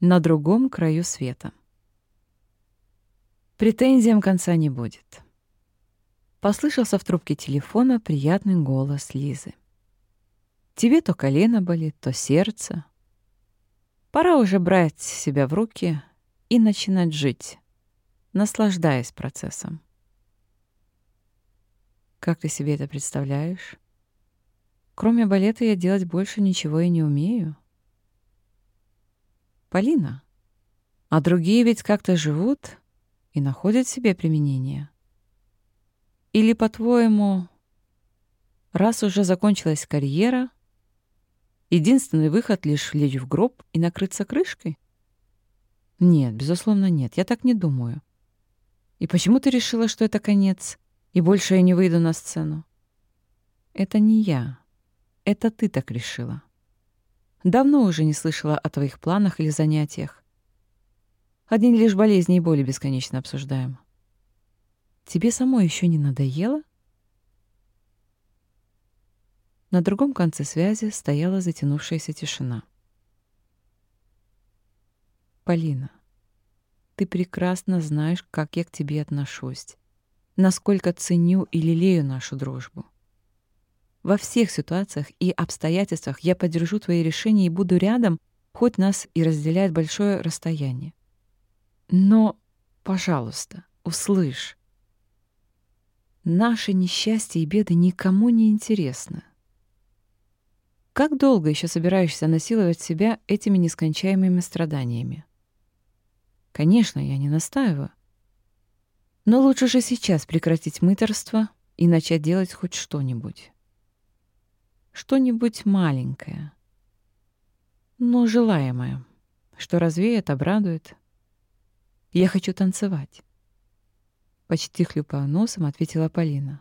на другом краю света. Претензиям конца не будет. Послышался в трубке телефона приятный голос Лизы. Тебе то колено болит, то сердце. Пора уже брать себя в руки и начинать жить, наслаждаясь процессом. Как ты себе это представляешь? Кроме балета я делать больше ничего и не умею. Полина, а другие ведь как-то живут и находят себе применение. Или, по-твоему, раз уже закончилась карьера, единственный выход лишь лечь в гроб и накрыться крышкой? Нет, безусловно, нет. Я так не думаю. И почему ты решила, что это конец, и больше я не выйду на сцену? Это не я. Это ты так решила. Давно уже не слышала о твоих планах или занятиях. Одни лишь болезни и боли бесконечно обсуждаем. Тебе самой еще не надоело? На другом конце связи стояла затянувшаяся тишина. Полина, ты прекрасно знаешь, как я к тебе отношусь, насколько ценю и лелею нашу дружбу. Во всех ситуациях и обстоятельствах я поддержу твои решения и буду рядом, хоть нас и разделяет большое расстояние. Но, пожалуйста, услышь. Наши несчастья и беды никому не интересны. Как долго еще собираешься насиловать себя этими нескончаемыми страданиями? Конечно, я не настаиваю. Но лучше же сейчас прекратить мыторство и начать делать хоть что-нибудь что-нибудь маленькое, но желаемое, что развеет, обрадует. Я хочу танцевать. Почти хлюпая носом, ответила Полина.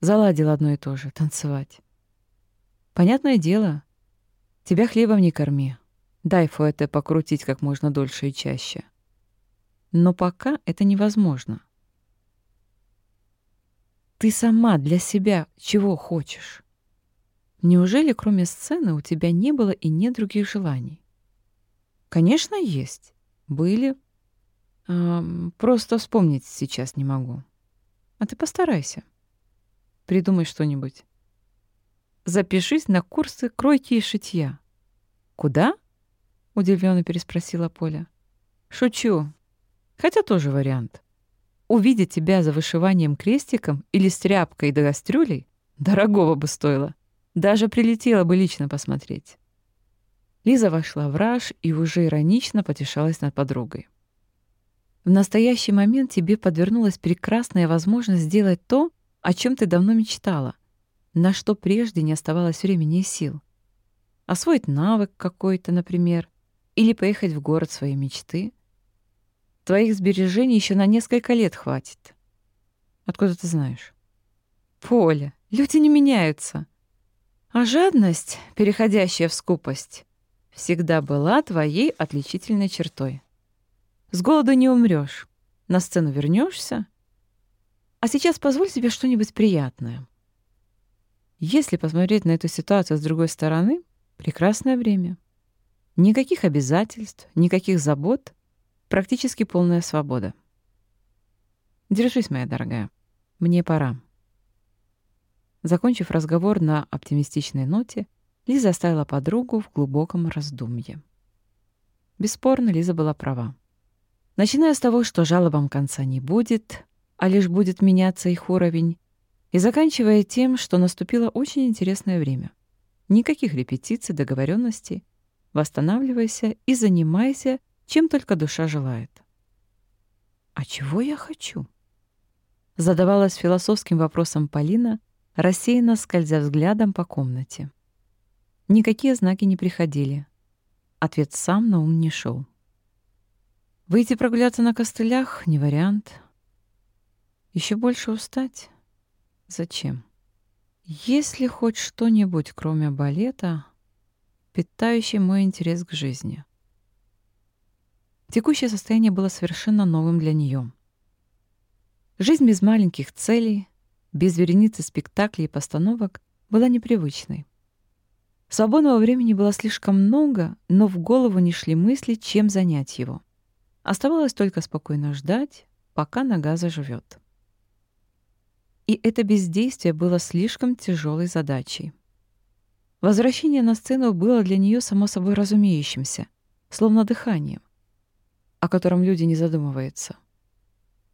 Заладил одно и то же — танцевать. Понятное дело, тебя хлебом не корми. Дай фуэте покрутить как можно дольше и чаще. Но пока это невозможно. Ты сама для себя чего хочешь? Неужели кроме сцены у тебя не было и нет других желаний? Конечно, есть. Были. А, просто вспомнить сейчас не могу. А ты постарайся. Придумай что-нибудь. Запишись на курсы кройки и шитья. Куда? Удивленно переспросила Поля. Шучу. Хотя тоже вариант. Увидеть тебя за вышиванием крестиком или с тряпкой до кастрюлей дорогого бы стоило. Даже прилетела бы лично посмотреть. Лиза вошла в раж и уже иронично потешалась над подругой. В настоящий момент тебе подвернулась прекрасная возможность сделать то, о чем ты давно мечтала, на что прежде не оставалось времени и сил. Освоить навык какой-то, например, или поехать в город своей мечты. Твоих сбережений еще на несколько лет хватит. Откуда ты знаешь? Поля, люди не меняются. А жадность, переходящая в скупость, всегда была твоей отличительной чертой. С голоду не умрешь, на сцену вернешься. А сейчас позволь себе что-нибудь приятное. Если посмотреть на эту ситуацию с другой стороны, прекрасное время. Никаких обязательств, никаких забот, практически полная свобода. Держись, моя дорогая, мне пора. Закончив разговор на оптимистичной ноте, Лиза оставила подругу в глубоком раздумье. Бесспорно, Лиза была права. Начиная с того, что жалобам конца не будет, а лишь будет меняться их уровень, и заканчивая тем, что наступило очень интересное время. Никаких репетиций, договоренностей. Восстанавливайся и занимайся, чем только душа желает. «А чего я хочу?» Задавалась философским вопросом Полина, рассеянно скользя взглядом по комнате. Никакие знаки не приходили. Ответ сам на ум не шел. Выйти прогуляться на костылях — не вариант. Еще больше устать? Зачем? Есть ли хоть что-нибудь, кроме балета, питающий мой интерес к жизни? Текущее состояние было совершенно новым для нее. Жизнь без маленьких целей, без вереницы спектаклей и постановок была непривычной. Свободного времени было слишком много, но в голову не шли мысли, чем занять его. Оставалось только спокойно ждать, пока нога заживет. И это бездействие было слишком тяжелой задачей. Возвращение на сцену было для нее само собой разумеющимся, словно дыханием, о котором люди не задумываются.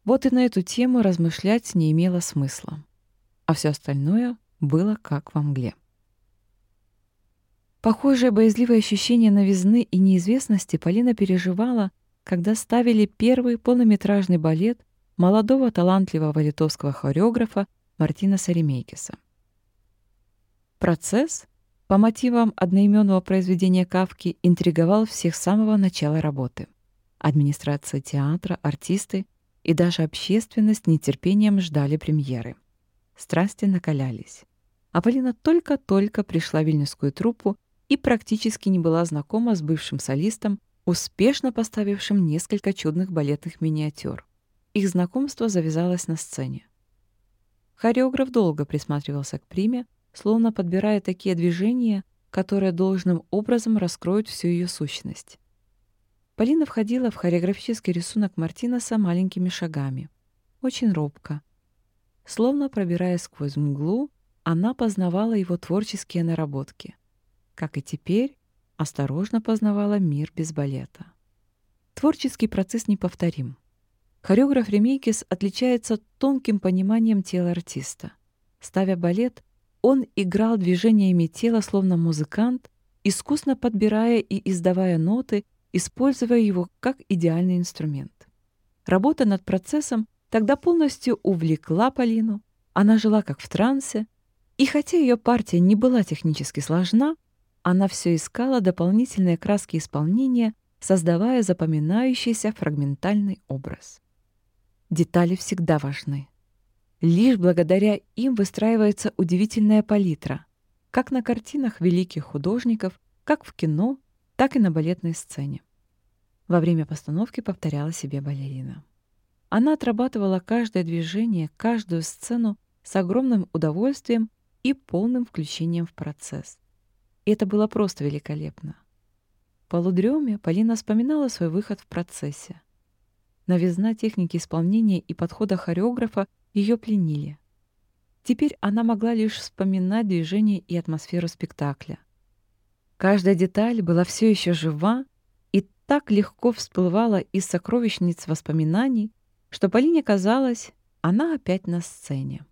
Вот и на эту тему размышлять не имело смысла, а все остальное было как во мгле. Похожее боязливое ощущение новизны и неизвестности Полина переживала, когда ставили первый полнометражный балет молодого талантливого литовского хореографа Мартина Саремейкиса. Процесс по мотивам одноименного произведения Кавки интриговал всех с самого начала работы. Администрация театра, артисты и даже общественность нетерпением ждали премьеры. Страсти накалялись. А Полина только-только пришла в вильнюсскую труппу и практически не была знакома с бывшим солистом, успешно поставившим несколько чудных балетных миниатюр. Их знакомство завязалось на сцене. Хореограф долго присматривался к приме, словно подбирая такие движения, которые должным образом раскроют всю ее сущность. Полина входила в хореографический рисунок Мартинеса маленькими шагами, очень робко. Словно пробираясь сквозь мглу, она познавала его творческие наработки. Как и теперь, осторожно познавала мир без балета. Творческий процесс неповторим. Хореограф Ремейкис отличается тонким пониманием тела артиста. Ставя балет, он играл движениями тела словно музыкант, искусно подбирая и издавая ноты, используя его как идеальный инструмент. Работа над процессом тогда полностью увлекла Полину, она жила как в трансе, и хотя ее партия не была технически сложна, она все искала дополнительные краски исполнения, создавая запоминающийся фрагментальный образ. Детали всегда важны. Лишь благодаря им выстраивается удивительная палитра, как на картинах великих художников, как в кино, так и на балетной сцене. Во время постановки повторяла себе балерина. Она отрабатывала каждое движение, каждую сцену с огромным удовольствием и полным включением в процесс. И это было просто великолепно. В полудреме Полина вспоминала свой выход в процессе. Новизна техники исполнения и подхода хореографа ее пленили. Теперь она могла лишь вспоминать движение и атмосферу спектакля. Каждая деталь была все еще жива и так легко всплывала из сокровищниц воспоминаний, что Полине казалось, она опять на сцене.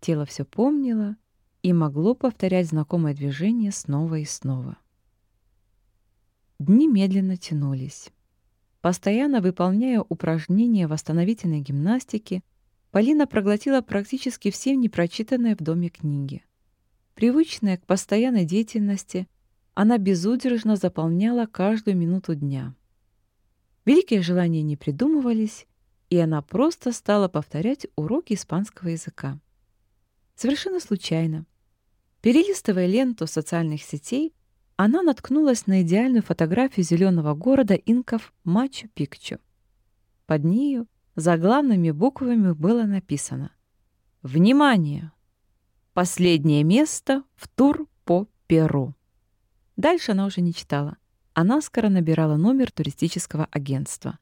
Тело все помнило и могло повторять знакомое движение снова и снова. Дни медленно тянулись. Постоянно выполняя упражнения восстановительной гимнастики, Полина проглотила практически все непрочитанные в доме книги. Привычная к постоянной деятельности, она безудержно заполняла каждую минуту дня. Великие желания не придумывались, и она просто стала повторять уроки испанского языка. Совершенно случайно. Перелистывая ленту социальных сетей, она наткнулась на идеальную фотографию зеленого города инков Мачу-Пикчу. Под нею заглавными буквами было написано «Внимание! Последнее место в тур по Перу». Дальше она уже не читала. Она скоро набирала номер туристического агентства.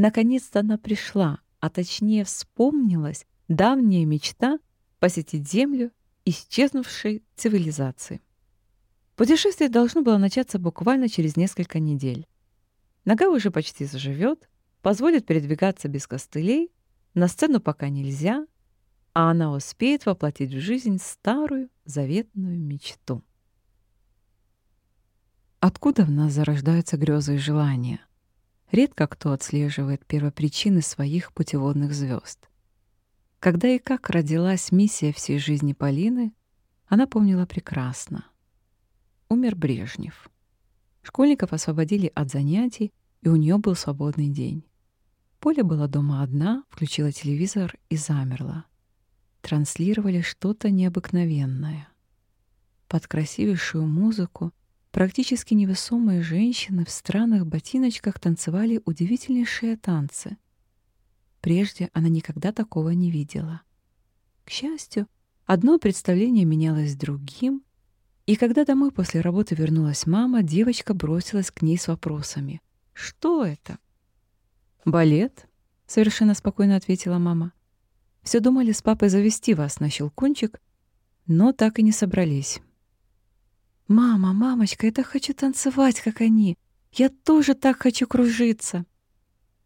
Наконец-то она пришла, а точнее вспомнилась давняя мечта посетить Землю исчезнувшей цивилизации. Путешествие должно было начаться буквально через несколько недель. Нога уже почти заживет, позволит передвигаться без костылей, на сцену пока нельзя, а она успеет воплотить в жизнь старую заветную мечту. Откуда в нас зарождаются грезы и желания? Редко кто отслеживает первопричины своих путеводных звезд. Когда и как родилась миссия всей жизни Полины, она помнила прекрасно. Умер Брежнев. Школьников освободили от занятий, и у нее был свободный день. Поля была дома одна, включила телевизор и замерла. Транслировали что-то необыкновенное. Под красивейшую музыку практически невесомые женщины в странных ботиночках танцевали удивительнейшие танцы — Прежде она никогда такого не видела. К счастью, одно представление менялось другим, И когда домой после работы вернулась мама, девочка бросилась к ней с вопросами. «Что это?» «Балет», — совершенно спокойно ответила мама. Все думали с папой завести вас на щелкунчик, но так и не собрались. «Мама, мамочка, я так хочу танцевать, как они. Я тоже так хочу кружиться!»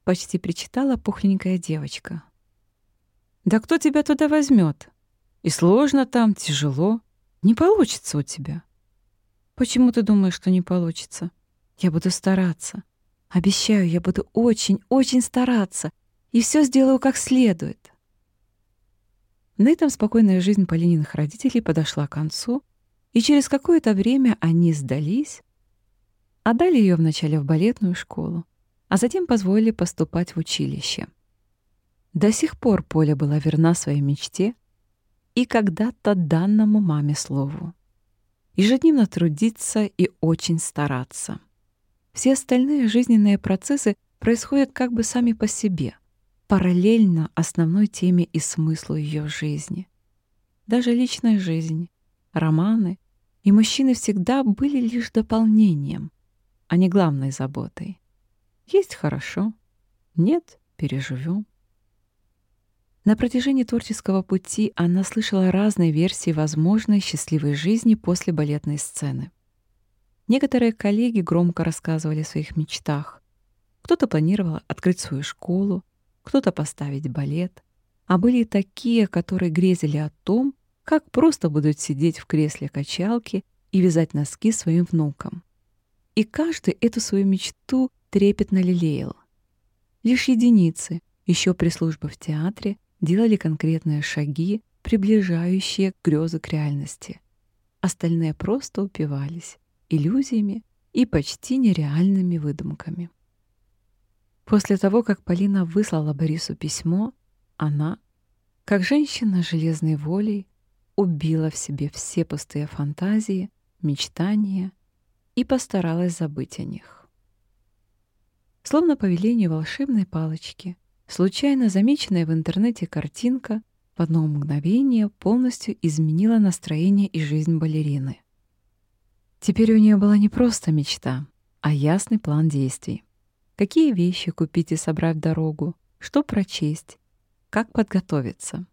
Почти причитала пухленькая девочка. «Да кто тебя туда возьмет? И сложно там, тяжело. Не получится у тебя». «Почему ты думаешь, что не получится? Я буду стараться. Обещаю, я буду очень-очень стараться и все сделаю как следует». На этом спокойная жизнь Полининых родителей подошла к концу, и через какое-то время они сдались, отдали ее вначале в балетную школу, а затем позволили поступать в училище. До сих пор Поля была верна своей мечте и когда-то данному маме слову. Ежедневно трудиться и очень стараться. Все остальные жизненные процессы происходят как бы сами по себе, параллельно основной теме и смыслу ее жизни. Даже личная жизнь, романы и мужчины всегда были лишь дополнением, а не главной заботой. Есть хорошо, нет — переживем. На протяжении творческого пути она слышала разные версии возможной счастливой жизни после балетной сцены. Некоторые коллеги громко рассказывали о своих мечтах. Кто-то планировал открыть свою школу, кто-то поставить балет, а были такие, которые грезили о том, как просто будут сидеть в кресле качалки и вязать носки своим внукам. И каждый эту свою мечту трепетно лелеял. Лишь единицы, еще при службе в театре, делали конкретные шаги, приближающие грезы к реальности. Остальные просто упивались иллюзиями и почти нереальными выдумками. После того, как Полина выслала Борису письмо, она, как женщина железной волей, убила в себе все пустые фантазии, мечтания и постаралась забыть о них. Словно по велению волшебной палочки, случайно замеченная в интернете картинка в одно мгновение полностью изменила настроение и жизнь балерины. Теперь у нее была не просто мечта, а ясный план действий. Какие вещи купить и собрать в дорогу, что прочесть, как подготовиться.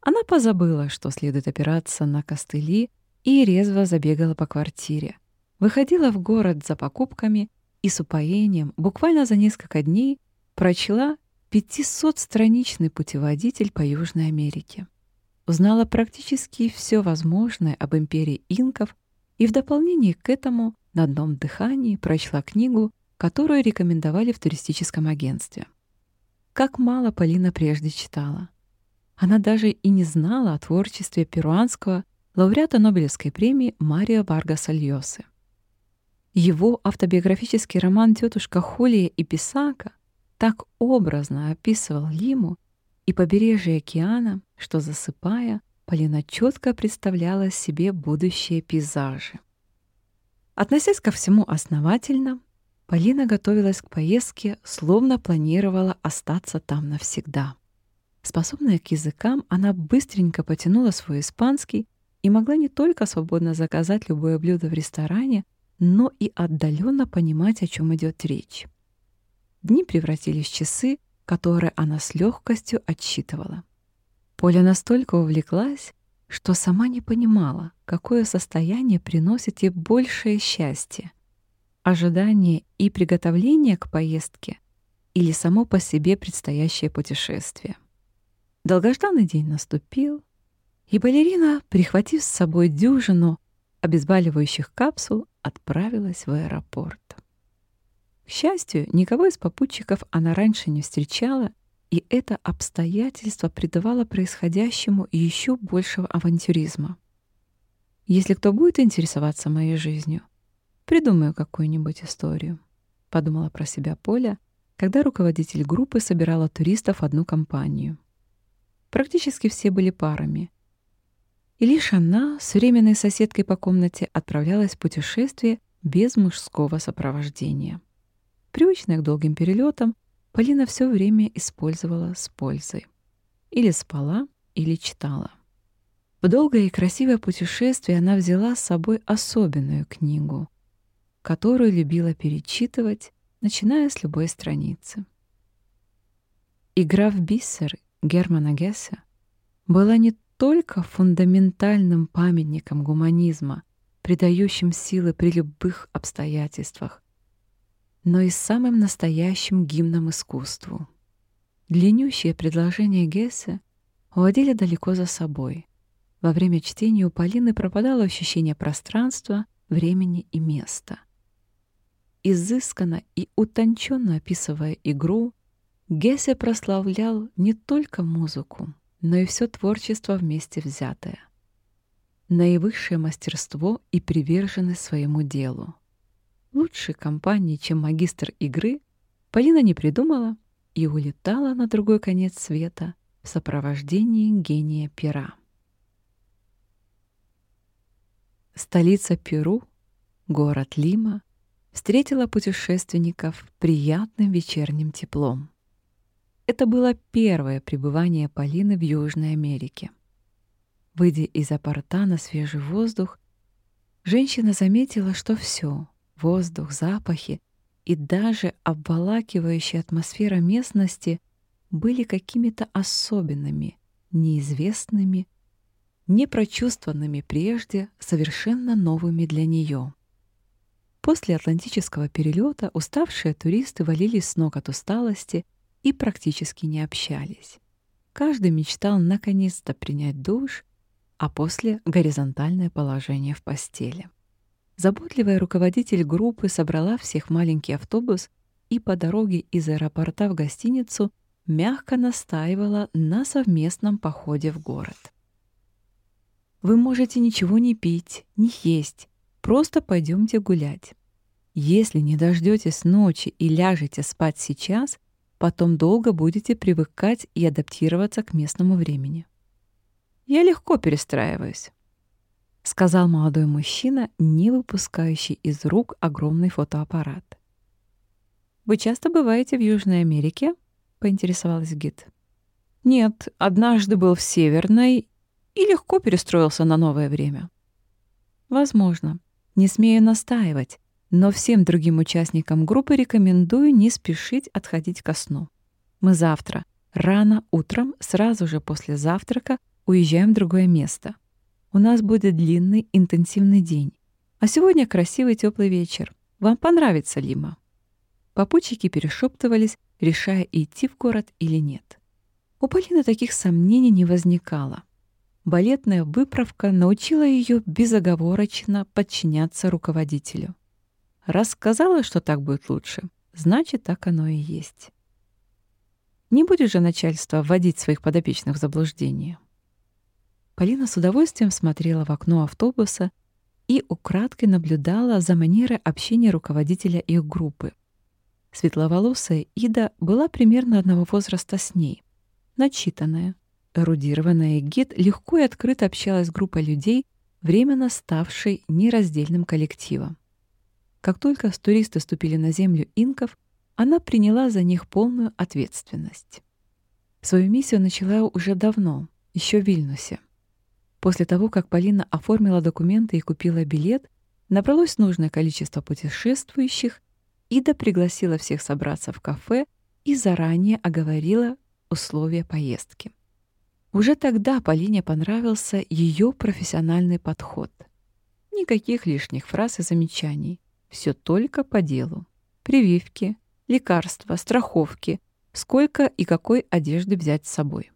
Она позабыла, что следует опираться на костыли, и резво забегала по квартире. Выходила в город за покупками и с упоением буквально за несколько дней прочла 500-страничный путеводитель по Южной Америке. Узнала практически все возможное об империи инков и в дополнение к этому на одном дыхании прочла книгу которую рекомендовали в туристическом агентстве. Как мало Полина прежде читала. Она даже и не знала о творчестве перуанского лауреата Нобелевской премии Марио Варгаса Льосы. Его автобиографический роман «Тетушка Холия и Писака» так образно описывал Лиму и побережье океана, что, засыпая, Полина четко представляла себе будущие пейзажи. Относясь ко всему основательно, Полина готовилась к поездке, словно планировала остаться там навсегда. Способная к языкам, она быстренько потянула свой испанский и могла не только свободно заказать любое блюдо в ресторане, но и отдаленно понимать, о чем идет речь. Дни превратились в часы, которые она с легкостью отсчитывала. Поля настолько увлеклась, что сама не понимала, какое состояние приносит ей большее счастье ожидание и приготовление к поездке или само по себе предстоящее путешествие. Долгожданный день наступил, и балерина, прихватив с собой дюжину обезболивающих капсул, отправилась в аэропорт. К счастью, никого из попутчиков она раньше не встречала, и это обстоятельство придавало происходящему еще большего авантюризма. Если кто будет интересоваться моей жизнью, Придумаю какую-нибудь историю, подумала про себя Поля, когда руководитель группы собирала туристов в одну компанию. Практически все были парами. И лишь она с временной соседкой по комнате отправлялась в путешествие без мужского сопровождения. Привычная к долгим перелетам, Полина все время использовала с пользой. Или спала, или читала. В долгое и красивое путешествие она взяла с собой особенную книгу, которую любила перечитывать, начиная с любой страницы. Игра в бисер Германа Гесса была не только фундаментальным памятником гуманизма, придающим силы при любых обстоятельствах, но и самым настоящим гимном искусству. Длиннющие предложения Гессе уводили далеко за собой. Во время чтения у Полины пропадало ощущение пространства, времени и места. Изысканно и утонченно описывая игру, Гессе прославлял не только музыку, но и все творчество вместе взятое. Наивысшее мастерство и приверженность своему делу. Лучшей компании, чем магистр игры, Полина не придумала и улетала на другой конец света в сопровождении гения пера. Столица Перу, город Лима, встретила путешественников приятным вечерним теплом. Это было первое пребывание Полины в Южной Америке. Выйдя из апорта на свежий воздух, женщина заметила, что все — воздух, запахи и даже обволакивающая атмосфера местности — были какими-то особенными, неизвестными, непрочувствованными прежде, совершенно новыми для нее. После атлантического перелета уставшие туристы валились с ног от усталости — и практически не общались. Каждый мечтал наконец-то принять душ, а после — горизонтальное положение в постели. Заботливая руководитель группы собрала всех маленький автобус и по дороге из аэропорта в гостиницу мягко настаивала на совместном походе в город. «Вы можете ничего не пить, не есть, просто пойдемте гулять. Если не дождетесь ночи и ляжете спать сейчас, Потом долго будете привыкать и адаптироваться к местному времени. Я легко перестраиваюсь, сказал молодой мужчина, не выпускающий из рук огромный фотоаппарат. Вы часто бываете в Южной Америке? поинтересовалась гид. Нет, однажды был в Северной и легко перестроился на новое время. Возможно. Не смею настаивать, но всем другим участникам группы рекомендую не спешить отходить ко сну. Мы завтра, рано утром, сразу же после завтрака, уезжаем в другое место. У нас будет длинный, интенсивный день. А сегодня красивый теплый вечер. Вам понравится Лима. Попутчики перешептывались, решая, идти в город или нет. У Полины таких сомнений не возникало. Балетная выправка научила ее безоговорочно подчиняться руководителю. Раз сказала, что так будет лучше, значит, так оно и есть. Не будет же начальство вводить своих подопечных в заблуждение. Полина с удовольствием смотрела в окно автобуса и украдкой наблюдала за манерой общения руководителя их группы. Светловолосая Ида была примерно одного возраста с ней. Начитанная, эрудированная гид легко и открыто общалась с группой людей, временно ставшей нераздельным коллективом. Как только туристы ступили на землю инков, она приняла за них полную ответственность. Свою миссию начала уже давно, еще в Вильнюсе. После того, как Полина оформила документы и купила билет, набралось нужное количество путешествующих, Ида пригласила всех собраться в кафе и заранее оговорила условия поездки. Уже тогда Полине понравился ее профессиональный подход. Никаких лишних фраз и замечаний. Все только по делу. Прививки, лекарства, страховки, сколько и какой одежды взять с собой.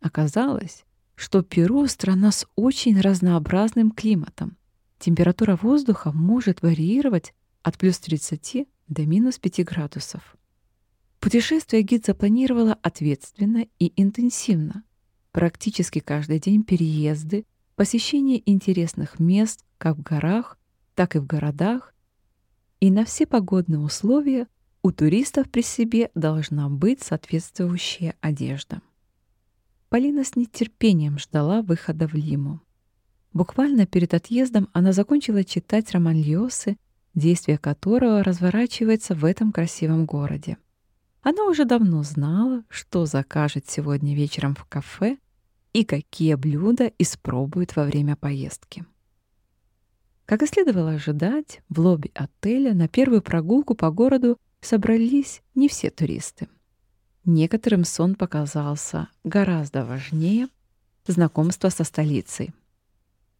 Оказалось, что Перу — страна с очень разнообразным климатом. Температура воздуха может варьировать от плюс 30 до минус 5 градусов. Путешествие гид запланировала ответственно и интенсивно. Практически каждый день переезды, посещение интересных мест как в горах, так и в городах, и на все погодные условия у туристов при себе должна быть соответствующая одежда. Полина с нетерпением ждала выхода в Лиму. Буквально перед отъездом она закончила читать роман Льосы, действие которого разворачивается в этом красивом городе. Она уже давно знала, что закажет сегодня вечером в кафе, и какие блюда испробует во время поездки. Как и следовало ожидать, в лобби отеля на первую прогулку по городу собрались не все туристы. Некоторым сон показался гораздо важнее знакомства со столицей.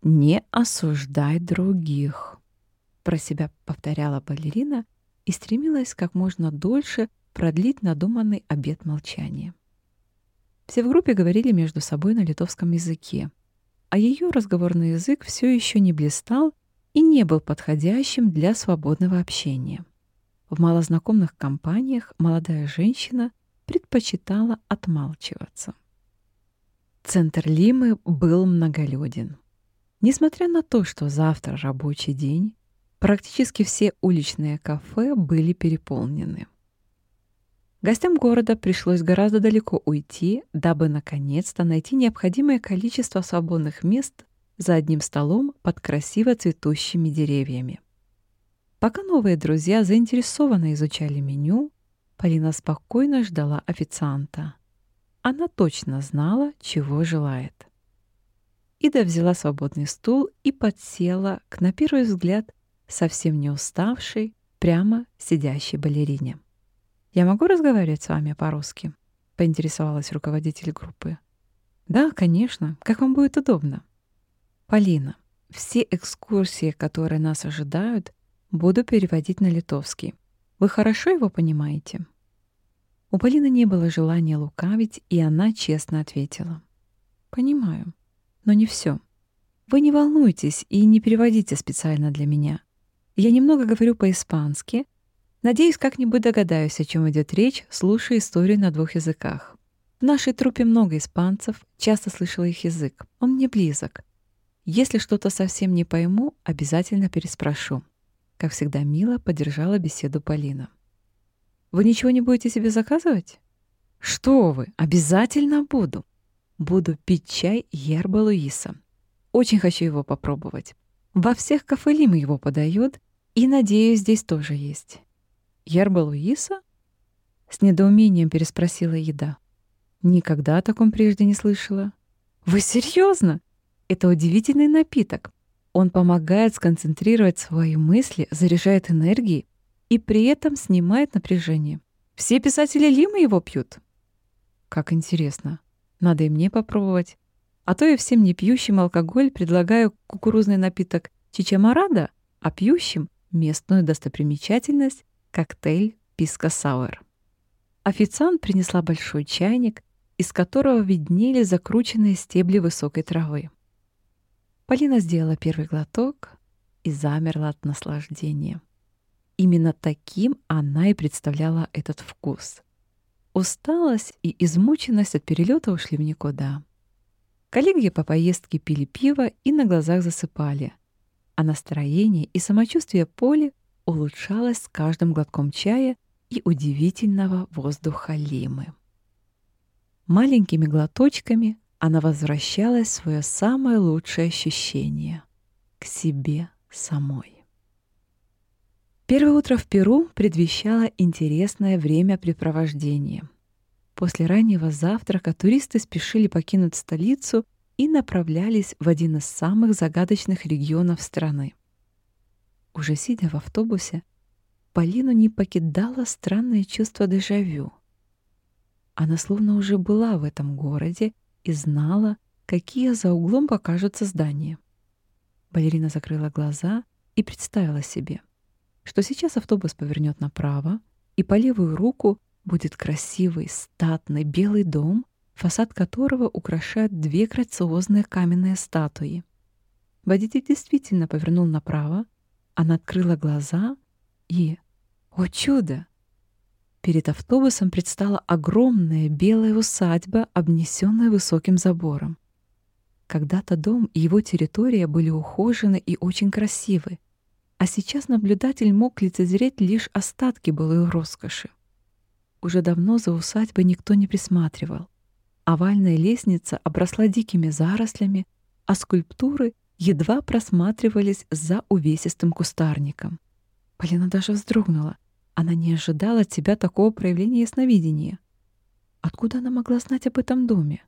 «Не осуждай других», — про себя повторяла балерина и стремилась как можно дольше продлить надуманный обет молчания. Все в группе говорили между собой на литовском языке, а ее разговорный язык все еще не блистал и не был подходящим для свободного общения. В малознакомых компаниях молодая женщина предпочитала отмалчиваться. Центр Лимы был многолюден. Несмотря на то, что завтра рабочий день, практически все уличные кафе были переполнены. Гостям города пришлось гораздо далеко уйти, дабы наконец-то найти необходимое количество свободных мест за одним столом под красиво цветущими деревьями. Пока новые друзья заинтересованно изучали меню, Полина спокойно ждала официанта. Она точно знала, чего желает. Ида взяла свободный стул и подсела к, на первый взгляд, совсем не уставшей, прямо сидящей балерине. «Я могу разговаривать с вами по-русски?» — поинтересовалась руководитель группы. «Да, конечно. Как вам будет удобно?» «Полина, все экскурсии, которые нас ожидают, буду переводить на литовский. Вы хорошо его понимаете?» У Полины не было желания лукавить, и она честно ответила. «Понимаю, но не все. Вы не волнуйтесь и не переводите специально для меня. Я немного говорю по-испански. Надеюсь, как-нибудь догадаюсь, о чем идет речь, слушая историю на двух языках. В нашей труппе много испанцев, часто слышала их язык. Он мне близок. Если что-то совсем не пойму, обязательно переспрошу. Как всегда, мило поддержала беседу Полина. «Вы ничего не будете себе заказывать?» «Что вы, обязательно буду. Буду пить чай Ерба Луиса. Очень хочу его попробовать. Во всех кафе Лимы его подают, и, надеюсь, здесь тоже есть». «Ерба Луиса?» С недоумением переспросила еда. «Никогда о таком прежде не слышала». «Вы серьезно? Это удивительный напиток. Он помогает сконцентрировать свои мысли, заряжает энергией и при этом снимает напряжение. Все писатели Лимы его пьют. Как интересно. Надо и мне попробовать. А то я всем не пьющим алкоголь предлагаю кукурузный напиток чичамарада, а пьющим — местную достопримечательность — коктейль писка сауэр. Официант принесла большой чайник, из которого виднели закрученные стебли высокой травы. Полина сделала первый глоток и замерла от наслаждения. Именно таким она и представляла этот вкус. Усталость и измученность от перелета ушли в никуда. Коллеги по поездке пили пиво и на глазах засыпали, а настроение и самочувствие Поли улучшалось с каждым глотком чая и удивительного воздуха Лимы. Маленькими глоточками она возвращалась в свое самое лучшее ощущение — к себе самой. Первое утро в Перу предвещало интересное времяпрепровождение. После раннего завтрака туристы спешили покинуть столицу и направлялись в один из самых загадочных регионов страны. Уже сидя в автобусе, Полину не покидало странное чувство дежавю. Она словно уже была в этом городе и знала, какие за углом покажутся здания. Балерина закрыла глаза и представила себе, что сейчас автобус повернет направо, и по левую руку будет красивый, статный белый дом, фасад которого украшают две грациозные каменные статуи. Водитель действительно повернул направо, она открыла глаза и... О чудо! Перед автобусом предстала огромная белая усадьба, обнесенная высоким забором. Когда-то дом и его территория были ухожены и очень красивы, а сейчас наблюдатель мог лицезреть лишь остатки былой роскоши. Уже давно за усадьбой никто не присматривал. Овальная лестница обросла дикими зарослями, а скульптуры едва просматривались за увесистым кустарником. Полина даже вздрогнула — она не ожидала от себя такого проявления ясновидения. Откуда она могла знать об этом доме?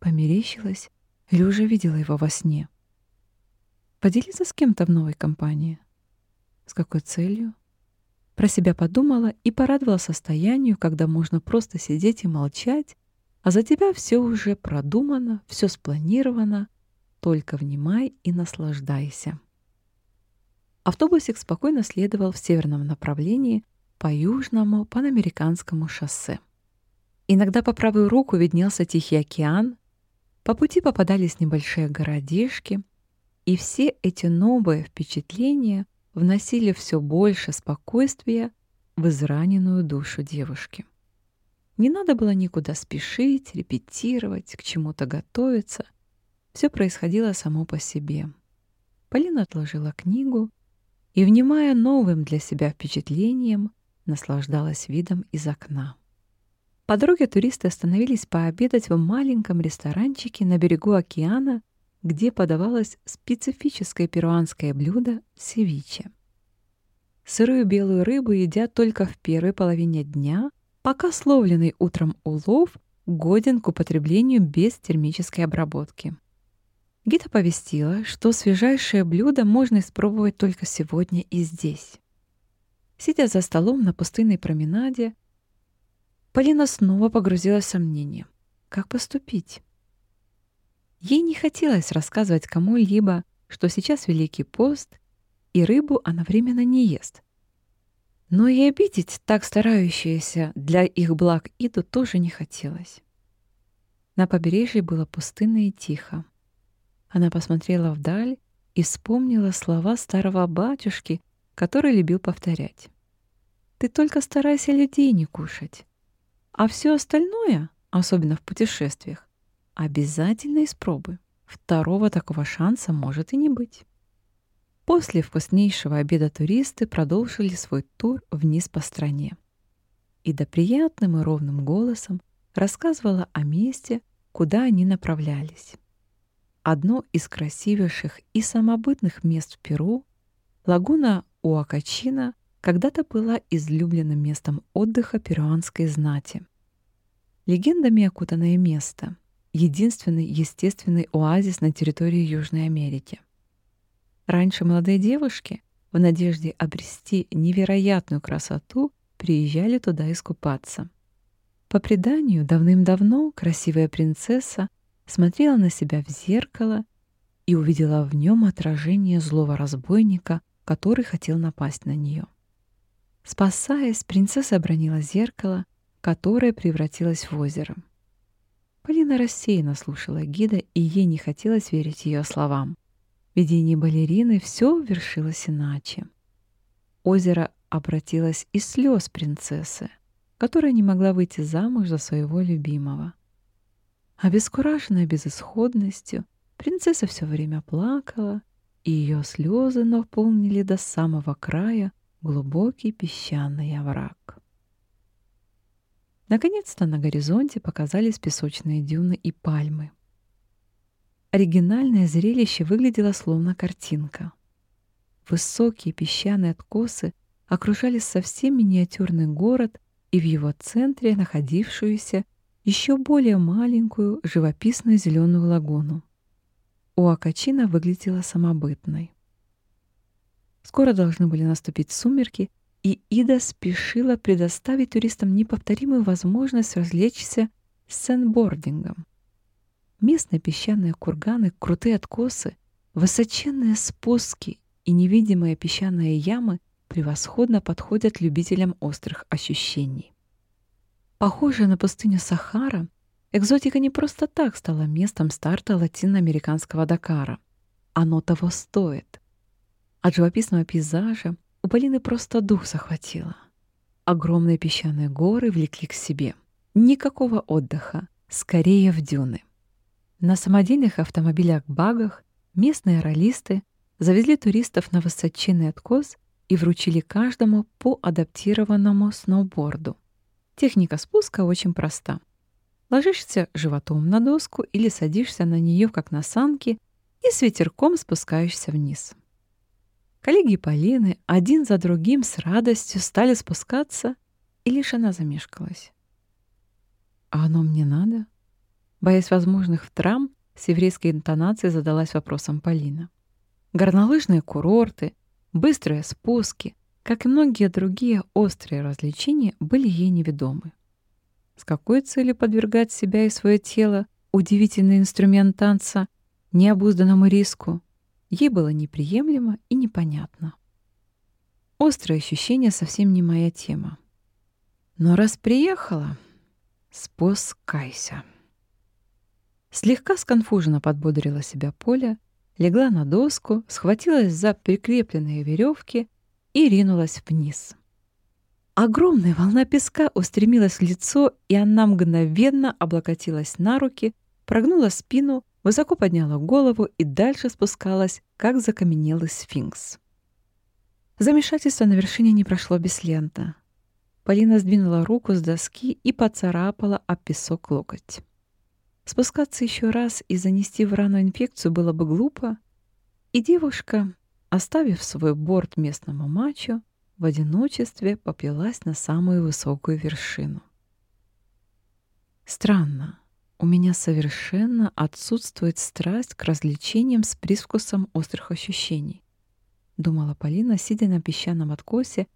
померещилось или уже видела его во сне. Поделиться с кем-то в новой компании. С какой целью? Про себя подумала и порадовала состоянию, когда можно просто сидеть и молчать, а за тебя все уже продумано, все спланировано, только внимай и наслаждайся. Автобусик спокойно следовал в северном направлении по южному панамериканскому шоссе. Иногда по правую руку виднелся Тихий океан, по пути попадались небольшие городишки, и все эти новые впечатления вносили все больше спокойствия в израненную душу девушки. Не надо было никуда спешить, репетировать, к чему-то готовиться. Все происходило само по себе. Полина отложила книгу и, внимая новым для себя впечатлением, наслаждалась видом из окна. По дороге туристы остановились пообедать в маленьком ресторанчике на берегу океана, где подавалось специфическое перуанское блюдо севиче. Сырую белую рыбу едят только в первой половине дня, пока словленный утром улов годен к употреблению без термической обработки. Гита повестила, что свежайшее блюдо можно испробовать только сегодня и здесь. Сидя за столом на пустынной променаде, Полина снова погрузилась в сомнение. Как поступить? Ей не хотелось рассказывать кому-либо, что сейчас Великий пост, и рыбу она временно не ест. Но и обидеть так старающиеся для их благ Иду тоже не хотелось. На побережье было пустынно и тихо. Она посмотрела вдаль и вспомнила слова старого батюшки, который любил повторять. «Ты только старайся людей не кушать, а все остальное, особенно в путешествиях, обязательно испробуй. Второго такого шанса может и не быть». После вкуснейшего обеда туристы продолжили свой тур вниз по стране. Ида приятным и ровным голосом рассказывала о месте, куда они направлялись. Одно из красивейших и самобытных мест в Перу, лагуна Уакачина, когда-то была излюбленным местом отдыха перуанской знати. Легендами окутанное место — единственный естественный оазис на территории Южной Америки. Раньше молодые девушки, в надежде обрести невероятную красоту, приезжали туда искупаться. По преданию, давным-давно красивая принцесса смотрела на себя в зеркало и увидела в нем отражение злого разбойника, который хотел напасть на нее. Спасаясь, принцесса обронила зеркало, которое превратилось в озеро. Полина рассеянно слушала гида, и ей не хотелось верить ее словам. В видении балерины все вершилось иначе. Озеро обратилось из слез принцессы, которая не могла выйти замуж за своего любимого. Обескураженная безысходностью, принцесса все время плакала, и ее слезы наполнили до самого края глубокий песчаный овраг. Наконец-то на горизонте показались песочные дюны и пальмы. Оригинальное зрелище выглядело словно картинка. Высокие песчаные откосы окружали совсем миниатюрный город и в его центре находившуюся еще более маленькую живописную зеленую лагуну. У Акачина выглядела самобытной. Скоро должны были наступить сумерки, и Ида спешила предоставить туристам неповторимую возможность развлечься сэнбордингом. Местные песчаные курганы, крутые откосы, высоченные спуски и невидимые песчаные ямы превосходно подходят любителям острых ощущений. Похожая на пустыню Сахара, экзотика не просто так стала местом старта латиноамериканского Дакара. Оно того стоит. От живописного пейзажа у Полины просто дух захватило. Огромные песчаные горы влекли к себе. Никакого отдыха, скорее в дюны. На самодельных автомобилях-багах местные ролисты завезли туристов на высоченный откос и вручили каждому по адаптированному сноуборду. Техника спуска очень проста. Ложишься животом на доску или садишься на нее, как на санки, и с ветерком спускаешься вниз. Коллеги Полины один за другим с радостью стали спускаться, и лишь она замешкалась. «А оно мне надо?» Боясь возможных травм, с еврейской интонацией задалась вопросом Полина. Горнолыжные курорты, быстрые спуски, как и многие другие острые развлечения, были ей неведомы. С какой целью подвергать себя и свое тело, удивительный инструмент танца, необузданному риску, ей было неприемлемо и непонятно. Острые ощущения совсем не моя тема. Но раз приехала, спускайся. Слегка сконфуженно подбодрила себя Поля, легла на доску, схватилась за прикрепленные веревки и ринулась вниз. Огромная волна песка устремилась в лицо, и она мгновенно облокотилась на руки, прогнула спину, высоко подняла голову и дальше спускалась, как закаменелый сфинкс. Замешательство на вершине не прошло бесследно. Полина сдвинула руку с доски и поцарапала об песок локоть. Спускаться еще раз и занести в рану инфекцию было бы глупо, и девушка, оставив свой борт местному мачо, в одиночестве поплелась на самую высокую вершину. Странно, у меня совершенно отсутствует страсть к развлечениям с привкусом острых ощущений, думала Полина, сидя на песчаном откосе,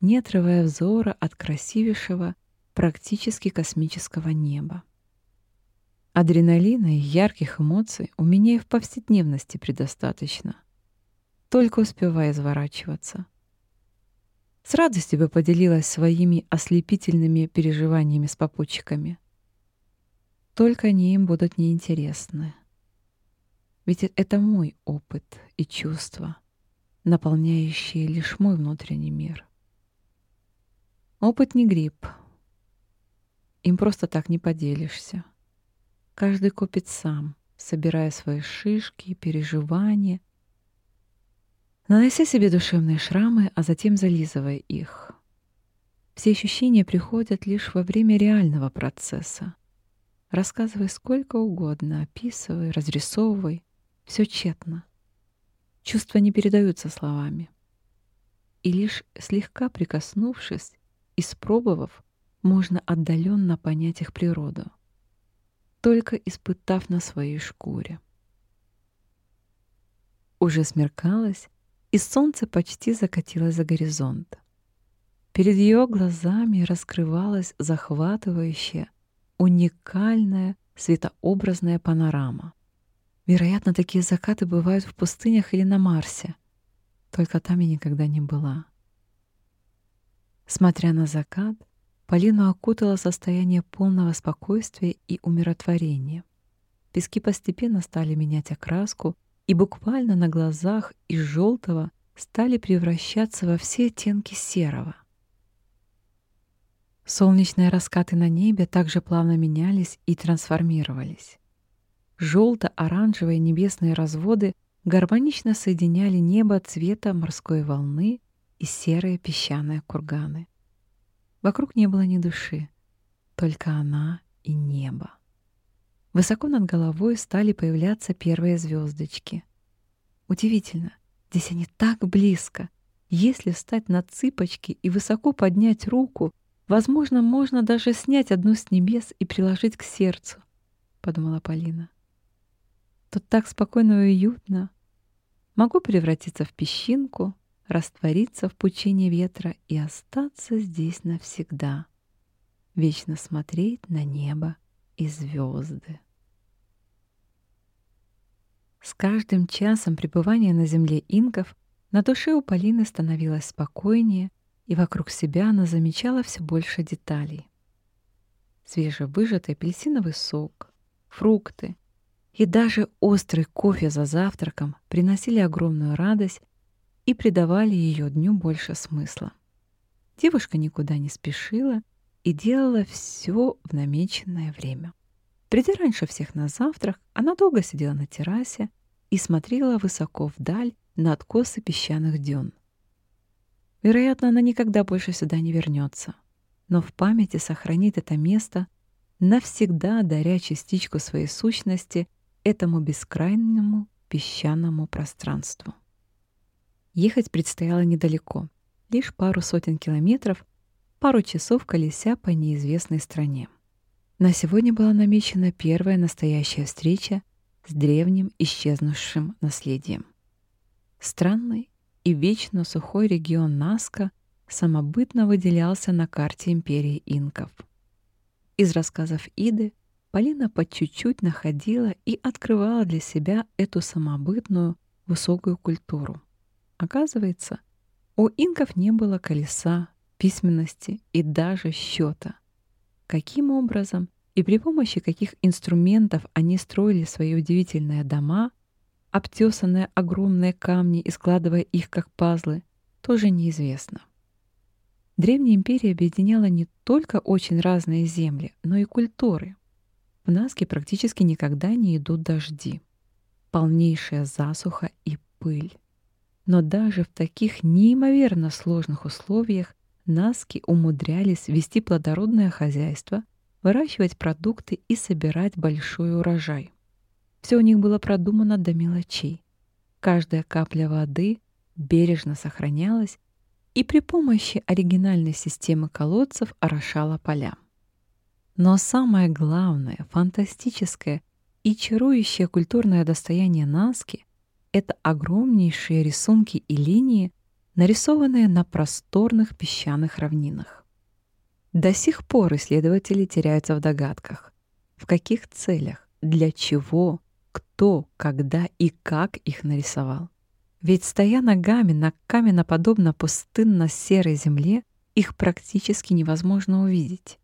не отрывая взора от красивейшего, практически космического неба. Адреналина и ярких эмоций у меня и в повседневности предостаточно. Только успевая изворачиваться. С радостью бы поделилась своими ослепительными переживаниями с попутчиками. Только они им будут неинтересны. Ведь это мой опыт и чувства, наполняющие лишь мой внутренний мир. Опыт не гриб. Им просто так не поделишься. Каждый купит сам, собирая свои шишки, переживания, нанося себе душевные шрамы, а затем зализывая их. Все ощущения приходят лишь во время реального процесса. Рассказывай сколько угодно, описывай, разрисовывай. Все тщетно. Чувства не передаются словами. И лишь слегка прикоснувшись, испробовав, можно отдаленно понять их природу только испытав на своей шкуре. Уже смеркалось, и солнце почти закатилось за горизонт. Перед ее глазами раскрывалась захватывающая, уникальная светообразная панорама. Вероятно, такие закаты бывают в пустынях или на Марсе. Только там я никогда не была. Смотря на закат, Полину окутало состояние полного спокойствия и умиротворения. Пески постепенно стали менять окраску, и буквально на глазах из желтого стали превращаться во все оттенки серого. Солнечные раскаты на небе также плавно менялись и трансформировались. Желто-оранжевые небесные разводы гармонично соединяли небо цвета морской волны и серые песчаные курганы. Вокруг не было ни души, только она и небо. Высоко над головой стали появляться первые звездочки. Удивительно, здесь они так близко. Если встать на цыпочки и высоко поднять руку, возможно, можно даже снять одну с небес и приложить к сердцу, — подумала Полина. Тут так спокойно и уютно. Могу превратиться в песчинку, раствориться в пучине ветра и остаться здесь навсегда, вечно смотреть на небо и звезды. С каждым часом пребывания на земле инков на душе у Полины становилось спокойнее, и вокруг себя она замечала все больше деталей. Свежевыжатый апельсиновый сок, фрукты и даже острый кофе за завтраком приносили огромную радость и придавали ее дню больше смысла. Девушка никуда не спешила и делала все в намеченное время. Придя раньше всех на завтрак, она долго сидела на террасе и смотрела высоко вдаль на откосы песчаных дюн. Вероятно, она никогда больше сюда не вернется, но в памяти сохранит это место, навсегда даря частичку своей сущности этому бескрайнему песчаному пространству. Ехать предстояло недалеко, лишь пару сотен километров, пару часов колеся по неизвестной стране. На сегодня была намечена первая настоящая встреча с древним исчезнувшим наследием. Странный и вечно сухой регион Наска самобытно выделялся на карте империи инков. Из рассказов Иды Полина по чуть-чуть находила и открывала для себя эту самобытную высокую культуру. Оказывается, у инков не было колеса, письменности и даже счета. Каким образом и при помощи каких инструментов они строили свои удивительные дома, обтесанные огромные камни и складывая их как пазлы, тоже неизвестно. Древняя империя объединяла не только очень разные земли, но и культуры. В Наске практически никогда не идут дожди. Полнейшая засуха и пыль. Но даже в таких неимоверно сложных условиях Наски умудрялись вести плодородное хозяйство, выращивать продукты и собирать большой урожай. Все у них было продумано до мелочей. Каждая капля воды бережно сохранялась и при помощи оригинальной системы колодцев орошала поля. Но самое главное, фантастическое и чарующее культурное достояние Наски — это огромнейшие рисунки и линии, нарисованные на просторных песчаных равнинах. До сих пор исследователи теряются в догадках, в каких целях, для чего, кто, когда и как их нарисовал. Ведь стоя ногами на каменноподобно пустынно-серой земле, их практически невозможно увидеть.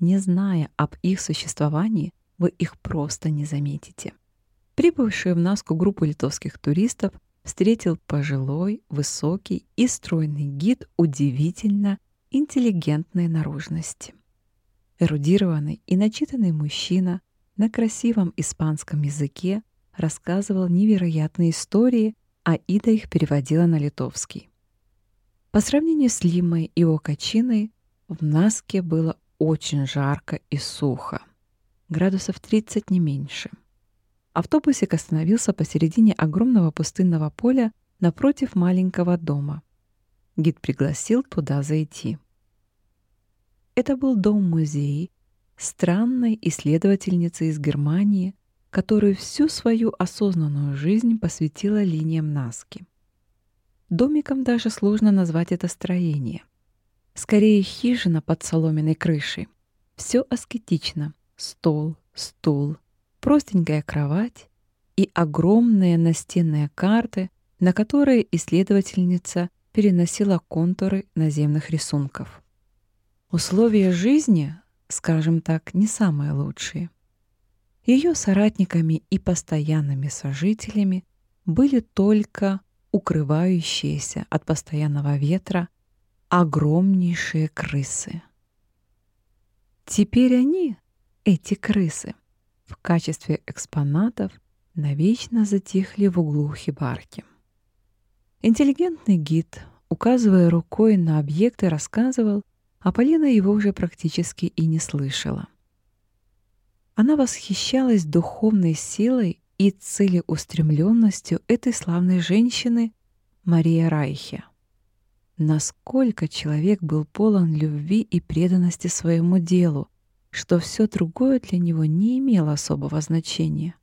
Не зная об их существовании, вы их просто не заметите. Прибывшую в Наску группу литовских туристов встретил пожилой, высокий и стройный гид удивительно интеллигентной наружности. Эрудированный и начитанный мужчина на красивом испанском языке рассказывал невероятные истории, а Ида их переводила на литовский. По сравнению с Лимой и Окачиной, в Наске было очень жарко и сухо. Градусов 30 не меньше — Автобусик остановился посередине огромного пустынного поля напротив маленького дома. Гид пригласил туда зайти. Это был дом-музей странной исследовательницы из Германии, которую всю свою осознанную жизнь посвятила линиям Наски. Домиком даже сложно назвать это строение. Скорее хижина под соломенной крышей. Все аскетично. Стол, стул, простенькая кровать и огромные настенные карты, на которые исследовательница переносила контуры наземных рисунков. Условия жизни, скажем так, не самые лучшие. Ее соратниками и постоянными сожителями были только укрывающиеся от постоянного ветра огромнейшие крысы. Теперь они, эти крысы, в качестве экспонатов навечно затихли в углу хибарки. Интеллигентный гид, указывая рукой на объекты, рассказывал, а Полина его уже практически и не слышала. Она восхищалась духовной силой и целеустремленностью этой славной женщины Мария Райхе. Насколько человек был полон любви и преданности своему делу, что все другое для него не имело особого значения.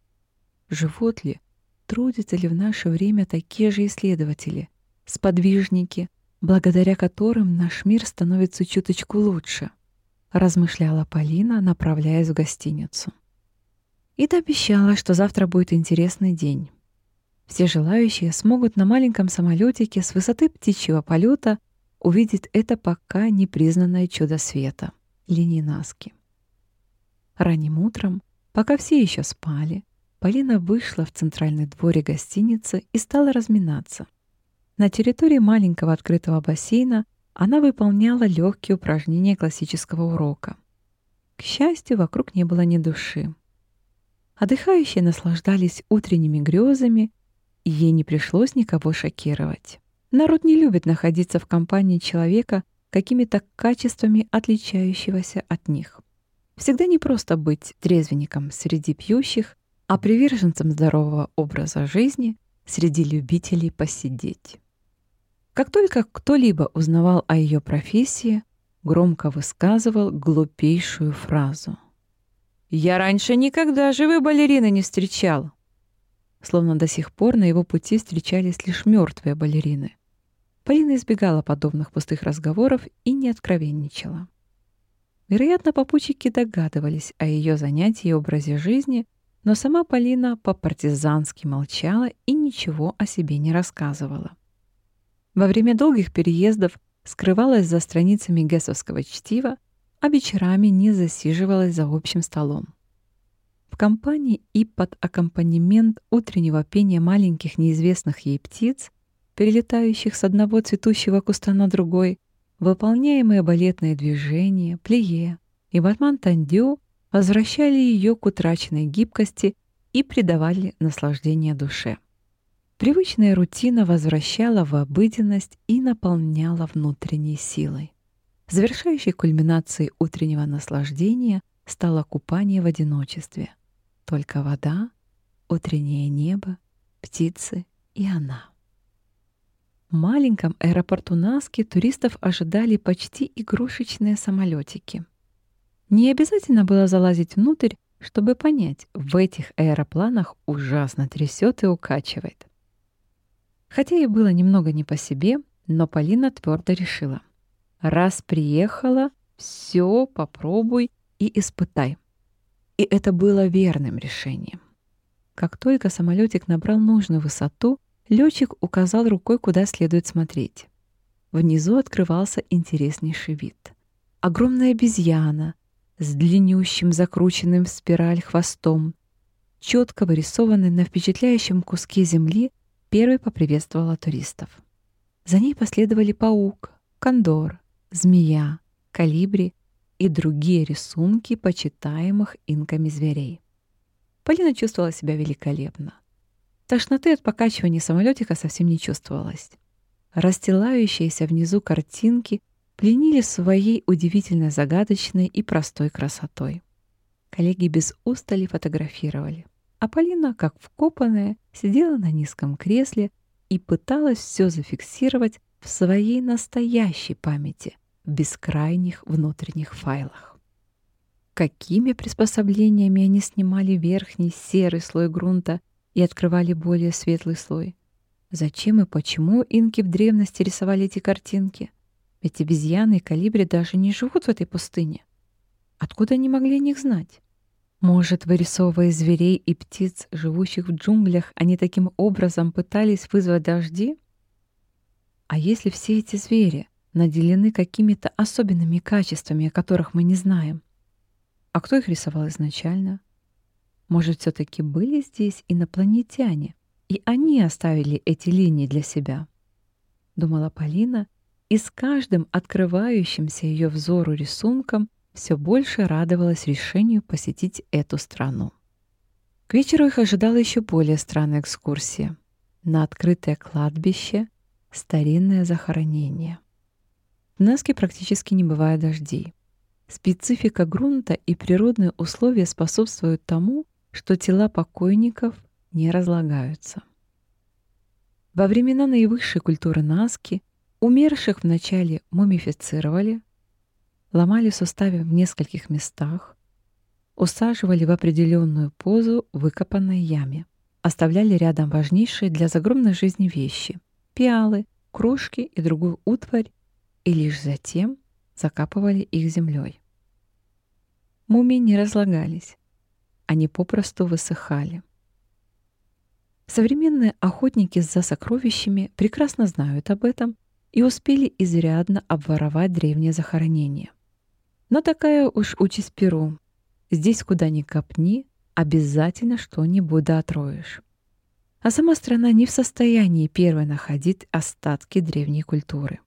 Живут ли, трудятся ли в наше время такие же исследователи, сподвижники, благодаря которым наш мир становится чуточку лучше, размышляла Полина, направляясь в гостиницу. Ида обещала, что завтра будет интересный день. Все желающие смогут на маленьком самолетике с высоты птичьего полета увидеть это пока непризнанное чудо света — линии Наски. Ранним утром, пока все еще спали, Полина вышла в центральный дворе гостиницы и стала разминаться. На территории маленького открытого бассейна она выполняла легкие упражнения классического урока. К счастью, вокруг не было ни души. Отдыхающие наслаждались утренними грезами, и ей не пришлось никого шокировать. Народ не любит находиться в компании человека какими-то качествами, отличающегося от них. Всегда не просто быть трезвенником среди пьющих, а приверженцем здорового образа жизни среди любителей посидеть. Как только кто-либо узнавал о ее профессии, громко высказывал глупейшую фразу. Я раньше никогда живой балерины не встречал!» Словно до сих пор на его пути встречались лишь мертвые балерины. Полина избегала подобных пустых разговоров и не откровенничала. Вероятно, попутчики догадывались о ее занятии и образе жизни, но сама Полина по-партизански молчала и ничего о себе не рассказывала. Во время долгих переездов скрывалась за страницами гессовского чтива, а вечерами не засиживалась за общим столом. В компании и под аккомпанемент утреннего пения маленьких неизвестных ей птиц, перелетающих с одного цветущего куста на другой, выполняемые балетные движения, плие и батман-тандю возвращали ее к утраченной гибкости и придавали наслаждение душе. Привычная рутина возвращала в обыденность и наполняла внутренней силой. Завершающей кульминацией утреннего наслаждения стало купание в одиночестве. Только вода, утреннее небо, птицы и она. Маленьком аэропорту Наски туристов ожидали почти игрушечные самолетики. Не обязательно было залазить внутрь, чтобы понять, в этих аэропланах ужасно трясет и укачивает. Хотя и было немного не по себе, но Полина твердо решила. Раз приехала, все попробуй и испытай. И это было верным решением. Как только самолетик набрал нужную высоту, летчик указал рукой, куда следует смотреть. Внизу открывался интереснейший вид. Огромная обезьяна с длиннющим закрученным в спираль хвостом, четко вырисованный на впечатляющем куске земли, первой поприветствовала туристов. За ней последовали паук, кондор, змея, калибри и другие рисунки почитаемых инками зверей. Полина чувствовала себя великолепно. Тошноты от покачивания самолетика совсем не чувствовалось. Расстилающиеся внизу картинки пленили своей удивительно загадочной и простой красотой. Коллеги без устали фотографировали а Полина, как вкопанная, сидела на низком кресле и пыталась все зафиксировать в своей настоящей памяти, в бескрайних внутренних файлах. Какими приспособлениями они снимали верхний серый слой грунта и открывали более светлый слой? Зачем и почему инки в древности рисовали эти картинки? Ведь обезьяны и калибри даже не живут в этой пустыне. Откуда они могли о них знать? Может, вырисовывая зверей и птиц, живущих в джунглях, они таким образом пытались вызвать дожди? А если все эти звери наделены какими-то особенными качествами, о которых мы не знаем? А кто их рисовал изначально? Может, все таки были здесь инопланетяне, и они оставили эти линии для себя? Думала Полина, и с каждым открывающимся ее взору рисунком все больше радовалась решению посетить эту страну. К вечеру их ожидала еще более странная экскурсия. На открытое кладбище, старинное захоронение. В Наске практически не бывает дождей. Специфика грунта и природные условия способствуют тому, что тела покойников не разлагаются. Во времена наивысшей культуры Наски умерших вначале мумифицировали, ломали суставы в нескольких местах, усаживали в определенную позу в выкопанной яме, оставляли рядом важнейшие для загромной жизни вещи — пиалы, кружки и другую утварь, и лишь затем закапывали их землей. Мумии не разлагались, они попросту высыхали. Современные охотники за сокровищами прекрасно знают об этом и успели изрядно обворовать древнее захоронение. Но такая уж участь Перу. Здесь куда ни копни, обязательно что-нибудь доотроишь. А сама страна не в состоянии первой находить остатки древней культуры.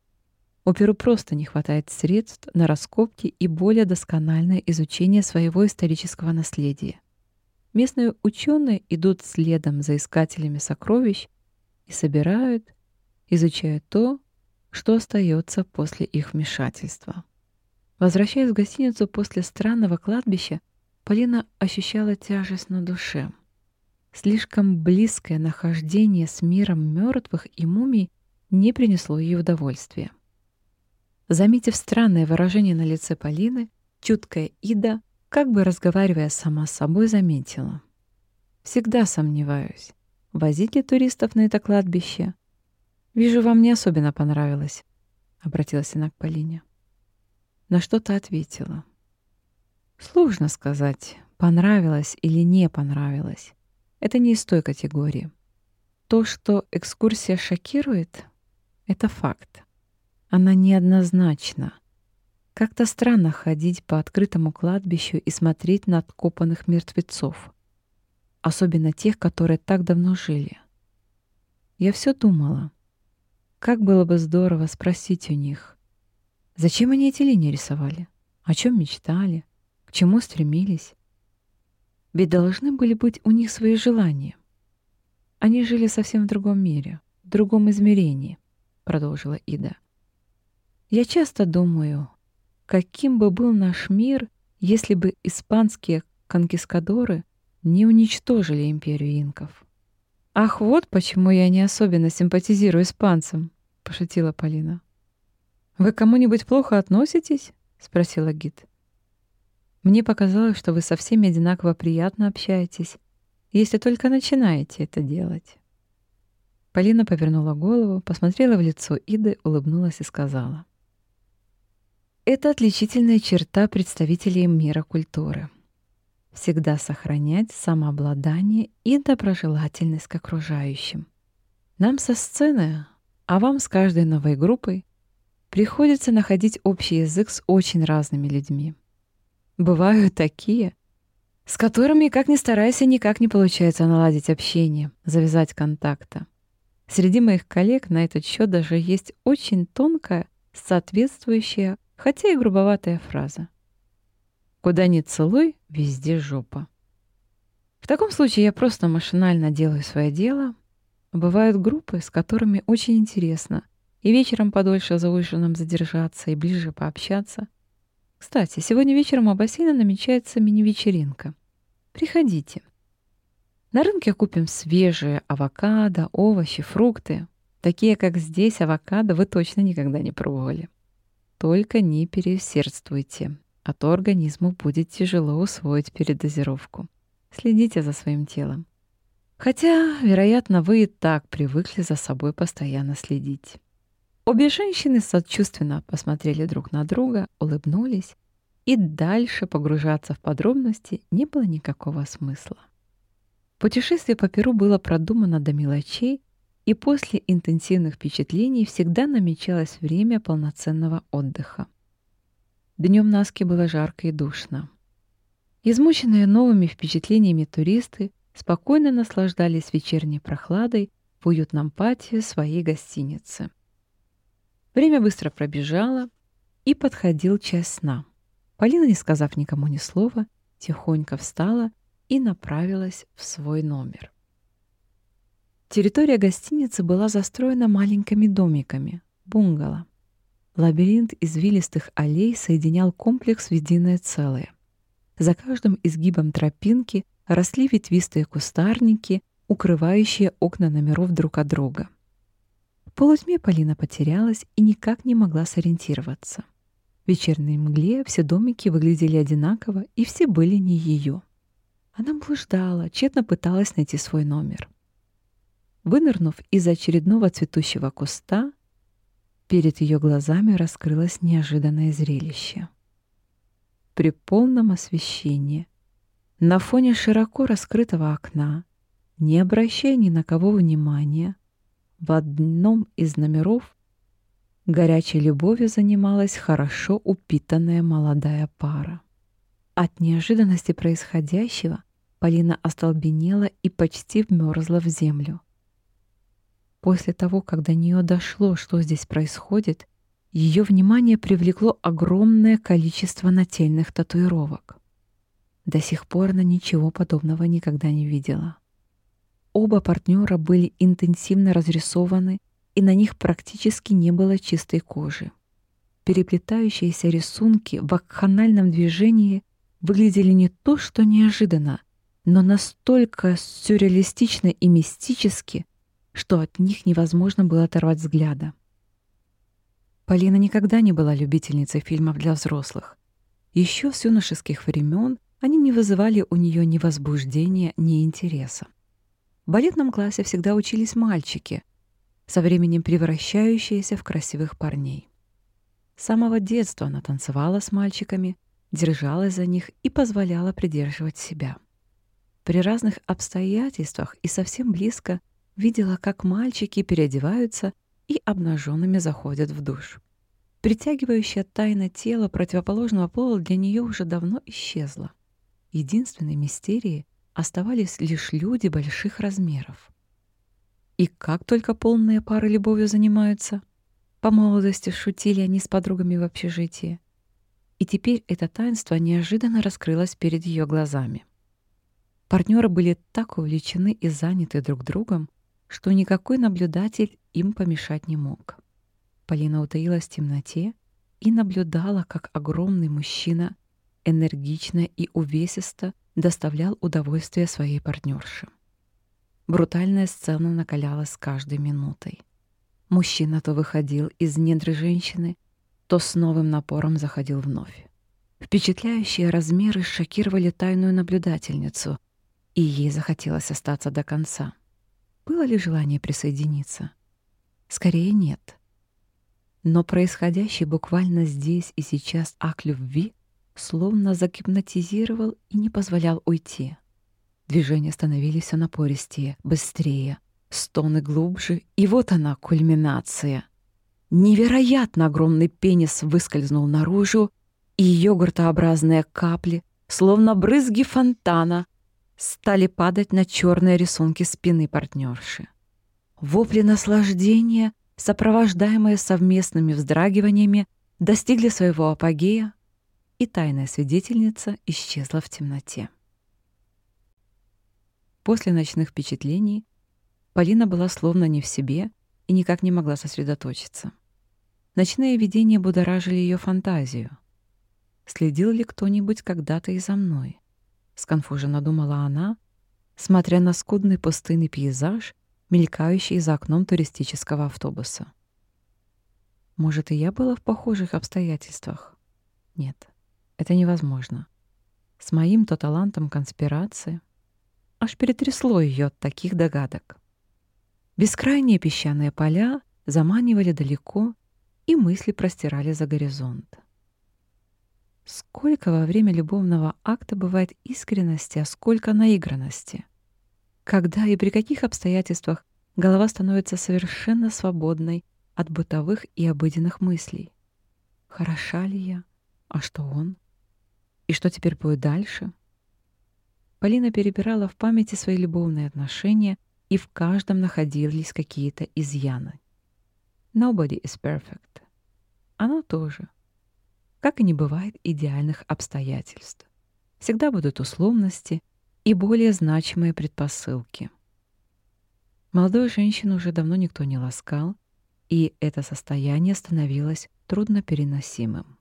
У Перу просто не хватает средств на раскопки и более доскональное изучение своего исторического наследия. Местные ученые идут следом за искателями сокровищ и собирают, изучают то, что остается после их вмешательства. Возвращаясь в гостиницу после странного кладбища, Полина ощущала тяжесть на душе. Слишком близкое нахождение с миром мертвых и мумий не принесло ей удовольствия. Заметив странное выражение на лице Полины, чуткая Ида как бы разговаривая сама с собой, заметила. Всегда сомневаюсь, возить ли туристов на это кладбище. Вижу, вам не особенно понравилось, — обратилась она к Полине. На что-то ответила. Сложно сказать, понравилось или не понравилось. Это не из той категории. То, что экскурсия шокирует, — это факт. Она неоднозначна. Как-то странно ходить по открытому кладбищу и смотреть на откопанных мертвецов. Особенно тех, которые так давно жили. Я все думала. Как было бы здорово спросить у них, зачем они эти линии рисовали, о чем мечтали, к чему стремились. Ведь должны были быть у них свои желания. Они жили совсем в другом мире, в другом измерении, продолжила Ида. Я часто думаю, каким бы был наш мир, если бы испанские конкискадоры не уничтожили империю инков. «Ах, вот почему я не особенно симпатизирую испанцам», — пошутила Полина. «Вы кому-нибудь плохо относитесь?» — спросила гид. Мне показалось, что вы со всеми одинаково приятно общаетесь, если только начинаете это делать. Полина повернула голову, посмотрела в лицо Иды, улыбнулась и сказала. Это отличительная черта представителей мира культуры. Всегда сохранять самообладание и доброжелательность к окружающим. Нам со сцены, а вам с каждой новой группой приходится находить общий язык с очень разными людьми. Бывают такие, с которыми, как ни старайся, никак не получается наладить общение, завязать контакта. Среди моих коллег на этот счет даже есть очень тонкая, соответствующая, хотя и грубоватая фраза. «Куда ни целуй, везде жопа». В таком случае я просто машинально делаю свое дело. Бывают группы, с которыми очень интересно и вечером подольше за ужином задержаться и ближе пообщаться — кстати, сегодня вечером у бассейна намечается мини-вечеринка. Приходите. На рынке купим свежие авокадо, овощи, фрукты. Такие, как здесь, авокадо вы точно никогда не пробовали. Только не переусердствуйте, а то организму будет тяжело усвоить передозировку. Следите за своим телом. Хотя, вероятно, вы и так привыкли за собой постоянно следить. Обе женщины сочувственно посмотрели друг на друга, улыбнулись, и дальше погружаться в подробности не было никакого смысла. Путешествие по Перу было продумано до мелочей, и после интенсивных впечатлений всегда намечалось время полноценного отдыха. Днем Наске было жарко и душно. Измученные новыми впечатлениями туристы спокойно наслаждались вечерней прохладой в уютном патио своей гостиницы. Время быстро пробежало, и подходил час сна. Полина, не сказав никому ни слова, тихонько встала и направилась в свой номер. Территория гостиницы была застроена маленькими домиками, бунгало. Лабиринт извилистых аллей соединял комплекс в единое целое. За каждым изгибом тропинки росли ветвистые кустарники, укрывающие окна номеров друг от друга полутьме Полина потерялась и никак не могла сориентироваться. В вечерней мгле все домики выглядели одинаково, и все были не ее. Она блуждала, тщетно пыталась найти свой номер. Вынырнув из очередного цветущего куста, перед ее глазами раскрылось неожиданное зрелище. При полном освещении, на фоне широко раскрытого окна, не обращая ни на кого внимания, в одном из номеров горячей любовью занималась хорошо упитанная молодая пара. От неожиданности происходящего Полина остолбенела и почти вмерзла в землю. После того, как до нее дошло, что здесь происходит, ее внимание привлекло огромное количество нательных татуировок. До сих пор она ничего подобного никогда не видела. Оба партнера были интенсивно разрисованы, и на них практически не было чистой кожи. Переплетающиеся рисунки в акханальном движении выглядели не то что неожиданно, но настолько сюрреалистично и мистически, что от них невозможно было оторвать взгляда. Полина никогда не была любительницей фильмов для взрослых. Еще с юношеских времен они не вызывали у нее ни возбуждения, ни интереса. В балетном классе всегда учились мальчики, со временем превращающиеся в красивых парней. С самого детства она танцевала с мальчиками, держалась за них и позволяла придерживать себя. При разных обстоятельствах и совсем близко видела, как мальчики переодеваются и обнаженными заходят в душ. Притягивающая тайна тела противоположного пола для нее уже давно исчезла. Единственной мистерией оставались лишь люди больших размеров. И как только полные пары любовью занимаются? По молодости шутили они с подругами в общежитии. И теперь это таинство неожиданно раскрылось перед ее глазами. Партнеры были так увлечены и заняты друг другом, что никакой наблюдатель им помешать не мог. Полина утаилась в темноте и наблюдала, как огромный мужчина энергично и увесисто доставлял удовольствие своей партнерше. Брутальная сцена накалялась с каждой минутой. Мужчина то выходил из недр женщины, то с новым напором заходил вновь. Впечатляющие размеры шокировали тайную наблюдательницу, и ей захотелось остаться до конца. Было ли желание присоединиться? Скорее нет. Но происходящий буквально здесь и сейчас акт любви словно загипнотизировал и не позволял уйти. Движения становились все напористее, быстрее, стоны глубже, и вот она, кульминация. Невероятно огромный пенис выскользнул наружу, и йогуртообразные капли, словно брызги фонтана, стали падать на черные рисунки спины партнерши. Вопли наслаждения, сопровождаемые совместными вздрагиваниями, достигли своего апогея, и тайная свидетельница исчезла в темноте. После ночных впечатлений Полина была словно не в себе и никак не могла сосредоточиться. Ночные видения будоражили ее фантазию. Следил ли кто-нибудь когда-то и за мной? Сконфуженно думала она, смотря на скудный пустынный пейзаж, мелькающий за окном туристического автобуса. Может, и я была в похожих обстоятельствах? Нет, это невозможно. С моим-то талантом конспирации Аж перетрясло ее от таких догадок. Бескрайние песчаные поля заманивали далеко, и мысли простирали за горизонт. Сколько во время любовного акта бывает искренности, а сколько наигранности? Когда и при каких обстоятельствах голова становится совершенно свободной от бытовых и обыденных мыслей? Хороша ли я? А что он? И что теперь будет дальше? Полина перебирала в памяти свои любовные отношения, и в каждом находились какие-то изъяны. Nobody is perfect. Оно тоже. Как и не бывает идеальных обстоятельств. Всегда будут условности и более значимые предпосылки. Молодую женщину уже давно никто не ласкал, и это состояние становилось труднопереносимым.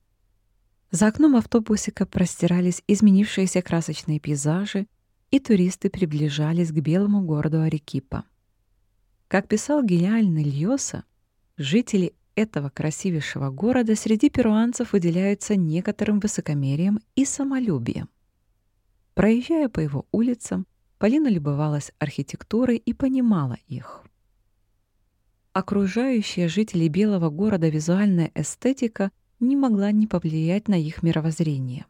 За окном автобусика простирались изменившиеся красочные пейзажи, и туристы приближались к белому городу Арекипа. Как писал гениальный Льоса, жители этого красивейшего города среди перуанцев выделяются некоторым высокомерием и самолюбием. Проезжая по его улицам, Полина любовалась архитектурой и понимала их. Окружающая жителей белого города визуальная эстетика — не могла не повлиять на их мировоззрение.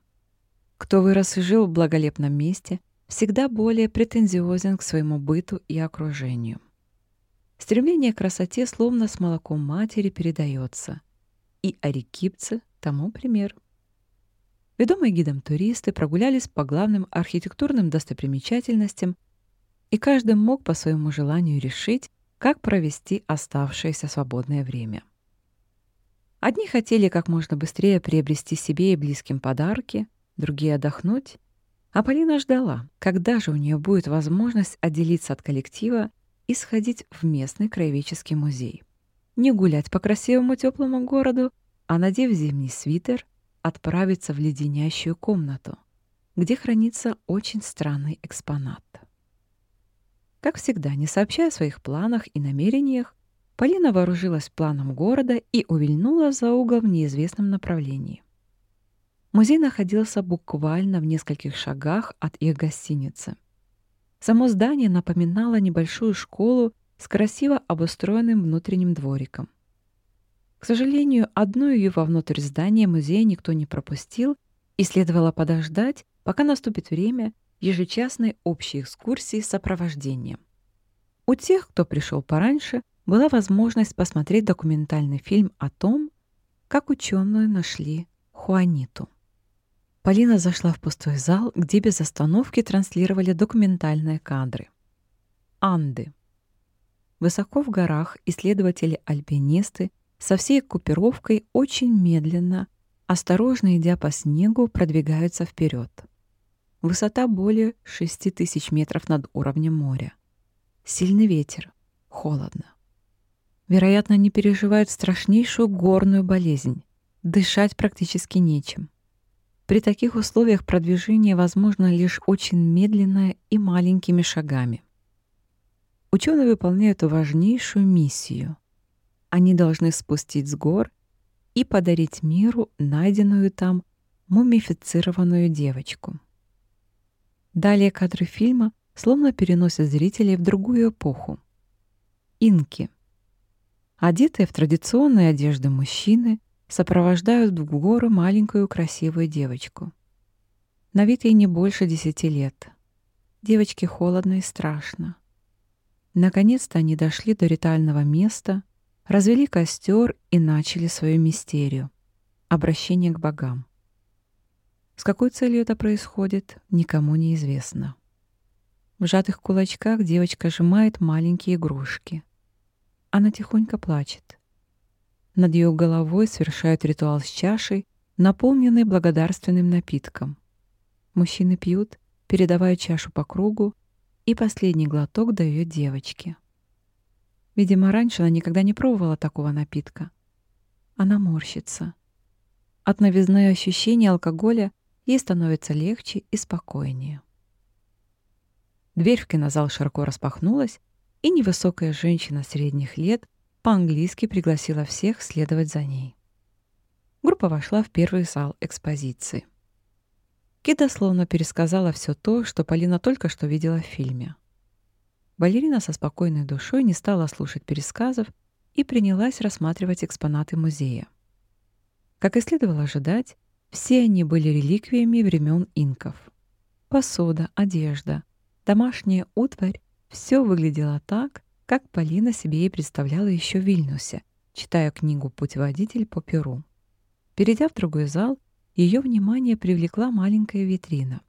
Кто вырос и жил в благолепном месте, всегда более претензиозен к своему быту и окружению. Стремление к красоте словно с молоком матери передается, и арекипцы тому пример. Ведомые гидом туристы прогулялись по главным архитектурным достопримечательностям, и каждый мог по своему желанию решить, как провести оставшееся свободное время. Одни хотели как можно быстрее приобрести себе и близким подарки, другие — отдохнуть. А Полина ждала, когда же у нее будет возможность отделиться от коллектива и сходить в местный краеведческий музей. Не гулять по красивому теплому городу, а, надев зимний свитер, отправиться в леденящую комнату, где хранится очень странный экспонат. Как всегда, не сообщая о своих планах и намерениях, Полина вооружилась планом города и увильнула за угол в неизвестном направлении. Музей находился буквально в нескольких шагах от их гостиницы. Само здание напоминало небольшую школу с красиво обустроенным внутренним двориком. К сожалению, одну ее вовнутрь здания музея никто не пропустил, и следовало подождать, пока наступит время ежечасной общей экскурсии с сопровождением. У тех, кто пришел пораньше, была возможность посмотреть документальный фильм о том, как ученые нашли Хуаниту. Полина зашла в пустой зал, где без остановки транслировали документальные кадры. Анды. Высоко в горах исследователи-альпинисты со всей экипировкой очень медленно, осторожно идя по снегу, продвигаются вперед. Высота более 6000 метров над уровнем моря. Сильный ветер. Холодно. Вероятно, они переживают страшнейшую горную болезнь. Дышать практически нечем. При таких условиях продвижение возможно лишь очень медленно и маленькими шагами. Ученые выполняют важнейшую миссию. Они должны спустить с гор и подарить миру найденную там мумифицированную девочку. Далее кадры фильма словно переносят зрителей в другую эпоху. Инки. Одетые в традиционные одежды мужчины сопровождают в гору маленькую красивую девочку. На вид ей не больше десяти лет. Девочке холодно и страшно. Наконец-то они дошли до ритуального места, развели костер и начали свою мистерию — обращение к богам. С какой целью это происходит, никому не известно. В сжатых кулачках девочка сжимает маленькие игрушки. Она тихонько плачет. Над ее головой совершают ритуал с чашей, наполненной благодарственным напитком. Мужчины пьют, передавая чашу по кругу, и последний глоток дает девочке. Видимо, раньше она никогда не пробовала такого напитка. Она морщится. От новизны ощущения алкоголя ей становится легче и спокойнее. Дверь в кинозал широко распахнулась, и невысокая женщина средних лет по-английски пригласила всех следовать за ней. Группа вошла в первый зал экспозиции. Кида словно пересказала все то, что Полина только что видела в фильме. Балерина со спокойной душой не стала слушать пересказов и принялась рассматривать экспонаты музея. Как и следовало ожидать, все они были реликвиями времен инков. Посуда, одежда, домашняя утварь — все выглядело так, как Полина себе и представляла еще в Вильнюсе, читая книгу «Путеводитель по Перу». Перейдя в другой зал, ее внимание привлекла маленькая витрина.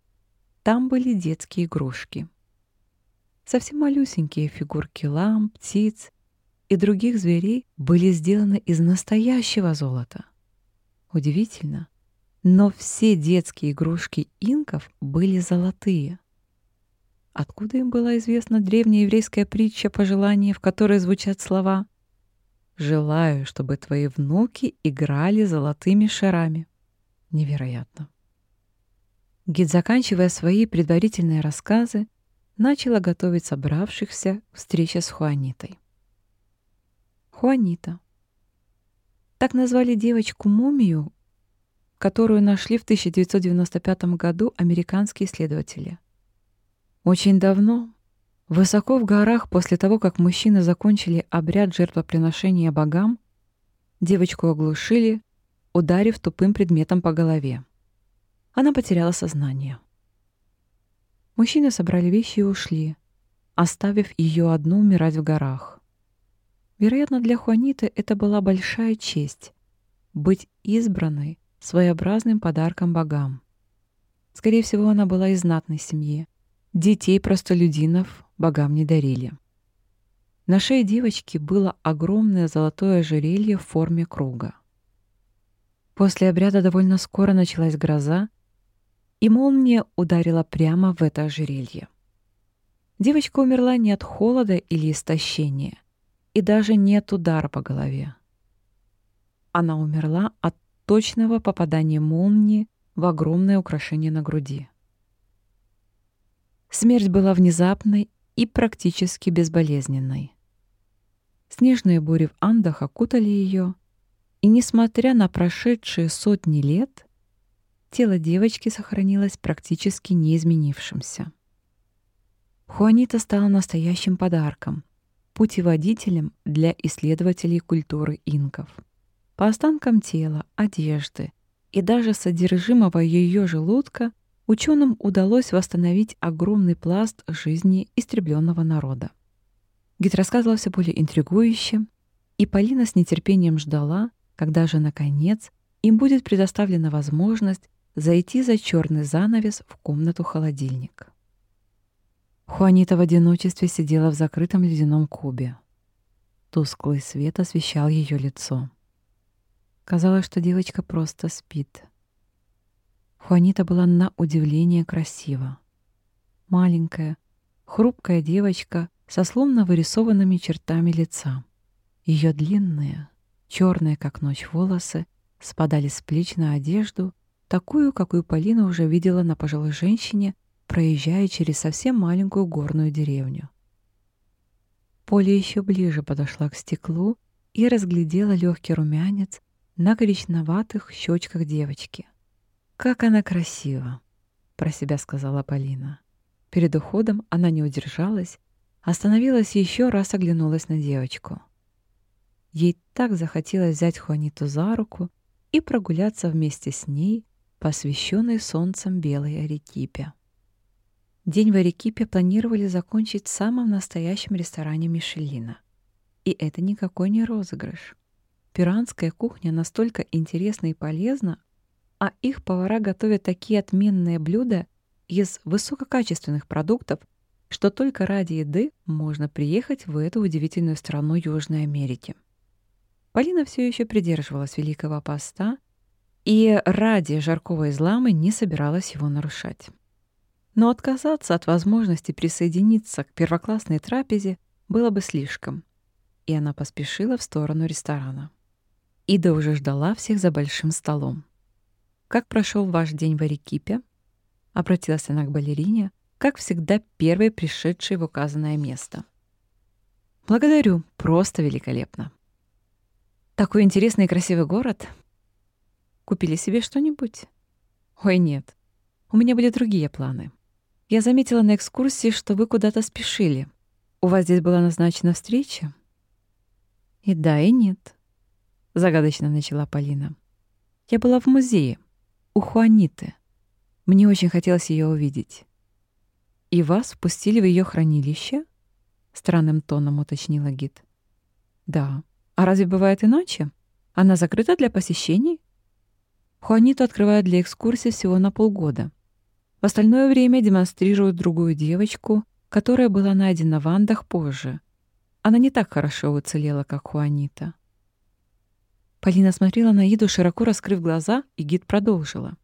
Там были детские игрушки. Совсем малюсенькие фигурки ламп, птиц и других зверей были сделаны из настоящего золота. Удивительно, но все детские игрушки инков были золотые. Откуда им была известна древняя еврейская притча пожелания, в которой звучат слова «Желаю, чтобы твои внуки играли золотыми шарами». Невероятно. Гид, заканчивая свои предварительные рассказы, начала готовить собравшихся к встрече с Хуанитой. Хуанита. Так назвали девочку-мумию, которую нашли в 1995 году американские исследователи. Очень давно, высоко в горах, после того, как мужчины закончили обряд жертвоприношения богам, девочку оглушили, ударив тупым предметом по голове. Она потеряла сознание. Мужчины собрали вещи и ушли, оставив ее одну умирать в горах. Вероятно, для Хуаниты это была большая честь — быть избранной своеобразным подарком богам. Скорее всего, она была из знатной семьи, Детей простолюдинов богам не дарили. На шее девочки было огромное золотое ожерелье в форме круга. После обряда довольно скоро началась гроза, и молния ударила прямо в это ожерелье. Девочка умерла не от холода или истощения, и даже не от удара по голове. Она умерла от точного попадания молнии в огромное украшение на груди. Смерть была внезапной и практически безболезненной. Снежные бури в Андах окутали ее, и, несмотря на прошедшие сотни лет, тело девочки сохранилось практически неизменившимся. Хуанита стала настоящим подарком, путеводителем для исследователей культуры инков. По останкам тела, одежды и даже содержимого ее желудка ученым удалось восстановить огромный пласт жизни истребленного народа. Гид рассказывала все более интригующе, и Полина с нетерпением ждала, когда же, наконец, им будет предоставлена возможность зайти за черный занавес в комнату-холодильник. Хуанита в одиночестве сидела в закрытом ледяном кубе. Тусклый свет освещал ее лицо. Казалось, что девочка просто спит. Хуанита была на удивление красива. Маленькая, хрупкая девочка со словно вырисованными чертами лица. Ее длинные, черные, как ночь, волосы спадали с плеч на одежду, такую, какую Полина уже видела на пожилой женщине, проезжая через совсем маленькую горную деревню. Поля еще ближе подошла к стеклу и разглядела легкий румянец на коричневатых щечках девочки. «Как она красива!» — про себя сказала Полина. Перед уходом она не удержалась, остановилась и еще раз оглянулась на девочку. Ей так захотелось взять Хуаниту за руку и прогуляться вместе с ней по освещенной солнцем белой Арекипе. День в Арекипе планировали закончить в самом настоящем ресторане Мишелина. И это никакой не розыгрыш. Пиранская кухня настолько интересна и полезна, а их повара готовят такие отменные блюда из высококачественных продуктов, что только ради еды можно приехать в эту удивительную страну Южной Америки. Полина все еще придерживалась Великого Поста и ради жаркого изламы не собиралась его нарушать. Но отказаться от возможности присоединиться к первоклассной трапезе было бы слишком, и она поспешила в сторону ресторана. Ида уже ждала всех за большим столом. «Как прошел ваш день в Арекипе?» — обратилась она к балерине, как всегда первой пришедшей в указанное место. «Благодарю, просто великолепно. Такой интересный и красивый город. Купили себе что-нибудь?» «Ой, нет. У меня были другие планы. Я заметила на экскурсии, что вы куда-то спешили. У вас здесь была назначена встреча?» «И да, и нет», загадочно начала Полина. Я была в музее у Хуаниты. Мне очень хотелось ее увидеть. И вас впустили в ее хранилище? Странным тоном уточнила гид. Да. А разве бывает иначе? Она закрыта для посещений? Хуаниту открывают для экскурсии всего на полгода. В остальное время демонстрируют другую девочку, которая была найдена в Андах позже. Она не так хорошо уцелела, как Хуанита. Полина смотрела на Иду, широко раскрыв глаза, и гид продолжила.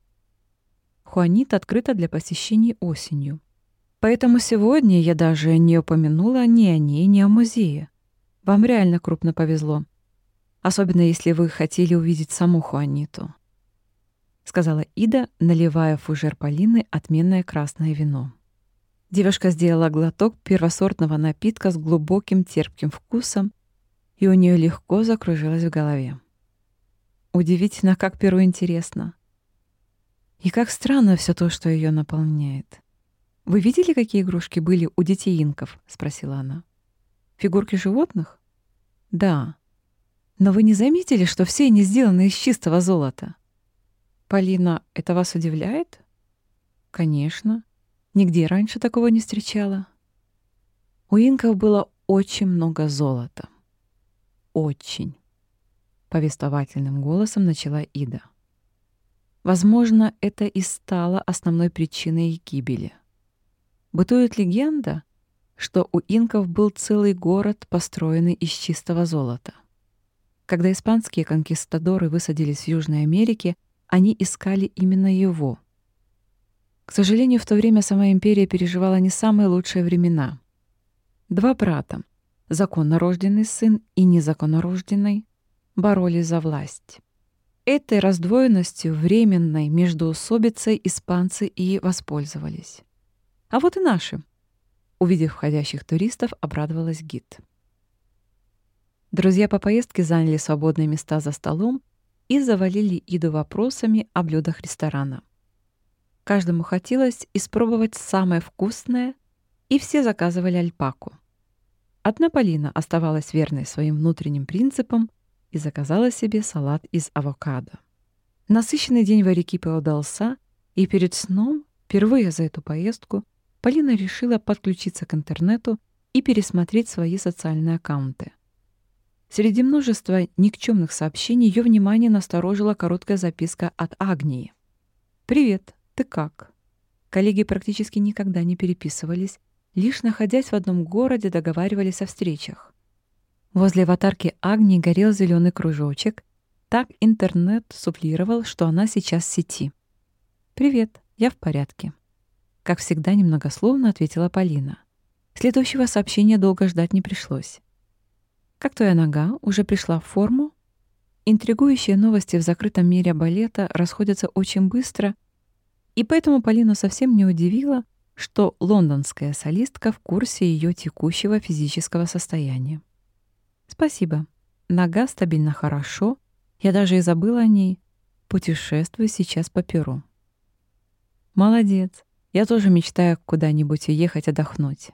Хуанит открыта для посещений осенью. Поэтому сегодня я даже не упомянула ни о ней, ни о музее. Вам реально крупно повезло. Особенно если вы хотели увидеть саму Хуаниту. Сказала Ида, наливая фужер Полины отменное красное вино. Девушка сделала глоток первосортного напитка с глубоким терпким вкусом, и у нее легко закружилось в голове. Удивительно, как Перу интересно. И как странно все то, что ее наполняет. «Вы видели, какие игрушки были у детей инков?» — спросила она. «Фигурки животных?» «Да. Но вы не заметили, что все они сделаны из чистого золота?» «Полина, это вас удивляет?» «Конечно. Нигде раньше такого не встречала». У инков было очень много золота. Очень повествовательным голосом начала Ида. Возможно, это и стало основной причиной их гибели. Бытует легенда, что у инков был целый город, построенный из чистого золота. Когда испанские конкистадоры высадились в Южной Америке, они искали именно его. К сожалению, в то время сама империя переживала не самые лучшие времена. Два брата, законнорожденный сын и незаконнорожденный, боролись за власть. Этой раздвоенностью временной междоусобицей испанцы и воспользовались. А вот и наши. Увидев входящих туристов, обрадовалась гид. Друзья по поездке заняли свободные места за столом и завалили Иду вопросами о блюдах ресторана. Каждому хотелось испробовать самое вкусное, и все заказывали альпаку. Одна Полина оставалась верной своим внутренним принципам и заказала себе салат из авокадо. Насыщенный день в Арекипе удался, и перед сном, впервые за эту поездку, Полина решила подключиться к интернету и пересмотреть свои социальные аккаунты. Среди множества никчемных сообщений ее внимание насторожила короткая записка от Агнии. «Привет. Ты как? Коллеги практически никогда не переписывались, лишь находясь в одном городе, договаривались о встречах. Возле аватарки Агнии горел зеленый кружочек. Так интернет суплировал, что она сейчас в сети. «Привет, я в порядке». Как всегда, немногословно ответила Полина. Следующего сообщения долго ждать не пришлось. «Как твоя нога? Уже пришла в форму?» Интригующие новости в закрытом мире балета расходятся очень быстро и поэтому Полину совсем не удивило, что лондонская солистка в курсе ее текущего физического состояния. «Спасибо. Нога стабильно хорошо. Я даже и забыла о ней. Путешествую сейчас по Перу». «Молодец. Я тоже мечтаю куда-нибудь уехать отдохнуть.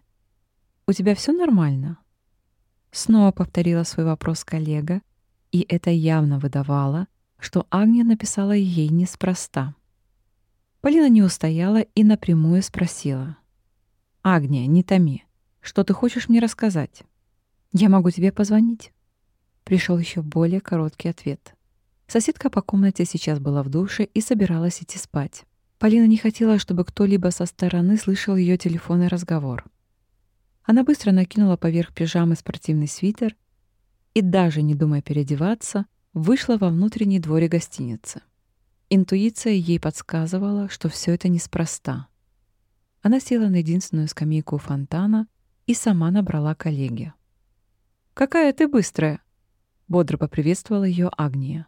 У тебя все нормально?» Снова повторила свой вопрос коллега, и это явно выдавало, что Агния написала ей неспроста. Полина не устояла и напрямую спросила. «Агния, не томи. Что ты хочешь мне рассказать? Я могу тебе позвонить?» Пришел еще более короткий ответ. Соседка по комнате сейчас была в душе и собиралась идти спать. Полина не хотела, чтобы кто-либо со стороны слышал ее телефонный разговор. Она быстро накинула поверх пижамы спортивный свитер и, даже не думая переодеваться, вышла во внутренний дворик гостиницы. Интуиция ей подсказывала, что все это неспроста. Она села на единственную скамейку у фонтана и сама набрала коллеги. «Какая ты быстрая!» — бодро поприветствовала ее Агния.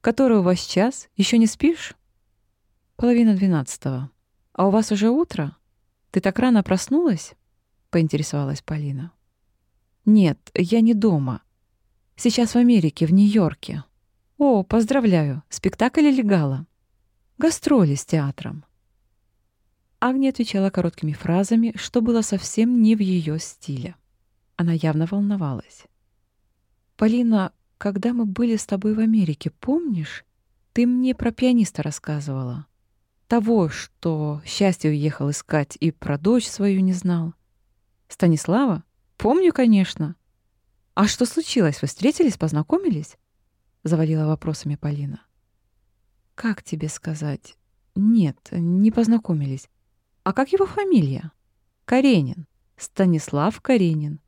«Который у вас час? Еще не спишь?» «Половина двенадцатого. А у вас уже утро? Ты так рано проснулась?» — поинтересовалась Полина. «Нет, я не дома. Сейчас в Америке, в Нью-Йорке». «О, поздравляю! Спектакль или гала?» «Гастроли с театром». Агния отвечала короткими фразами, что было совсем не в ее стиле. Она явно волновалась. «Полина, когда мы были с тобой в Америке, помнишь? Ты мне про пианиста рассказывала. Того, что счастье уехал искать и про дочь свою не знал. Станислава? Помню, конечно. А что случилось? Вы встретились, познакомились? завалила вопросами Полина. Как тебе сказать? Нет, не познакомились. А как его фамилия? Каренин. Станислав Каренин.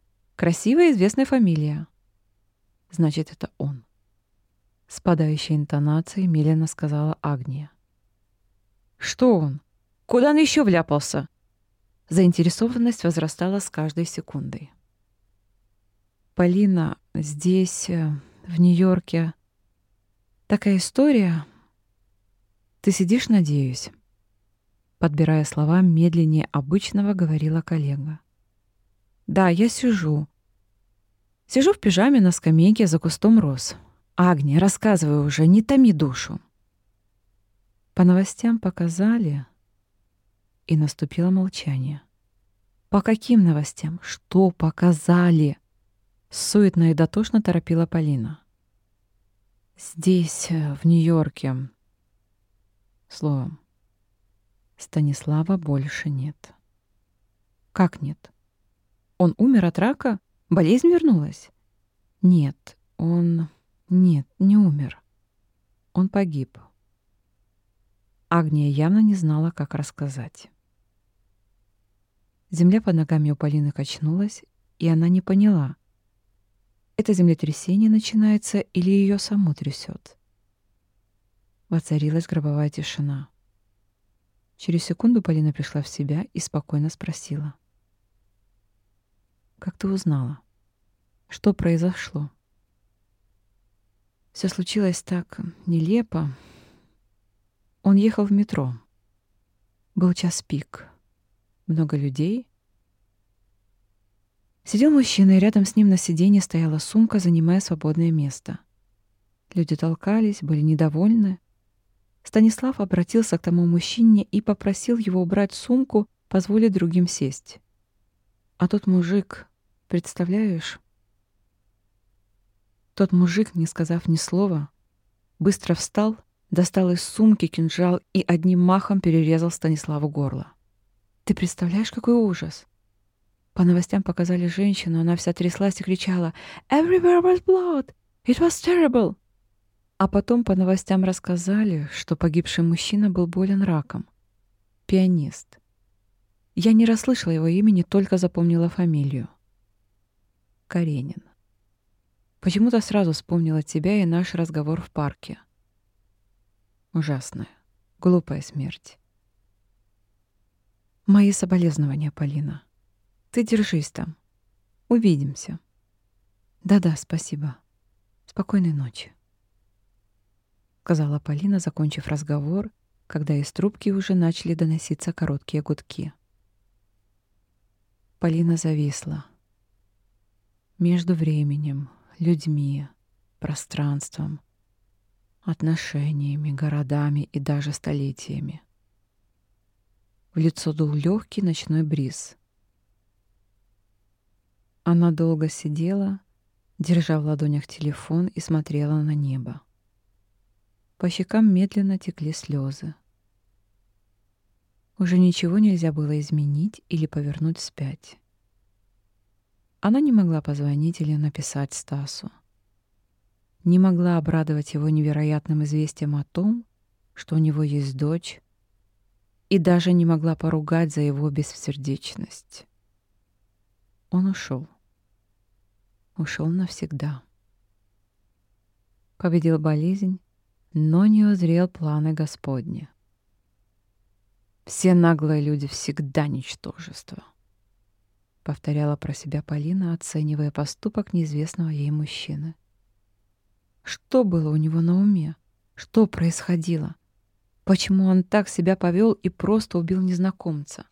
Красивая известная фамилия. Значит, это он. С падающей интонацией медленно сказала Агния. Что он? Куда он еще вляпался? Заинтересованность возрастала с каждой секундой. Полина, здесь, э, в Нью-Йорке, Такая история. Ты сидишь, надеюсь. Подбирая слова медленнее обычного, говорила коллега. Да, я сижу. Сижу в пижаме на скамейке за кустом роз. Агния, рассказывай уже, не томи душу. По новостям показали, и наступило молчание. По каким новостям? Что показали? Суетно и дотошно торопила Полина. Здесь, э, в Нью-Йорке. Словом, Станислава больше нет. Как нет? Он умер от рака? Болезнь вернулась? Нет, он... Нет, не умер. Он погиб. Агния явно не знала, как рассказать. Земля под ногами у Полины качнулась, и она не поняла, это землетрясение начинается или ее саму трясет? Воцарилась гробовая тишина. Через секунду Полина пришла в себя и спокойно спросила. «Как ты узнала? Что произошло?» Все случилось так нелепо. Он ехал в метро. Был час пик. Много людей, Сидел мужчина, и рядом с ним на сиденье стояла сумка, занимая свободное место. Люди толкались, были недовольны. Станислав обратился к тому мужчине и попросил его убрать сумку, позволить другим сесть. А тот мужик, представляешь? Тот мужик, не сказав ни слова, быстро встал, достал из сумки кинжал и одним махом перерезал Станиславу горло. Ты представляешь, какой ужас? По новостям показали женщину, она вся тряслась и кричала «Everywhere was blood! It was terrible!» А потом по новостям рассказали, что погибший мужчина был болен раком. Пианист. Я не расслышала его имени, только запомнила фамилию. Каренин. Почему-то сразу вспомнила тебя и наш разговор в парке. Ужасная, глупая смерть. Мои соболезнования, Полина. Ты держись там. Увидимся. Да-да, спасибо. Спокойной ночи сказала Полина, закончив разговор, когда из трубки уже начали доноситься короткие гудки. Полина зависла. Между временем, людьми, пространством, отношениями, городами и даже столетиями. В лицо дул легкий ночной бриз. Она долго сидела, держа в ладонях телефон и смотрела на небо. По щекам медленно текли слезы. Уже ничего нельзя было изменить или повернуть вспять. Она не могла позвонить или написать Стасу. Не могла обрадовать его невероятным известием о том, что у него есть дочь, и даже не могла поругать за его бессердечность. Он ушел. Ушел навсегда. Победил болезнь, но не узрел планы Господни. «Все наглые люди всегда ничтожество», — повторяла про себя Полина, оценивая поступок неизвестного ей мужчины. Что было у него на уме? Что происходило? Почему он так себя повел и просто убил незнакомца?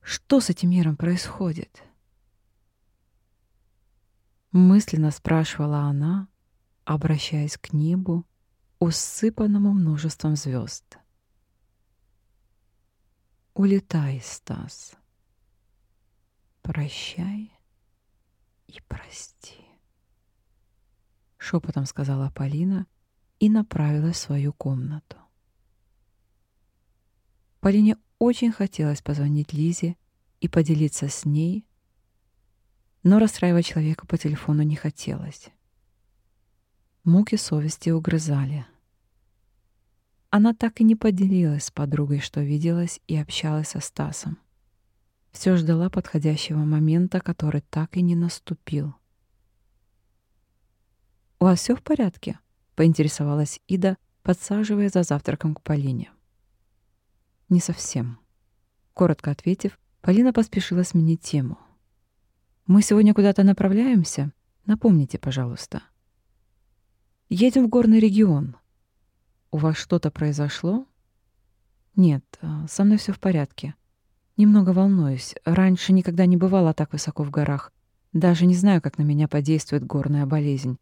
Что с этим миром происходит? Мысленно спрашивала она, обращаясь к небу, усыпанному множеством звезд. Улетай, Стас. Прощай и прости. Шепотом сказала Полина и направилась в свою комнату. Полине очень хотелось позвонить Лизе и поделиться с ней, но расстраивать человека по телефону не хотелось. Муки совести угрызали. Она так и не поделилась с подругой, что виделась и общалась со Стасом. Все ждала подходящего момента, который так и не наступил. «У вас все в порядке?» — поинтересовалась Ида, подсаживая за завтраком к Полине. «Не совсем». Коротко ответив, Полина поспешила сменить тему. «Мы сегодня куда-то направляемся? Напомните, пожалуйста». Едем в горный регион. У вас что-то произошло? Нет, а, со мной все в порядке. Немного волнуюсь. Раньше никогда не бывала так высоко в горах. Даже не знаю, как на меня подействует горная болезнь.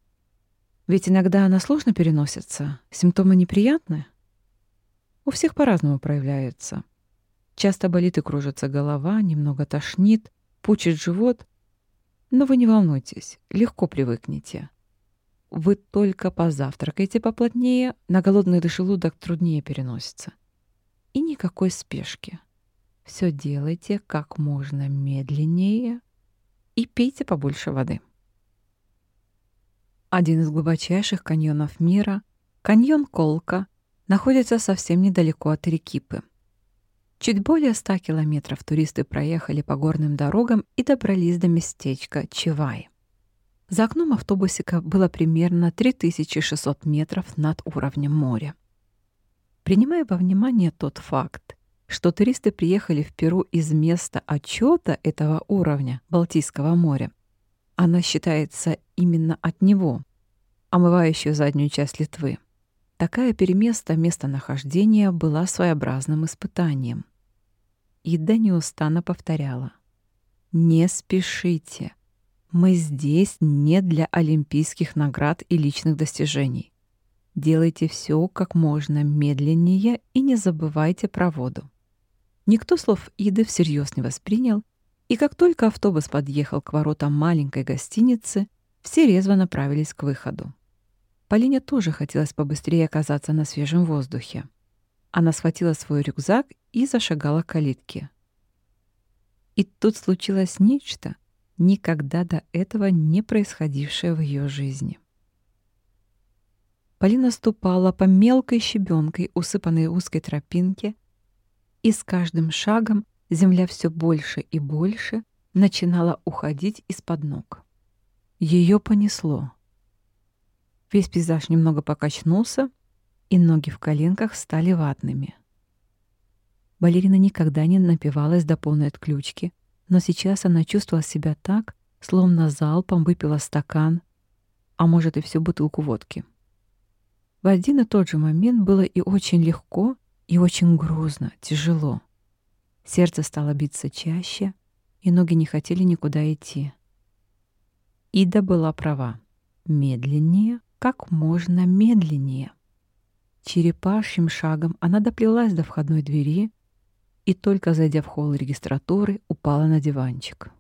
Ведь иногда она сложно переносится, симптомы неприятны. У всех по-разному проявляются. Часто болит и кружится голова, немного тошнит, пучит живот. Но вы не волнуйтесь, легко привыкнете. Вы только позавтракайте поплотнее, на голодный желудок труднее переносится. И никакой спешки. Все делайте как можно медленнее и пейте побольше воды. Один из глубочайших каньонов мира, каньон Колка, находится совсем недалеко от Рекипы. Чуть более ста километров туристы проехали по горным дорогам и добрались до местечка Чивай. За окном автобусика было примерно 3600 метров над уровнем моря. Принимая во внимание тот факт, что туристы приехали в Перу из места отчета этого уровня Балтийского моря, она считается именно от него, омывающую заднюю часть Литвы. Такая переместа местонахождения была своеобразным испытанием. Ида неустанно повторяла «Не спешите, мы здесь не для олимпийских наград и личных достижений. Делайте все как можно медленнее и не забывайте про воду. Никто слов Иды всерьез не воспринял, и как только автобус подъехал к воротам маленькой гостиницы, все резво направились к выходу. Полине тоже хотелось побыстрее оказаться на свежем воздухе. Она схватила свой рюкзак и зашагала к калитке. И тут случилось нечто, никогда до этого не происходившее в ее жизни. Полина ступала по мелкой щебенкой, усыпанной узкой тропинке, и с каждым шагом земля все больше и больше начинала уходить из-под ног. Ее понесло. Весь пейзаж немного покачнулся, и ноги в коленках стали ватными. Балерина никогда не напивалась до полной отключки, но сейчас она чувствовала себя так, словно залпом выпила стакан, а может и всю бутылку водки. В один и тот же момент было и очень легко, и очень грузно, тяжело. Сердце стало биться чаще, и ноги не хотели никуда идти. Ида была права. Медленнее, как можно медленнее. Черепашьим шагом она доплелась до входной двери и только зайдя в холл регистратуры, упала на диванчик.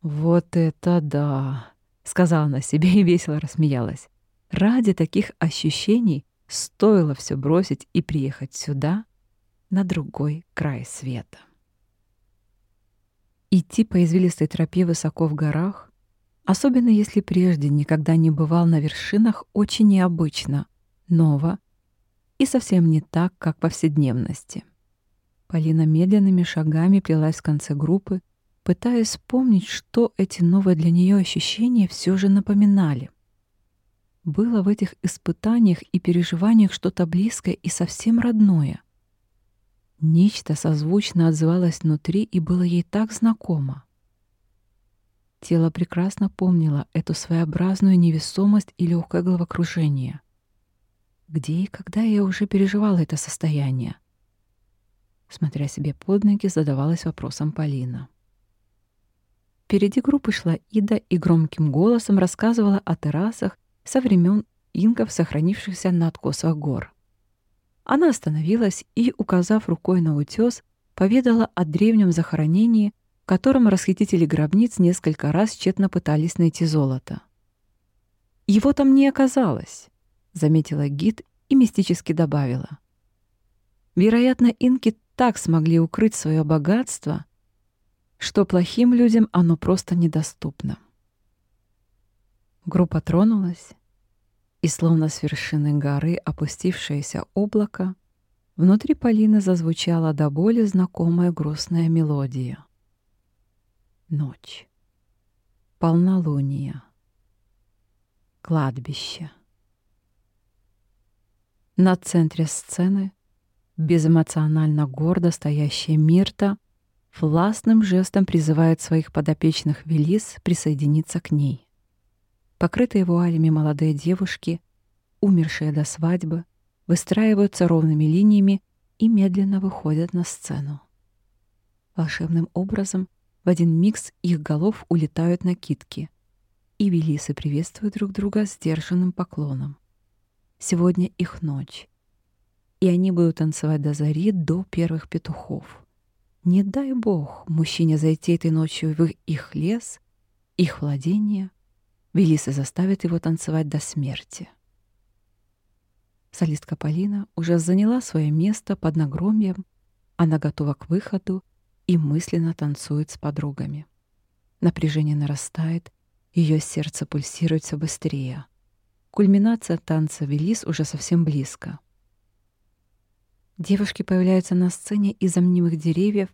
«Вот это да!» — сказала она себе и весело рассмеялась. Ради таких ощущений стоило все бросить и приехать сюда, на другой край света. Идти по извилистой тропе высоко в горах, особенно если прежде никогда не бывал на вершинах, очень необычно, ново и совсем не так, как повседневности. Полина медленными шагами плелась в конце группы, пытаясь вспомнить, что эти новые для нее ощущения все же напоминали — было в этих испытаниях и переживаниях что-то близкое и совсем родное. Нечто созвучно отзывалось внутри и было ей так знакомо. Тело прекрасно помнило эту своеобразную невесомость и легкое головокружение. Где и когда я уже переживала это состояние? Смотря себе под ноги, задавалась вопросом Полина. Впереди группы шла Ида и громким голосом рассказывала о террасах со времен инков, сохранившихся на откосах гор. Она остановилась и, указав рукой на утес, поведала о древнем захоронении, в котором расхитители гробниц несколько раз тщетно пытались найти золото. «Его там не оказалось», — заметила гид и мистически добавила. «Вероятно, инки так смогли укрыть свое богатство, что плохим людям оно просто недоступно». Группа тронулась, и словно с вершины горы опустившееся облако, внутри Полины зазвучала до боли знакомая грустная мелодия. Ночь. Полнолуние. Кладбище. На центре сцены безэмоционально гордо стоящая Мирта властным жестом призывает своих подопечных Велис присоединиться к ней. Покрытые вуалями молодые девушки, умершие до свадьбы, выстраиваются ровными линиями и медленно выходят на сцену. Волшебным образом в один миг с их голов улетают накидки, и велисы приветствуют друг друга сдержанным поклоном. Сегодня их ночь, и они будут танцевать до зари, до первых петухов. Не дай бог мужчине зайти этой ночью в их лес, их владение — Велиса заставит его танцевать до смерти. Солистка Полина уже заняла свое место под нагромьем, она готова к выходу и мысленно танцует с подругами. Напряжение нарастает, ее сердце пульсирует все быстрее. Кульминация танца Велис уже совсем близко. Девушки появляются на сцене из-за мнимых деревьев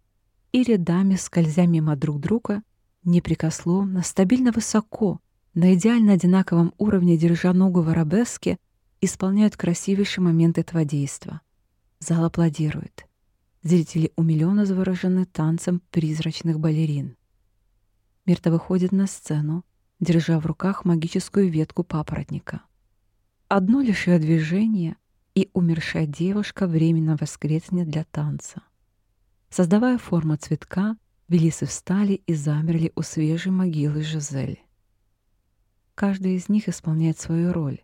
и рядами, скользя мимо друг друга, непрекословно, стабильно высоко, на идеально одинаковом уровне, держа ногу в арабеске, исполняют красивейшие моменты этого действа. Зал аплодирует. Зрители умилённо заворожены танцем призрачных балерин. Мирта выходит на сцену, держа в руках магическую ветку папоротника. Одно лишь её движение, и умершая девушка временно воскреснет для танца. Создавая форму цветка, Велисы встали и замерли у свежей могилы Жизель. Каждый из них исполняет свою роль.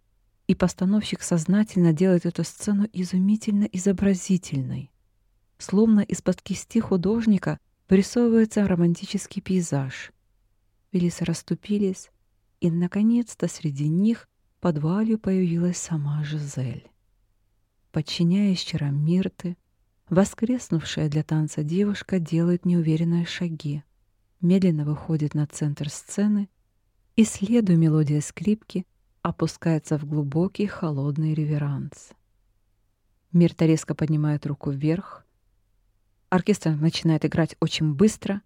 и постановщик сознательно делает эту сцену изумительно изобразительной. Словно из-под кисти художника вырисовывается романтический пейзаж. Велисы расступились, и, наконец-то, среди них под вуалью появилась сама Жизель. Подчиняясь чарам Мирты, воскреснувшая для танца девушка делает неуверенные шаги, медленно выходит на центр сцены и, следуя мелодии скрипки, опускается в глубокий холодный реверанс. Мирта резко поднимает руку вверх, оркестр начинает играть очень быстро,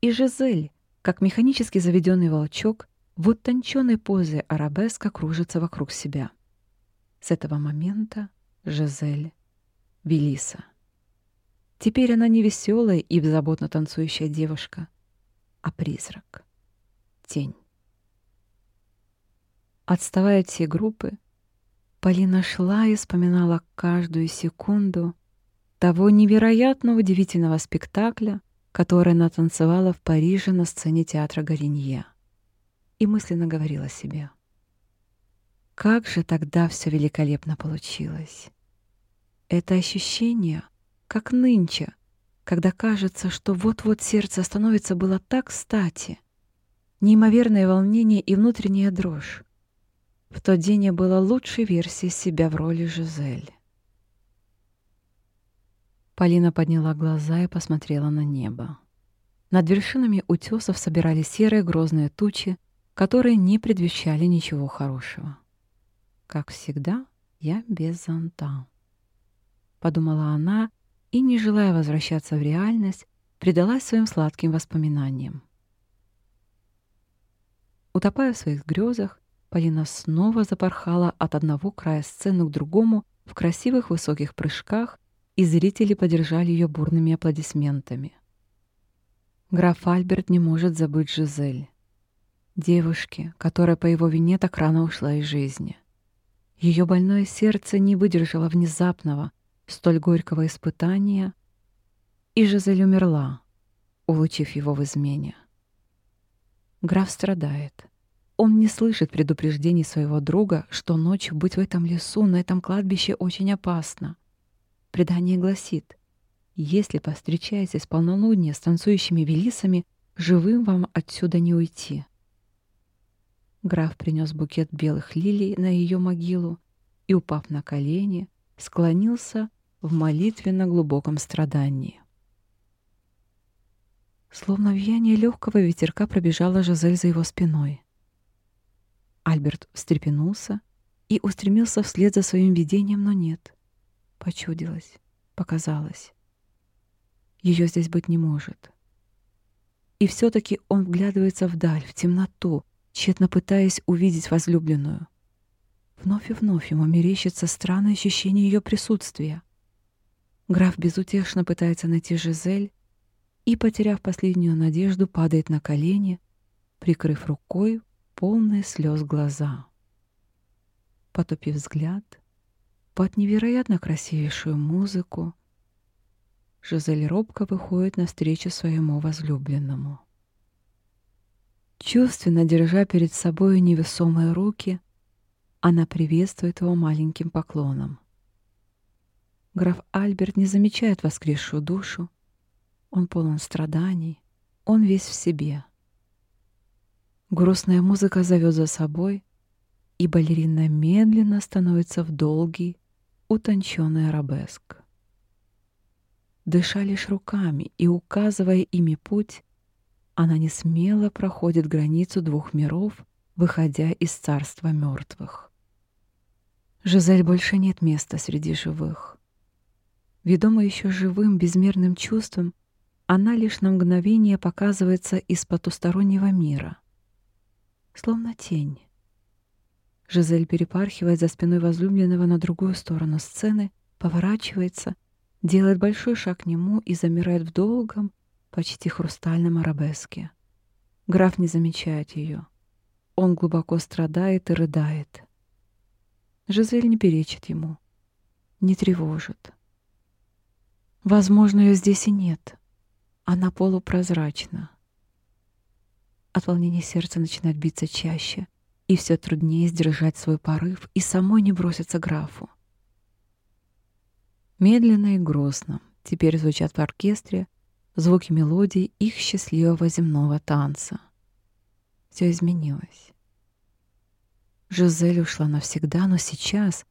и Жизель, как механически заведенный волчок, в утонченной позе арабеска кружится вокруг себя. С этого момента Жизель — Велиса. Теперь она не веселая и беззаботно танцующая девушка, а призрак, тень. Отставая от всей группы, Полина шла и вспоминала каждую секунду того невероятно удивительного спектакля, который она танцевала в Париже на сцене театра Гаринье. И мысленно говорила себе, как же тогда все великолепно получилось. Это ощущение, как нынче, когда кажется, что вот-вот сердце остановится, было так кстати. Неимоверное волнение и внутренняя дрожь. В тот день я была лучшей версией себя в роли Жизель. Полина подняла глаза и посмотрела на небо. Над вершинами утесов собирались серые грозные тучи, которые не предвещали ничего хорошего. Как всегда, я без зонта. Подумала она и, не желая возвращаться в реальность, предалась своим сладким воспоминаниям. Утопая в своих грезах, Полина снова запорхала от одного края сцены к другому в красивых высоких прыжках, и зрители поддержали ее бурными аплодисментами. Граф Альберт не может забыть Жизель, девушки, которая по его вине так рано ушла из жизни. Ее больное сердце не выдержало внезапного, столь горького испытания, и Жизель умерла, улучив его в измене. Граф страдает. Он не слышит предупреждений своего друга, что ночью быть в этом лесу, на этом кладбище очень опасно. Предание гласит, если повстречаетесь в полнолуние с танцующими велисами, живым вам отсюда не уйти. Граф принес букет белых лилий на ее могилу и, упав на колени, склонился в молитвенно глубоком страдании. Словно вьяние легкого ветерка пробежала Жизель за его спиной. Альберт встрепенулся и устремился вслед за своим видением, но нет. Почудилось, показалось. Ее здесь быть не может. И все-таки он вглядывается вдаль, в темноту, тщетно пытаясь увидеть возлюбленную. Вновь и вновь ему мерещится странное ощущение ее присутствия. Граф безутешно пытается найти Жизель и, потеряв последнюю надежду, падает на колени, прикрыв рукой полные слез глаза. Потупив взгляд, под невероятно красивейшую музыку, Жизель робко выходит навстречу своему возлюбленному. Чувственно держа перед собой невесомые руки, она приветствует его маленьким поклоном. Граф Альберт не замечает воскресшую душу. Он полон страданий, он весь в себе. Грустная музыка зовет за собой, и балерина медленно становится в долгий, утонченный арабеск. Дыша лишь руками и указывая ими путь, она не смело проходит границу двух миров, выходя из царства мертвых. Жизель больше нет места среди живых. Ведома еще живым, безмерным чувством, она лишь на мгновение показывается из потустороннего мира — словно тень. Жизель перепархивает за спиной возлюбленного на другую сторону сцены, поворачивается, делает большой шаг к нему и замирает в долгом, почти хрустальном арабеске. Граф не замечает ее. Он глубоко страдает и рыдает. Жизель не перечит ему, не тревожит. Возможно, ее здесь и нет. Она полупрозрачна. От волнения сердце начинает биться чаще. и все труднее сдержать свой порыв и самой не броситься графу. Медленно и грустно теперь звучат в оркестре звуки мелодий их счастливого земного танца. Все изменилось. Жизель ушла навсегда, но сейчас,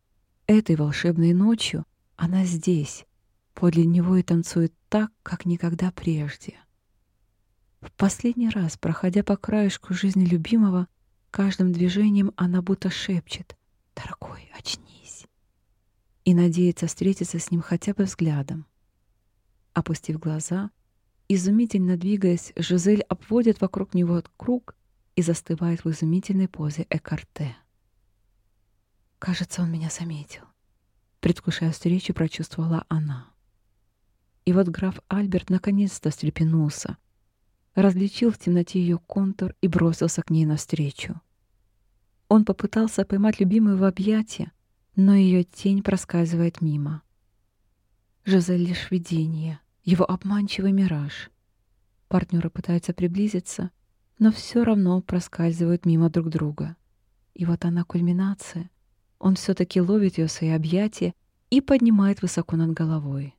этой волшебной ночью, она здесь, подле него и танцует так, как никогда прежде. В последний раз, проходя по краешку жизни любимого, каждым движением она будто шепчет «Дорогой, очнись!» и надеется встретиться с ним хотя бы взглядом. Опустив глаза, изумительно двигаясь, Жизель обводит вокруг него круг и застывает в изумительной позе экарте. Кажется, он меня заметил. Предвкушая встречу, прочувствовала она. И вот граф Альберт наконец-то встрепенулся, различил в темноте ее контур и бросился к ней навстречу. Он попытался поймать любимую в объятия, но ее тень проскальзывает мимо. Жизель лишь видение, его обманчивый мираж. Партнеры пытаются приблизиться, но все равно проскальзывают мимо друг друга. И вот она кульминация. Он все-таки ловит ее в свои объятия и поднимает высоко над головой.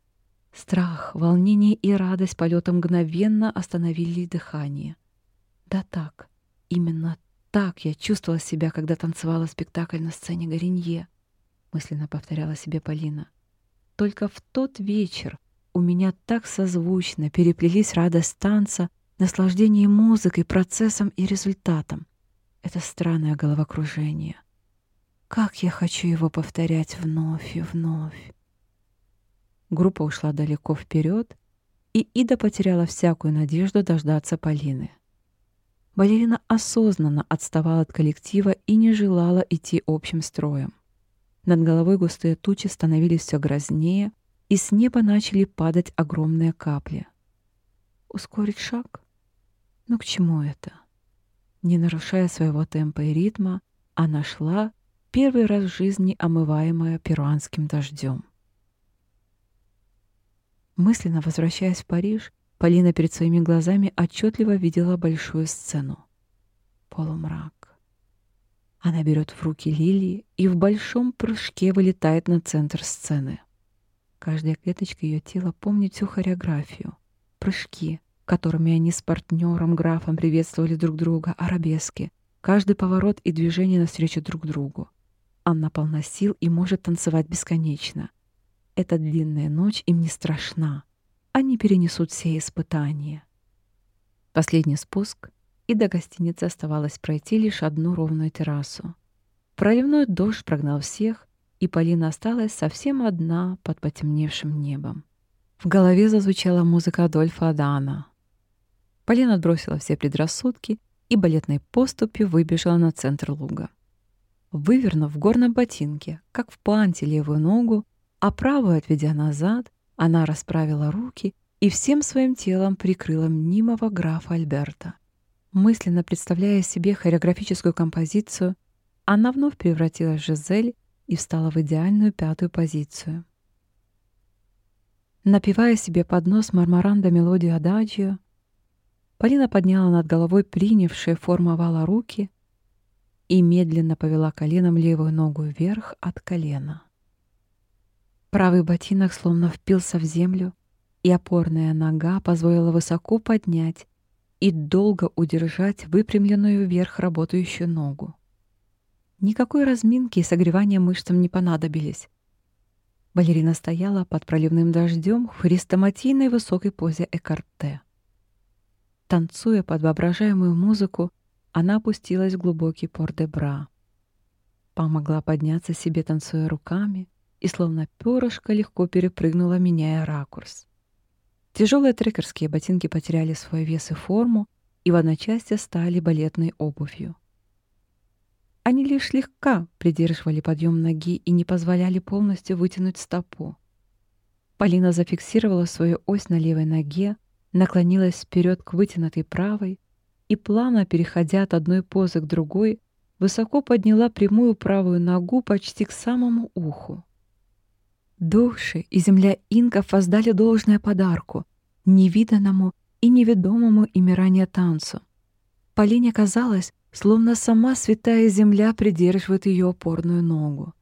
Страх, волнение и радость полета мгновенно остановили дыхание. Да так, именно так я чувствовала себя, когда танцевала спектакль на сцене Горенье, мысленно повторяла себе Полина. Только в тот вечер у меня так созвучно переплелись радость танца, наслаждение музыкой, процессом и результатом. Это странное головокружение — как я хочу его повторять вновь и вновь. Группа ушла далеко вперед, и Ида потеряла всякую надежду дождаться Полины. Балерина осознанно отставала от коллектива и не желала идти общим строем. Над головой густые тучи становились все грознее, и с неба начали падать огромные капли. Ускорить шаг? Но к чему это? Не нарушая своего темпа и ритма, она шла, первый раз в жизни омываемая перуанским дождем. Мысленно возвращаясь в Париж, Полина перед своими глазами отчетливо видела большую сцену. Полумрак. Она берет в руки лилии и в большом прыжке вылетает на центр сцены. Каждая клеточка ее тела помнит всю хореографию. Прыжки, которыми они с партнером, графом приветствовали друг друга, арабески. Каждый поворот и движение навстречу друг другу. Анна полна сил и может танцевать бесконечно. Эта длинная ночь им не страшна. Они перенесут все испытания. Последний спуск, и до гостиницы оставалось пройти лишь одну ровную террасу. Проливной дождь прогнал всех, и Полина осталась совсем одна под потемневшим небом. В голове зазвучала музыка Адольфа Адана. Полина отбросила все предрассудки и балетной поступью выбежала на центр луга вывернув в горном ботинке, как в панте левую ногу, а правую отведя назад, она расправила руки и всем своим телом прикрыла мнимого графа Альберта. Мысленно представляя себе хореографическую композицию, она вновь превратилась в Жизель и встала в идеальную пятую позицию. Напевая себе под нос мармаранда мелодию Адагио, Полина подняла над головой принявшие форму овала руки и медленно повела коленом левую ногу вверх от колена. Правый ботинок словно впился в землю, и опорная нога позволила высоко поднять и долго удержать выпрямленную вверх работающую ногу. Никакой разминки и согревания мышцам не понадобились. Балерина стояла под проливным дождем в хрестоматийной высокой позе экарте. Танцуя под воображаемую музыку, она опустилась в глубокий пор-де-бра. Помогла подняться себе, танцуя руками, и словно перышко легко перепрыгнула, меняя ракурс. Тяжелые трекерские ботинки потеряли свой вес и форму и в одночасье стали балетной обувью. Они лишь слегка придерживали подъем ноги и не позволяли полностью вытянуть стопу. Полина зафиксировала свою ось на левой ноге, наклонилась вперед к вытянутой правой, и, плавно переходя от одной позы к другой, высоко подняла прямую правую ногу почти к самому уху. Души и земля инков воздали должное подарку, невиданному и неведомому ими ранее танцу. Полине казалось, словно сама святая земля придерживает ее опорную ногу.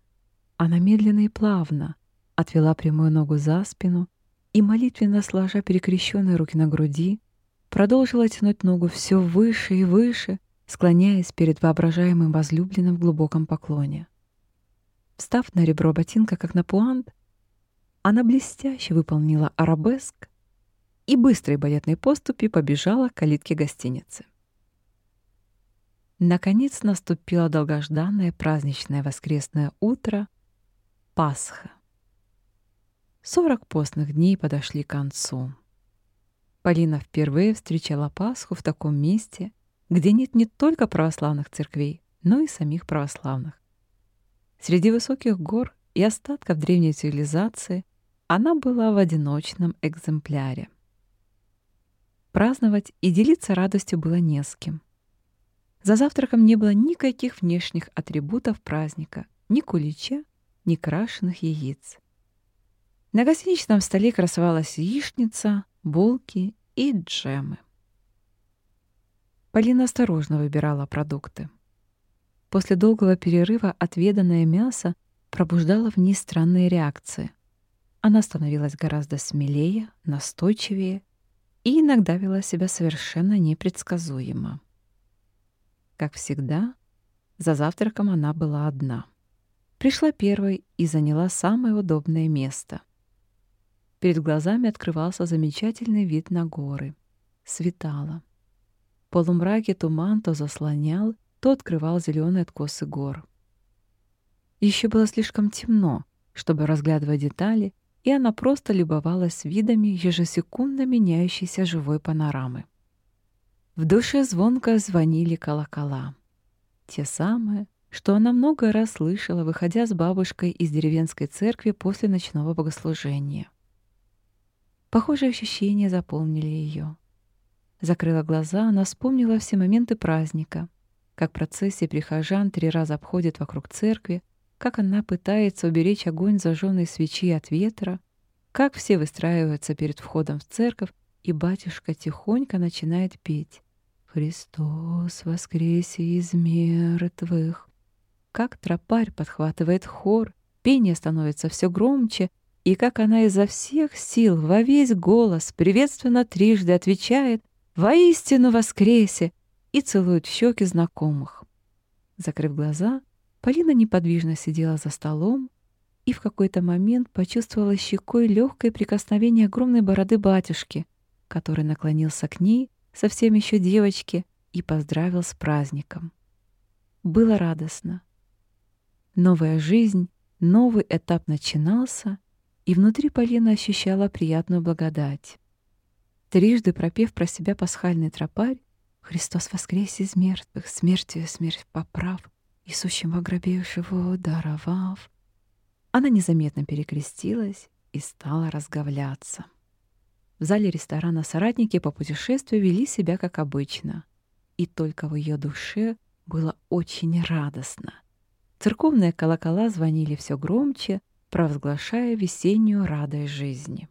Она медленно и плавно отвела прямую ногу за спину и, молитвенно сложа перекрещенные руки на груди, продолжила тянуть ногу все выше и выше, склоняясь перед воображаемым возлюбленным в глубоком поклоне. Встав на ребро ботинка, как на пуант, она блестяще выполнила арабеск и быстрой балетной поступи побежала к калитке гостиницы. Наконец наступило долгожданное праздничное воскресное утро — Пасха. Сорок постных дней подошли к концу. Полина впервые встречала Пасху в таком месте, где нет не только православных церквей, но и самих православных. Среди высоких гор и остатков древней цивилизации она была в одиночном экземпляре. Праздновать и делиться радостью было не с кем. За завтраком не было никаких внешних атрибутов праздника, ни кулича, ни крашеных яиц. На гостиничном столе красовалась яичница, булки и джемы. Полина осторожно выбирала продукты. После долгого перерыва отведанное мясо пробуждало в ней странные реакции. Она становилась гораздо смелее, настойчивее и иногда вела себя совершенно непредсказуемо. Как всегда, за завтраком она была одна. Пришла первой и заняла самое удобное место. Перед глазами открывался замечательный вид на горы. Светало. В полумраке туман то заслонял, то открывал зеленые откосы гор. Еще было слишком темно, чтобы разглядывать детали, и она просто любовалась видами ежесекундно меняющейся живой панорамы. В душе звонко звонили колокола. Те самые, что она много раз слышала, выходя с бабушкой из деревенской церкви после ночного богослужения. Похожие ощущения заполнили ее. Закрыла глаза, она вспомнила все моменты праздника, как процессия прихожан три раза обходит вокруг церкви, как она пытается уберечь огонь зажженной свечи от ветра, как все выстраиваются перед входом в церковь, и батюшка тихонько начинает петь «Христос воскресе из мертвых». Как тропарь подхватывает хор, пение становится все громче, и как она изо всех сил во весь голос приветственно трижды отвечает «Воистину воскресе!» и целует в щеки знакомых. Закрыв глаза, Полина неподвижно сидела за столом и в какой-то момент почувствовала щекой легкое прикосновение огромной бороды батюшки, который наклонился к ней, совсем еще девочке, и поздравил с праздником. Было радостно. Новая жизнь, новый этап начинался, и внутри Полина ощущала приятную благодать. Трижды пропев про себя пасхальный тропарь «Христос воскрес из мертвых, смертью смерть поправ, и сущим живо даровав», она незаметно перекрестилась и стала разговляться. В зале ресторана соратники по путешествию вели себя как обычно, и только в ее душе было очень радостно. Церковные колокола звонили все громче, провозглашая весеннюю радость жизни.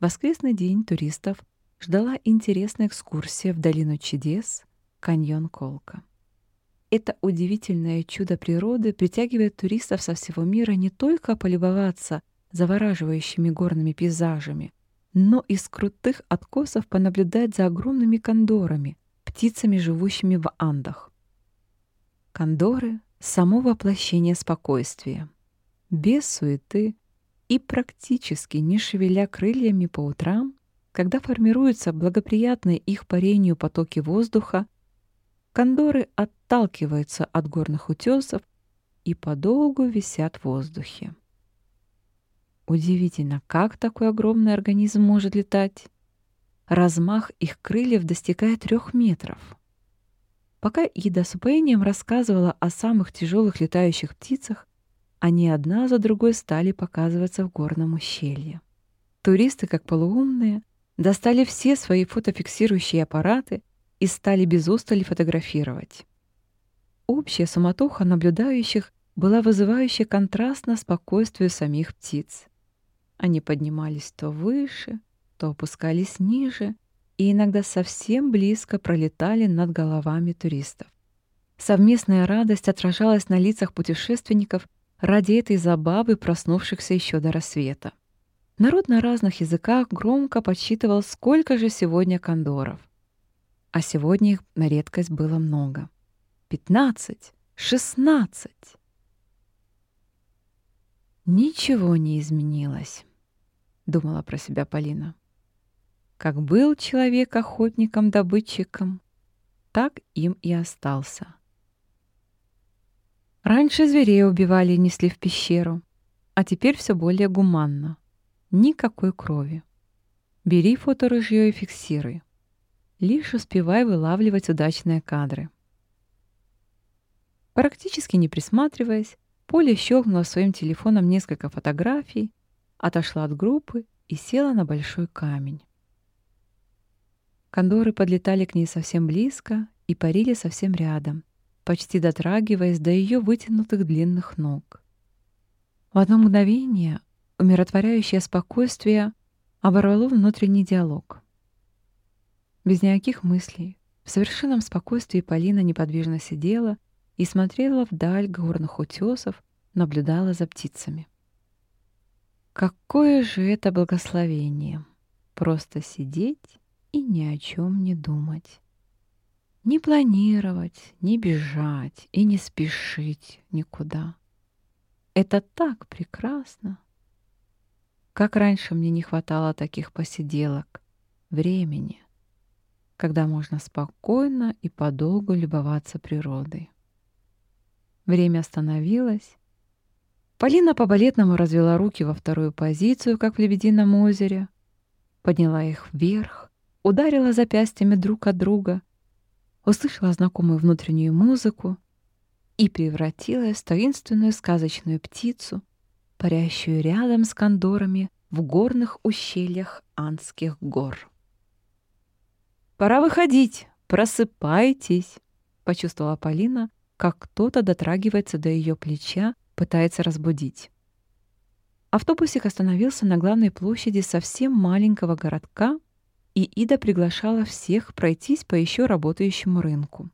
воскресный день туристов ждала интересная экскурсия в долину чудес, каньон Колка. Это удивительное чудо природы притягивает туристов со всего мира не только полюбоваться завораживающими горными пейзажами, но из крутых откосов понаблюдать за огромными кондорами, птицами, живущими в Андах. Кондоры само воплощение спокойствия, без суеты и практически не шевеля крыльями по утрам, когда формируются благоприятные их парению потоки воздуха, кондоры отталкиваются от горных утесов и подолгу висят в воздухе. Удивительно, как такой огромный организм может летать. Размах их крыльев достигает трех метров. Пока Ида с упоением рассказывала о самых тяжелых летающих птицах, они одна за другой стали показываться в горном ущелье. Туристы, как полуумные, достали все свои фотофиксирующие аппараты и стали без устали фотографировать. Общая суматоха наблюдающих была вызывающей контрастно спокойствию самих птиц. Они поднимались то выше, то опускались ниже, и иногда совсем близко пролетали над головами туристов. Совместная радость отражалась на лицах путешественников ради этой забавы, проснувшихся еще до рассвета. Народ на разных языках громко подсчитывал, сколько же сегодня кондоров. А сегодня их на редкость было много. Пятнадцать, шестнадцать. Ничего не изменилось, думала про себя Полина. Как был человек охотником-добытчиком, так им и остался. Раньше зверей убивали и несли в пещеру, а теперь все более гуманно. Никакой крови. Бери фоторужье и фиксируй. Лишь успевай вылавливать удачные кадры. Практически не присматриваясь, Поля щелкнула своим телефоном несколько фотографий, отошла от группы и села на большой камень. Кондоры подлетали к ней совсем близко и парили совсем рядом, почти дотрагиваясь до ее вытянутых длинных ног. В одно мгновение умиротворяющее спокойствие оборвало внутренний диалог. Без никаких мыслей, в совершенном спокойствии Полина неподвижно сидела и смотрела вдаль горных утесов, наблюдала за птицами. Какое же это благословение! Просто сидеть и ни о чем не думать. Не планировать, не бежать и не спешить никуда. Это так прекрасно. Как раньше мне не хватало таких посиделок, времени, когда можно спокойно и подолгу любоваться природой. Время остановилось. Полина по-балетному развела руки во вторую позицию, как в «Лебедином озере», подняла их вверх, ударила запястьями друг от друга — услышала знакомую внутреннюю музыку и превратилась в таинственную сказочную птицу, парящую рядом с кондорами в горных ущельях Андских гор. «Пора выходить! Просыпайтесь!» — почувствовала Полина, как кто-то дотрагивается до ее плеча, пытается разбудить. Автобусик остановился на главной площади совсем маленького городка и Ида приглашала всех пройтись по еще работающему рынку.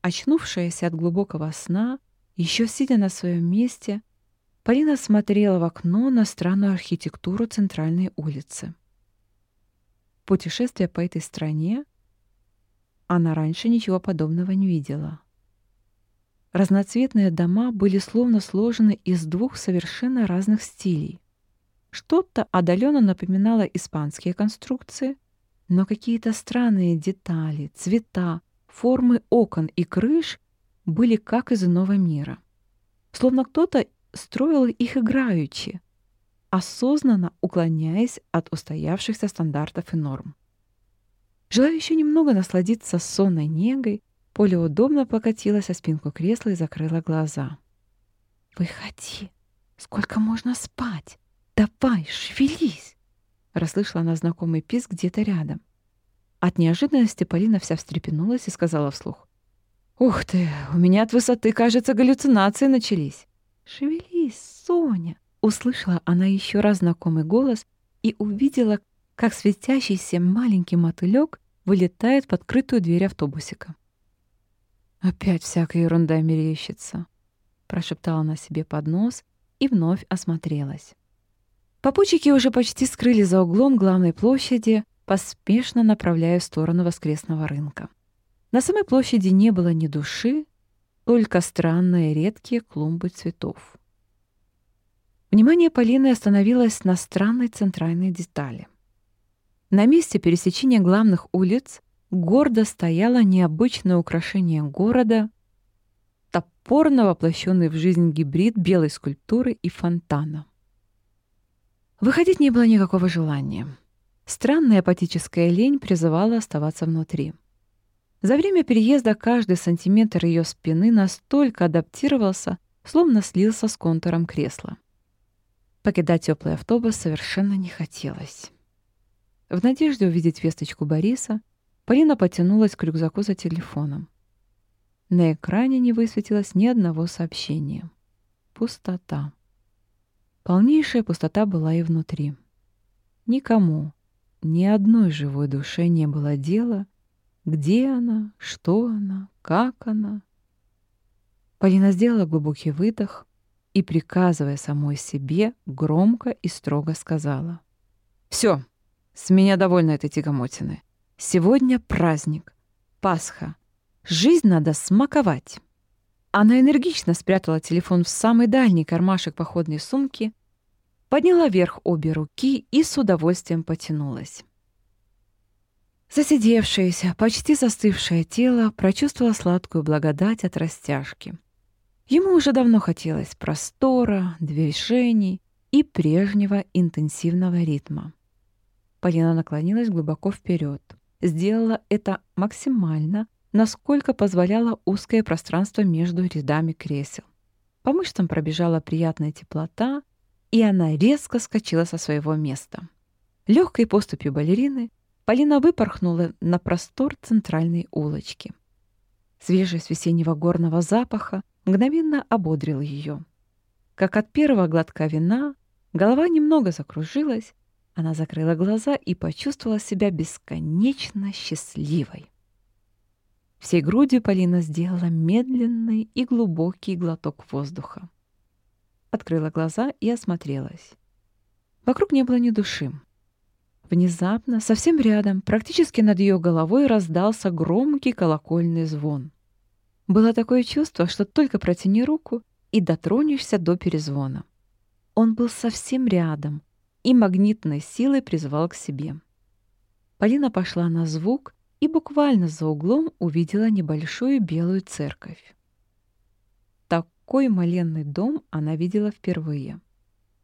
Очнувшаяся от глубокого сна, еще сидя на своем месте, Полина смотрела в окно на странную архитектуру центральной улицы. Путешествие по этой стране она раньше ничего подобного не видела. Разноцветные дома были словно сложены из двух совершенно разных стилей. Что-то отдаленно напоминало испанские конструкции, но какие-то странные детали, цвета, формы окон и крыш были как из иного мира. Словно кто-то строил их играючи, осознанно уклоняясь от устоявшихся стандартов и норм. Желая еще немного насладиться сонной негой, Поля удобно покатилась о спинку кресла и закрыла глаза. «Выходи! Сколько можно спать?» «Давай, шевелись!» Расслышала она знакомый писк где-то рядом. От неожиданности Полина вся встрепенулась и сказала вслух. «Ух ты, у меня от высоты, кажется, галлюцинации начались». «Шевелись, Соня!» Услышала она еще раз знакомый голос и увидела, как светящийся маленький мотылек вылетает в открытую дверь автобусика. «Опять всякая ерунда мерещится», — прошептала она себе под нос и вновь осмотрелась. Попутчики уже почти скрыли за углом главной площади, поспешно направляя в сторону воскресного рынка. На самой площади не было ни души, только странные редкие клумбы цветов. Внимание Полины остановилось на странной центральной детали. На месте пересечения главных улиц гордо стояло необычное украшение города — топорно воплощенный в жизнь гибрид белой скульптуры и фонтана. Выходить не было никакого желания. Странная апатическая лень призывала оставаться внутри. За время переезда каждый сантиметр ее спины настолько адаптировался, словно слился с контуром кресла. Покидать теплый автобус совершенно не хотелось. В надежде увидеть весточку Бориса, Полина потянулась к рюкзаку за телефоном. На экране не высветилось ни одного сообщения. Пустота. Полнейшая пустота была и внутри. Никому, ни одной живой душе не было дела, где она, что она, как она. Полина сделала глубокий выдох и, приказывая самой себе, громко и строго сказала. «Все, с меня довольно этой тягомотины. Сегодня праздник, Пасха. Жизнь надо смаковать». Она энергично спрятала телефон в самый дальний кармашек походной сумки, подняла вверх обе руки и с удовольствием потянулась. Засидевшееся, почти застывшее тело прочувствовало сладкую благодать от растяжки. Ему уже давно хотелось простора, движений и прежнего интенсивного ритма. Полина наклонилась глубоко вперед, сделала это максимально, насколько позволяло узкое пространство между рядами кресел. По мышцам пробежала приятная теплота, и она резко скочила со своего места. Легкой поступью балерины Полина выпорхнула на простор центральной улочки. Свежесть весеннего горного запаха мгновенно ободрил ее. Как от первого глотка вина, голова немного закружилась, она закрыла глаза и почувствовала себя бесконечно счастливой. Всей грудью Полина сделала медленный и глубокий глоток воздуха. Открыла глаза и осмотрелась. Вокруг не было ни души. Внезапно, совсем рядом, практически над ее головой раздался громкий колокольный звон. Было такое чувство, что только протяни руку и дотронешься до перезвона. Он был совсем рядом и магнитной силой призвал к себе. Полина пошла на звук и буквально за углом увидела небольшую белую церковь. Такой маленный дом она видела впервые.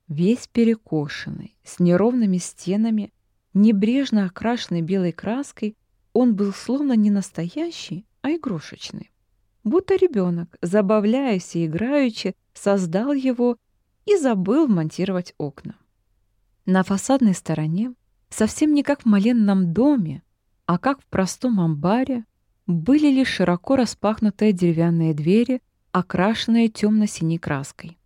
Весь перекошенный, с неровными стенами, небрежно окрашенный белой краской, он был словно не настоящий, а игрушечный. Будто ребенок, забавляясь и играючи, создал его и забыл монтировать окна. На фасадной стороне, совсем не как в маленном доме, а как в простом амбаре, были лишь широко распахнутые деревянные двери, окрашенные темно-синей краской.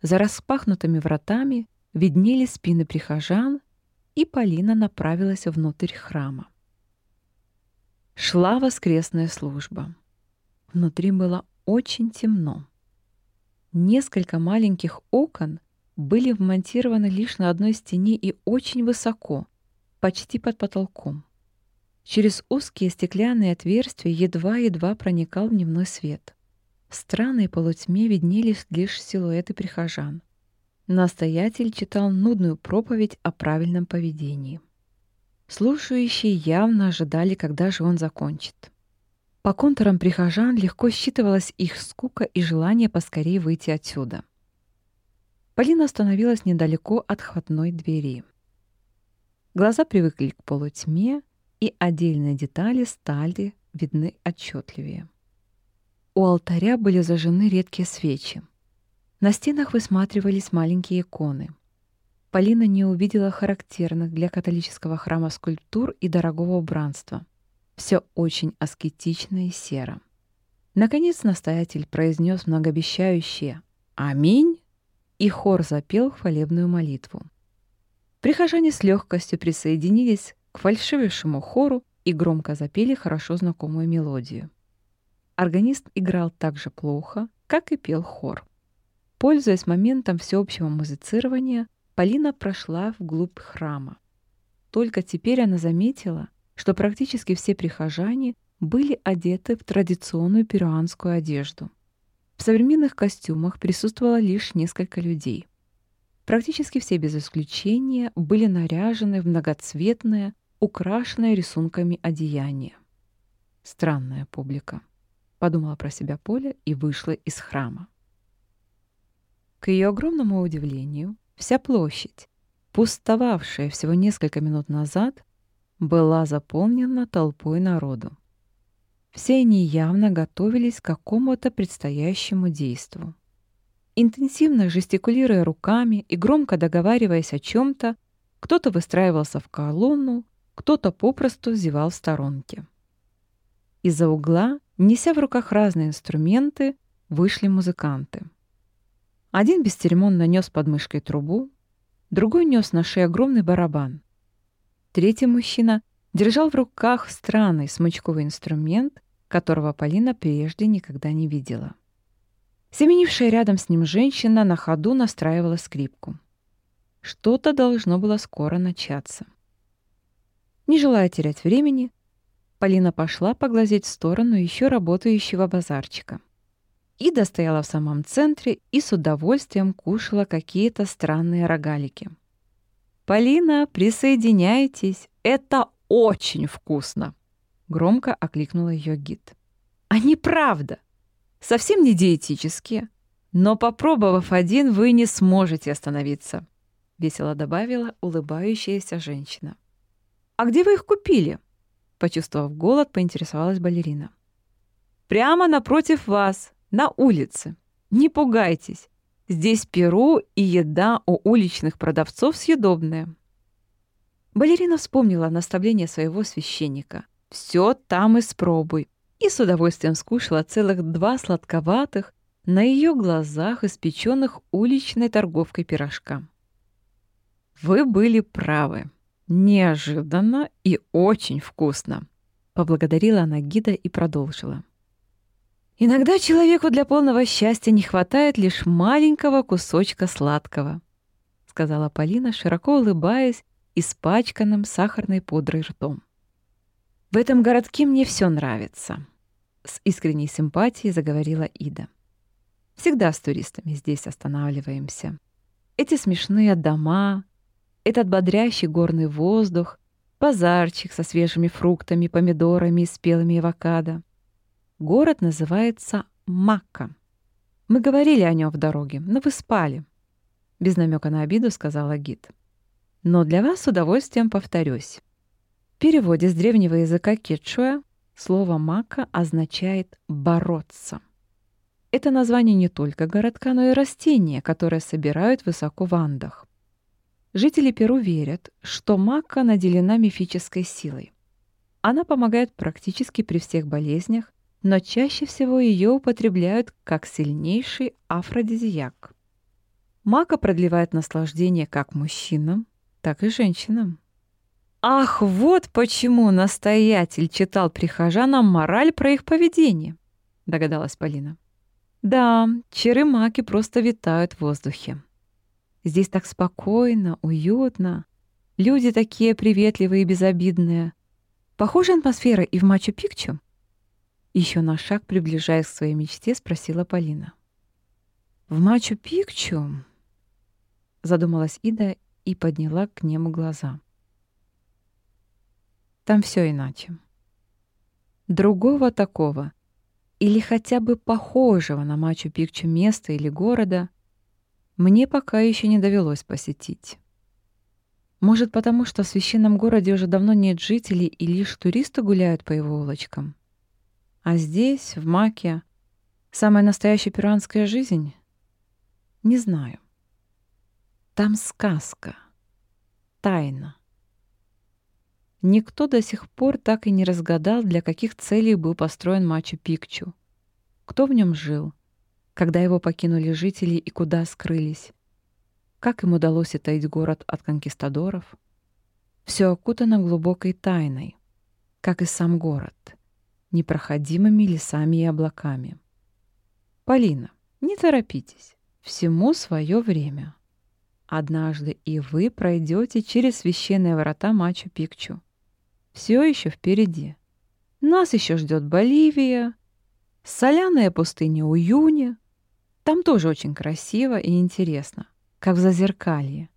За распахнутыми вратами виднелись спины прихожан, и Полина направилась внутрь храма. Шла воскресная служба. Внутри было очень темно. Несколько маленьких окон были вмонтированы лишь на одной стене и очень высоко, почти под потолком. Через узкие стеклянные отверстия едва-едва проникал дневной свет. В странной полутьме виднелись лишь силуэты прихожан. Настоятель читал нудную проповедь о правильном поведении. Слушающие явно ожидали, когда же он закончит. По контурам прихожан легко считывалась их скука и желание поскорее выйти отсюда. Полина остановилась недалеко от входной двери. Глаза привыкли к полутьме, и отдельные детали стали видны отчетливее. У алтаря были зажжены редкие свечи. На стенах высматривались маленькие иконы. Полина не увидела характерных для католического храма скульптур и дорогого убранства. Все очень аскетично и серо. Наконец настоятель произнес многообещающее «Аминь!» и хор запел хвалебную молитву. Прихожане с легкостью присоединились к фальшивейшему хору и громко запели хорошо знакомую мелодию. Органист играл так же плохо, как и пел хор. Пользуясь моментом всеобщего музицирования, Полина прошла вглубь храма. Только теперь она заметила, что практически все прихожане были одеты в традиционную перуанскую одежду. В современных костюмах присутствовало лишь несколько людей. Практически все без исключения были наряжены в многоцветное, украшенное рисунками одеяние. Странная публика, подумала про себя Поля и вышла из храма. К ее огромному удивлению, вся площадь, пустовавшая всего несколько минут назад, была заполнена толпой народу. Все они явно готовились к какому-то предстоящему действу. Интенсивно жестикулируя руками и громко договариваясь о чем-то, кто-то выстраивался в колонну, кто-то попросту зевал в сторонке. Из-за угла, неся в руках разные инструменты, вышли музыканты. Один бесцеремонно нес под мышкой трубу, другой нес на шее огромный барабан. Третий мужчина держал в руках странный смычковый инструмент, которого Полина прежде никогда не видела. Семенившая рядом с ним женщина на ходу настраивала скрипку. Что-то должно было скоро начаться. Не желая терять времени, Полина пошла поглазеть в сторону еще работающего базарчика. Ида стояла в самом центре и с удовольствием кушала какие-то странные рогалики. «Полина, присоединяйтесь! Это очень вкусно!» Громко окликнула ее гид. «Они правда! Совсем не диетические, но, попробовав один, вы не сможете остановиться», весело добавила улыбающаяся женщина. «А где вы их купили?» Почувствовав голод, поинтересовалась балерина. «Прямо напротив вас, на улице. Не пугайтесь. Здесь перу и еда у уличных продавцов съедобная». Балерина вспомнила наставление своего священника. «Все там испробуй». И с удовольствием скушала целых два сладковатых, на ее глазах испеченных уличной торговкой пирожка. «Вы были правы», Неожиданно и очень вкусно. Поблагодарила она гида и продолжила. Иногда человеку для полного счастья не хватает лишь маленького кусочка сладкого, сказала Полина, широко улыбаясь, испачканным сахарной пудрой ртом. В этом городке мне все нравится, с искренней симпатией заговорила Ида. Всегда с туристами здесь останавливаемся. Эти смешные дома, этот бодрящий горный воздух, базарчик со свежими фруктами, помидорами и спелыми авокадо. Город называется Макка. Мы говорили о нем в дороге, но вы спали. Без намека на обиду сказала гид. Но для вас с удовольствием повторюсь. В переводе с древнего языка кечуя слово «мака» означает «бороться». Это название не только городка, но и растения, которое собирают высоко в Андах. Жители Перу верят, что мака наделена мифической силой. Она помогает практически при всех болезнях, но чаще всего ее употребляют как сильнейший афродизиак. Мака продлевает наслаждение как мужчинам, так и женщинам. Ах, вот почему настоятель читал прихожанам мораль про их поведение, догадалась Полина. Да, чары маки просто витают в воздухе. Здесь так спокойно, уютно. Люди такие приветливые и безобидные. Похожая атмосфера и в Мачу-Пикчу? Еще на шаг, приближаясь к своей мечте, спросила Полина. «В Мачу-Пикчу?» Задумалась Ида и подняла к нему глаза. Там все иначе. Другого такого, или хотя бы похожего на Мачу-Пикчу места или города, мне пока еще не довелось посетить. Может, потому что в священном городе уже давно нет жителей и лишь туристы гуляют по его улочкам? А здесь, в Маке, самая настоящая перуанская жизнь? Не знаю. Там сказка, тайна. Никто до сих пор так и не разгадал, для каких целей был построен Мачу-Пикчу. Кто в нем жил — когда его покинули жители и куда скрылись. Как им удалось отоить город от конкистадоров? Все окутано глубокой тайной, как и сам город, непроходимыми лесами и облаками. Полина, не торопитесь, всему свое время. Однажды и вы пройдете через священные врата Мачу-Пикчу. Все еще впереди. Нас еще ждет Боливия, соляная пустыня Уюни, там тоже очень красиво и интересно, как в зазеркалье.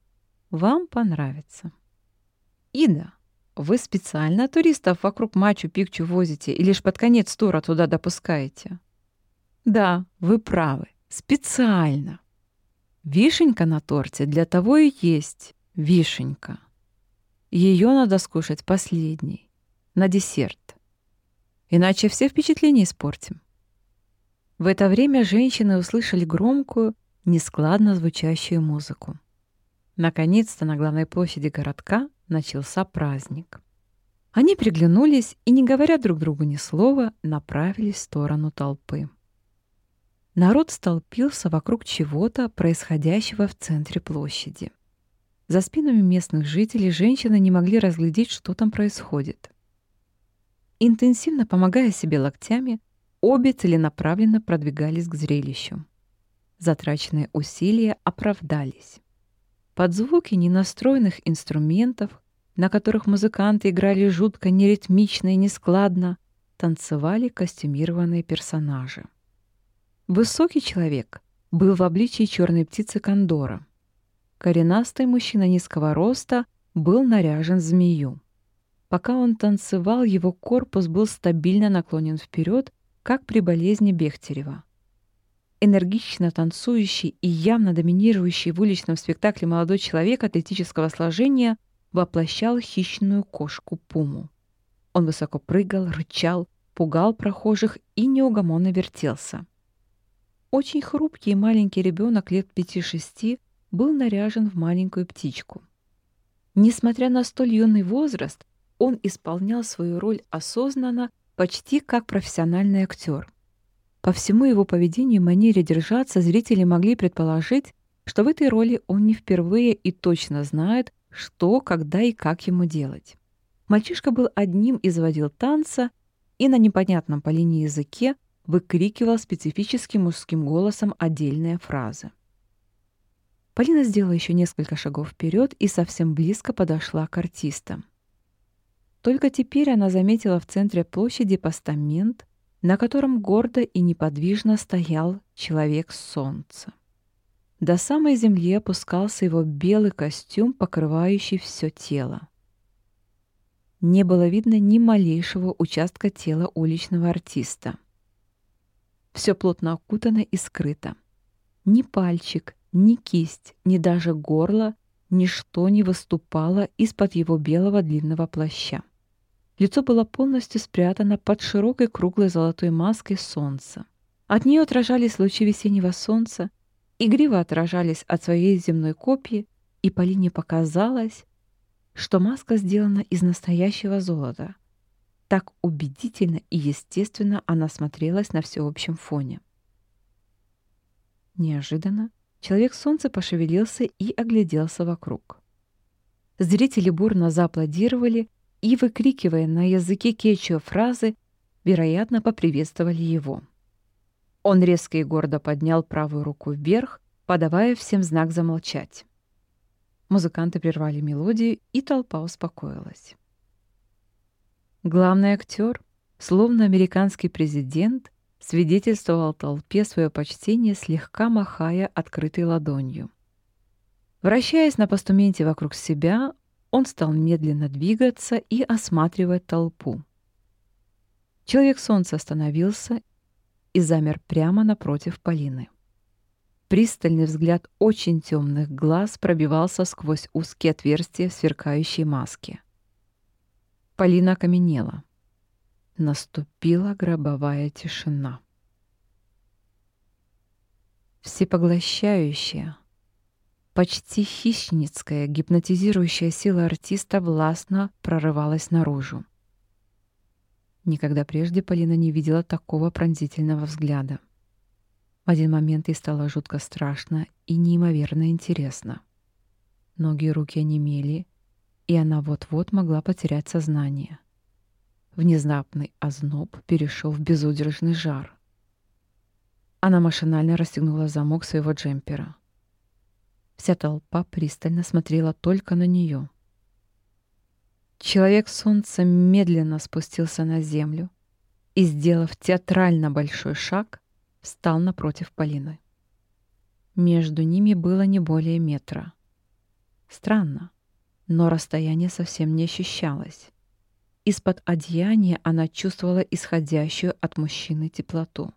Вам понравится. Ида, вы специально туристов вокруг Мачу-Пикчу возите и лишь под конец тура туда допускаете? Да, вы правы. Специально. Вишенька на торте для того и есть вишенька. Ее надо скушать последней, на десерт. Иначе все впечатления испортим. В это время женщины услышали громкую, нескладно звучащую музыку. Наконец-то на главной площади городка начался праздник. Они приглянулись и, не говоря друг другу ни слова, направились в сторону толпы. Народ столпился вокруг чего-то, происходящего в центре площади. За спинами местных жителей женщины не могли разглядеть, что там происходит. Интенсивно помогая себе локтями, обе целенаправленно продвигались к зрелищу. Затраченные усилия оправдались. Под звуки ненастроенных инструментов, на которых музыканты играли жутко неритмично и нескладно, танцевали костюмированные персонажи. Высокий человек был в обличии черной птицы Кондора. Коренастый мужчина низкого роста был наряжен в змею. Пока он танцевал, его корпус был стабильно наклонен вперед, как при болезни Бехтерева. Энергично танцующий и явно доминирующий в уличном спектакле молодой человек атлетического сложения воплощал хищную кошку Пуму. Он высоко прыгал, рычал, пугал прохожих и неугомонно вертелся. Очень хрупкий маленький ребенок лет пяти-шести был наряжен в маленькую птичку. Несмотря на столь юный возраст, он исполнял свою роль осознанно, почти как профессиональный актер. По всему его поведению и манере держаться зрители могли предположить, что в этой роли он не впервые и точно знает, что, когда и как ему делать. Мальчишка был одним из водил танца и на непонятном по линии языке выкрикивал специфическим мужским голосом отдельные фразы. Полина сделала еще несколько шагов вперед и совсем близко подошла к артистам. Только теперь она заметила в центре площади постамент, на котором гордо и неподвижно стоял человек солнца. До самой земли опускался его белый костюм, покрывающий все тело. Не было видно ни малейшего участка тела уличного артиста. Все плотно окутано и скрыто. Ни пальчик, ни кисть, ни даже горло, ничто не выступало из-под его белого длинного плаща. Лицо было полностью спрятано под широкой круглой золотой маской солнца. От нее отражались лучи весеннего солнца, игриво отражались от своей земной копии, и Полине показалось, что маска сделана из настоящего золота. Так убедительно и естественно она смотрелась на всеобщем фоне. Неожиданно человек солнца пошевелился и огляделся вокруг. Зрители бурно зааплодировали и, выкрикивая на языке кечио фразы, вероятно, поприветствовали его. Он резко и гордо поднял правую руку вверх, подавая всем знак замолчать. Музыканты прервали мелодию, и толпа успокоилась. Главный актер, словно американский президент, свидетельствовал толпе свое почтение, слегка махая открытой ладонью. Вращаясь на постаменте вокруг себя, он стал медленно двигаться и осматривать толпу. Человек солнца остановился и замер прямо напротив Полины. Пристальный взгляд очень темных глаз пробивался сквозь узкие отверстия в сверкающей маске. Полина окаменела. Наступила гробовая тишина. Всепоглощающая, Почти хищницкая, гипнотизирующая сила артиста властно прорывалась наружу. Никогда прежде Полина не видела такого пронзительного взгляда. В один момент ей стало жутко страшно и неимоверно интересно. Ноги и руки онемели, и она вот-вот могла потерять сознание. Внезапный озноб перешел в безудержный жар. Она машинально расстегнула замок своего джемпера. Вся толпа пристально смотрела только на нее. Человек солнца медленно спустился на землю и, сделав театрально большой шаг, встал напротив Полины. Между ними было не более метра. Странно, но расстояние совсем не ощущалось. Из-под одеяния она чувствовала исходящую от мужчины теплоту.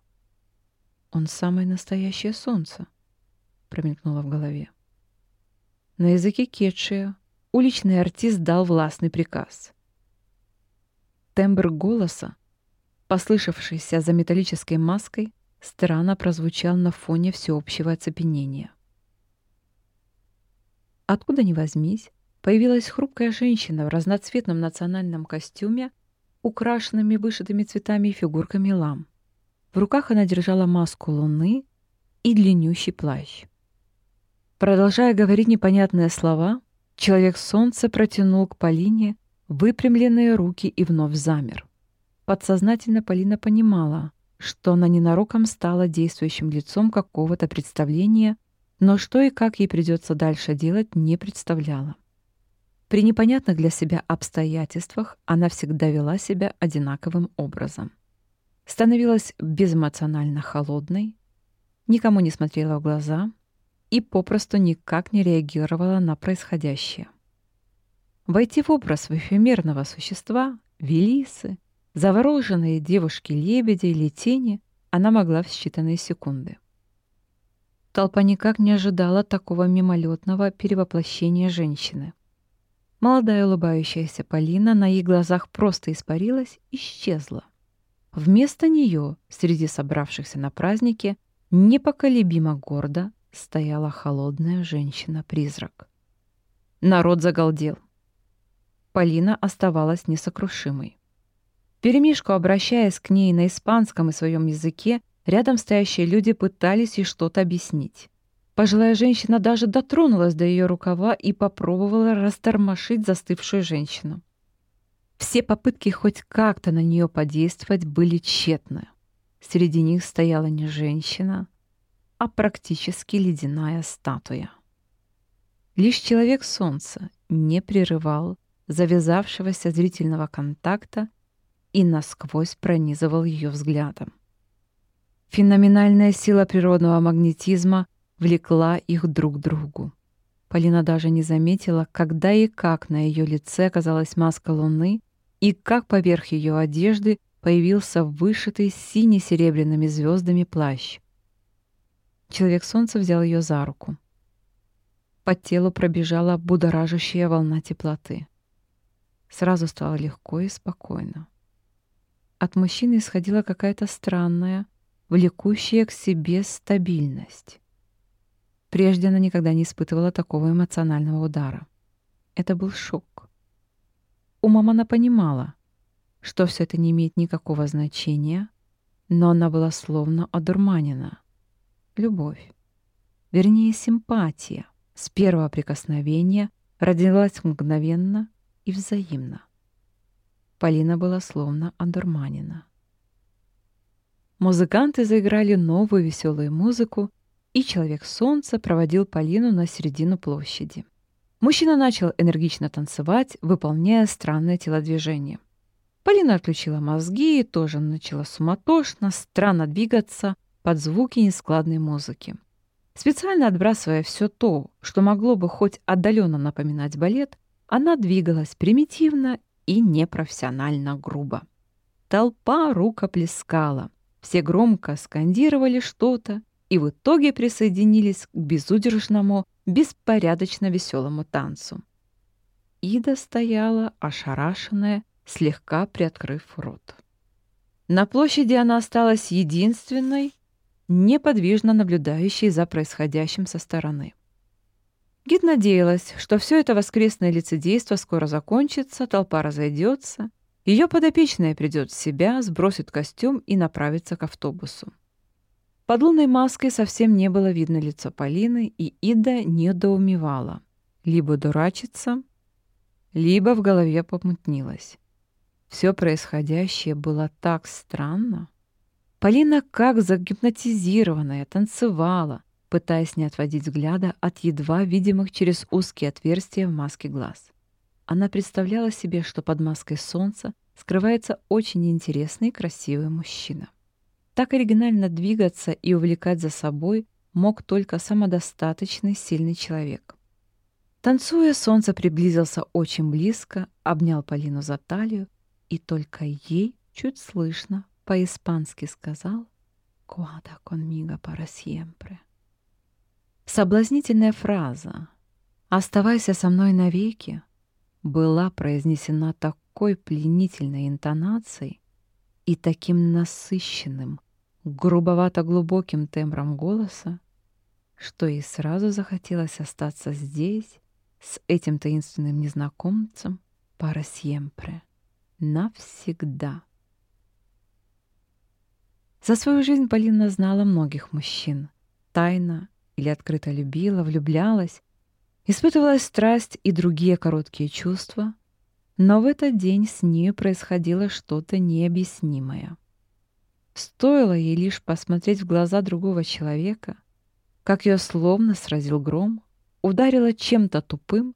«Он самое настоящее солнце», — промелькнуло в голове. На языке кетшия уличный артист дал властный приказ. Тембр голоса, послышавшийся за металлической маской, странно прозвучал на фоне всеобщего оцепенения. Откуда ни возьмись, появилась хрупкая женщина в разноцветном национальном костюме, украшенными вышитыми цветами и фигурками лам. В руках она держала маску луны и длиннющий плащ. Продолжая говорить непонятные слова, Человек солнца протянул к Полине выпрямленные руки и вновь замер. Подсознательно Полина понимала, что она ненароком стала действующим лицом какого-то представления, но что и как ей придется дальше делать, не представляла. При непонятных для себя обстоятельствах она всегда вела себя одинаковым образом. Становилась безэмоционально холодной, никому не смотрела в глаза и попросту никак не реагировала на происходящее. Войти в образ эфемерного существа, Велисы, завороженные девушки-лебеди или тени она могла в считанные секунды. Толпа никак не ожидала такого мимолетного перевоплощения женщины. Молодая улыбающаяся Полина на их глазах просто испарилась, исчезла. Вместо нее среди собравшихся на празднике непоколебимо гордо стояла холодная женщина-призрак. Народ загалдел. Полина оставалась несокрушимой. Перемешку обращаясь к ней на испанском и своем языке, рядом стоящие люди пытались ей что-то объяснить. Пожилая женщина даже дотронулась до ее рукава и попробовала растормошить застывшую женщину. Все попытки хоть как-то на нее подействовать были тщетны. Среди них стояла не женщина, а практически ледяная статуя. Лишь человек солнца не прерывал завязавшегося зрительного контакта и насквозь пронизывал ее взглядом. Феноменальная сила природного магнетизма влекла их друг к другу. Полина даже не заметила, когда и как на ее лице оказалась маска луны и как поверх ее одежды появился вышитый сине-серебряными звездами плащ. Человек солнца взял ее за руку. По телу пробежала будоражащая волна теплоты. Сразу стало легко и спокойно. От мужчины исходила какая-то странная, влекущая к себе стабильность. Прежде она никогда не испытывала такого эмоционального удара. Это был шок. Умом она понимала, что все это не имеет никакого значения, но она была словно одурманена. Любовь, вернее симпатия, с первого прикосновения родилась мгновенно и взаимно. Полина была словно одурманена. Музыканты заиграли новую веселую музыку, и Человек Солнца проводил Полину на середину площади. Мужчина начал энергично танцевать, выполняя странное телодвижение. Полина отключила мозги и тоже начала суматошно, странно двигаться под звуки нескладной музыки. Специально отбрасывая все то, что могло бы хоть отдаленно напоминать балет, она двигалась примитивно и непрофессионально грубо. Толпа рукоплескала. Все громко скандировали что-то и в итоге присоединились к безудержному, беспорядочно веселому танцу. Ида стояла, ошарашенная, слегка приоткрыв рот. На площади она осталась единственной, неподвижно наблюдающей за происходящим со стороны. Гид надеялась, что все это воскресное лицедейство скоро закончится, толпа разойдется, ее подопечная придет в себя, сбросит костюм и направится к автобусу. Под лунной маской совсем не было видно лица Полины, и Ида недоумевала. Либо дурачится, либо в голове помутнилась. Все происходящее было так странно. Полина, как загипнотизированная, танцевала, пытаясь не отводить взгляда от едва видимых через узкие отверстия в маске глаз. Она представляла себе, что под маской солнца скрывается очень интересный и красивый мужчина. Так оригинально двигаться и увлекать за собой мог только самодостаточный сильный человек. Танцуя, солнце приблизился очень близко, обнял Полину за талию и только ей чуть слышно по-испански сказал «Quada conmigo para siempre». Соблазнительная фраза «Оставайся со мной навеки» была произнесена такой пленительной интонацией и таким насыщенным, грубовато-глубоким тембром голоса, что ей сразу захотелось остаться здесь с этим таинственным незнакомцем para siempre, навсегда. За свою жизнь Полина знала многих мужчин, тайно или открыто любила, влюблялась, Испытывалась страсть и другие короткие чувства, но в этот день с нею происходило что-то необъяснимое. Стоило ей лишь посмотреть в глаза другого человека, как ее словно сразил гром, ударило чем-то тупым,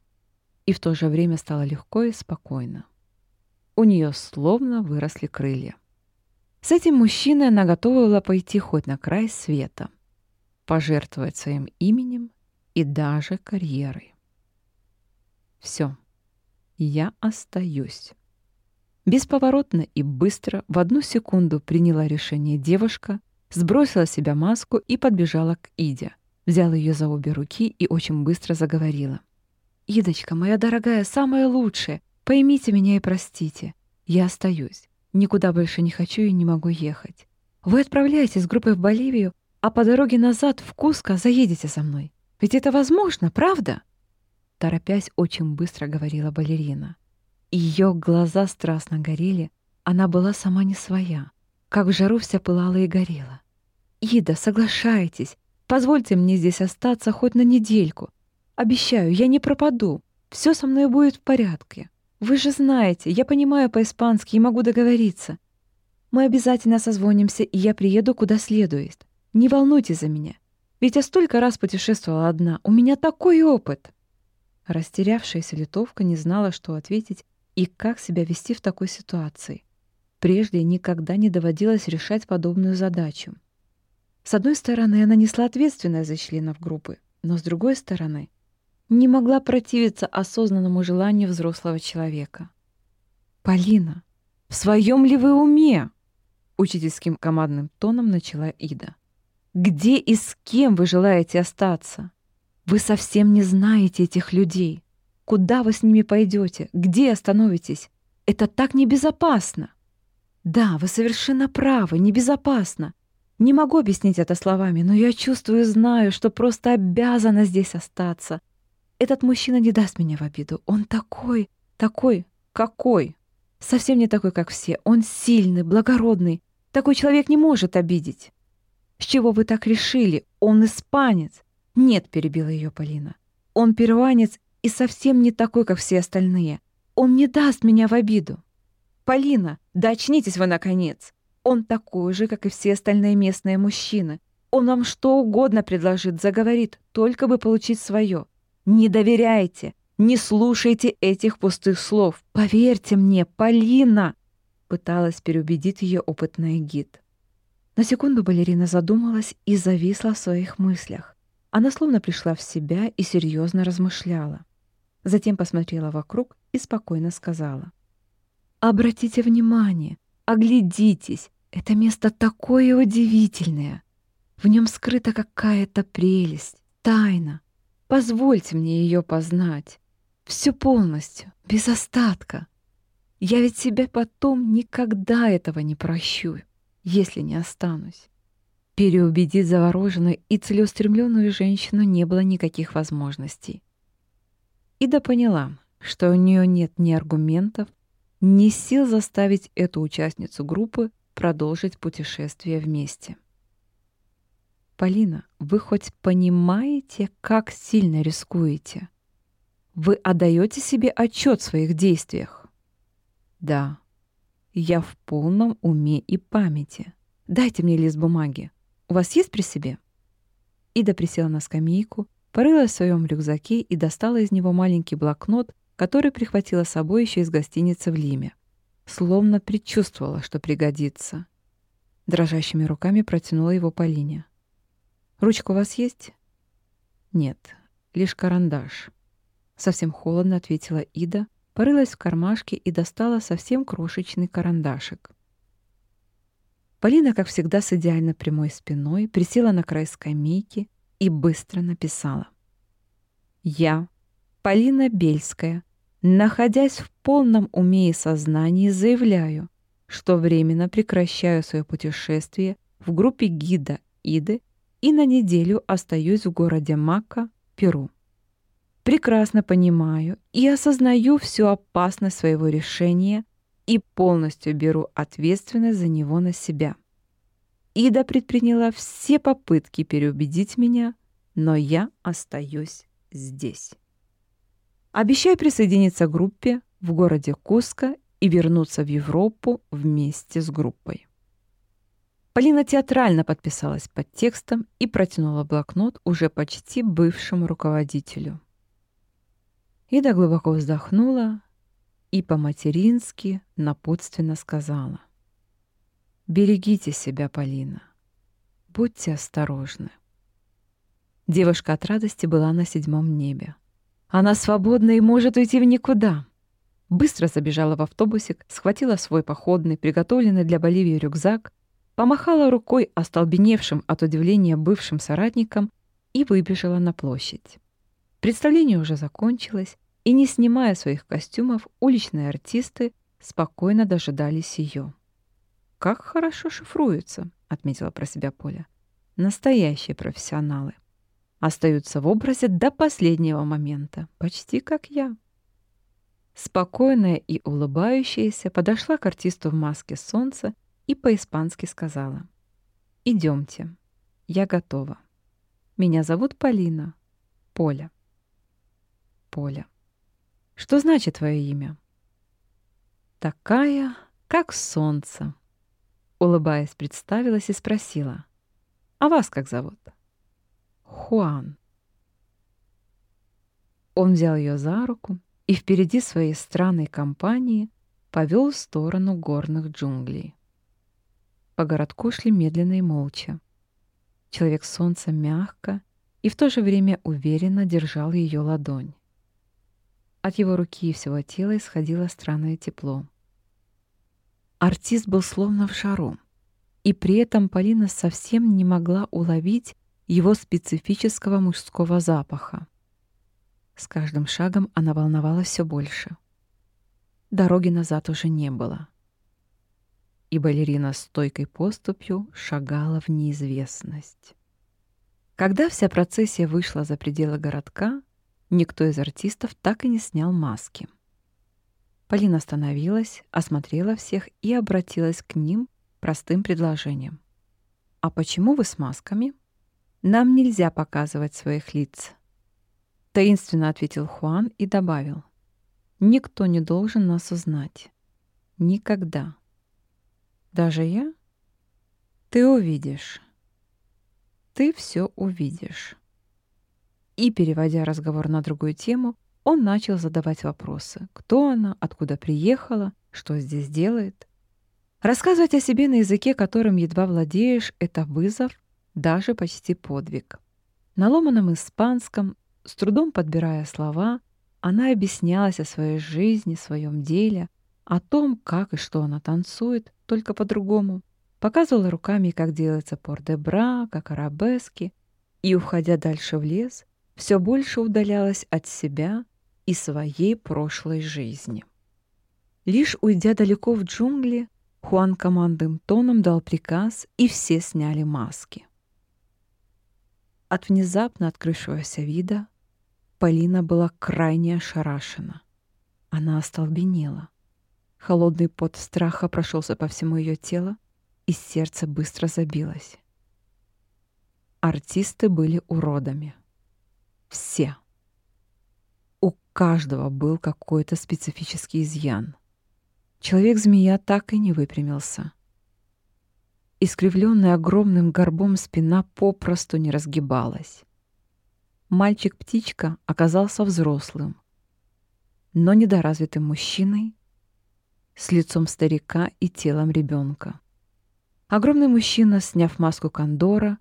и в то же время стало легко и спокойно. У нее словно выросли крылья. С этим мужчиной она готова была пойти хоть на край света, пожертвовать своим именем и даже карьерой. Все, я остаюсь. Бесповоротно и быстро в одну секунду приняла решение девушка, сбросила себя маску и подбежала к Иде. Взяла ее за обе руки и очень быстро заговорила. «Идочка, моя дорогая, самая лучшая, поймите меня и простите. Я остаюсь. Никуда больше не хочу и не могу ехать. Вы отправляетесь с группой в Боливию, а по дороге назад в Куско заедете со мной. Ведь это возможно, правда?» Торопясь, очень быстро говорила балерина. Ее глаза страстно горели, она была сама не своя, как в жару вся пылала и горела. «Ида, соглашайтесь, позвольте мне здесь остаться хоть на недельку. Обещаю, я не пропаду, все со мной будет в порядке. Вы же знаете, я понимаю по-испански и могу договориться. Мы обязательно созвонимся, и я приеду куда следует. Не волнуйтесь за меня, ведь я столько раз путешествовала одна, у меня такой опыт». Растерявшаяся литовка не знала, что ответить и как себя вести в такой ситуации. Прежде никогда не доводилось решать подобную задачу. С одной стороны, она несла ответственность за членов группы, но с другой стороны, не могла противиться осознанному желанию взрослого человека. «Полина, в своем ли вы уме?» Учительским командным тоном начала Ида. «Где и с кем вы желаете остаться? Вы совсем не знаете этих людей. Куда вы с ними пойдете? Где остановитесь? Это так небезопасно. Да, вы совершенно правы, небезопасно. Не могу объяснить это словами, но я чувствую и знаю, что просто обязана здесь остаться. Этот мужчина не даст меня в обиду. Он такой, такой, какой? Совсем не такой, как все. Он сильный, благородный. Такой человек не может обидеть. С чего вы так решили? Он испанец. Нет, перебила ее Полина. Он перуанец и совсем не такой, как все остальные. Он не даст меня в обиду. Полина, да очнитесь вы, наконец. Он такой же, как и все остальные местные мужчины. Он вам что угодно предложит, заговорит, только бы получить свое. Не доверяйте, не слушайте этих пустых слов. Поверьте мне, Полина!» Пыталась переубедить ее опытная гид. На секунду балерина задумалась и зависла в своих мыслях. Она словно пришла в себя и серьезно размышляла. Затем посмотрела вокруг и спокойно сказала. «Обратите внимание, оглядитесь, это место такое удивительное. В нем скрыта какая-то прелесть, тайна. Позвольте мне ее познать. Всю полностью, без остатка. Я ведь себя потом никогда этого не прощу, если не останусь». Переубедить завороженную и целеустремленную женщину не было никаких возможностей. Ида поняла, что у нее нет ни аргументов, ни сил заставить эту участницу группы продолжить путешествие вместе. «Полина, вы хоть понимаете, как сильно рискуете? Вы отдаете себе отчет в своих действиях?» «Да, я в полном уме и памяти. Дайте мне лист бумаги. У вас есть при себе?» Ида присела на скамейку, порылась в своем рюкзаке и достала из него маленький блокнот, который прихватила с собой еще из гостиницы в Лиме. Словно предчувствовала, что пригодится. Дрожащими руками протянула его Полине. «Ручка у вас есть?» «Нет, лишь карандаш». Совсем холодно ответила Ида, порылась в кармашке и достала совсем крошечный карандашик. Полина, как всегда, с идеально прямой спиной присела на край скамейки и быстро написала. «Я, Полина Бельская, находясь в полном уме и сознании, заявляю, что временно прекращаю свое путешествие в группе гида Иды и на неделю остаюсь в городе Мака, Перу. Прекрасно понимаю и осознаю всю опасность своего решения и полностью беру ответственность за него на себя. Ида предприняла все попытки переубедить меня, но я остаюсь здесь. Обещай присоединиться к группе в городе Куско и вернуться в Европу вместе с группой. Полина театрально подписалась под текстом и протянула блокнот уже почти бывшему руководителю. Ида глубоко вздохнула и по-матерински напутственно сказала. «Берегите себя, Полина. Будьте осторожны». Девушка от радости была на седьмом небе. Она свободна и может уйти в никуда. Быстро забежала в автобусик, схватила свой походный, приготовленный для Боливии рюкзак, помахала рукой остолбеневшим от удивления бывшим соратникам и выбежала на площадь. Представление уже закончилось, и, не снимая своих костюмов, уличные артисты спокойно дожидались ее. «Как хорошо шифруются», — отметила про себя Поля. «Настоящие профессионалы. Остаются в образе до последнего момента, почти как я». Спокойная и улыбающаяся подошла к артисту в маске солнца и по-испански сказала. «Идемте. Я готова. Меня зовут Полина. Поля». Поля. «Что значит твое имя?» «Такая, как солнце», — улыбаясь, представилась и спросила. «А вас как зовут?» «Хуан». Он взял ее за руку и впереди своей странной компании повел в сторону горных джунглей. По городку шли медленно и молча. Человек солнца мягко и в то же время уверенно держал ее ладонь. От его руки и всего тела исходило странное тепло. Артист был словно в шару, и при этом Полина совсем не могла уловить его специфического мужского запаха. С каждым шагом она волновалась все больше. Дороги назад уже не было и балерина стойкой поступью шагала в неизвестность. Когда вся процессия вышла за пределы городка, никто из артистов так и не снял маски. Полина остановилась, осмотрела всех и обратилась к ним простым предложением. «А почему вы с масками?» «Нам нельзя показывать своих лиц», — таинственно ответил Хуан и добавил. «Никто не должен нас узнать. Никогда». Даже я? Ты увидишь. Ты все увидишь. И, переводя разговор на другую тему, он начал задавать вопросы. Кто она, откуда приехала, что здесь делает. Рассказывать о себе на языке, которым едва владеешь, это вызов, даже почти подвиг. На ломаном испанском, с трудом подбирая слова, она объяснялась о своей жизни, своем деле, о том, как и что она танцует, только по-другому. Показывала руками, как делается пор-де-бра, как арабески, и, уходя дальше в лес, все больше удалялась от себя и своей прошлой жизни. Лишь уйдя далеко в джунгли, Хуан командным тоном дал приказ, и все сняли маски. От внезапно открывшегося вида Полина была крайне ошарашена. Она остолбенела. Холодный пот страха прошелся по всему ее телу, и сердце быстро забилось. Артисты были уродами. Все. У каждого был какой-то специфический изъян. Человек-змея так и не выпрямился. Искривленная огромным горбом спина попросту не разгибалась. Мальчик-птичка оказался взрослым, но недоразвитым мужчиной с лицом старика и телом ребенка. Огромный мужчина, сняв маску кондора,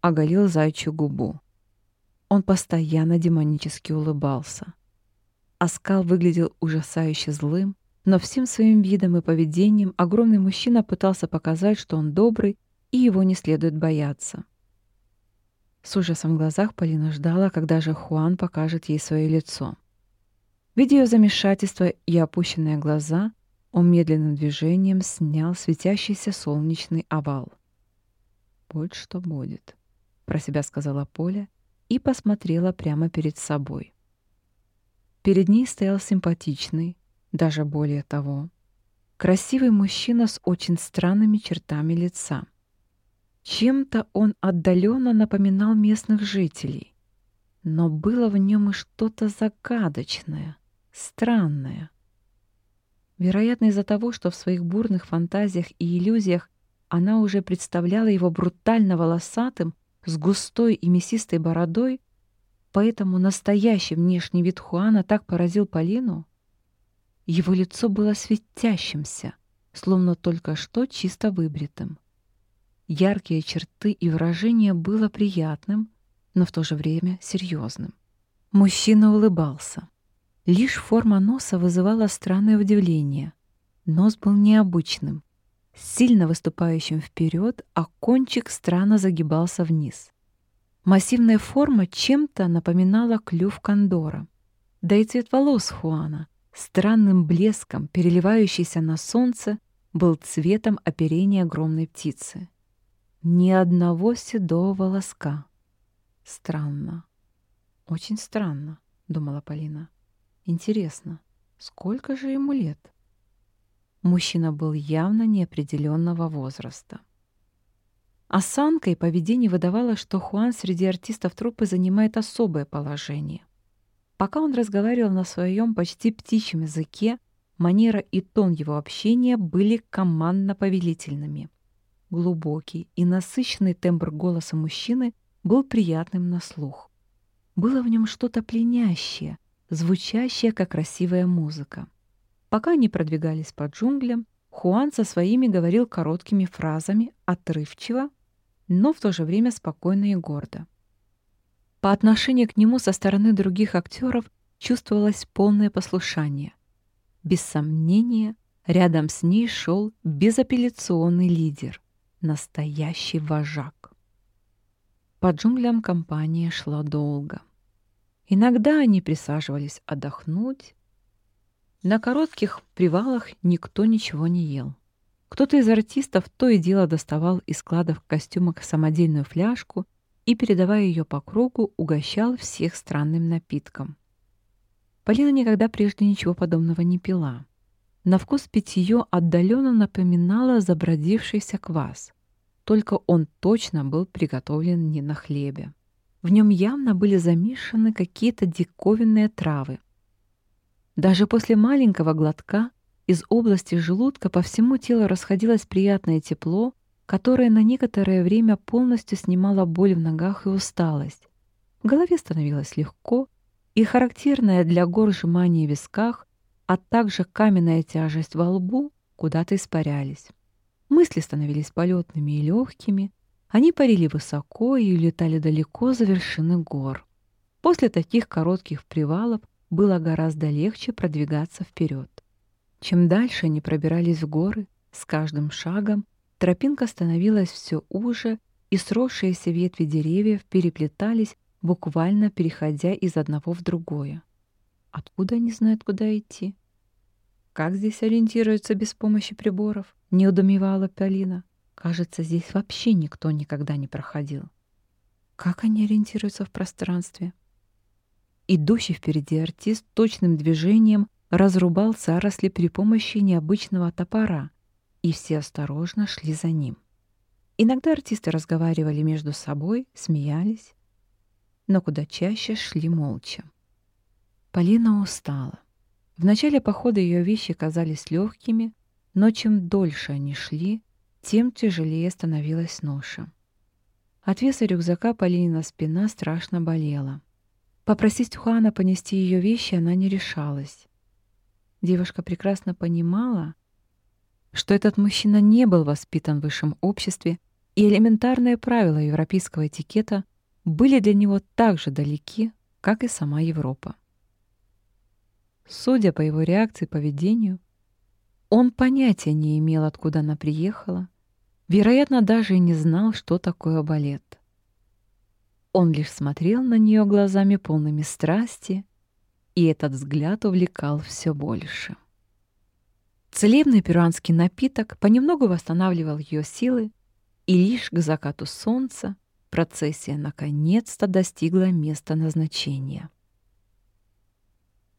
оголил зайчью губу. Он постоянно демонически улыбался. Оскал выглядел ужасающе злым, но всем своим видом и поведением огромный мужчина пытался показать, что он добрый и его не следует бояться. С ужасом в глазах Полина ждала, когда же Хуан покажет ей свое лицо. Видя ее замешательство и опущенные глаза, он медленным движением снял светящийся солнечный овал. «Будь что будет», — про себя сказала Поля и посмотрела прямо перед собой. Перед ней стоял симпатичный, даже более того, красивый мужчина с очень странными чертами лица. Чем-то он отдаленно напоминал местных жителей. но было в нем и что-то загадочное, странное. Вероятно, из-за того, что в своих бурных фантазиях и иллюзиях она уже представляла его брутально волосатым, с густой и мясистой бородой, поэтому настоящий внешний вид Хуана так поразил Полину. Его лицо было светящимся, словно только что чисто выбритым. Яркие черты и выражение было приятным, но в то же время серьезным. Мужчина улыбался. Лишь форма носа вызывала странное удивление. Нос был необычным, сильно выступающим вперед, а кончик странно загибался вниз. Массивная форма чем-то напоминала клюв кондора. Да и цвет волос Хуана, странным блеском, переливающийся на солнце, был цветом оперения огромной птицы. Ни одного седого волоска. Странно. Очень странно, думала Полина. Интересно, сколько же ему лет? Мужчина был явно неопределенного возраста. Осанка и поведение выдавало, что Хуан среди артистов труппы занимает особое положение. Пока он разговаривал на своем почти птичьем языке, манера и тон его общения были командно-повелительными. Глубокий и насыщенный тембр голоса мужчины был приятным на слух. Было в нем что-то пленящее, звучащее, как красивая музыка. Пока они продвигались по джунглям, Хуан со своими говорил короткими фразами, отрывчиво, но в то же время спокойно и гордо. По отношению к нему со стороны других актеров чувствовалось полное послушание. Без сомнения, рядом с ней шел безапелляционный лидер, настоящий вожак. По джунглям компания шла долго. Иногда они присаживались отдохнуть, на коротких привалах никто ничего не ел. Кто-то из артистов то и дело доставал из складов костюмок самодельную фляжку и, передавая ее по кругу, угощал всех странным напитком. Полина никогда прежде ничего подобного не пила. На вкус питье отдаленно напоминало забродившийся квас, только он точно был приготовлен не на хлебе. В нем явно были замешаны какие-то диковинные травы, даже после маленького глотка из области желудка по всему телу расходилось приятное тепло, которое на некоторое время полностью снимало боль в ногах и усталость. В голове становилось легко, и характерное для гор сжимание в висках, а также каменная тяжесть во лбу куда-то испарялись. Мысли становились полетными и легкими, они парили высоко и улетали далеко за вершины гор. После таких коротких привалов было гораздо легче продвигаться вперед. Чем дальше они пробирались в горы, с каждым шагом тропинка становилась все уже, и сросшиеся ветви деревьев переплетались, буквально переходя из одного в другое. Откуда они знают, куда идти? Как здесь ориентируются без помощи приборов? Не удумевала Полина. Кажется, здесь вообще никто никогда не проходил. Как они ориентируются в пространстве? Идущий впереди артист точным движением разрубал заросли при помощи необычного топора, и все осторожно шли за ним. Иногда артисты разговаривали между собой, смеялись, но куда чаще шли молча. Полина устала. В начале похода ее вещи казались легкими, но чем дольше они шли, тем тяжелее становилась ноша. От веса рюкзака Полинина спина страшно болела. Попросить Хуана понести ее вещи она не решалась. Девушка прекрасно понимала, что этот мужчина не был воспитан в высшем обществе, и элементарные правила европейского этикета были для него так же далеки, как и сама Европа. Судя по его реакции и поведению, он понятия не имел, откуда она приехала, вероятно, даже и не знал, что такое балет. Он лишь смотрел на нее глазами полными страсти, и этот взгляд увлекал все больше. Целебный перуанский напиток понемногу восстанавливал ее силы, и лишь к закату солнца процессия наконец-то достигла места назначения.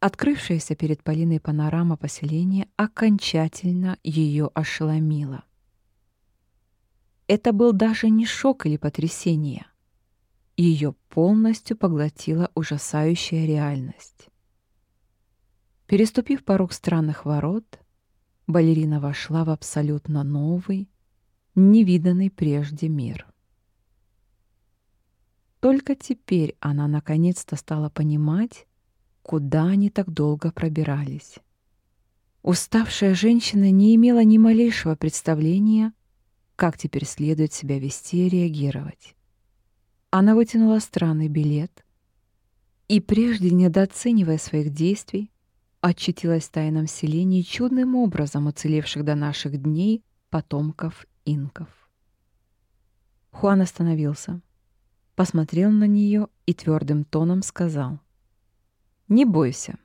Открывшаяся перед Полиной панорама поселения окончательно ее ошеломила. Это был даже не шок или потрясение. ее полностью поглотила ужасающая реальность. Переступив порог странных ворот, балерина вошла в абсолютно новый, невиданный прежде мир. Только теперь она наконец-то стала понимать, куда они так долго пробирались. Уставшая женщина не имела ни малейшего представления, как теперь следует себя вести и реагировать. Она вытянула странный билет и, прежде недооценивая своих действий, очутилась в тайном селении чудным образом уцелевших до наших дней потомков инков. Хуан остановился, посмотрел на нее и твердым тоном сказал, «Не бойся,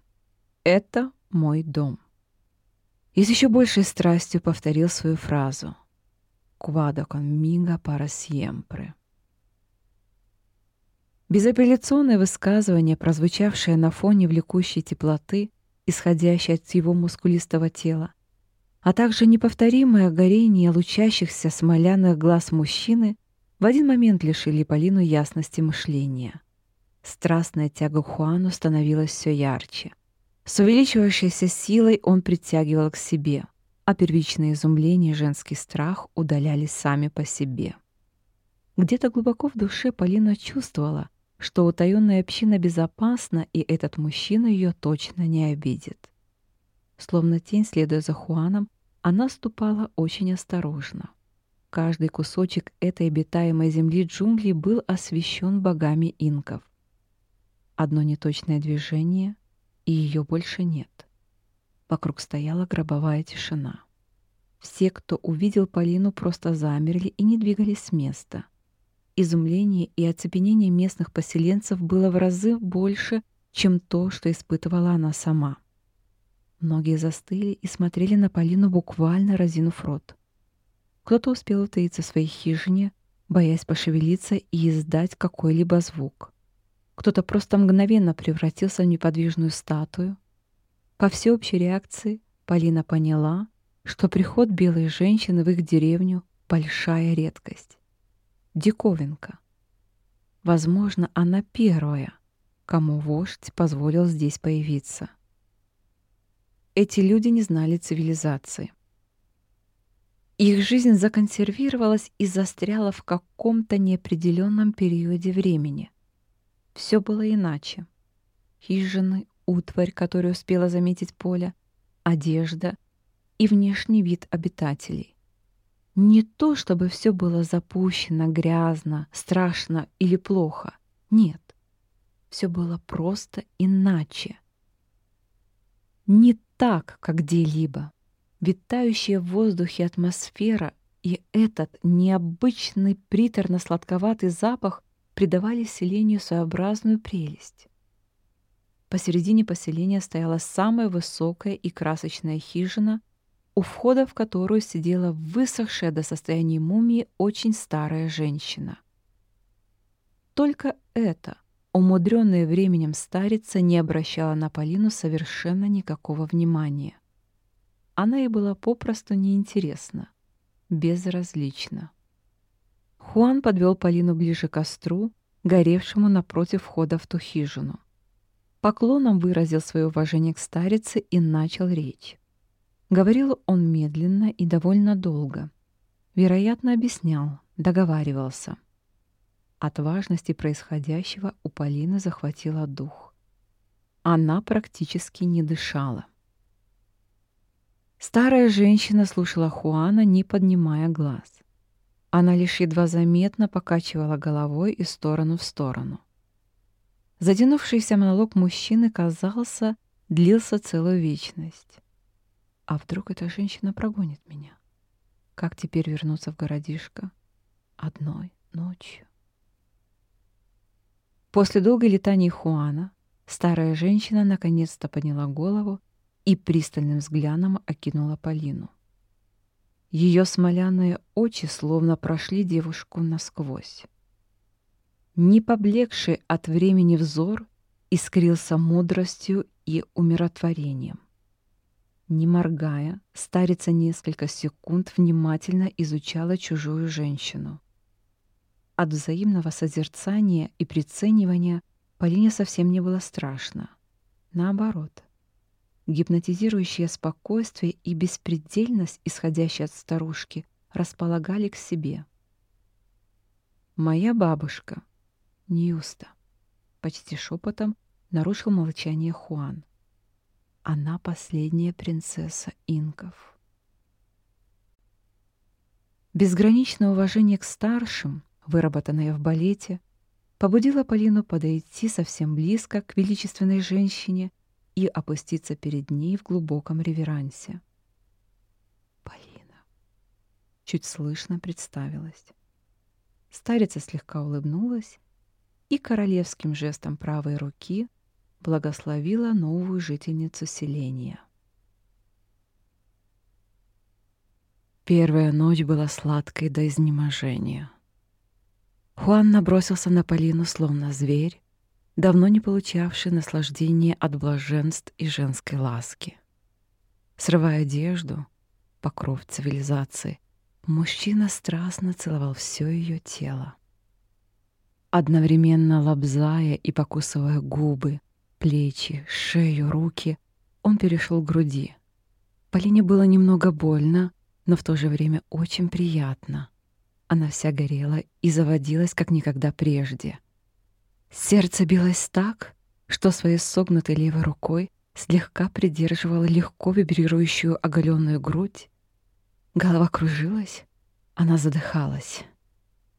это мой дом» и с еще большей страстью повторил свою фразу «Quado conmigo para siempre». Безапелляционное высказывание, прозвучавшее на фоне влекущей теплоты, исходящей от его мускулистого тела, а также неповторимое горение лучащихся смоляных глаз мужчины в один момент лишили Полину ясности мышления. Страстная тяга к Хуану становилась все ярче — с увеличивающейся силой он притягивал к себе, а первичное изумление и женский страх удалялись сами по себе. Где-то глубоко в душе Полина чувствовала, что утаённая община безопасна, и этот мужчина ее точно не обидит. Словно тень, следуя за Хуаном, она ступала очень осторожно. Каждый кусочек этой обитаемой земли джунглей был освещен богами инков. Одно неточное движение — и ее больше нет. Вокруг стояла гробовая тишина. Все, кто увидел Полину, просто замерли и не двигались с места. Изумление и оцепенение местных поселенцев было в разы больше, чем то, что испытывала она сама. Многие застыли и смотрели на Полину, буквально разинув рот. Кто-то успел утаиться в своей хижине, боясь пошевелиться и издать какой-либо звук. Кто-то просто мгновенно превратился в неподвижную статую. По всеобщей реакции Полина поняла, что приход белой женщины в их деревню — большая редкость. Диковинка. Возможно, она первая, кому вождь позволил здесь появиться. Эти люди не знали цивилизации. Их жизнь законсервировалась и застряла в каком-то неопределенном периоде времени. Все было иначе. Хижины, утварь, которую успела заметить Поля, одежда и внешний вид обитателей. Не то, чтобы все было запущено, грязно, страшно или плохо. Нет. Все было просто иначе. Не так, как где-либо. Витающая в воздухе атмосфера и этот необычный приторно-сладковатый запах придавали селению своеобразную прелесть. Посередине поселения стояла самая высокая и красочная хижина, у входа в которую сидела высохшая до состояния мумии очень старая женщина. Только это, умудренная временем старица, не обращала на Полину совершенно никакого внимания. Она ей была попросту неинтересна, безразлична. Хуан подвел Полину ближе к костру, горевшему напротив входа в ту хижину. Поклоном выразил свое уважение к старице и начал речь. Говорил он медленно и довольно долго. Вероятно, объяснял, договаривался. От важности происходящего у Полины захватило дух. Она практически не дышала. Старая женщина слушала Хуана, не поднимая глаз. Она лишь едва заметно покачивала головой из сторону в сторону. Затянувшийся монолог мужчины, казался, длился целую вечность. А вдруг эта женщина прогонит меня? Как теперь вернуться в городишко? Одной ночью. После долгой летаний Хуана старая женщина наконец-то подняла голову и пристальным взглядом окинула Полину. Ее смоляные очи словно прошли девушку насквозь. Не поблекший от времени взор искрился мудростью и умиротворением. Не моргая, старица несколько секунд внимательно изучала чужую женщину. От взаимного созерцания и приценивания Полине совсем не было страшно. Наоборот. Гипнотизирующее спокойствие и беспредельность, исходящие от старушки, располагали к себе. «Моя бабушка, Ньюста», — почти шепотом нарушил молчание Хуан. «Она последняя принцесса инков». Безграничное уважение к старшим, выработанное в балете, побудило Полину подойти совсем близко к величественной женщине и опуститься перед ней в глубоком реверансе. «Полина!» — чуть слышно представилась. Старица слегка улыбнулась и королевским жестом правой руки благословила новую жительницу селения. Первая ночь была сладкой до изнеможения. Хуан набросился на Полину, словно зверь, давно не получавший наслаждения от блаженств и женской ласки. Срывая одежду, покров цивилизации, мужчина страстно целовал все ее тело. Одновременно лобзая и покусывая губы, плечи, шею, руки, он перешел к груди. Полине было немного больно, но в то же время очень приятно — она вся горела и заводилась, как никогда прежде. Сердце билось так, что своей согнутой левой рукой слегка придерживала легко вибрирующую оголенную грудь. Голова кружилась, она задыхалась.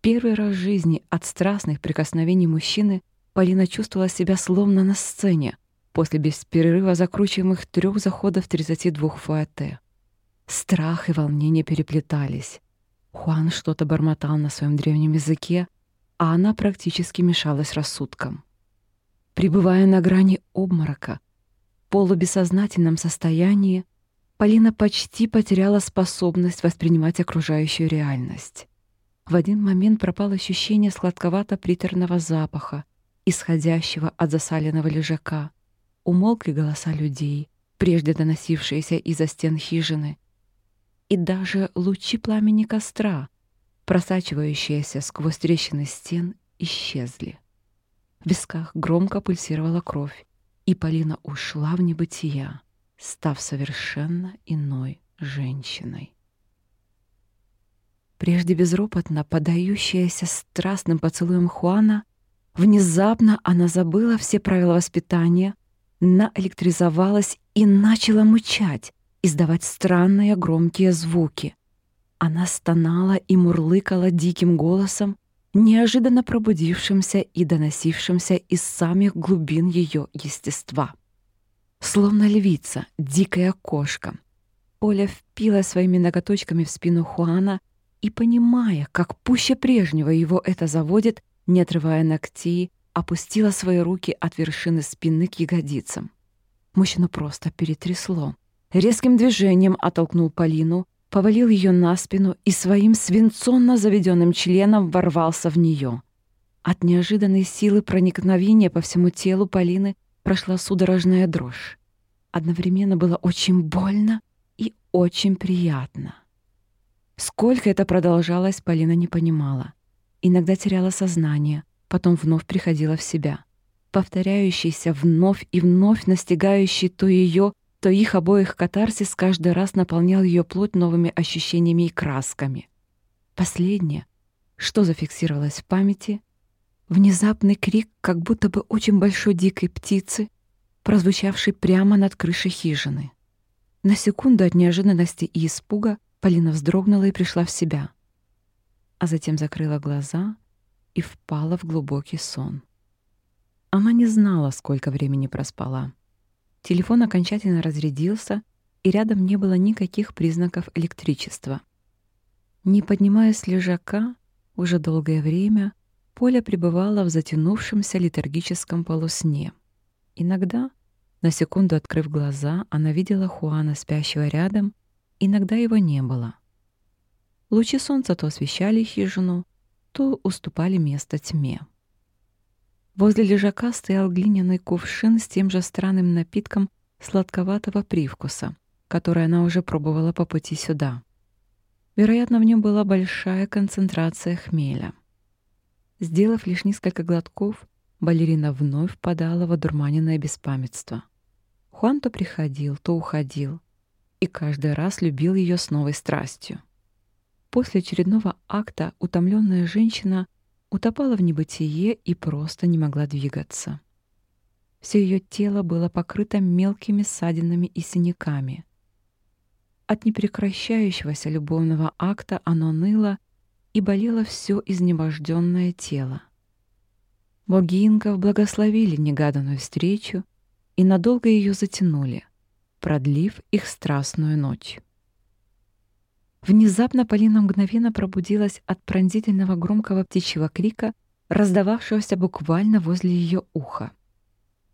Первый раз в жизни от страстных прикосновений мужчины Полина чувствовала себя словно на сцене после без перерыва закручиваемых трех заходов 32 фуэте. Страх и волнение переплетались. Хуан что-то бормотал на своем древнем языке, а она практически мешалась рассудком. Пребывая на грани обморока, в полубессознательном состоянии, Полина почти потеряла способность воспринимать окружающую реальность. В один момент пропало ощущение сладковато-приторного запаха, исходящего от засаленного лежака. Умолкли голоса людей, прежде доносившиеся из-за стен хижины, и даже лучи пламени костра, просачивающиеся сквозь трещины стен, исчезли. В висках громко пульсировала кровь, и Полина ушла в небытия, став совершенно иной женщиной. Прежде безропотно подающаяся страстным поцелуем Хуана, внезапно она забыла все правила воспитания, наэлектризовалась и начала мучать, издавать странные громкие звуки. Она стонала и мурлыкала диким голосом, неожиданно пробудившимся и доносившимся из самых глубин ее естества. Словно львица, дикая кошка. Оля впила своими ноготочками в спину Хуана и, понимая, как пуще прежнего его это заводит, не отрывая ногтей, опустила свои руки от вершины спины к ягодицам. Мужчину просто перетрясло. Резким движением оттолкнул Полину, повалил ее на спину и своим свинцонно заведенным членом ворвался в нее. От неожиданной силы проникновения по всему телу Полины прошла судорожная дрожь. Одновременно было очень больно и очень приятно. Сколько это продолжалось, Полина не понимала. Иногда теряла сознание, потом вновь приходила в себя. Повторяющийся вновь и вновь настигающий то ее, то их обоих катарсис каждый раз наполнял ее плоть новыми ощущениями и красками. Последнее, что зафиксировалось в памяти, внезапный крик как будто бы очень большой дикой птицы, прозвучавший прямо над крышей хижины. На секунду от неожиданности и испуга Полина вздрогнула и пришла в себя, а затем закрыла глаза и впала в глубокий сон. Она не знала, сколько времени проспала. Телефон окончательно разрядился, и рядом не было никаких признаков электричества. Не поднимаясь с лежака, уже долгое время Поля пребывала в затянувшемся летаргическом полусне. Иногда, на секунду открыв глаза, она видела Хуана, спящего рядом, иногда его не было. Лучи солнца то освещали хижину, то уступали место тьме. Возле лежака стоял глиняный кувшин с тем же странным напитком сладковатого привкуса, который она уже пробовала по пути сюда. Вероятно, в нем была большая концентрация хмеля. Сделав лишь несколько глотков, балерина вновь впадала в одурманенное беспамятство. Хуан то приходил, то уходил, и каждый раз любил ее с новой страстью. После очередного акта утомленная женщина утопала в небытие и просто не могла двигаться. Все ее тело было покрыто мелкими ссадинами и синяками. От непрекращающегося любовного акта оно ныло и болело все изнеможденное тело. Боги инков благословили негаданную встречу и надолго ее затянули, продлив их страстную ночь. Внезапно Полина мгновенно пробудилась от пронзительного громкого птичьего крика, раздававшегося буквально возле ее уха.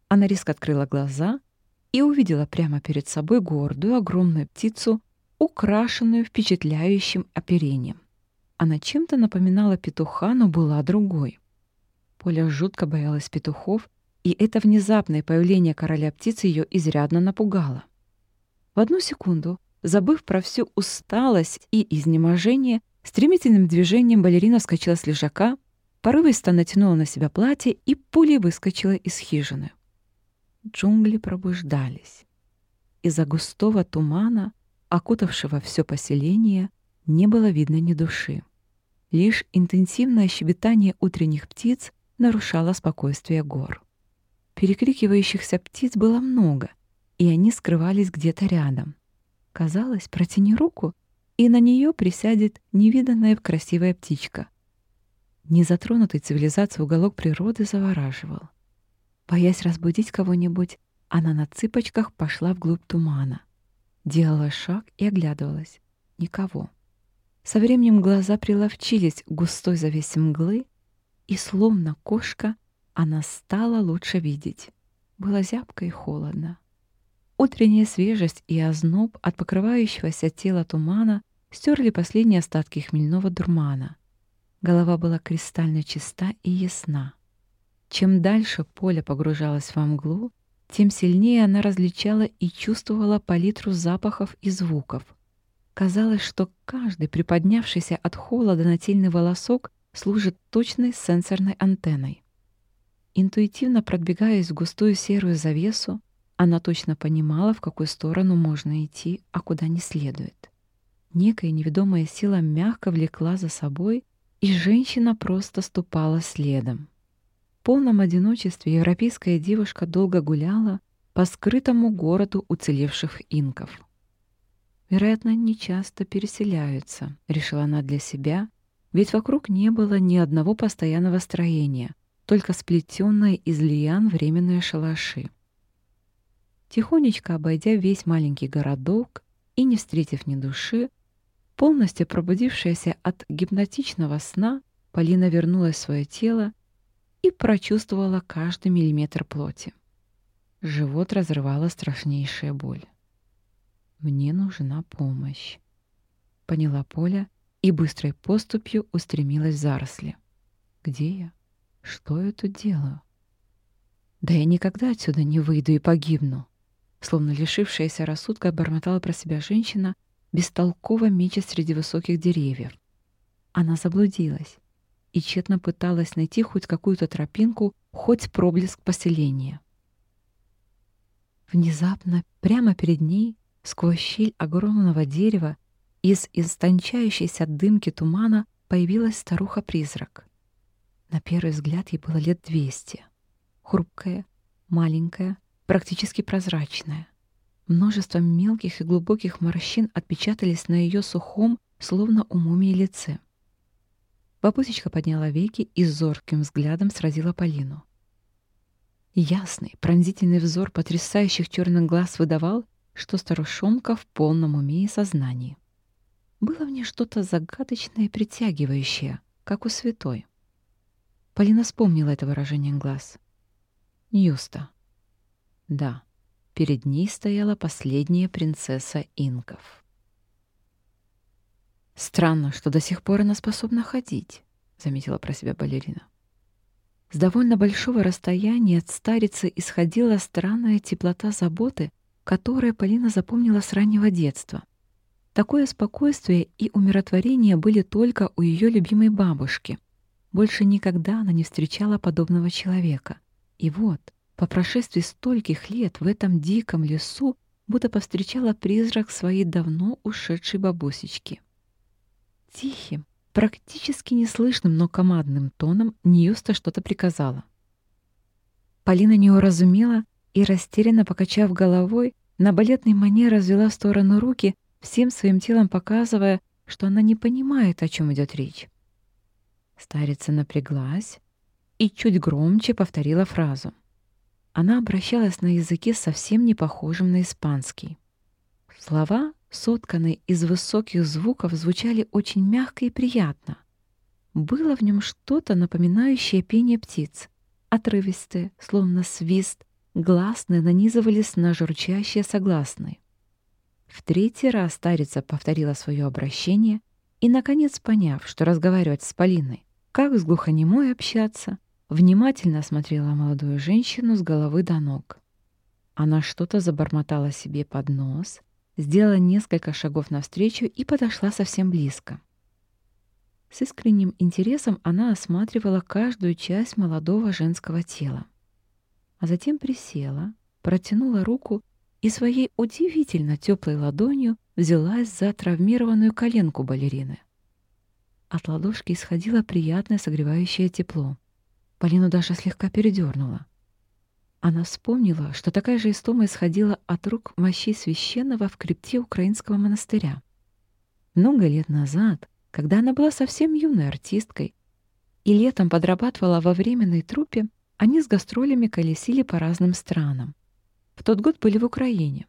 Она резко открыла глаза и увидела прямо перед собой гордую огромную птицу, украшенную впечатляющим оперением. Она чем-то напоминала петуха, но была другой. Поля жутко боялась петухов, и это внезапное появление короля птицы ее изрядно напугало. В одну секунду, забыв про всю усталость и изнеможение, стремительным движением балерина вскочила с лежака, порывисто натянула на себя платье и пулей выскочила из хижины. Джунгли пробуждались. Из-за густого тумана, окутавшего все поселение, не было видно ни души. Лишь интенсивное щебетание утренних птиц нарушало спокойствие гор. Перекрикивающихся птиц было много, и они скрывались где-то рядом. Казалось, протяни руку, и на нее присядет невиданная красивая птичка. Незатронутый цивилизацией уголок природы завораживал. Боясь разбудить кого-нибудь, она на цыпочках пошла вглубь тумана. Делала шаг и оглядывалась. Никого. Со временем глаза приловчились к густой завесе мглы, и, словно кошка, она стала лучше видеть. Было зябко и холодно. Утренняя свежесть и озноб от покрывающегося тела тумана стерли последние остатки хмельного дурмана. Голова была кристально чиста и ясна. Чем дальше поле погружалось во мглу, тем сильнее она различала и чувствовала палитру запахов и звуков — Казалось, что каждый приподнявшийся от холода нательный волосок служит точной сенсорной антенной. Интуитивно продвигаясь в густую серую завесу, она точно понимала, в какую сторону можно идти, а куда не следует. Некая неведомая сила мягко влекла за собой, и женщина просто ступала следом. В полном одиночестве европейская девушка долго гуляла по скрытому городу уцелевших инков. Вероятно, не часто переселяются, решила она для себя, ведь вокруг не было ни одного постоянного строения, только сплетенные из лиан временные шалаши. Тихонечко обойдя весь маленький городок и не встретив ни души, полностью пробудившаяся от гипнотичного сна, Полина вернулась в свое тело и прочувствовала каждый миллиметр плоти. Живот разрывала страшнейшая боль. Мне нужна помощь. Поняла Поля и быстрой поступью устремилась в заросли. Где я? Что я тут делаю? Да я никогда отсюда не выйду и погибну. Словно лишившаяся рассудка бормотала про себя женщина, бестолково меча среди высоких деревьев. Она заблудилась и тщетно пыталась найти хоть какую-то тропинку, хоть проблеск поселения. Внезапно, прямо перед ней, Сквозь щель огромного дерева из истончающейся дымки тумана появилась старуха-призрак. На первый взгляд ей было лет двести. Хрупкая, маленькая, практически прозрачная. Множество мелких и глубоких морщин отпечатались на ее сухом, словно у мумии лице. Бабусечка подняла веки и зорким взглядом сразила Полину. Ясный, пронзительный взор потрясающих черных глаз выдавал, что старушонка в полном уме и сознании. Было в ней что-то загадочное и притягивающее, как у святой. Полина вспомнила это выражение глаз. Ньюста. Да, перед ней стояла последняя принцесса инков. «Странно, что до сих пор она способна ходить», — заметила про себя балерина. С довольно большого расстояния от старицы исходила странная теплота заботы, которое Полина запомнила с раннего детства. Такое спокойствие и умиротворение были только у ее любимой бабушки. Больше никогда она не встречала подобного человека. И вот, по прошествии стольких лет в этом диком лесу будто повстречала призрак своей давно ушедшей бабусечки. Тихим, практически неслышным, но командным тоном Ньюста что-то приказала. Полина не уразумела и, растерянно покачав головой, на балетной манере развела в сторону руки, всем своим телом показывая, что она не понимает, о чем идет речь. Старица напряглась и чуть громче повторила фразу. Она обращалась на языке совсем не похожем на испанский. Слова, сотканные из высоких звуков, звучали очень мягко и приятно. Было в нем что-то напоминающее пение птиц. Отрывистые, словно свист, гласные нанизывались на журчащие согласные. В третий раз старица повторила свое обращение и, наконец, поняв, что разговаривать с Полиной, как с глухонемой общаться, внимательно осмотрела молодую женщину с головы до ног. Она что-то забормотала себе под нос, сделала несколько шагов навстречу и подошла совсем близко. С искренним интересом она осматривала каждую часть молодого женского тела. А затем присела, протянула руку и своей удивительно теплой ладонью взялась за травмированную коленку балерины. От ладошки исходило приятное согревающее тепло. Полину даже слегка передернула. Она вспомнила, что такая же истома исходила от рук мощей священного в крипте украинского монастыря. Много лет назад, когда она была совсем юной артисткой и летом подрабатывала во временной труппе, они с гастролями колесили по разным странам. В тот год были в Украине.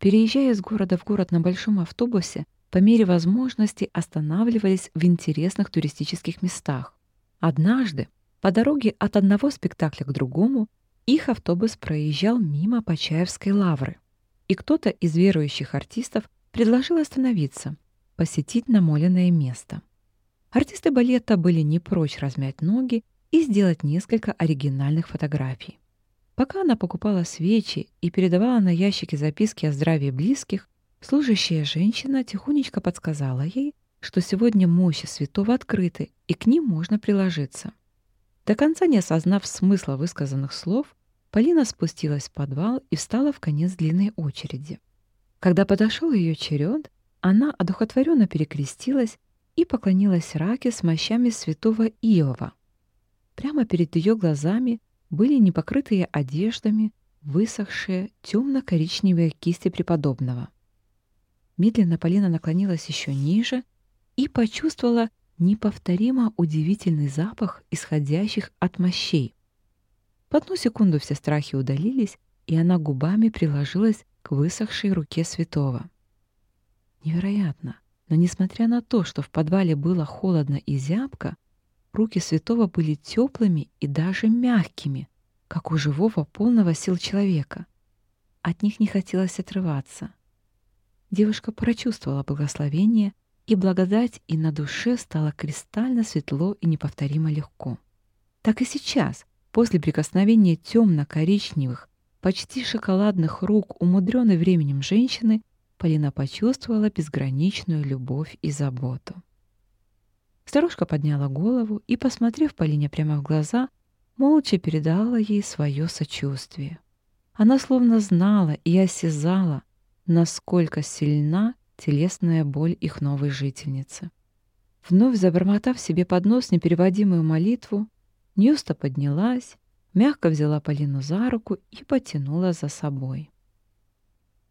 Переезжая из города в город на большом автобусе, по мере возможности останавливались в интересных туристических местах. Однажды по дороге от одного спектакля к другому их автобус проезжал мимо Почаевской лавры, и кто-то из верующих артистов предложил остановиться, посетить намоленное место. Артисты балета были не прочь размять ноги и сделать несколько оригинальных фотографий. Пока она покупала свечи и передавала на ящике записки о здравии близких, служащая женщина тихонечко подсказала ей, что сегодня мощи святого открыты, и к ним можно приложиться. До конца не осознав смысла высказанных слов, Полина спустилась в подвал и встала в конец длинной очереди. Когда подошел ее черед, она одухотворенно перекрестилась и поклонилась раке с мощами святого Иова. Прямо перед ее глазами были непокрытые одеждами высохшие темно-коричневые кисти преподобного. Медленно Полина наклонилась еще ниже и почувствовала неповторимо удивительный запах исходящих от мощей. В одну секунду все страхи удалились, и она губами приложилась к высохшей руке святого. Невероятно, но несмотря на то, что в подвале было холодно и зябко, руки святого были теплыми и даже мягкими, как у живого полного сил человека. От них не хотелось отрываться. Девушка прочувствовала благословение — и благодать и на душе стало кристально светло и неповторимо легко. Так и сейчас, после прикосновения темно-коричневых, почти шоколадных рук, умудренной временем женщины, Полина почувствовала безграничную любовь и заботу. Старушка подняла голову и, посмотрев Полине прямо в глаза, молча передала ей свое сочувствие. Она словно знала и осязала, насколько сильна телесная боль их новой жительницы. Вновь забормотав себе под нос непереводимую молитву, Ньюста поднялась, мягко взяла Полину за руку и потянула за собой.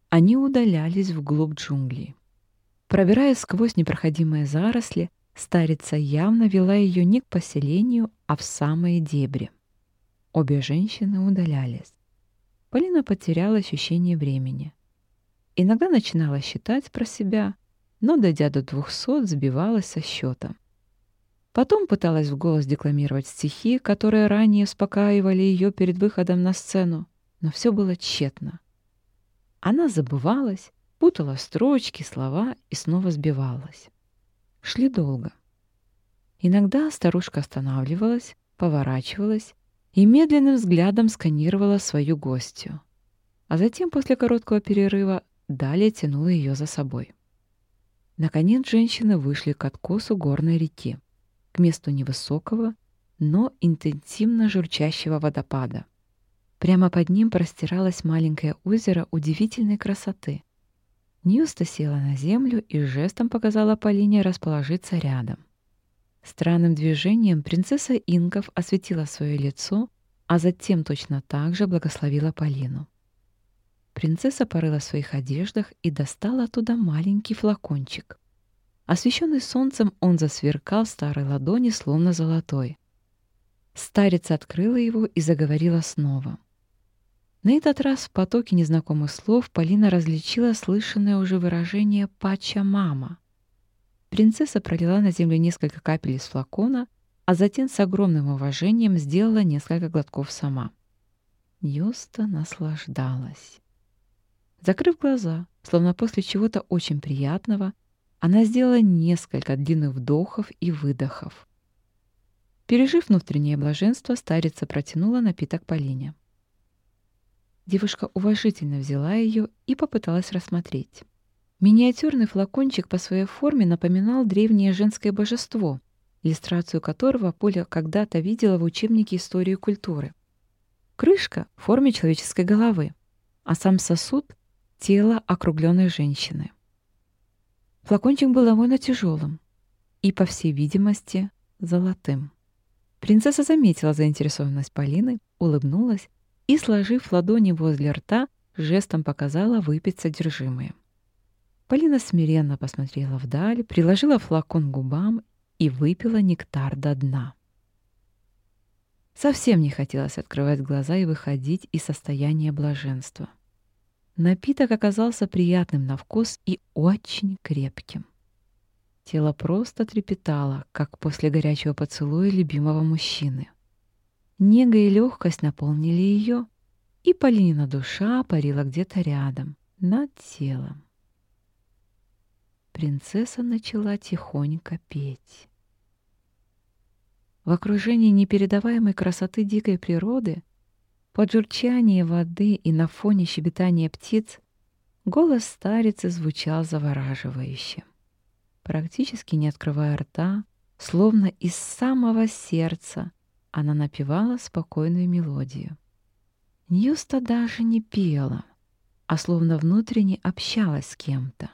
Они удалялись вглубь джунглей. Пробираясь сквозь непроходимые заросли, старица явно вела ее не к поселению, а в самые дебри. Обе женщины удалялись. Полина потеряла ощущение времени. Иногда начинала считать про себя, но, дойдя до двухсот, сбивалась со счета. Потом пыталась в голос декламировать стихи, которые ранее успокаивали ее перед выходом на сцену, но все было тщетно. Она забывалась, путала строчки, слова и снова сбивалась. Шли долго. Иногда старушка останавливалась, поворачивалась и медленным взглядом сканировала свою гостью. А затем, после короткого перерыва, далее тянула ее за собой. Наконец женщины вышли к откосу горной реки, к месту невысокого, но интенсивно журчащего водопада. Прямо под ним простиралось маленькое озеро удивительной красоты. Ньюста села на землю и жестом показала Полине расположиться рядом. Странным движением принцесса Инков осветила свое лицо, а затем точно так же благословила Полину. Принцесса порыла в своих одеждах и достала оттуда маленький флакончик. Освещенный солнцем, он засверкал старой ладони, словно золотой. Старица открыла его и заговорила снова. На этот раз в потоке незнакомых слов Полина различила слышанное уже выражение «пача-мама». Принцесса пролила на землю несколько капель из флакона, а затем с огромным уважением сделала несколько глотков сама. Юста наслаждалась. Закрыв глаза, словно после чего-то очень приятного, она сделала несколько длинных вдохов и выдохов. Пережив внутреннее блаженство, старица протянула напиток Полине. Девушка уважительно взяла ее и попыталась рассмотреть. Миниатюрный флакончик по своей форме напоминал древнее женское божество, иллюстрацию которого Поля когда-то видела в учебнике истории культуры. Крышка в форме человеческой головы, а сам сосуд тело округленной женщины. Флакончик был довольно тяжелым и, по всей видимости, золотым. Принцесса заметила заинтересованность Полины, улыбнулась и, сложив ладони возле рта, жестом показала выпить содержимое. Полина смиренно посмотрела вдаль, приложила флакон к губам и выпила нектар до дна. Совсем не хотелось открывать глаза и выходить из состояния блаженства. Напиток оказался приятным на вкус и очень крепким. Тело просто трепетало, как после горячего поцелуя любимого мужчины. Нега и легкость наполнили ее, и Полинина душа парила где-то рядом, над телом. Принцесса начала тихонько петь. В окружении непередаваемой красоты дикой природы — под журчание воды и на фоне щебетания птиц голос старицы звучал завораживающе. Практически не открывая рта, словно из самого сердца, она напевала спокойную мелодию. Ньюста даже не пела, а словно внутренне общалась с кем-то.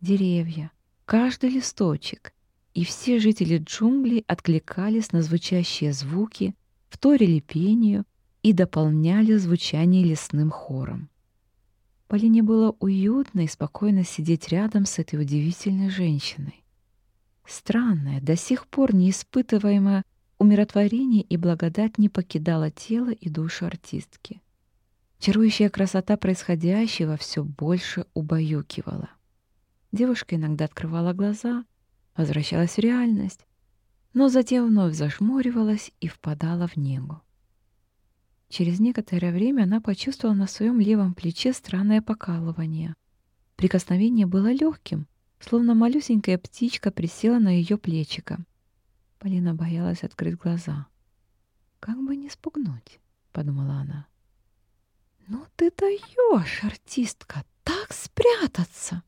Деревья, каждый листочек и все жители джунглей откликались на звучащие звуки, вторили пению, и дополняли звучание лесным хором. Полине было уютно и спокойно сидеть рядом с этой удивительной женщиной. Странное, до сих пор не испытываемое умиротворение и благодать не покидало тело и душу артистки. Чарующая красота происходящего все больше убаюкивала. Девушка иногда открывала глаза, возвращалась в реальность, но затем вновь зажмуривалась и впадала в негу. Через некоторое время она почувствовала на своем левом плече странное покалывание. Прикосновение было легким, словно малюсенькая птичка присела на ее плечико. Полина боялась открыть глаза. «Как бы не спугнуть», — подумала она. «Ну ты даешь, артистка, так спрятаться!»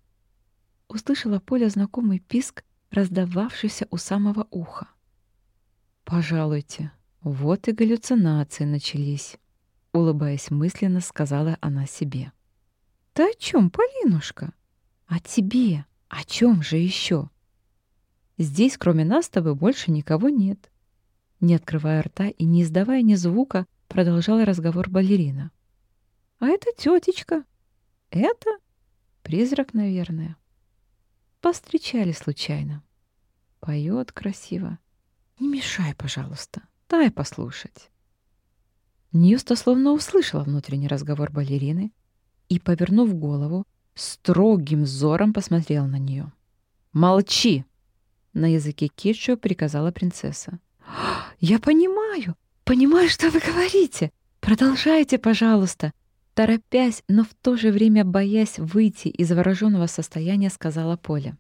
Услышала Поля знакомый писк, раздававшийся у самого уха. «Пожалуйте», вот и галлюцинации начались, улыбаясь мысленно, сказала она себе. Ты о чем, Полинушка? О тебе. О чем же еще? Здесь, кроме нас, с тобой больше никого нет. Не открывая рта и не издавая ни звука, продолжала разговор балерина. А это тетечка. Это призрак, наверное. Постречали случайно. Поет красиво. Не мешай, пожалуйста. Дай послушать». Ньюста словно услышала внутренний разговор балерины и, повернув голову, строгим взором посмотрел на нее. «Молчи!» — на языке китчо приказала принцесса. «Я понимаю, понимаю, что вы говорите. Продолжайте, пожалуйста!» Торопясь, но в то же время боясь выйти из завороженного состояния, сказала Поля.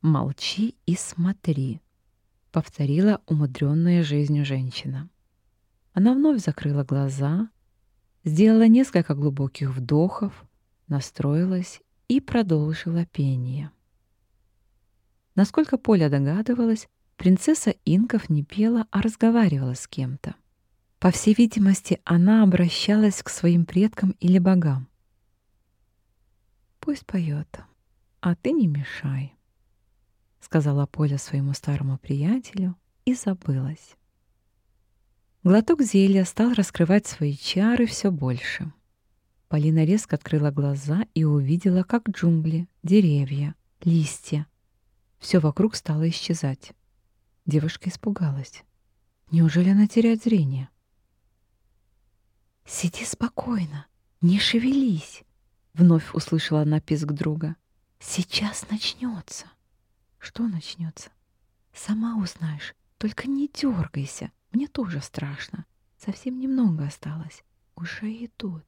«Молчи и смотри», — повторила умудренная жизнью женщина. Она вновь закрыла глаза, сделала несколько глубоких вдохов, настроилась и продолжила пение. Насколько Поля догадывалась, принцесса инков не пела, а разговаривала с кем-то. По всей видимости, она обращалась к своим предкам или богам. «Пусть поет, а ты не мешай», — сказала Поля своему старому приятелю и забылась. Глоток зелья стал раскрывать свои чары все больше. Полина резко открыла глаза и увидела, как джунгли, деревья, листья. Все вокруг стало исчезать. Девушка испугалась. Неужели она теряет зрение? «Сиди спокойно, не шевелись», — вновь услышала она писк друга. «Сейчас начнется». «Что начнется?» «Сама узнаешь, только не дергайся, мне тоже страшно. Совсем немного осталось. Уже идут».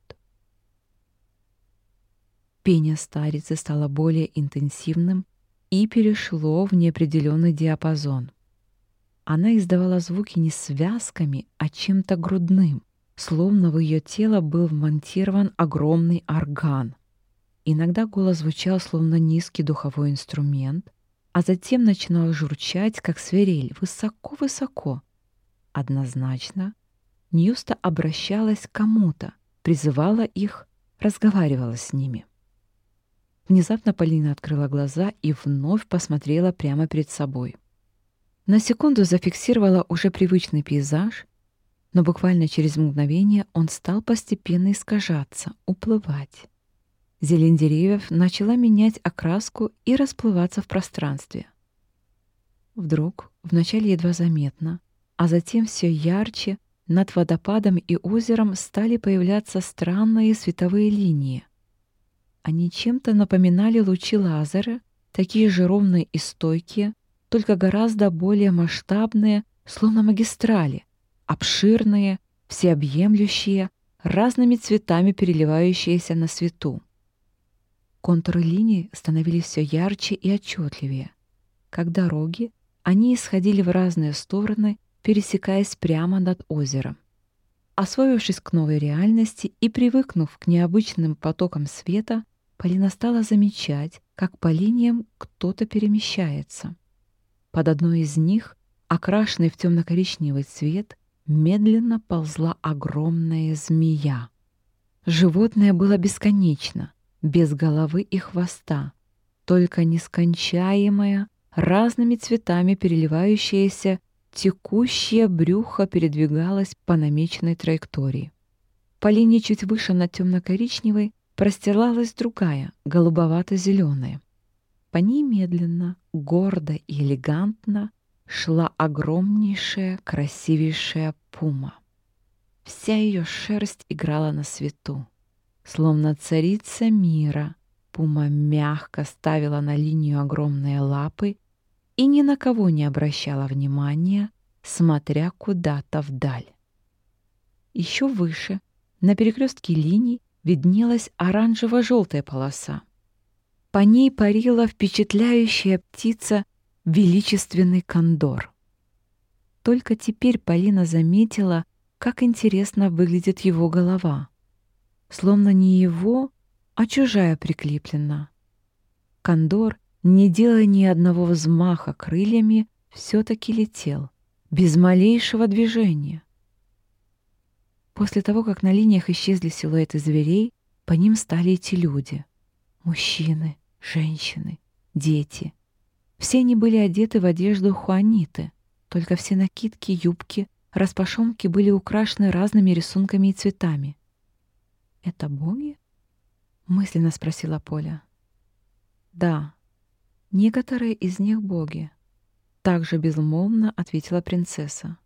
Пение старицы стало более интенсивным и перешло в неопределенный диапазон. Она издавала звуки не связками, а чем-то грудным, словно в ее тело был вмонтирован огромный орган. Иногда голос звучал словно низкий духовой инструмент, а затем начинал журчать, как свирель, высоко-высоко. Однозначно, Ньюста обращалась к кому-то, призывала их, разговаривала с ними. Внезапно Полина открыла глаза и вновь посмотрела прямо перед собой. На секунду зафиксировала уже привычный пейзаж, но буквально через мгновение он стал постепенно искажаться, уплывать. Зелень деревьев начала менять окраску и расплываться в пространстве. Вдруг, вначале едва заметно, а затем все ярче, над водопадом и озером стали появляться странные световые линии. Они чем-то напоминали лучи лазера, такие же ровные и стойкие, только гораздо более масштабные, словно магистрали, обширные, всеобъемлющие, разными цветами переливающиеся на свету. Контуры линий становились все ярче и отчетливее. Как дороги, они исходили в разные стороны, пересекаясь прямо над озером. Освоившись к новой реальности и привыкнув к необычным потокам света, Полина стала замечать, как по линиям кто-то перемещается. Под одной из них, окрашенной в темно-коричневый цвет, медленно ползла огромная змея. Животное было бесконечно, без головы и хвоста, только нескончаемое, разными цветами переливающееся, текущее брюхо передвигалось по намеченной траектории. По линии чуть выше над темно-коричневой простиралась другая, голубовато-зеленая. По ней медленно, гордо и элегантно шла огромнейшая, красивейшая пума. Вся ее шерсть играла на свету. Словно царица мира, пума мягко ставила на линию огромные лапы и ни на кого не обращала внимания, смотря куда-то вдаль. Еще выше, на перекрестке линий, виднелась оранжево-желтая полоса. По ней парила впечатляющая птица величественный кондор. Только теперь Полина заметила, как интересно выглядит его голова. Словно не его, а чужая прикреплена. Кондор, не делая ни одного взмаха крыльями, все-таки летел, без малейшего движения. После того, как на линиях исчезли силуэты зверей, по ним стали идти люди. Мужчины, женщины, дети. Все они были одеты в одежду хуаниты, только все накидки, юбки, распашонки были украшены разными рисунками и цветами. «Это боги?» — мысленно спросила Поля. «Да, некоторые из них боги», — также безмолвно ответила принцесса.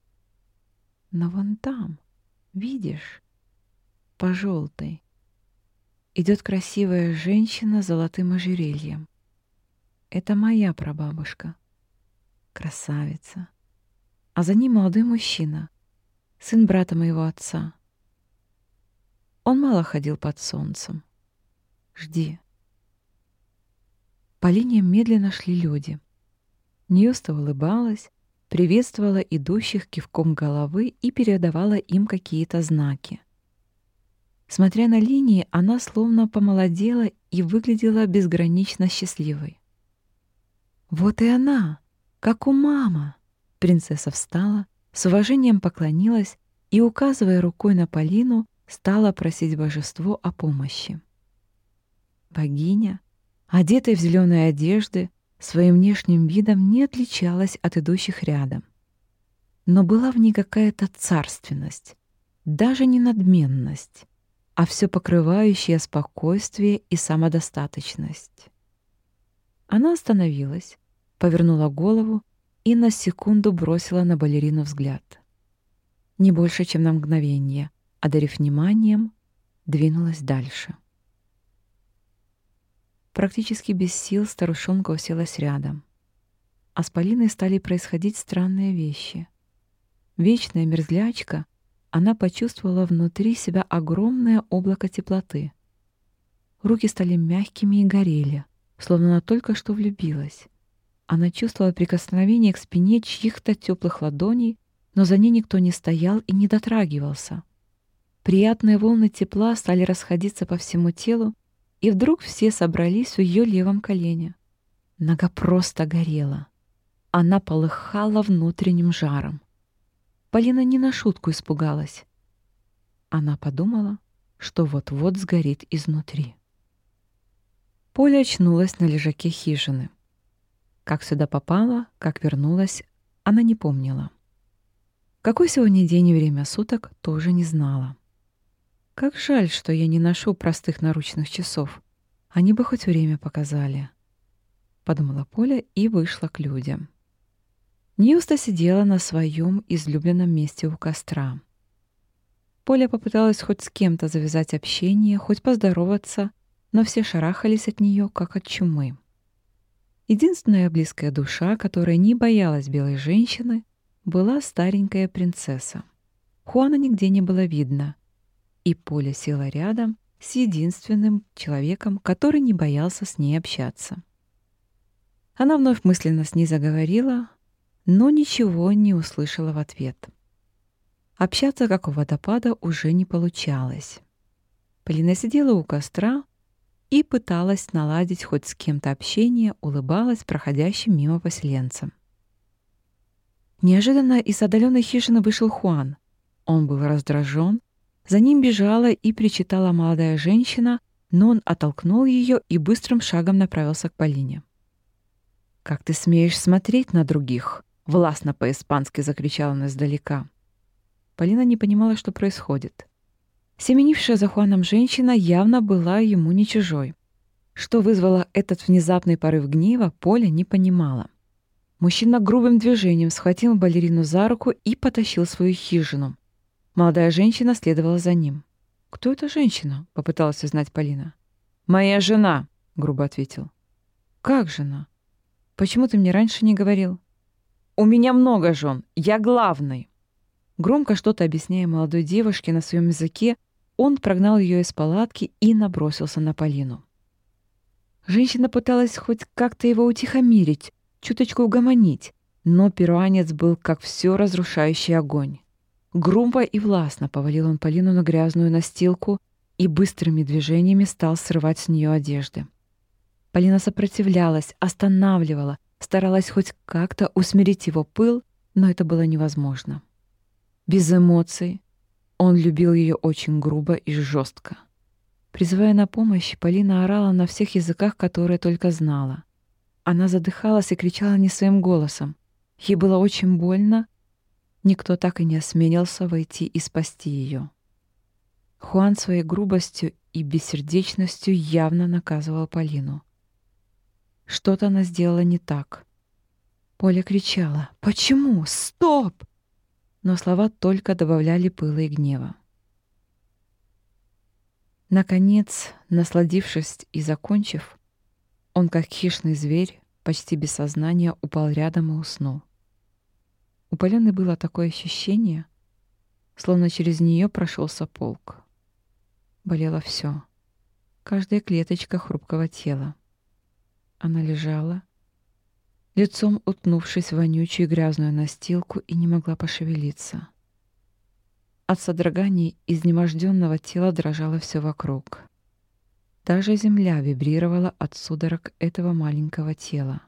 «Но вон там, видишь, по желтой, идет красивая женщина с золотым ожерельем. Это моя прабабушка. Красавица. А за ним молодой мужчина, сын брата моего отца. Он мало ходил под солнцем. Жди. По линиям медленно шли люди. Ньюста улыбалась, приветствовала идущих кивком головы и передавала им какие-то знаки. Смотря на линии, она словно помолодела и выглядела безгранично счастливой. «Вот и она, как у мама!» Принцесса встала, с уважением поклонилась и, указывая рукой на Полину, стала просить божество о помощи. Богиня, одетая в зеленые одежды, своим внешним видом не отличалась от идущих рядом. Но была в ней какая-то царственность, даже не надменность, а все покрывающее спокойствие и самодостаточность. Она остановилась, повернула голову и на секунду бросила на балерину взгляд. Не больше, чем на мгновение, одарив вниманием, двинулась дальше. Практически без сил старушонка уселась рядом. А с Полиной стали происходить странные вещи. Вечная мерзлячка, она почувствовала внутри себя огромное облако теплоты. Руки стали мягкими и горели, словно она только что влюбилась. Она чувствовала прикосновение к спине чьих-то теплых ладоней, но за ней никто не стоял и не дотрагивался. Приятные волны тепла стали расходиться по всему телу, и вдруг все собрались в ее левом колене. Нога просто горела. Она полыхала внутренним жаром. Полина не на шутку испугалась. Она подумала, что вот-вот сгорит изнутри. Поля очнулась на лежаке хижины. Как сюда попала, как вернулась, она не помнила. Какой сегодня день и время суток, тоже не знала. Как жаль, что я не ношу простых наручных часов. Они бы хоть время показали. Подумала Поля и вышла к людям. Ньюста сидела на своем излюбленном месте у костра. Поля попыталась хоть с кем-то завязать общение, хоть поздороваться, но все шарахались от нее, как от чумы. Единственная близкая душа, которая не боялась белой женщины, была старенькая принцесса. Хуана нигде не было видно, и Поля села рядом с единственным человеком, который не боялся с ней общаться. Она вновь мысленно с ней заговорила, но ничего не услышала в ответ. Общаться, как у водопада, уже не получалось. Полина сидела у костра и пыталась наладить хоть с кем-то общение, улыбалась проходящим мимо поселенцам. Неожиданно из отдаленной хижины вышел Хуан. Он был раздражен за ним бежала и причитала молодая женщина, но он оттолкнул ее и быстрым шагом направился к Полине. «Как ты смеешь смотреть на других?» — властно по-испански закричала он издалека. Полина не понимала, что происходит. Семенившая за Хуаном женщина явно была ему не чужой. Что вызвало этот внезапный порыв гнева, Поля не понимала. Мужчина грубым движением схватил балерину за руку и потащил свою хижину. Молодая женщина следовала за ним. «Кто эта женщина?» — попыталась узнать Полина. «Моя жена», — грубо ответил. «Как жена? Почему ты мне раньше не говорил?» «У меня много жен. Я главный». Громко что-то объясняя молодой девушке на своем языке, он прогнал ее из палатки и набросился на Полину. Женщина пыталась хоть как-то его утихомирить, чуточку угомонить, но перуанец был как все разрушающий огонь. Грубо и властно повалил он Полину на грязную настилку и быстрыми движениями стал срывать с нее одежды. Полина сопротивлялась, останавливала, старалась хоть как-то усмирить его пыл, но это было невозможно. Без эмоций он любил ее очень грубо и жестко. Призывая на помощь, Полина орала на всех языках, которые только знала. Она задыхалась и кричала не своим голосом. Ей было очень больно, Никто так и не осмелился войти и спасти ее. Хуан своей грубостью и бессердечностью явно наказывал Полину. Что-то она сделала не так. Поля кричала «Почему? Стоп!» Но слова только добавляли пыла и гнева. Наконец, насладившись и закончив, он, как хищный зверь, почти без сознания, упал рядом и уснул. У Полены было такое ощущение, словно через нее прошелся полк. Болело все, каждая клеточка хрупкого тела. Она лежала, лицом утнувшись в вонючую грязную настилку и не могла пошевелиться. От содроганий изнеможденного тела дрожало все вокруг. Даже земля вибрировала от судорог этого маленького тела.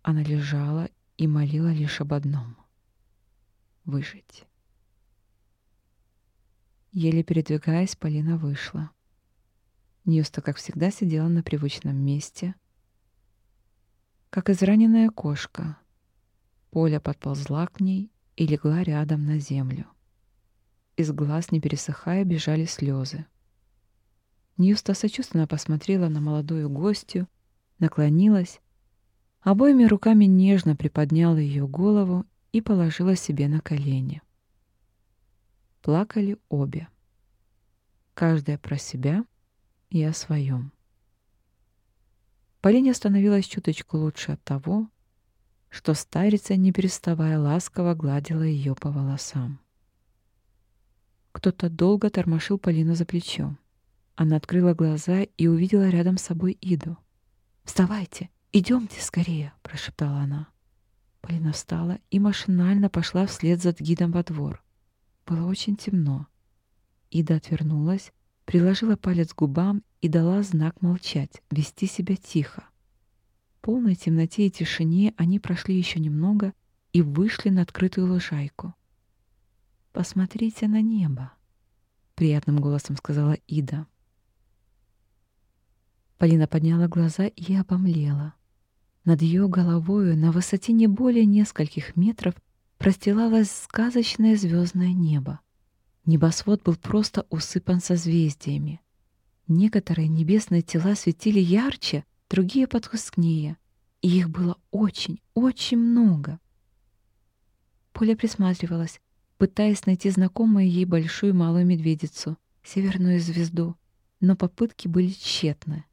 Она лежала и молила лишь об одном — выжить. Еле передвигаясь, Полина вышла. Ньюста, как всегда, сидела на привычном месте, как израненная кошка. Поля подползла к ней и легла рядом на землю. Из глаз, не пересыхая, бежали слезы. Ньюста сочувственно посмотрела на молодую гостью, наклонилась, обоими руками нежно приподняла ее голову и положила себе на колени. Плакали обе. Каждая про себя и о своем. Полине становилась чуточку лучше от того, что старица, не переставая ласково, гладила ее по волосам. Кто-то долго тормошил Полину за плечо. Она открыла глаза и увидела рядом с собой Иду. «Вставайте, идемте скорее!» — прошептала она. Полина встала и машинально пошла вслед за гидом во двор. Было очень темно. Ида отвернулась, приложила палец к губам и дала знак молчать, вести себя тихо. В полной темноте и тишине они прошли еще немного и вышли на открытую лужайку. «Посмотрите на небо», — приятным голосом сказала Ида. Полина подняла глаза и обомлела. Над ее головою на высоте не более нескольких метров простилалось сказочное звездное небо. Небосвод был просто усыпан созвездиями. Некоторые небесные тела светили ярче, другие потускнее, и их было очень, очень много. Поля присматривалась, пытаясь найти знакомую ей большую малую медведицу, северную звезду, но попытки были тщетны.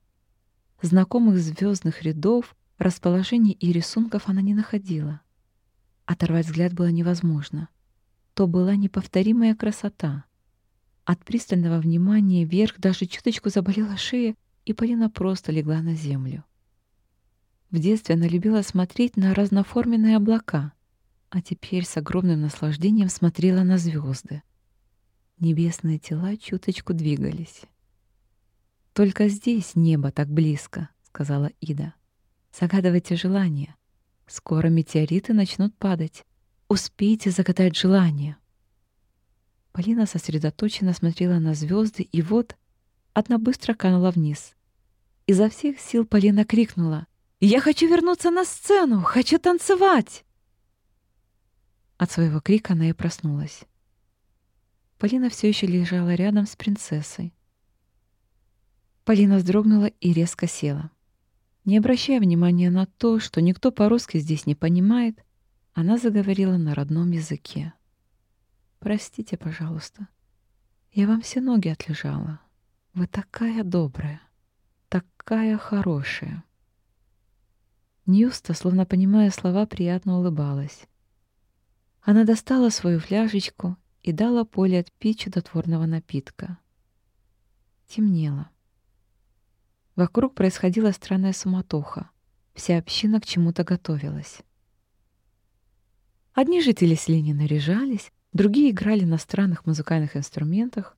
Знакомых звездных рядов, расположений и рисунков она не находила. Оторвать взгляд было невозможно. То была неповторимая красота. От пристального внимания вверх даже чуточку заболела шея, и Полина просто легла на землю. В детстве она любила смотреть на разноформенные облака, а теперь с огромным наслаждением смотрела на звезды. Небесные тела чуточку двигались. «Только здесь небо так близко», — сказала Ида. «Загадывайте желание. Скоро метеориты начнут падать. Успейте загадать желание. Полина сосредоточенно смотрела на звезды, и вот одна быстро канула вниз. Изо всех сил Полина крикнула «Я хочу вернуться на сцену! Хочу танцевать!» От своего крика она и проснулась. Полина все еще лежала рядом с принцессой. Полина вздрогнула и резко села. Не обращая внимания на то, что никто по-русски здесь не понимает, она заговорила на родном языке. «Простите, пожалуйста. Я вам все ноги отлежала. Вы такая добрая, такая хорошая». Ньюста, словно понимая слова, приятно улыбалась. Она достала свою фляжечку и дала Поле отпить чудотворного напитка. Темнело. Вокруг происходила странная суматоха. Вся община к чему-то готовилась. Одни жители селения наряжались, другие играли на странных музыкальных инструментах.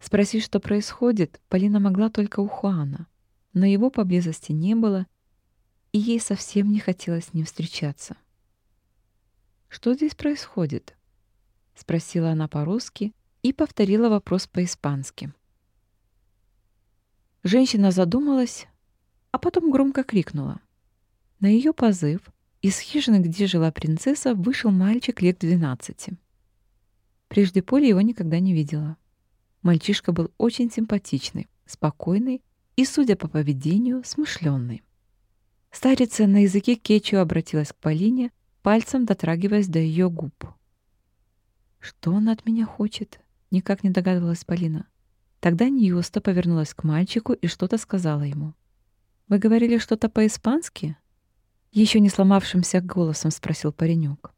Спросить, что происходит, Полина могла только у Хуана, но его поблизости не было, и ей совсем не хотелось с ним встречаться. «Что здесь происходит?» — спросила она по-русски и повторила вопрос по-испански. Женщина задумалась, а потом громко крикнула. На ее позыв из хижины, где жила принцесса, вышел мальчик лет двенадцати. Прежде Поля его никогда не видела. Мальчишка был очень симпатичный, спокойный и, судя по поведению, смышленный. Старица на языке кечу обратилась к Полине, пальцем дотрагиваясь до ее губ. «Что он от меня хочет?» — никак не догадывалась Полина. Тогда Ньюста повернулась к мальчику и что-то сказала ему. «Вы говорили что-то по-испански?» Еще не сломавшимся голосом спросил паренек.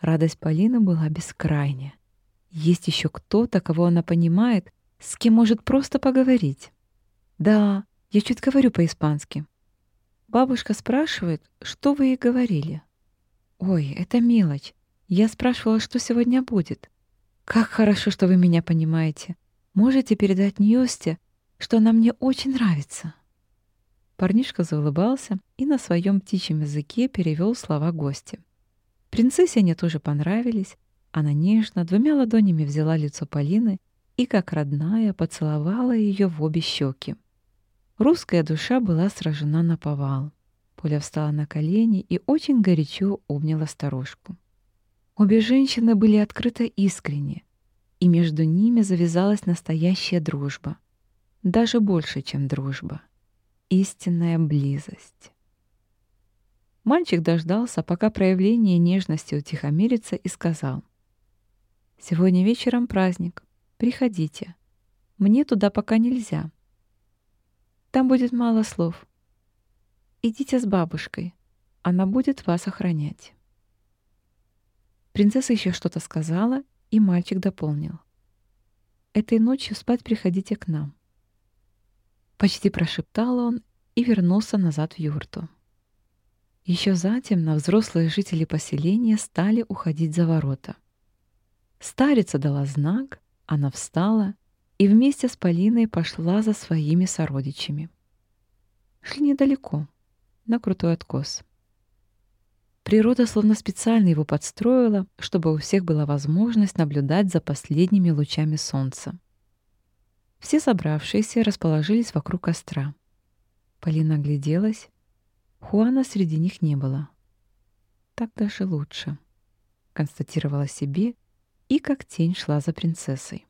Радость Полины была бескрайняя. Есть еще кто-то, кого она понимает, с кем может просто поговорить. «Да, я чуть говорю по-испански». Бабушка спрашивает, что вы ей говорили. «Ой, это мелочь. Я спрашивала, что сегодня будет. Как хорошо, что вы меня понимаете. Можете передать Ньосте, что она мне очень нравится?» Парнишка заулыбался и на своем птичьем языке перевел слова гости. Принцессе они тоже понравились. Она нежно двумя ладонями взяла лицо Полины и, как родная, поцеловала ее в обе щеки. Русская душа была сражена на повал. Поля встала на колени и очень горячо обняла старушку. Обе женщины были открыто искренни, и между ними завязалась настоящая дружба. Даже больше, чем дружба. Истинная близость. Мальчик дождался, пока проявление нежности утихомирится, и сказал. «Сегодня вечером праздник. Приходите. Мне туда пока нельзя. Там будет мало слов. Идите с бабушкой. Она будет вас охранять». Принцесса еще что-то сказала, и мальчик дополнил. «Этой ночью спать приходите к нам». Почти прошептал он и вернулся назад в юрту. Еще затем на взрослые жители поселения стали уходить за ворота. Старица дала знак, она встала и вместе с Полиной пошла за своими сородичами. Шли недалеко, на крутой откос. Природа словно специально его подстроила, чтобы у всех была возможность наблюдать за последними лучами солнца. Все собравшиеся расположились вокруг костра. Полина огляделась. Хуана среди них не было. «Так даже лучше», — констатировала себе и как тень шла за принцессой.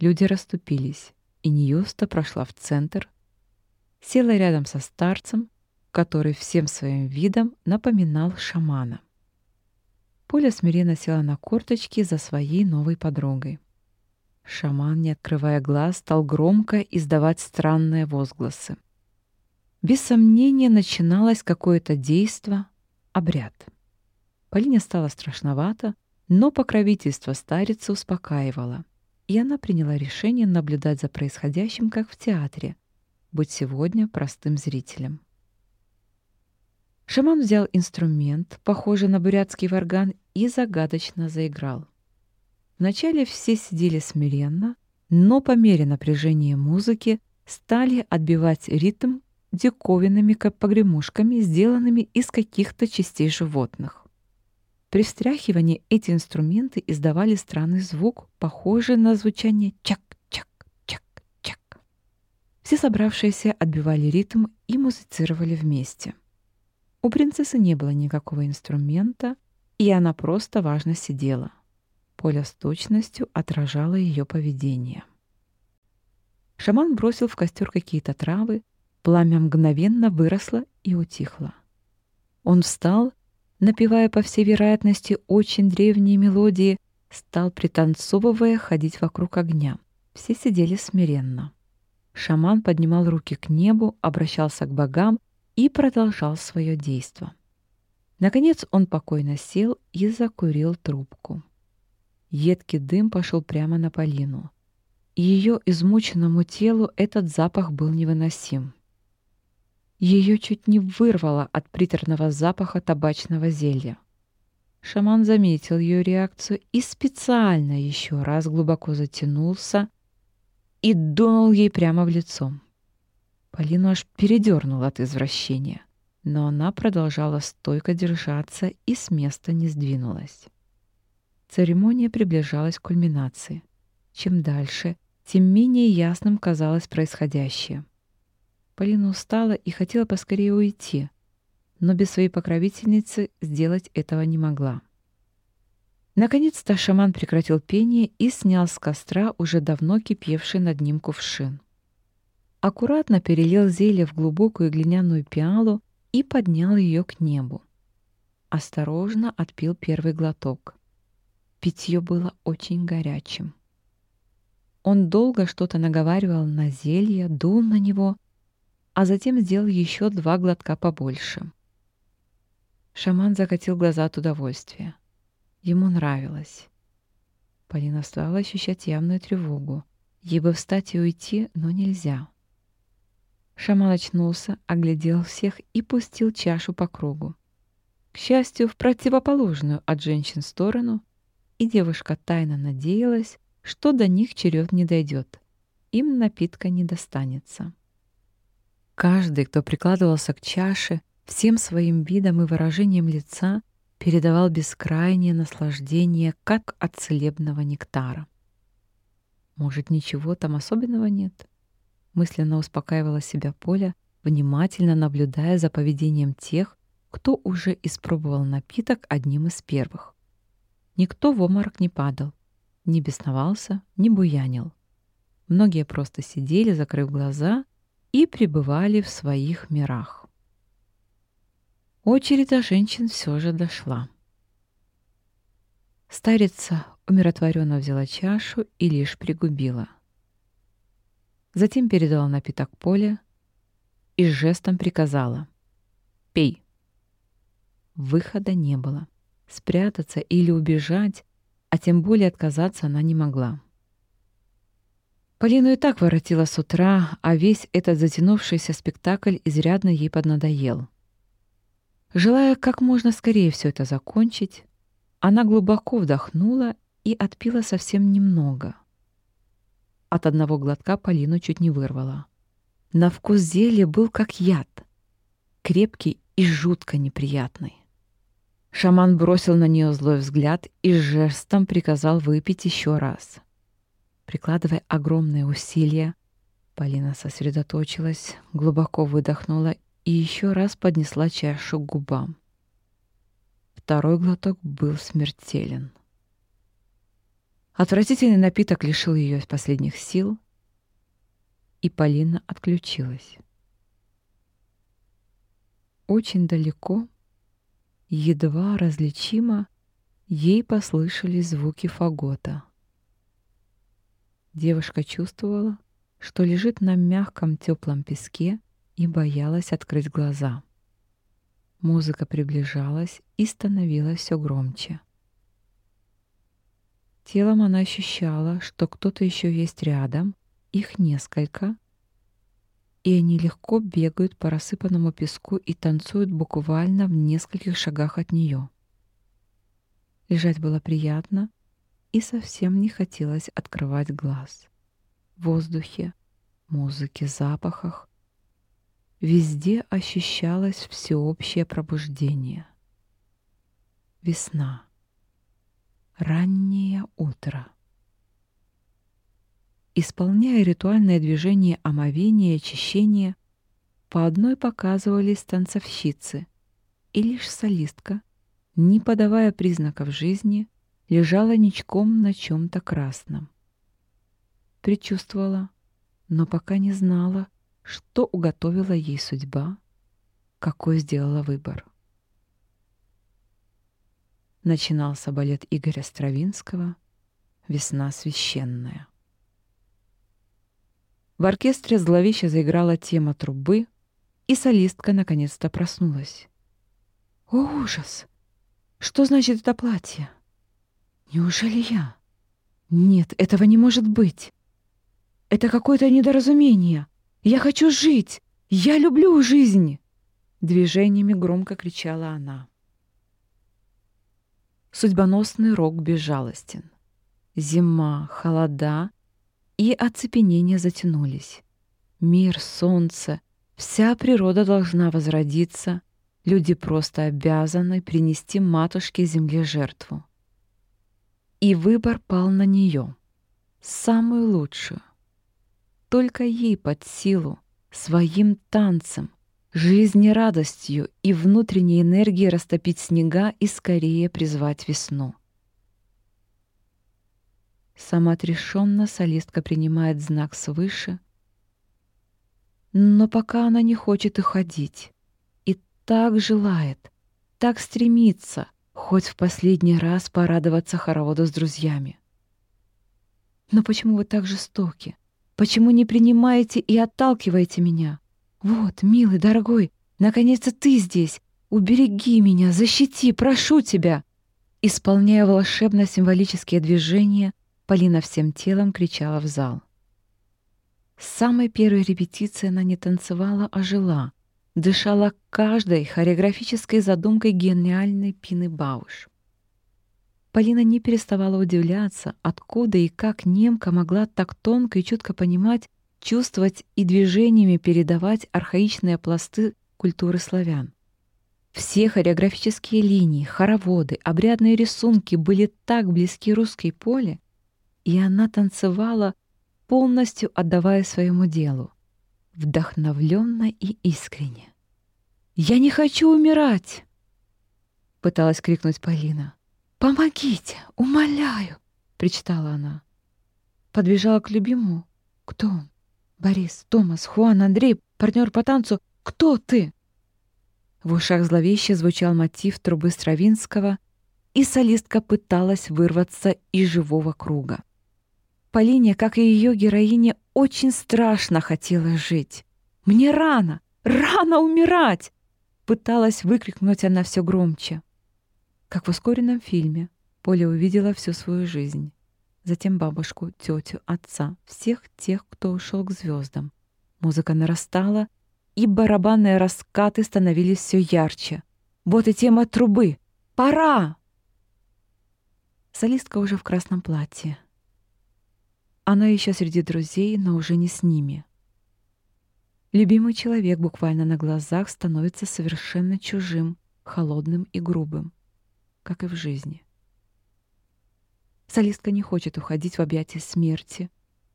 Люди расступились, и Ньюста прошла в центр, села рядом со старцем, который всем своим видом напоминал шамана. Поля смиренно села на корточки за своей новой подругой. Шаман, не открывая глаз, стал громко издавать странные возгласы. Без сомнения начиналось какое-то действо, обряд. Полине стало страшновато, но покровительство старицы успокаивало, и она приняла решение наблюдать за происходящим, как в театре, быть сегодня простым зрителем. Шаман взял инструмент, похожий на бурятский варган, и загадочно заиграл. Вначале все сидели смиренно, но по мере напряжения музыки стали отбивать ритм диковинными погремушками, сделанными из каких-то частей животных. При встряхивании эти инструменты издавали странный звук, похожий на звучание чак-чак-чак-чак. Все собравшиеся отбивали ритм и музицировали вместе. У принцессы не было никакого инструмента, и она просто важно сидела. Поле с точностью отражало ее поведение. Шаман бросил в костер какие-то травы, пламя мгновенно выросло и утихло. Он встал, напевая, по всей вероятности, очень древние мелодии, стал, пританцовывая, ходить вокруг огня. Все сидели смиренно. Шаман поднимал руки к небу, обращался к богам и продолжал свое действо. Наконец он покойно сел и закурил трубку. Едкий дым пошел прямо на Полину. Ее измученному телу этот запах был невыносим. Ее чуть не вырвало от приторного запаха табачного зелья. Шаман заметил ее реакцию и специально еще раз глубоко затянулся и дунул ей прямо в лицо. Полину аж передернул от извращения, но она продолжала стойко держаться и с места не сдвинулась. Церемония приближалась к кульминации. Чем дальше, тем менее ясным казалось происходящее. Полина устала и хотела поскорее уйти, но без своей покровительницы сделать этого не могла. Наконец-то шаман прекратил пение и снял с костра уже давно кипевший над ним кувшин. Аккуратно перелил зелье в глубокую глиняную пиалу и поднял ее к небу. Осторожно отпил первый глоток. Питье было очень горячим. Он долго что-то наговаривал на зелье, дул на него, а затем сделал еще два глотка побольше. Шаман закатил глаза от удовольствия. Ему нравилось. Полина стала ощущать явную тревогу. Ей бы встать и уйти, но нельзя. Шаман очнулся, оглядел всех и пустил чашу по кругу. К счастью, в противоположную от женщин сторону и девушка тайно надеялась, что до них черед не дойдет. Им напитка не достанется. Каждый, кто прикладывался к чаше, всем своим видом и выражением лица передавал бескрайнее наслаждение, как от целебного нектара. Может, ничего там особенного нет? Мысленно успокаивала себя Поля, внимательно наблюдая за поведением тех, кто уже испробовал напиток одним из первых. Никто в оморок не падал, не бесновался, не буянил. Многие просто сидели, закрыв глаза, и пребывали в своих мирах. Очередь до женщин все же дошла. Старица умиротворенно взяла чашу и лишь пригубила. Затем передала напиток Поле и жестом приказала «Пей». Выхода не было. Спрятаться или убежать, а тем более отказаться она не могла. Полину и так воротила с утра, а весь этот затянувшийся спектакль изрядно ей поднадоел. Желая как можно скорее все это закончить, она глубоко вдохнула и отпила совсем немного. От одного глотка Полину чуть не вырвала. На вкус зелья был как яд, крепкий и жутко неприятный. Шаман бросил на нее злой взгляд и жестом приказал выпить еще раз. Прикладывая огромные усилия, Полина сосредоточилась, глубоко выдохнула и еще раз поднесла чашу к губам. Второй глоток был смертелен. Отвратительный напиток лишил ее последних сил, и Полина отключилась. Очень далеко, едва различимо, ей послышались звуки фагота. Девушка чувствовала, что лежит на мягком теплом песке и боялась открыть глаза. Музыка приближалась и становилась все громче. Телом она ощущала, что кто-то еще есть рядом, их несколько, и они легко бегают по рассыпанному песку и танцуют буквально в нескольких шагах от нее. Лежать было приятно, и совсем не хотелось открывать глаз. В воздухе, музыке, запахах Везде ощущалось всеобщее пробуждение. Весна. Раннее утро. Исполняя ритуальное движение омовения и очищения, по одной показывались танцовщицы, и лишь солистка, не подавая признаков жизни, лежала ничком на чем-то красном. Предчувствовала, но пока не знала, что уготовила ей судьба, какой сделала выбор. Начинался балет Игоря Стравинского «Весна священная». В оркестре зловеще заиграла тема трубы, и солистка наконец-то проснулась. «О, ужас! Что значит это платье? Неужели я? Нет, этого не может быть. Это какое-то недоразумение. Я хочу жить! Я люблю жизнь!» Движениями громко кричала она. Судьбоносный рок безжалостен. Зима, холода и оцепенение затянулись. Мир, солнце, вся природа должна возродиться. Люди просто обязаны принести матушке земле жертву. И выбор пал на нее, самую лучшую — только ей под силу, своим танцем, жизнерадостью и внутренней энергией растопить снега и скорее призвать весну. Самоотрешенно солистка принимает знак свыше, но пока она не хочет уходить и так желает, так стремится хоть в последний раз порадоваться хороводу с друзьями. Но почему вы так жестоки? Почему не принимаете и отталкиваете меня? Вот, милый, дорогой, наконец-то ты здесь. Убереги меня, защити, прошу тебя!» Исполняя волшебно-символические движения, Полина всем телом кричала в зал. С самой первой репетиции она не танцевала, а жила, дышала каждой хореографической задумкой гениальной Пины Бауш. Полина не переставала удивляться, откуда и как немка могла так тонко и чутко понимать, чувствовать и движениями передавать архаичные пласты культуры славян. Все хореографические линии, хороводы, обрядные рисунки были так близки русской поле, и она танцевала, полностью отдавая своему делу, вдохновленно и искренне. «Я не хочу умирать!» — пыталась крикнуть Полина. «Помогите! Умоляю!» — причитала она. Подбежала к любимому. «Кто он? Борис, Томас, Хуан, Андрей, партнер по танцу. Кто ты?» В ушах зловеще звучал мотив трубы Стравинского, и солистка пыталась вырваться из живого круга. Полине, как и ее героине, очень страшно хотелось жить. «Мне рано! Рано умирать!» Пыталась выкрикнуть она все громче. Как в ускоренном фильме, Поля увидела всю свою жизнь. Затем бабушку, тетю, отца, всех тех, кто ушел к звездам. Музыка нарастала, и барабанные раскаты становились все ярче. Вот и тема трубы. Пора! Солистка уже в красном платье. Она еще среди друзей, но уже не с ними. Любимый человек буквально на глазах становится совершенно чужим, холодным и грубым, как и в жизни. Солистка не хочет уходить в объятия смерти,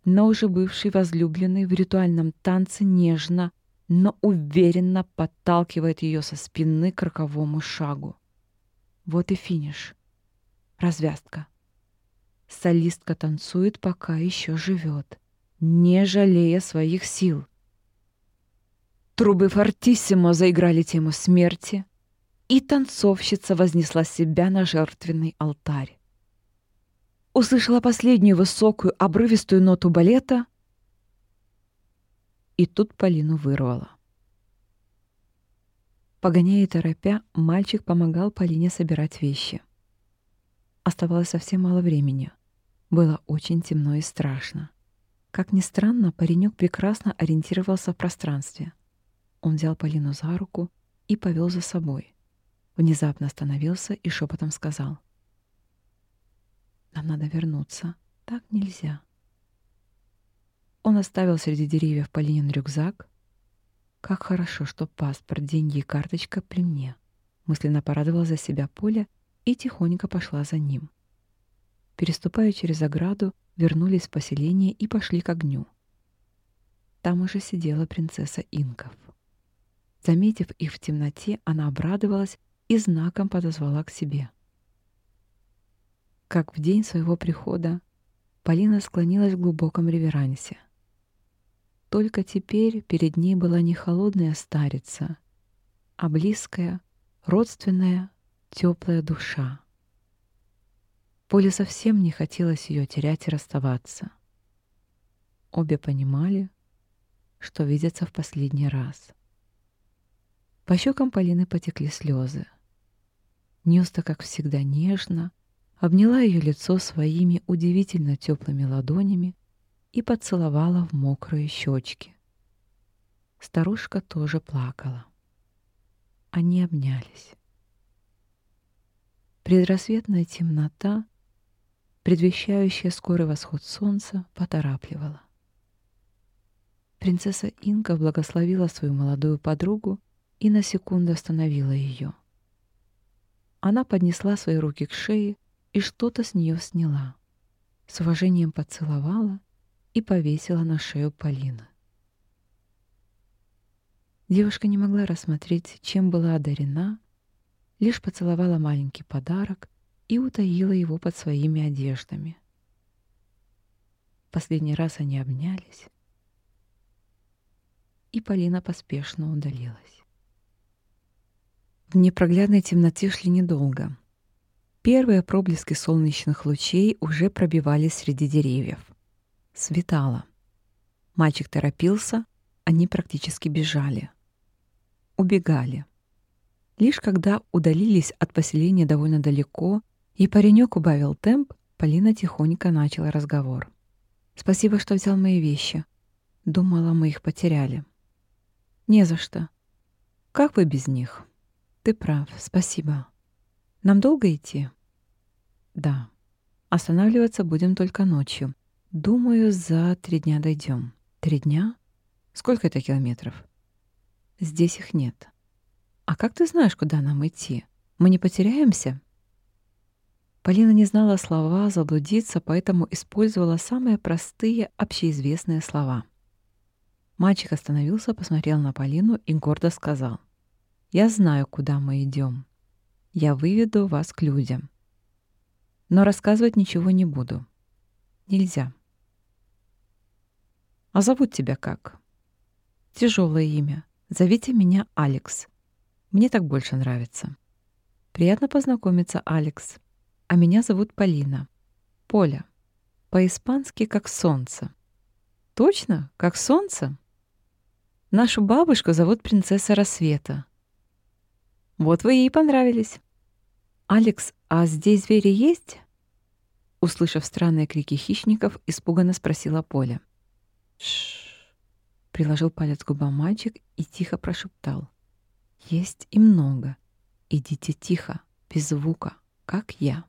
но уже бывший возлюбленный в ритуальном танце нежно, но уверенно подталкивает ее со спины к роковому шагу. Вот и финиш. Развязка. Солистка танцует, пока еще живет, не жалея своих сил. Трубы фортиссимо заиграли тему смерти, и танцовщица вознесла себя на жертвенный алтарь. Услышала последнюю высокую обрывистую ноту балета и тут Полину вырвало. Погоняя и торопя, мальчик помогал Полине собирать вещи. Оставалось совсем мало времени. Было очень темно и страшно. Как ни странно, паренек прекрасно ориентировался в пространстве. Он взял Полину за руку и повел за собой. Внезапно остановился и шепотом сказал. «Нам надо вернуться. Так нельзя». Он оставил среди деревьев Полинин рюкзак. «Как хорошо, что паспорт, деньги и карточка при мне», мысленно порадовала за себя Поля и тихонько пошла за ним. Переступая через ограду, вернулись в поселение и пошли к огню. Там уже сидела принцесса Инков. Заметив их в темноте, она обрадовалась и знаком подозвала к себе. Как в день своего прихода, Полина склонилась в глубоком реверансе — только теперь перед ней была не холодная старица, а близкая, родственная, теплая душа. Поле совсем не хотелось ее терять и расставаться. Обе понимали, что видятся в последний раз. По щекам Полины потекли слезы. Нюста, как всегда, нежно обняла ее лицо своими удивительно теплыми ладонями и поцеловала в мокрые щечки. Старушка тоже плакала. Они обнялись. Предрассветная темнота, предвещающая скорый восход солнца, поторапливала. Принцесса Инка благословила свою молодую подругу и на секунду остановила ее. Она поднесла свои руки к шее и что-то с нее сняла. С уважением поцеловала и повесила на шею Полина. Девушка не могла рассмотреть, чем была одарена, лишь поцеловала маленький подарок и утаила его под своими одеждами. Последний раз они обнялись, и Полина поспешно удалилась. В непроглядной темноте шли недолго. Первые проблески солнечных лучей уже пробивались среди деревьев. Светало. Мальчик торопился, они практически бежали. Убегали. Лишь когда удалились от поселения довольно далеко, и паренек убавил темп, Полина тихонько начала разговор. «Спасибо, что взял мои вещи. Думала, мы их потеряли». «Не за что. Как вы без них?» «Ты прав, спасибо. Нам долго идти?» «Да. Останавливаться будем только ночью. Думаю, за три дня дойдем. Три дня? Сколько это километров? Здесь их нет. «А как ты знаешь, куда нам идти? Мы не потеряемся?» Полина не знала слова «заблудиться», поэтому использовала самые простые общеизвестные слова. Мальчик остановился, посмотрел на Полину и гордо сказал. «Я знаю, куда мы идем. Я выведу вас к людям. Но рассказывать ничего не буду. Нельзя. А зовут тебя как? Тяжелое имя. Зовите меня Алекс. Мне так больше нравится. Приятно познакомиться, Алекс. А меня зовут Полина. Поля. По-испански как солнце. Точно? Как солнце? Нашу бабушку зовут принцесса Рассвета. Вот вы ей понравились. Алекс, а здесь звери есть? Услышав странные крики хищников, испуганно спросила Поля. Шш. Приложил палец к губам мальчик и тихо прошептал. Есть и много. Идите тихо, без звука, как я.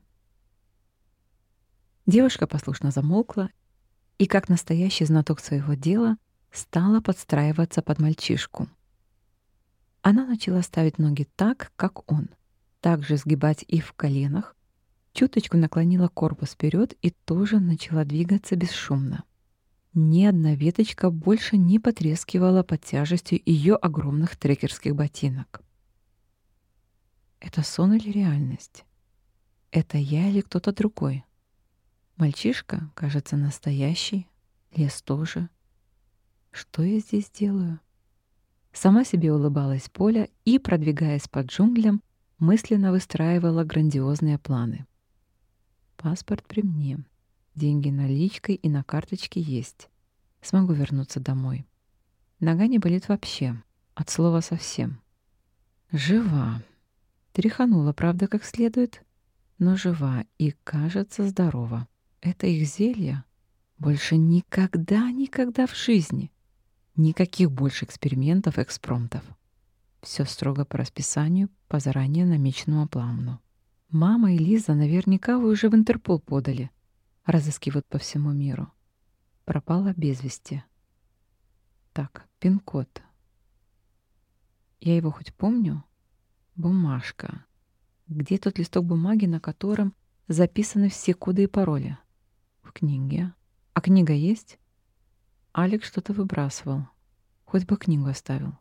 Девушка послушно замолкла и, как настоящий знаток своего дела, стала подстраиваться под мальчишку. Она начала ставить ноги так, как он, также сгибать их в коленах, чуточку наклонила корпус вперед и тоже начала двигаться бесшумно. Ни одна веточка больше не потрескивала под тяжестью ее огромных трекерских ботинок. Это сон или реальность? Это я или кто-то другой? Мальчишка, кажется, настоящий, лес тоже — что я здесь делаю? Сама себе улыбалась Поля и, продвигаясь по джунглям, мысленно выстраивала грандиозные планы. Паспорт при мне. Деньги наличкой и на карточке есть. Смогу вернуться домой. Нога не болит вообще. От слова совсем. Жива. Тряханула, правда, как следует, но жива и, кажется, здорова. Это их зелье? Больше никогда, никогда в жизни. Никаких больше экспериментов, экспромтов. Все строго по расписанию, по заранее намеченному плану. Мама и Лиза наверняка уже в Интерпол подали. Разыскивают по всему миру. Пропала без вести. Так, пин-код. Я его хоть помню? Бумажка. Где тот листок бумаги, на котором записаны все коды и пароли? В книге. А книга есть? Алик что-то выбрасывал. Хоть бы книгу оставил.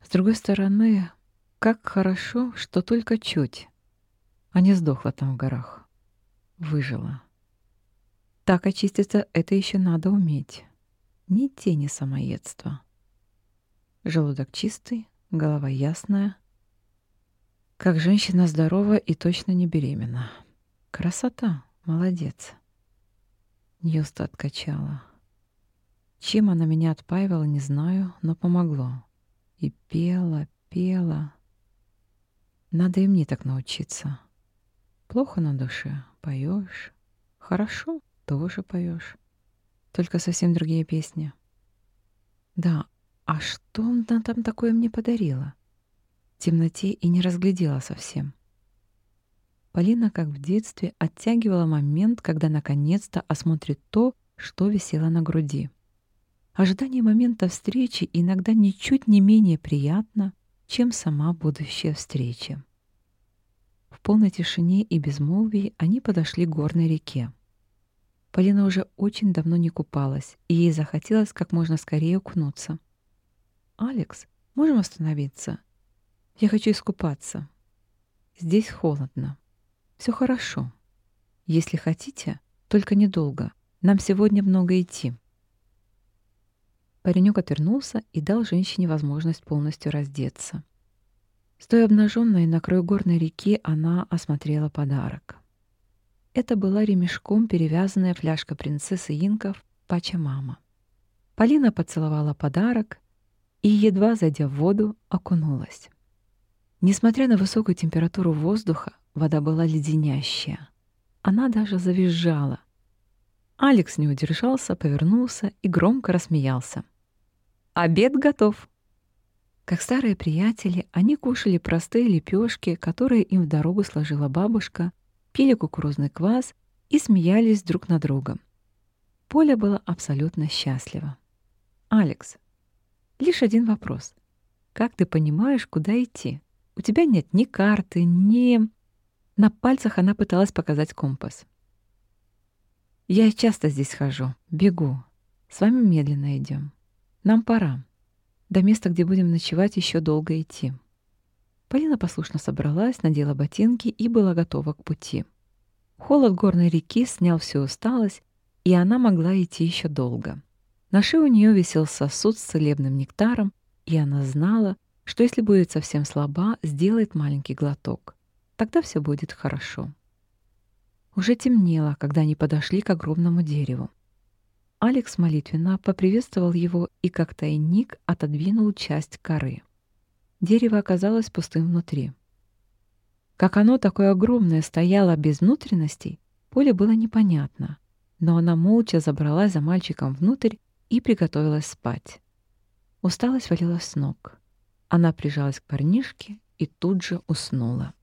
С другой стороны, как хорошо, что только чуть. А не сдохла там в горах. Выжила. Так очиститься это еще надо уметь. Ни тени самоедства. Желудок чистый, голова ясная. Как женщина здорова и точно не беременна. Красота, молодец. Ньюста откачала. Чем она меня отпаивала, не знаю, но помогло. И пела, пела. Надо и мне так научиться. Плохо на душе, поешь. Хорошо, тоже поешь. Только совсем другие песни. Да, а что она там такое мне подарила? В темноте и не разглядела совсем. Полина, как в детстве, оттягивала момент, когда наконец-то осмотрит то, что висело на груди. Ожидание момента встречи иногда ничуть не менее приятно, чем сама будущая встреча. В полной тишине и безмолвии они подошли к горной реке. Полина уже очень давно не купалась, и ей захотелось как можно скорее окунуться. «Алекс, можем остановиться? Я хочу искупаться. Здесь холодно. Все хорошо. Если хотите, только недолго. Нам сегодня много идти». Паренек отвернулся и дал женщине возможность полностью раздеться. Стоя обнаженной на краю горной реки, она осмотрела подарок. Это была ремешком перевязанная фляжка принцессы инков Пача-мама. Полина поцеловала подарок и, едва зайдя в воду, окунулась. Несмотря на высокую температуру воздуха, вода была леденящая. Она даже завизжала. Алекс не удержался, повернулся и громко рассмеялся. Обед готов. Как старые приятели, они кушали простые лепешки, которые им в дорогу сложила бабушка, пили кукурузный квас и смеялись друг над другом. Поля была абсолютно счастлива. «Алекс, лишь один вопрос. Как ты понимаешь, куда идти? У тебя нет ни карты, ни... На пальцах она пыталась показать компас. Я часто здесь хожу, бегу. С вами медленно идем. Нам пора. До места, где будем ночевать, еще долго идти. Полина послушно собралась, надела ботинки и была готова к пути. Холод горной реки снял всю усталость, и она могла идти еще долго. На шее у нее висел сосуд с целебным нектаром, и она знала, что если будет совсем слаба, сделает маленький глоток. Тогда все будет хорошо. Уже темнело, когда они подошли к огромному дереву. Алекс молитвенно поприветствовал его и как тайник отодвинул часть коры. Дерево оказалось пустым внутри. Как оно такое огромное стояло без внутренностей, Поле было непонятно, но она молча забралась за мальчиком внутрь и приготовилась спать. Усталость валила с ног. Она прижалась к парнишке и тут же уснула.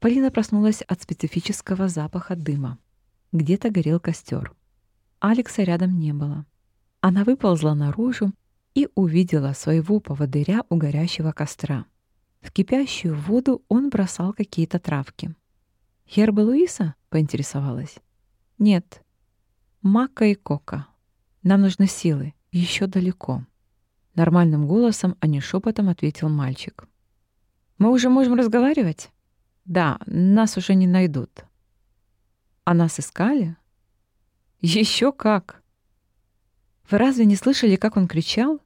Полина проснулась от специфического запаха дыма. Где-то горел костер. Алекса рядом не было. Она выползла наружу и увидела своего поводыря у горящего костра. В кипящую воду он бросал какие-то травки. «Херба Луиса?» — поинтересовалась. «Нет. Мака и Кока. Нам нужны силы. Еще далеко». Нормальным голосом, а не шепотом ответил мальчик. «Мы уже можем разговаривать?» «Да, нас уже не найдут». «А нас искали?» «Еще как!» «Вы разве не слышали, как он кричал?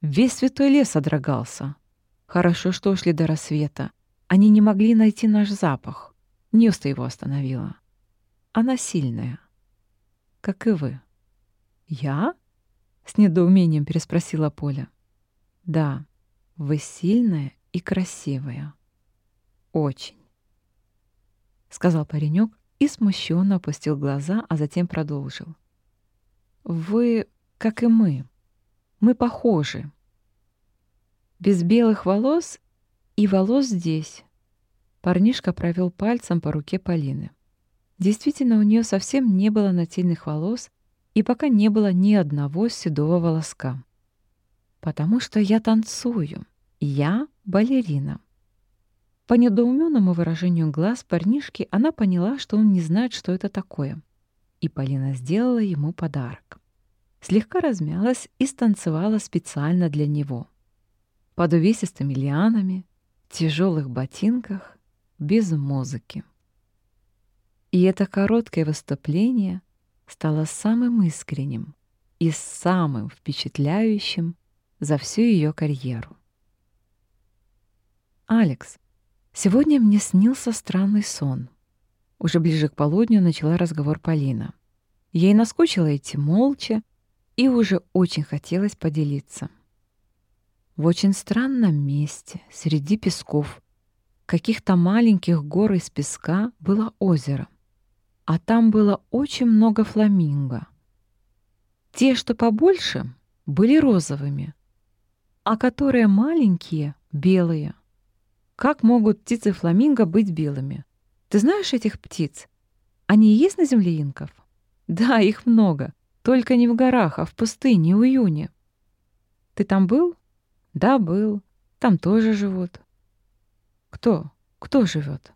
Весь святой лес содрогался. Хорошо, что ушли до рассвета. Они не могли найти наш запах. Ньюста его остановила. Она сильная. Как и вы». «Я?» — с недоумением переспросила Поля. Да, вы сильная и красивая. Очень. Сказал паренек и смущенно опустил глаза, а затем продолжил. Вы, как и мы, мы похожи. Без белых волос и волос здесь. Парнишка провел пальцем по руке Полины. Действительно, у нее совсем не было нательных волос, и пока не было ни одного седого волоска. Потому что я танцую. Я балерина. По недоуменному выражению глаз парнишки она поняла, что он не знает, что это такое. И Полина сделала ему подарок. Слегка размялась и станцевала специально для него. Под увесистыми лианами, в тяжелых ботинках, без музыки. И это короткое выступление стало самым искренним и самым впечатляющим за всю ее карьеру. «Алекс, сегодня мне снился странный сон». Уже ближе к полудню начала разговор Полина. Ей наскучило идти молча, и уже очень хотелось поделиться. В очень странном месте, среди песков, каких-то маленьких гор из песка было озеро, а там было очень много фламинго. Те, что побольше, были розовыми, а которые маленькие — белые. Как могут птицы фламинго быть белыми? Ты знаешь этих птиц? Они есть на земле инков? Да, их много. Только не в горах, а в пустыне, у Юни. Ты там был? Да, был. Там тоже живут. Кто? Кто живет?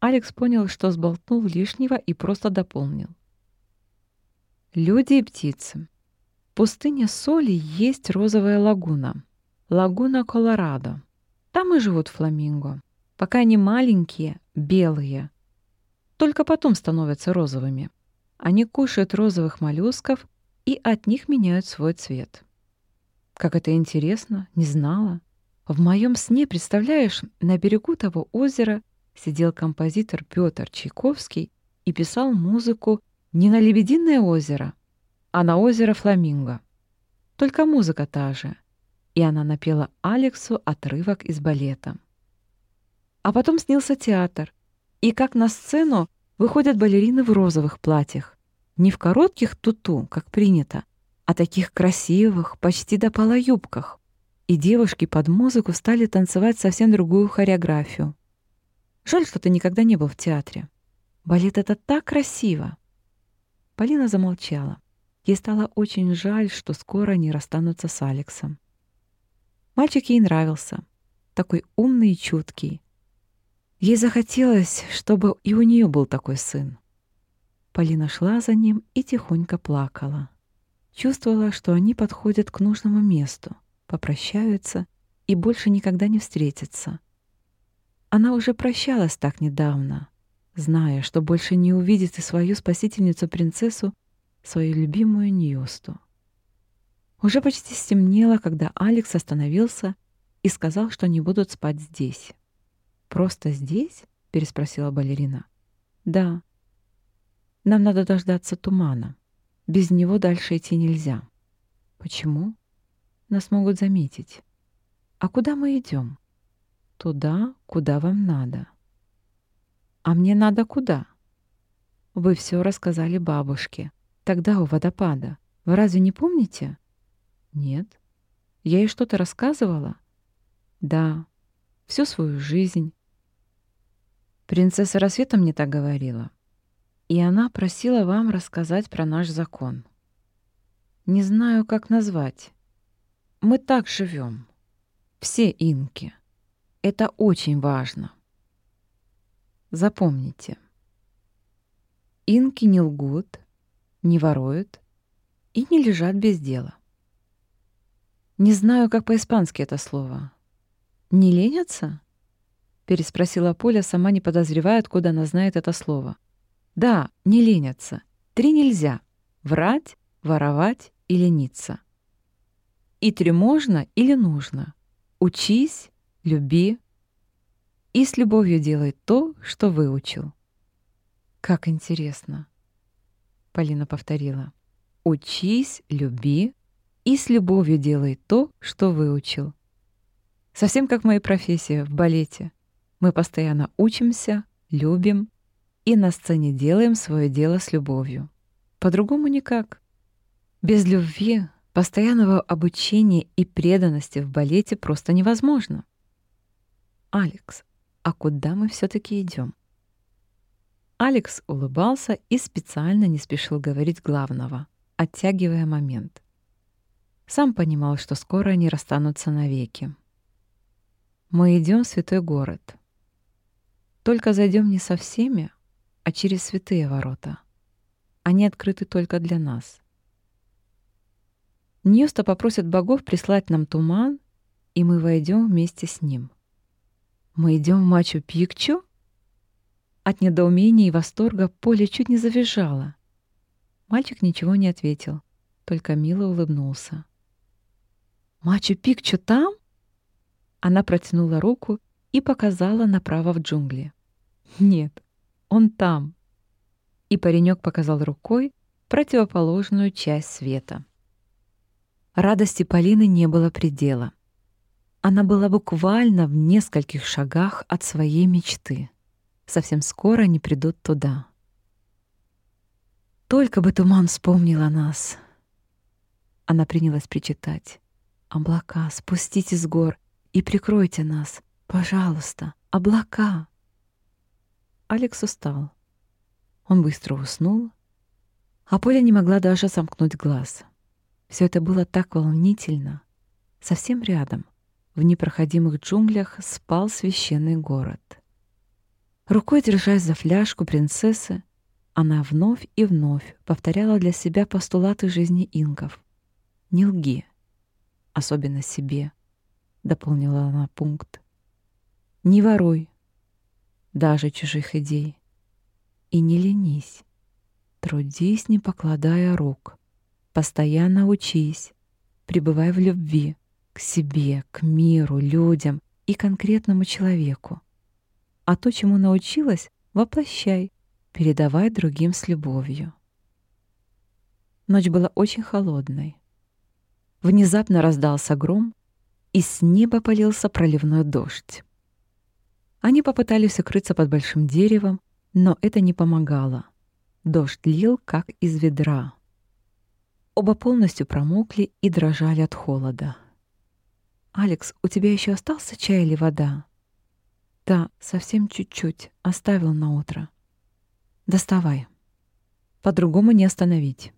Алекс понял, что сболтнул лишнего и просто дополнил. Люди и птицы пустыне соли есть розовая лагуна. Лагуна Колорадо. Там и живут фламинго. Пока они маленькие, белые. Только потом становятся розовыми. Они кушают розовых моллюсков и от них меняют свой цвет. Как это интересно, не знала. В моем сне, представляешь, на берегу того озера сидел композитор Петр Чайковский и писал музыку не на Лебединое озеро, а на озеро Фламинго. Только музыка та же. И она напела Алексу отрывок из балета. А потом снился театр. И как на сцену выходят балерины в розовых платьях. Не в коротких туту, как принято, а таких красивых, почти до пола юбках. И девушки под музыку стали танцевать совсем другую хореографию. Жаль, что ты никогда не был в театре. Балет — это так красиво. Полина замолчала. Ей стало очень жаль, что скоро они расстанутся с Алексом. Мальчик ей нравился. такой умный и чуткий. Ей захотелось, чтобы и у нее был такой сын. Полина шла за ним и тихонько плакала. Чувствовала, что они подходят к нужному месту, попрощаются и больше никогда не встретятся. Она уже прощалась так недавно, зная, что больше не увидит и свою спасительницу-принцессу, свою любимую Ньюсту. Уже почти стемнело, когда Алекс остановился и сказал, что не будут спать здесь. «Просто здесь?» — переспросила балерина. «Да. Нам надо дождаться тумана. Без него дальше идти нельзя». «Почему?» «Нас могут заметить». «А куда мы идем?» «Туда, куда вам надо». «А мне надо куда?» «Вы все рассказали бабушке. Тогда у водопада. Вы разве не помните?» «Нет». «Я ей что-то рассказывала?» «Да. Всю свою жизнь». Принцесса Рассвета мне так говорила. И она просила вам рассказать про наш закон. Не знаю, как назвать. Мы так живем. Все инки. Это очень важно. Запомните. Инки не лгут, не воруют и не лежат без дела. Не знаю, как по-испански это слово. Не ленятся? Переспросила Поля, сама не подозревая, откуда она знает это слово. Да, не ленятся. Три нельзя. Врать, воровать и лениться. И три можно или нужно. Учись, люби и с любовью делай то, что выучил. Как интересно. Полина повторила. Учись, люби и с любовью делай то, что выучил. Совсем как моя профессия в балете. Мы постоянно учимся, любим и на сцене делаем свое дело с любовью. По-другому никак. Без любви, постоянного обучения и преданности в балете просто невозможно. Алекс, а куда мы все таки идем? Алекс улыбался и специально не спешил говорить главного, оттягивая момент. Сам понимал, что скоро они расстанутся навеки. Мы идем в святой город. Только зайдем не со всеми, а через святые ворота. Они открыты только для нас. Ньюста попросит богов прислать нам туман, и мы войдем вместе с ним. Мы идем в Мачу-Пикчу? От недоумения и восторга Поле чуть не завизжала. Мальчик ничего не ответил, только мило улыбнулся. «Мачу-Пикчу там?» Она протянула руку и показала направо в джунгли. «Нет, он там. И паренек показал рукой противоположную часть света. Радости Полины не было предела. Она была буквально в нескольких шагах от своей мечты. Совсем скоро они придут туда. Только бы туман вспомнил о нас. Она принялась причитать. «Облака, спустите с гор и прикройте нас. Пожалуйста, облака!» Алекс устал. Он быстро уснул, а Поля не могла даже сомкнуть глаз. Все это было так волнительно. Совсем рядом, в непроходимых джунглях, спал священный город. Рукой держась за фляжку принцессы, она вновь и вновь повторяла для себя постулаты жизни инков. «Не лги, особенно себе», — дополнила она пункт. «Не воруй, даже чужих идей. И не ленись. Трудись, не покладая рук. Постоянно учись. Пребывай в любви к себе, к миру, людям и конкретному человеку. А то, чему научилась, воплощай, передавай другим с любовью. Ночь была очень холодной. Внезапно раздался гром, и с неба полился проливной дождь. Они попытались укрыться под большим деревом, но это не помогало. Дождь лил, как из ведра. Оба полностью промокли и дрожали от холода. «Алекс, у тебя еще остался чай или вода?» «Да, совсем чуть-чуть. Оставил на утро». «Доставай. По-другому не остановить».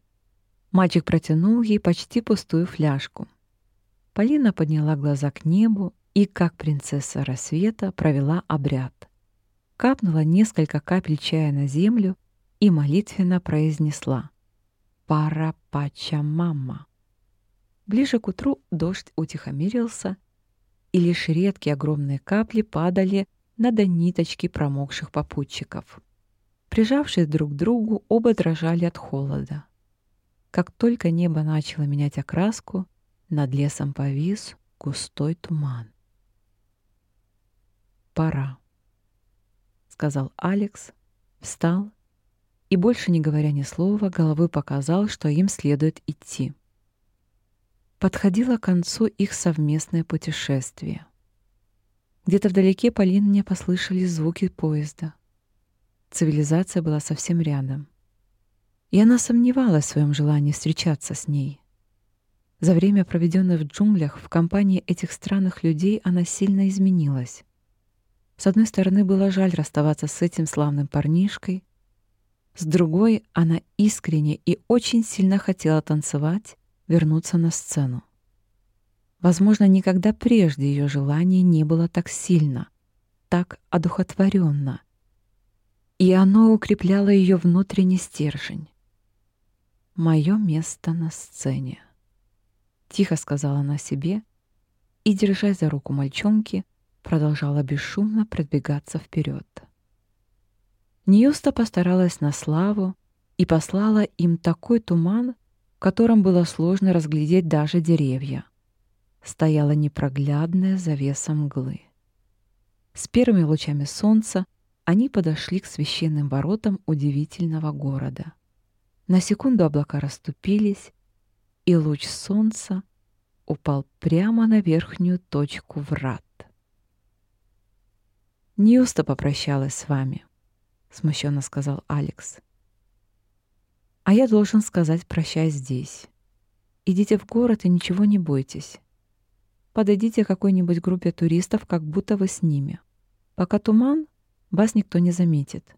Мальчик протянул ей почти пустую фляжку. Полина подняла глаза к небу и, как принцесса рассвета, провела обряд. Капнула несколько капель чая на землю и молитвенно произнесла «Пара пача мама». Ближе к утру дождь утихомирился, и лишь редкие огромные капли падали на до ниточки промокших попутчиков. Прижавшись друг к другу, оба дрожали от холода. Как только небо начало менять окраску, над лесом повис густой туман. «Пора», — сказал Алекс, встал и, больше не говоря ни слова, головой показал, что им следует идти. Подходило к концу их совместное путешествие. Где-то вдалеке Полине послышались звуки поезда. Цивилизация была совсем рядом. И она сомневалась в своем желании встречаться с ней. За время, проведенное в джунглях, в компании этих странных людей она сильно изменилась. С одной стороны, было жаль расставаться с этим славным парнишкой, с другой, она искренне и очень сильно хотела танцевать, вернуться на сцену. Возможно, никогда прежде ее желание не было так сильно, так одухотворенно, и оно укрепляло ее внутренний стержень. «Мое место на сцене», — тихо сказала она себе и, держась за руку мальчонки, продолжала бесшумно продвигаться вперед. Ньюста постаралась на славу и послала им такой туман, в котором было сложно разглядеть даже деревья. Стояла непроглядная завеса мглы. С первыми лучами солнца они подошли к священным воротам удивительного города. На секунду облака расступились, и луч солнца упал прямо на верхнюю точку врат. «Ньюста попрощалась с вами», — смущенно сказал Алекс. «А я должен сказать «прощай» здесь. Идите в город и ничего не бойтесь. Подойдите к какой-нибудь группе туристов, как будто вы с ними. Пока туман, вас никто не заметит.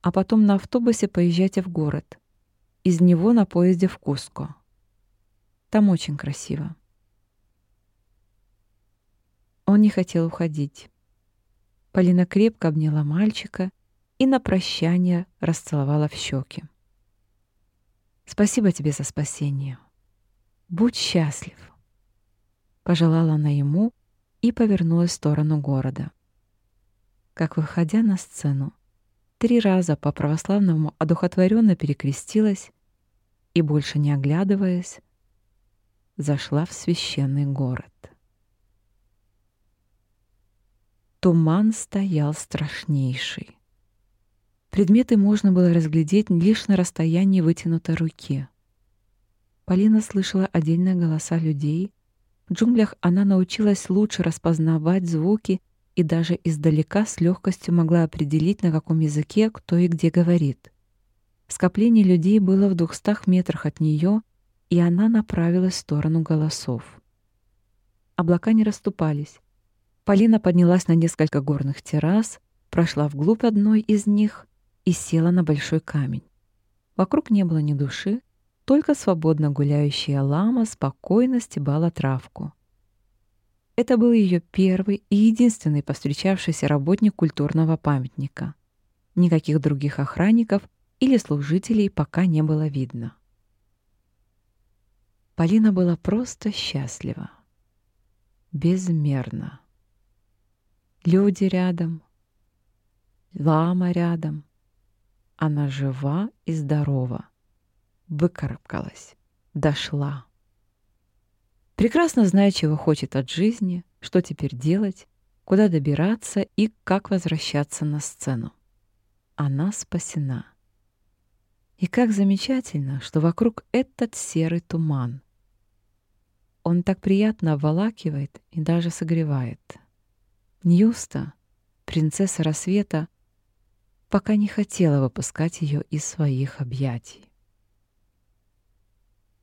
А потом на автобусе поезжайте в город. Из него на поезде в Куско. Там очень красиво. Он не хотел уходить. Полина крепко обняла мальчика и на прощание расцеловала в щеки. «Спасибо тебе за спасение. Будь счастлив!» Пожелала она ему и повернулась в сторону города как, выходя на сцену, три раза по-православному одухотворенно перекрестилась и, больше не оглядываясь, зашла в священный город. Туман стоял страшнейший. Предметы можно было разглядеть лишь на расстоянии вытянутой руки. Полина слышала отдельные голоса людей. В джунглях она научилась лучше распознавать звуки и даже издалека с легкостью могла определить, на каком языке кто и где говорит. Скопление людей было в двухстах метрах от нее, и она направилась в сторону голосов. Облака не расступались. Полина поднялась на несколько горных террас, прошла вглубь одной из них и села на большой камень. Вокруг не было ни души, только свободно гуляющая лама спокойно стебала травку. Это был ее первый и единственный повстречавшийся работник культурного памятника. Никаких других охранников или служителей пока не было видно. Полина была просто счастлива. Безмерно. Люди рядом, лама рядом. Она жива и здорова. Выкарабкалась, дошла. Прекрасно зная, чего хочет от жизни, что теперь делать, куда добираться и как возвращаться на сцену. Она спасена. И как замечательно, что вокруг этот серый туман. Он так приятно обволакивает и даже согревает. Ньюста, принцесса рассвета, пока не хотела выпускать ее из своих объятий.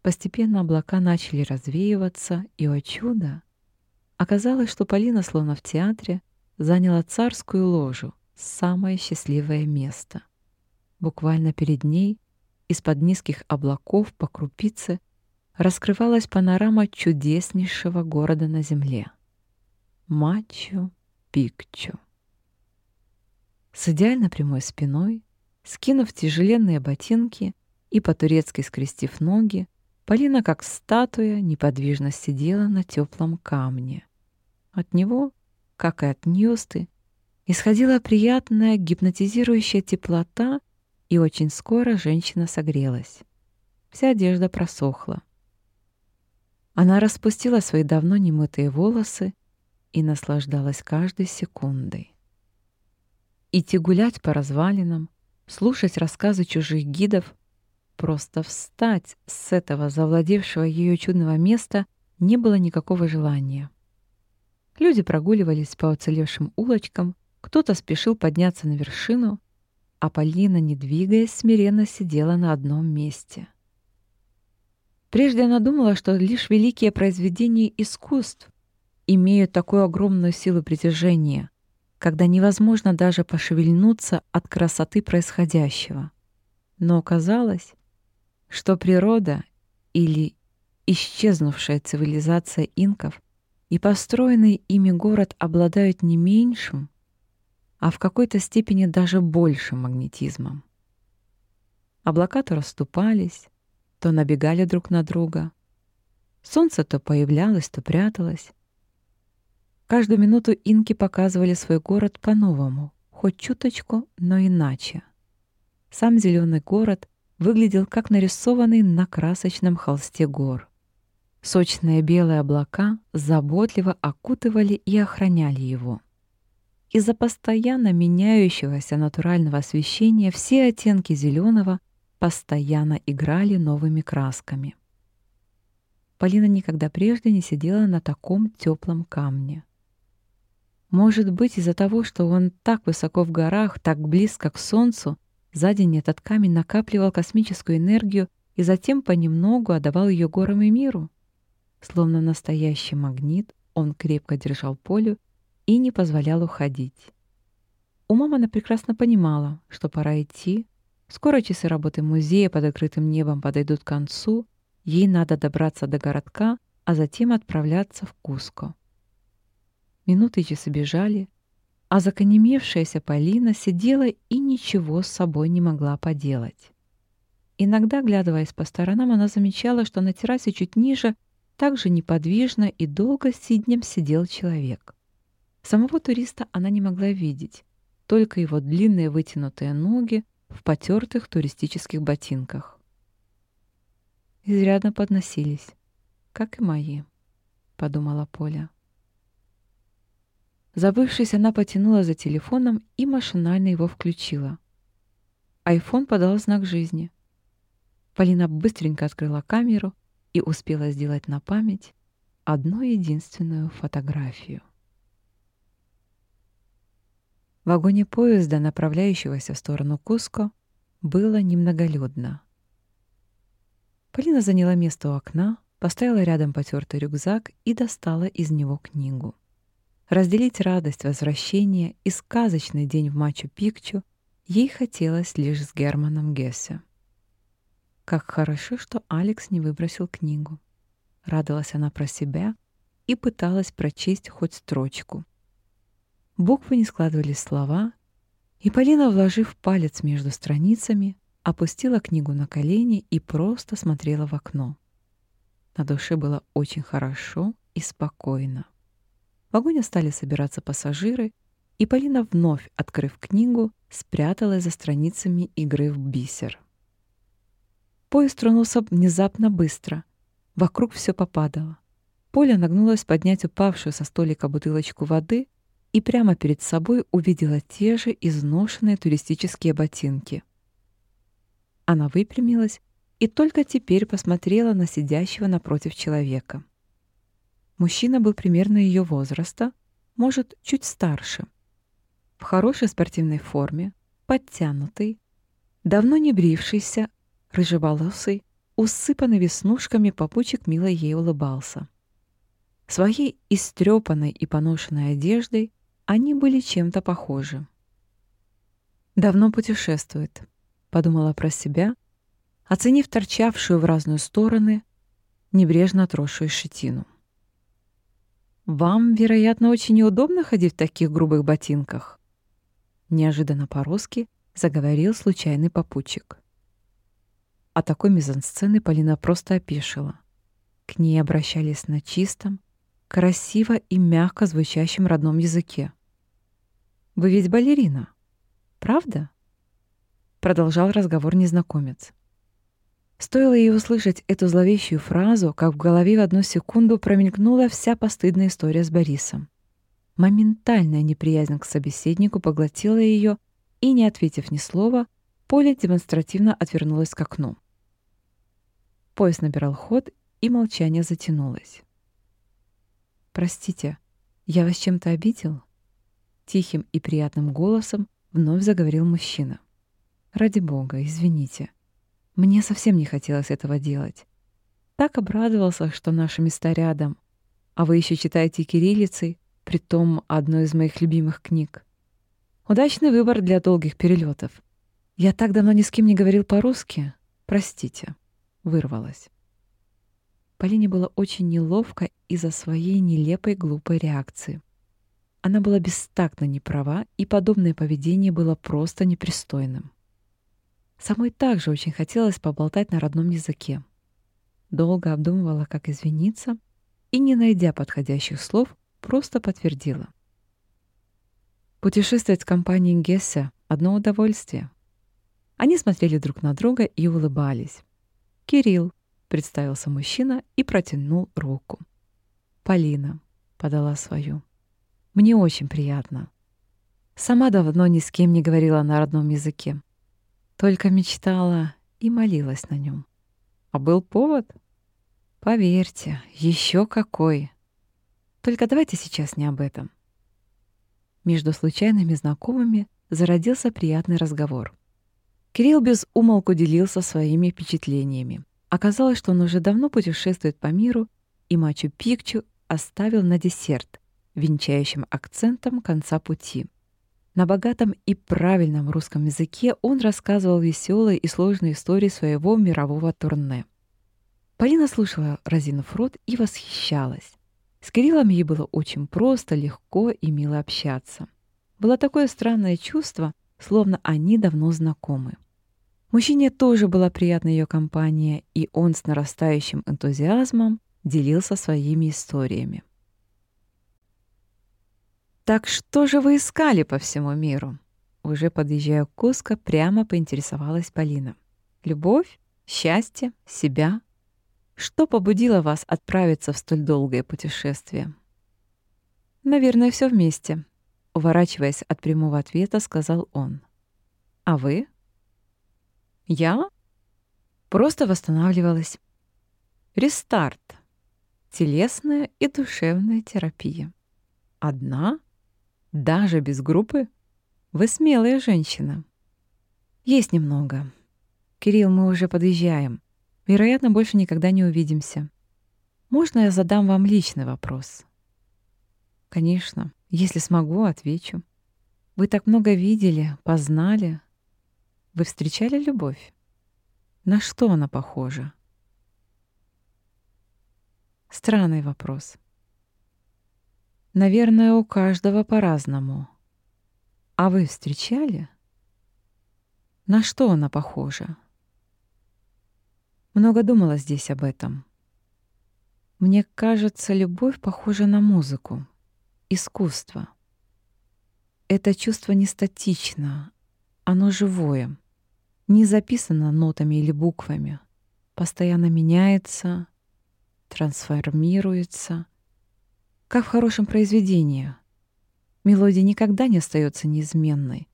Постепенно облака начали развеиваться, и, о чудо, оказалось, что Полина, словно в театре, заняла царскую ложу, самое счастливое место. Буквально перед ней, из-под низких облаков по крупице, раскрывалась панорама чудеснейшего города на земле. Мачу-Пикчу. С идеально прямой спиной, скинув тяжеленные ботинки и по-турецки скрестив ноги, Полина, как статуя, неподвижно сидела на теплом камне. От него, как и от Ньюсты, исходила приятная гипнотизирующая теплота, и очень скоро женщина согрелась. Вся одежда просохла. Она распустила свои давно немытые волосы и наслаждалась каждой секундой. Идти гулять по развалинам, слушать рассказы чужих гидов, просто встать с этого завладевшего ее чудного места не было никакого желания. Люди прогуливались по уцелевшим улочкам, кто-то спешил подняться на вершину, а Полина, не двигаясь, смиренно сидела на одном месте. Прежде она думала, что лишь великие произведения искусств имеют такую огромную силу притяжения, когда невозможно даже пошевельнуться от красоты происходящего. Но оказалось, что природа или исчезнувшая цивилизация инков и построенный ими город обладают не меньшим, а в какой-то степени даже большим магнетизмом. Облака то расступались, то набегали друг на друга. Солнце то появлялось, то пряталось. Каждую минуту инки показывали свой город по-новому, хоть чуточку, но иначе. Сам зеленый город выглядел как нарисованный на красочном холсте гор. Сочные белые облака заботливо окутывали и охраняли его. Из-за постоянно меняющегося натурального освещения все оттенки зеленого постоянно играли новыми красками. Полина никогда прежде не сидела на таком теплом камне. Может быть, из-за того, что он так высоко в горах, так близко к Солнцу, за день этот камень накапливал космическую энергию и затем понемногу отдавал ее горам и миру. Словно настоящий магнит, он крепко держал полю и не позволял уходить. Умом она прекрасно понимала, что пора идти, Скоро часы работы музея под открытым небом подойдут к концу, ей надо добраться до городка, а затем отправляться в Куско. Минуты и часы бежали, а законемевшаяся Полина сидела и ничего с собой не могла поделать. Иногда, глядываясь по сторонам, она замечала, что на террасе чуть ниже также неподвижно и долго сиднем сидел человек. Самого туриста она не могла видеть, только его длинные вытянутые ноги, в потертых туристических ботинках. Изрядно подносились, как и мои, подумала Поля. Забывшись, она потянула за телефоном и машинально его включила. Айфон подал знак жизни. Полина быстренько открыла камеру и успела сделать на память одну единственную фотографию. В вагоне поезда, направляющегося в сторону Куско, было немноголюдно. Полина заняла место у окна, поставила рядом потертый рюкзак и достала из него книгу. Разделить радость возвращения и сказочный день в Мачу-Пикчу ей хотелось лишь с Германом Гессе. Как хорошо, что Алекс не выбросил книгу. Радовалась она про себя и пыталась прочесть хоть строчку — Буквы не складывались слова, и Полина, вложив палец между страницами, опустила книгу на колени и просто смотрела в окно. На душе было очень хорошо и спокойно. В вагоне стали собираться пассажиры, и Полина, вновь открыв книгу, спряталась за страницами игры в бисер. Поезд тронулся внезапно быстро. Вокруг все попадало. Поля нагнулась поднять упавшую со столика бутылочку воды, и прямо перед собой увидела те же изношенные туристические ботинки. Она выпрямилась и только теперь посмотрела на сидящего напротив человека. Мужчина был примерно ее возраста, может, чуть старше. В хорошей спортивной форме, подтянутый, давно не брившийся, рыжеволосый, усыпанный веснушками попучек мило ей улыбался. Своей истрепанной и поношенной одеждой они были чем-то похожи. «Давно путешествует», — подумала про себя, оценив торчавшую в разные стороны, небрежно отросшую щетину. Вам, вероятно, очень неудобно ходить в таких грубых ботинках. Неожиданно по-русски заговорил случайный попутчик. О такой мизансцены Полина просто опешила. К ней обращались на чистом, красиво и мягко звучащем родном языке. «Вы ведь балерина, правда?» Продолжал разговор незнакомец. Стоило ей услышать эту зловещую фразу, как в голове в одну секунду промелькнула вся постыдная история с Борисом. Моментальная неприязнь к собеседнику поглотила ее, и, не ответив ни слова, Поля демонстративно отвернулась к окну. Поезд набирал ход, и молчание затянулось. «Простите, я вас чем-то обидел?» Тихим и приятным голосом вновь заговорил мужчина. «Ради бога, извините. Мне совсем не хотелось этого делать. Так обрадовался, что наши места рядом. А вы еще читаете кириллицей, притом одной из моих любимых книг. Удачный выбор для долгих перелетов. Я так давно ни с кем не говорил по-русски. Простите. Вырвалась. Полине было очень неловко из-за своей нелепой глупой реакции. Она была бестактно неправа, и подобное поведение было просто непристойным. Самой также очень хотелось поболтать на родном языке. Долго обдумывала, как извиниться, и, не найдя подходящих слов, просто подтвердила. Путешествовать с компанией Гесса — одно удовольствие. Они смотрели друг на друга и улыбались. «Кирилл», — представился мужчина и протянул руку. «Полина», — подала свою. «Мне очень приятно. Сама давно ни с кем не говорила на родном языке. Только мечтала и молилась на нем. А был повод? Поверьте, еще какой. Только давайте сейчас не об этом. Между случайными знакомыми зародился приятный разговор. Кирилл без умолку делился своими впечатлениями. Оказалось, что он уже давно путешествует по миру, и Мачу-Пикчу оставил на десерт, венчающим акцентом конца пути. На богатом и правильном русском языке он рассказывал веселые и сложные истории своего мирового турне. Полина слушала, разинув рот, и восхищалась. С Кириллом ей было очень просто, легко и мило общаться. Было такое странное чувство, словно они давно знакомы. Мужчине тоже была приятна ее компания, и он с нарастающим энтузиазмом делился своими историями. «Так что же вы искали по всему миру?» Уже подъезжая к Куско, прямо поинтересовалась Полина. «Любовь? Счастье? Себя? Что побудило вас отправиться в столь долгое путешествие?» «Наверное, все вместе», — уворачиваясь от прямого ответа, сказал он. «А вы?» «Я?» «Просто восстанавливалась. Рестарт. Телесная и душевная терапия. Одна?» Даже без группы? Вы смелая женщина. Есть немного. Кирилл, мы уже подъезжаем. Вероятно, больше никогда не увидимся. Можно я задам вам личный вопрос? Конечно. Если смогу, отвечу. Вы так много видели, познали. Вы встречали любовь? На что она похожа? Странный вопрос. Наверное, у каждого по-разному. А вы встречали? На что она похожа? Много думала здесь об этом. Мне кажется, любовь похожа на музыку, искусство. Это чувство не статично, оно живое, не записано нотами или буквами, постоянно меняется, трансформируется — как в хорошем произведении. Мелодия никогда не остается неизменной.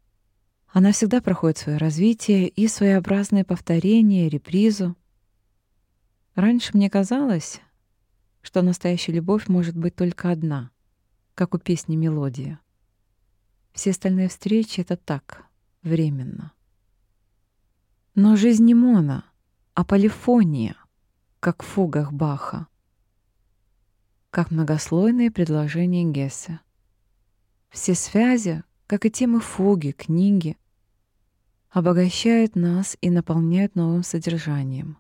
Она всегда проходит свое развитие и своеобразное повторение, репризу. Раньше мне казалось, что настоящая любовь может быть только одна, как у песни мелодия. Все остальные встречи — это так, временно. Но жизнь не моно, а полифония, как в фугах Баха как многослойные предложения Гессе. Все связи, как и темы фуги, книги, обогащают нас и наполняют новым содержанием.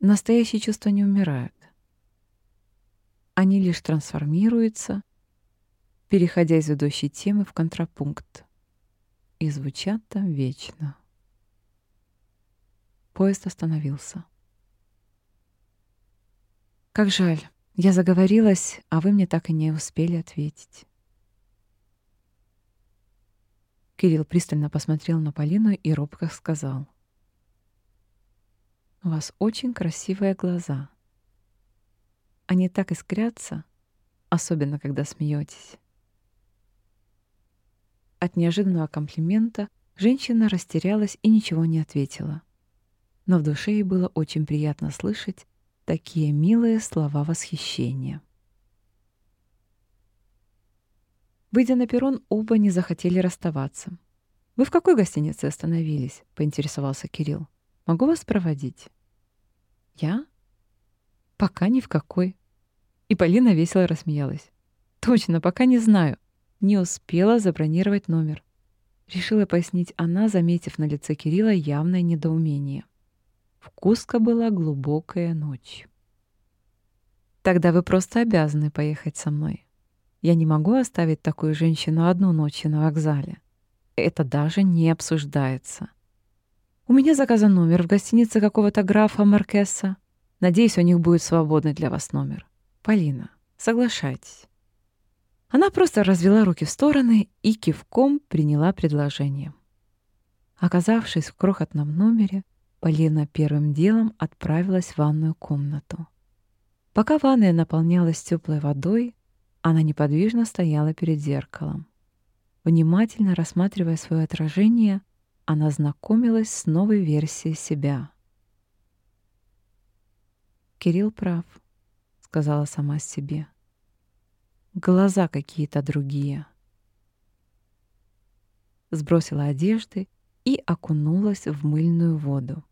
Настоящие чувства не умирают. Они лишь трансформируются, переходя из ведущей темы в контрапункт, и звучат там вечно. Поезд остановился. Как жаль, я заговорилась, а вы мне так и не успели ответить. Кирилл пристально посмотрел на Полину и робко сказал. «У вас очень красивые глаза. Они так искрятся, особенно когда смеетесь. От неожиданного комплимента женщина растерялась и ничего не ответила. Но в душе ей было очень приятно слышать такие милые слова восхищения. Выйдя на перрон, оба не захотели расставаться. «Вы в какой гостинице остановились?» — поинтересовался Кирилл. «Могу вас проводить?» «Я?» «Пока ни в какой». И Полина весело рассмеялась. «Точно, пока не знаю. Не успела забронировать номер». Решила пояснить она, заметив на лице Кирилла явное недоумение. В Куско была глубокая ночь. «Тогда вы просто обязаны поехать со мной», я не могу оставить такую женщину одну ночь на вокзале. Это даже не обсуждается. У меня заказан номер в гостинице какого-то графа Маркеса. Надеюсь, у них будет свободный для вас номер. Полина, соглашайтесь. Она просто развела руки в стороны и кивком приняла предложение. Оказавшись в крохотном номере, Полина первым делом отправилась в ванную комнату. Пока ванная наполнялась теплой водой, она неподвижно стояла перед зеркалом. Внимательно рассматривая свое отражение, она знакомилась с новой версией себя. «Кирилл прав», — сказала сама себе. «Глаза какие-то другие». Сбросила одежды и окунулась в мыльную воду.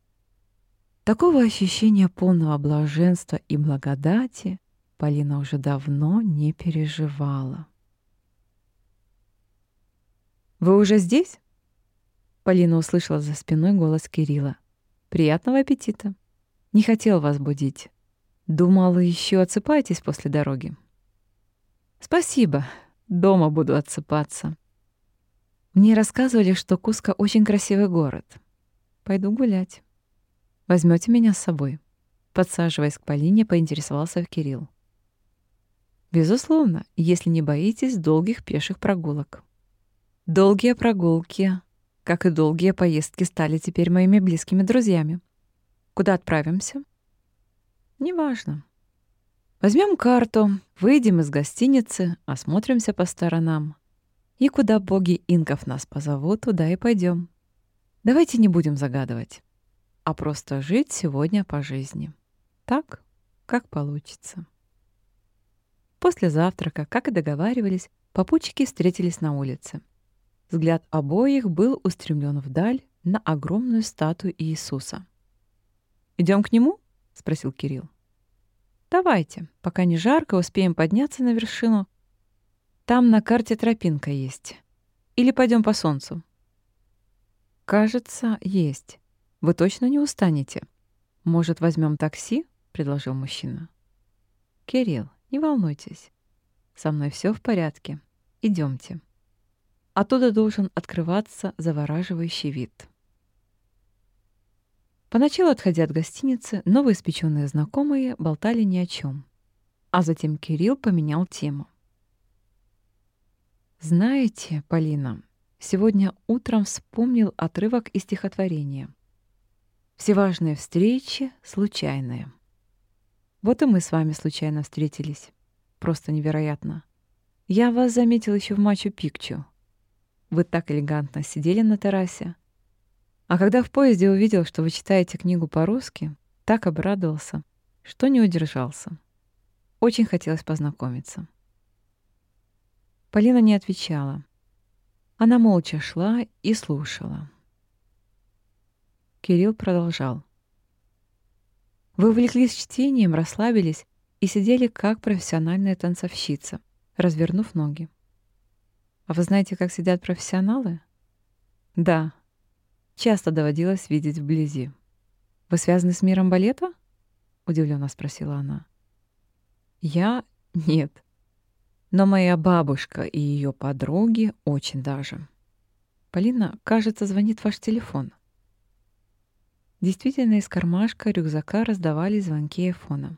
Такого ощущения полного блаженства и благодати Полина уже давно не переживала. «Вы уже здесь?» Полина услышала за спиной голос Кирилла. «Приятного аппетита! Не хотел вас будить. Думала, еще отсыпаетесь после дороги». «Спасибо. Дома буду отсыпаться». Мне рассказывали, что Куско очень красивый город. Пойду гулять. Возьмете меня с собой?» Подсаживаясь к Полине, поинтересовался Кирилл. Безусловно, если не боитесь долгих пеших прогулок. Долгие прогулки, как и долгие поездки, стали теперь моими близкими друзьями. Куда отправимся? Неважно. Возьмем карту, выйдем из гостиницы, осмотримся по сторонам. И куда боги инков нас позовут, туда и пойдем. Давайте не будем загадывать, а просто жить сегодня по жизни. Так, как получится. После завтрака, как и договаривались, попутчики встретились на улице. Взгляд обоих был устремлен вдаль на огромную статую Иисуса. Идем к нему?» — спросил Кирилл. «Давайте, пока не жарко, успеем подняться на вершину. Там на карте тропинка есть. Или пойдем по солнцу?» «Кажется, есть. Вы точно не устанете. Может, возьмем такси?» — предложил мужчина. «Кирилл, не волнуйтесь. Со мной все в порядке. Идемте. Оттуда должен открываться завораживающий вид. Поначалу, отходя от гостиницы, новоиспеченные знакомые болтали ни о чем. А затем Кирилл поменял тему. «Знаете, Полина, сегодня утром вспомнил отрывок из стихотворения. Все важные встречи случайные. Вот и мы с вами случайно встретились. Просто невероятно. Я вас заметил еще в Мачу-Пикчу. Вы так элегантно сидели на террасе. А когда в поезде увидел, что вы читаете книгу по-русски, так обрадовался, что не удержался. Очень хотелось познакомиться. Полина не отвечала. Она молча шла и слушала. Кирилл продолжал. Вы увлеклись чтением, расслабились и сидели как профессиональная танцовщица, развернув ноги. А вы знаете, как сидят профессионалы? Да. Часто доводилось видеть вблизи. Вы связаны с миром балета? Удивленно спросила она. Я Нет. Но моя бабушка и ее подруги очень даже. Полина, кажется, звонит ваш телефон. Действительно, из кармашка рюкзака раздавались звонки айфона.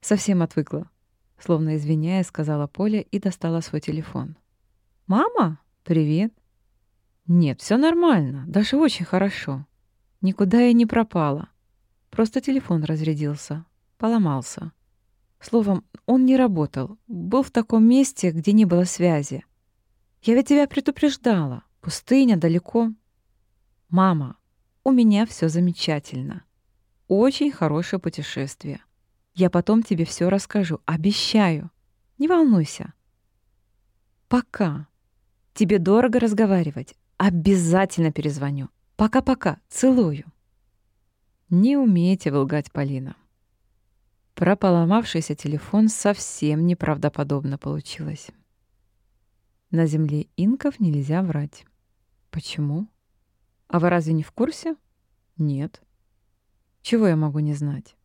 Совсем отвыкла. Словно извиняя, сказала Поля и достала свой телефон. «Мама, привет!» «Нет, все нормально, даже очень хорошо. Никуда я не пропала. Просто телефон разрядился, поломался. Словом, он не работал, был в таком месте, где не было связи. Я ведь тебя предупреждала. Пустыня далеко. Мама, у меня все замечательно. Очень хорошее путешествие. Я потом тебе все расскажу, обещаю. Не волнуйся. Пока. Тебе дорого разговаривать. Обязательно перезвоню. Пока-пока. Целую. Не умеете вы лгать, Полина. Про поломавшийся телефон совсем неправдоподобно получилось. На земле инков нельзя врать. Почему? А вы разве не в курсе? Нет. Чего я могу не знать?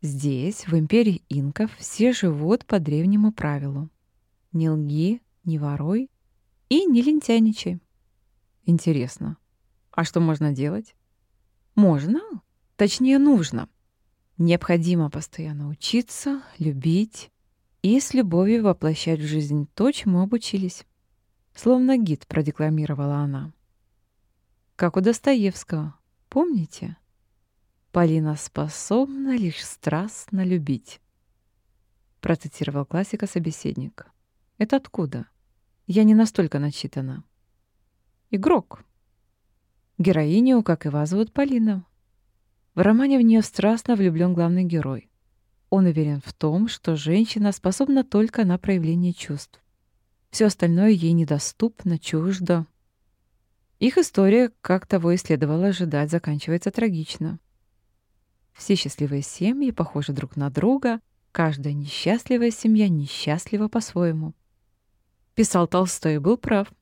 Здесь, в империи инков, все живут по древнему правилу. Не лги, не воруй и не лентяничай. Интересно, а что можно делать? Можно, точнее нужно. Необходимо постоянно учиться, любить и с любовью воплощать в жизнь то, чему обучились. Словно гид продекламировала она. Как у Достоевского, помните? Полина способна лишь страстно любить. Процитировал классика собеседник. Это откуда? Я не настолько начитана. Игрок. Героиню, как и вас, зовут Полина. В романе в нее страстно влюблен главный герой. Он уверен в том, что женщина способна только на проявление чувств. Все остальное ей недоступно, чуждо. Их история, как того и следовало ожидать, заканчивается трагично. Все счастливые семьи похожи друг на друга, каждая несчастливая семья несчастлива по-своему. Писал Толстой и был прав.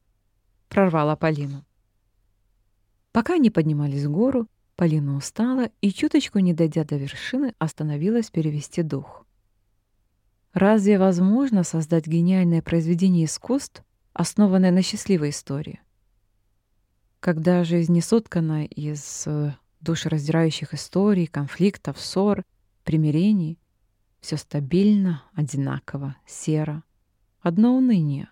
Прорвала Полину. Пока они поднимались в гору, Полина устала и, чуточку не дойдя до вершины, остановилась перевести дух. Разве возможно создать гениальное произведение искусств, основанное на счастливой истории? Когда жизнь не соткана из э, душераздирающих историй, конфликтов, ссор, примирений, все стабильно, одинаково, серо, одно уныние.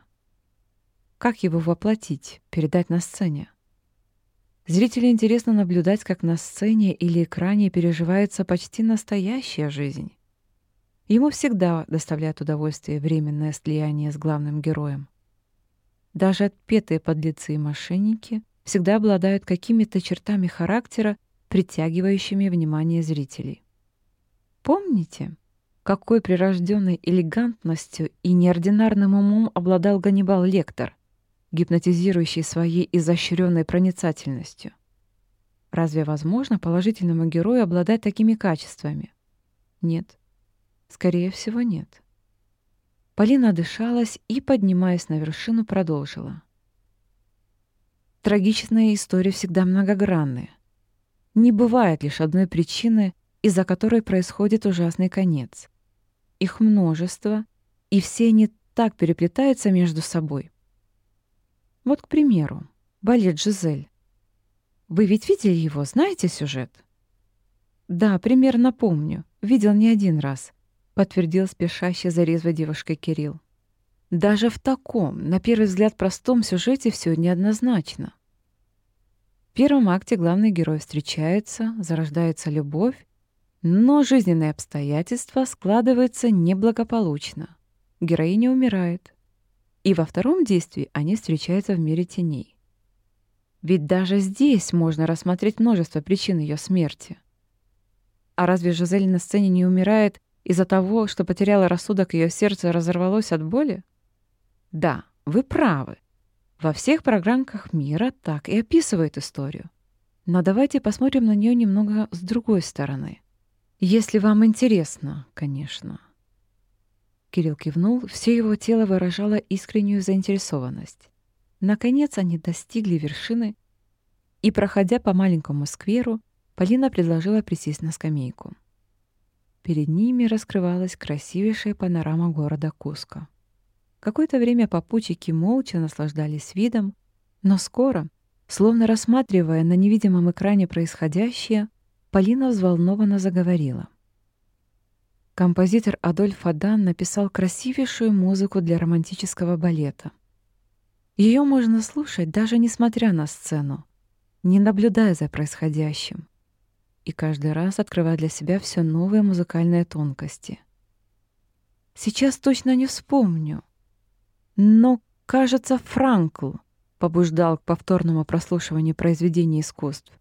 Как его воплотить, передать на сцене? Зрителю интересно наблюдать, как на сцене или экране переживается почти настоящая жизнь. Ему всегда доставляет удовольствие временное слияние с главным героем. Даже отпетые подлецы и мошенники всегда обладают какими-то чертами характера, притягивающими внимание зрителей. Помните, какой прирожденной элегантностью и неординарным умом обладал Ганнибал Лектор, гипнотизирующий своей изощренной проницательностью? Разве возможно положительному герою обладать такими качествами? Нет. Скорее всего, нет. Полина дышалась и, поднимаясь на вершину, продолжила. Трагичные истории всегда многогранны. Не бывает лишь одной причины, из-за которой происходит ужасный конец. Их множество, и все они так переплетаются между собой. Вот, к примеру, балет «Жизель». Вы ведь видели его, знаете сюжет? Да, примерно помню. Видел не один раз подтвердил спешащий за резвой девушкой Кирилл. Даже в таком, на первый взгляд, простом сюжете все неоднозначно. В первом акте главный герой встречается, зарождается любовь, но жизненные обстоятельства складываются неблагополучно. Героиня умирает. И во втором действии они встречаются в мире теней. Ведь даже здесь можно рассмотреть множество причин ее смерти. А разве Жизель на сцене не умирает из-за того, что потеряла рассудок, ее сердце разорвалось от боли? Да, вы правы. Во всех программках мира так и описывают историю. Но давайте посмотрим на нее немного с другой стороны. Если вам интересно, конечно. Кирилл кивнул, все его тело выражало искреннюю заинтересованность. Наконец они достигли вершины, и, проходя по маленькому скверу, Полина предложила присесть на скамейку. перед ними раскрывалась красивейшая панорама города Куско. Какое-то время попутчики молча наслаждались видом, но скоро, словно рассматривая на невидимом экране происходящее, Полина взволнованно заговорила. Композитор Адольф Адан написал красивейшую музыку для романтического балета. Ее можно слушать, даже несмотря на сцену, не наблюдая за происходящим, и каждый раз открывая для себя все новые музыкальные тонкости. Сейчас точно не вспомню, но, кажется, Франкл побуждал к повторному прослушиванию произведений искусств.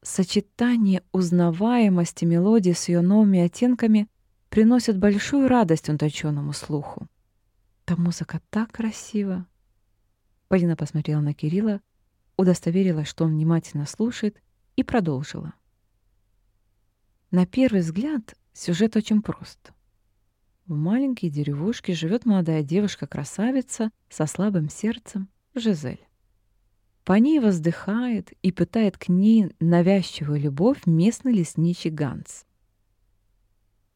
Сочетание узнаваемости мелодии с ее новыми оттенками приносит большую радость утонченному слуху. Та музыка так красива. Полина посмотрела на Кирилла, удостоверилась, что он внимательно слушает, и продолжила. На первый взгляд сюжет очень прост. В маленькой деревушке живет молодая девушка-красавица со слабым сердцем Жизель. По ней воздыхает и пытает к ней навязчивую любовь местный лесничий Ганс.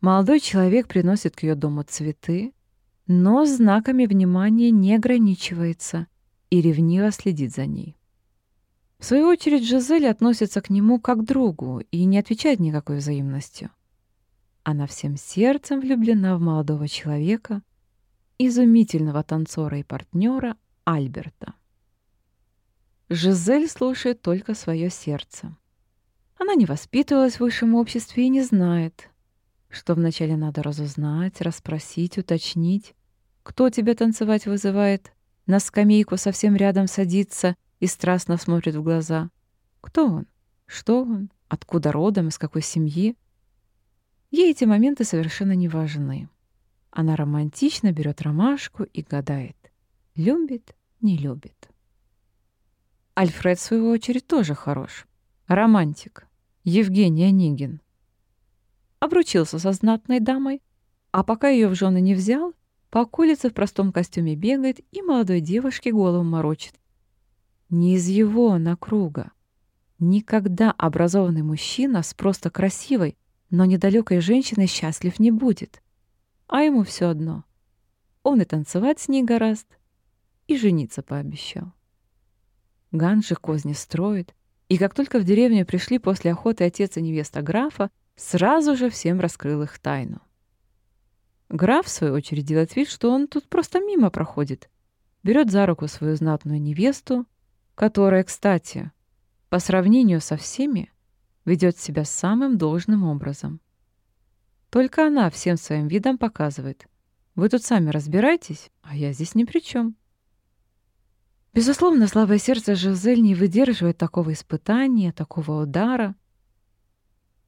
Молодой человек приносит к ее дому цветы, но знаками внимания не ограничивается и ревниво следит за ней. В свою очередь Жизель относится к нему как к другу и не отвечает никакой взаимностью. Она всем сердцем влюблена в молодого человека, изумительного танцора и партнера Альберта. Жизель слушает только свое сердце. Она не воспитывалась в высшем обществе и не знает, что вначале надо разузнать, расспросить, уточнить, кто тебя танцевать вызывает, на скамейку совсем рядом садится и страстно смотрит в глаза. Кто он? Что он? Откуда родом? Из какой семьи? Ей эти моменты совершенно не важны. Она романтично берет ромашку и гадает. Любит, не любит. Альфред, в свою очередь, тоже хорош. Романтик. Евгений Онегин. Обручился со знатной дамой, а пока ее в жены не взял, по околице в простом костюме бегает и молодой девушке голову морочит. Не из его на круга. Никогда образованный мужчина с просто красивой, но недалекой женщиной счастлив не будет. А ему все одно. Он и танцевать с ней гораст, и жениться пообещал. Ган же козни строит, и как только в деревню пришли после охоты отец и невеста графа, сразу же всем раскрыл их тайну. Граф, в свою очередь, делает вид, что он тут просто мимо проходит, берет за руку свою знатную невесту, которая, кстати, по сравнению со всеми, ведет себя самым должным образом. Только она всем своим видом показывает. Вы тут сами разбирайтесь, а я здесь ни при чем. Безусловно, слабое сердце Жизель не выдерживает такого испытания, такого удара.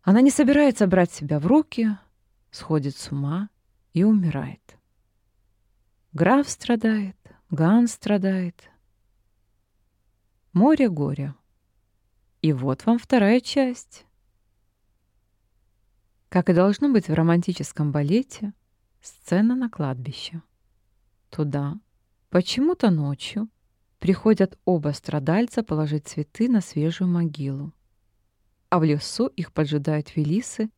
Она не собирается брать себя в руки, сходит с ума и умирает. Граф страдает, Ган страдает. Море горя. И вот вам вторая часть. Как и должно быть в романтическом балете, сцена на кладбище. Туда, почему-то ночью, приходят оба страдальца положить цветы на свежую могилу. А в лесу их поджидают велисы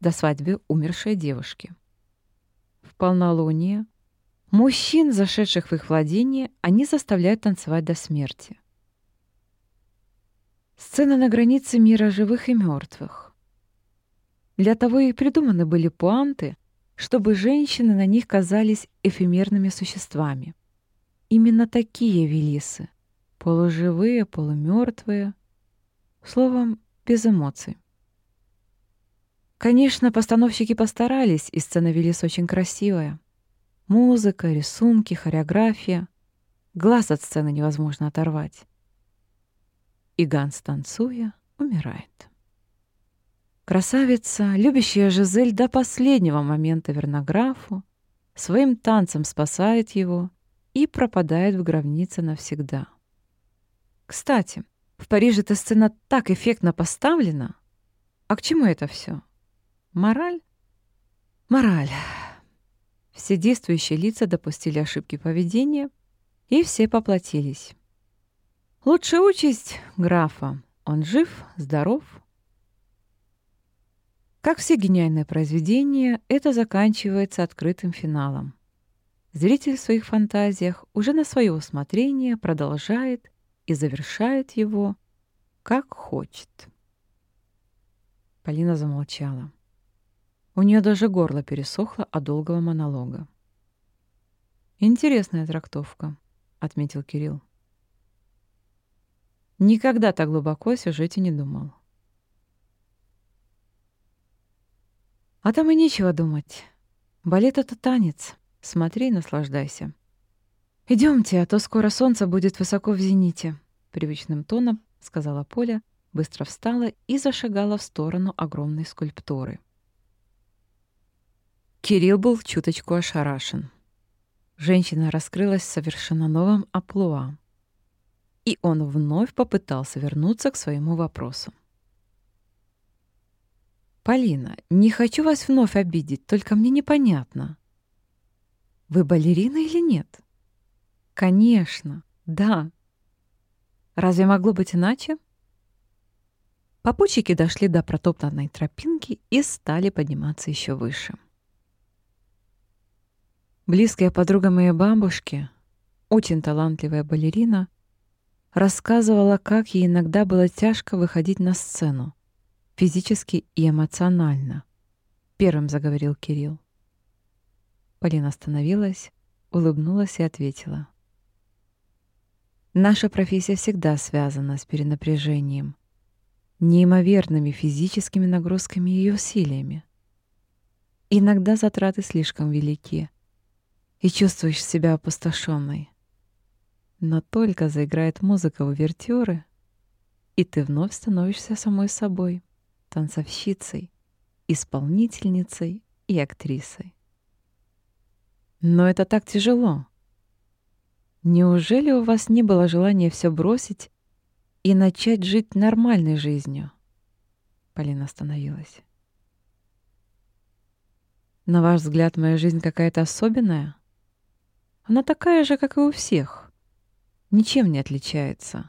до свадьбы умершей девушки. В полнолуние мужчин, зашедших в их владение, они заставляют танцевать до смерти. Сцена на границе мира живых и мертвых. Для того и придуманы были пуанты, чтобы женщины на них казались эфемерными существами. Именно такие велисы. Полуживые, полумертвые. Словом, без эмоций. Конечно, постановщики постарались, и сцена Велис очень красивая. Музыка, рисунки, хореография. Глаз от сцены невозможно оторвать. И Ганс, танцуя, умирает. Красавица, любящая Жизель до последнего момента вернографу, своим танцем спасает его и пропадает в гробнице навсегда. Кстати, в Париже эта сцена так эффектно поставлена. А к чему это все? Мораль? Мораль. Все действующие лица допустили ошибки поведения, и все поплатились. Лучшая участь графа. Он жив, здоров. Как все гениальные произведения, это заканчивается открытым финалом. Зритель в своих фантазиях уже на свое усмотрение продолжает и завершает его, как хочет. Полина замолчала. У нее даже горло пересохло от долгого монолога. «Интересная трактовка», — отметил Кирилл. Никогда так глубоко о сюжете не думал. А там и нечего думать. Балет — это танец. Смотри и наслаждайся. Идемте, а то скоро солнце будет высоко в зените», — привычным тоном сказала Поля, быстро встала и зашагала в сторону огромной скульптуры. Кирилл был чуточку ошарашен. Женщина раскрылась совершенно новым аплуа. И он вновь попытался вернуться к своему вопросу. «Полина, не хочу вас вновь обидеть, только мне непонятно. Вы балерина или нет?» «Конечно, да. Разве могло быть иначе?» Попутчики дошли до протоптанной тропинки и стали подниматься еще выше. Близкая подруга моей бабушки, очень талантливая балерина, рассказывала, как ей иногда было тяжко выходить на сцену, физически и эмоционально. Первым заговорил Кирилл. Полина остановилась, улыбнулась и ответила. Наша профессия всегда связана с перенапряжением, неимоверными физическими нагрузками и усилиями. Иногда затраты слишком велики, и чувствуешь себя опустошенной. Но только заиграет музыка увертюры, и ты вновь становишься самой собой танцовщицей, исполнительницей и актрисой. Но это так тяжело. Неужели у вас не было желания все бросить и начать жить нормальной жизнью? Полина остановилась. На ваш взгляд, моя жизнь какая-то особенная? Она такая же, как и у всех. Ничем не отличается.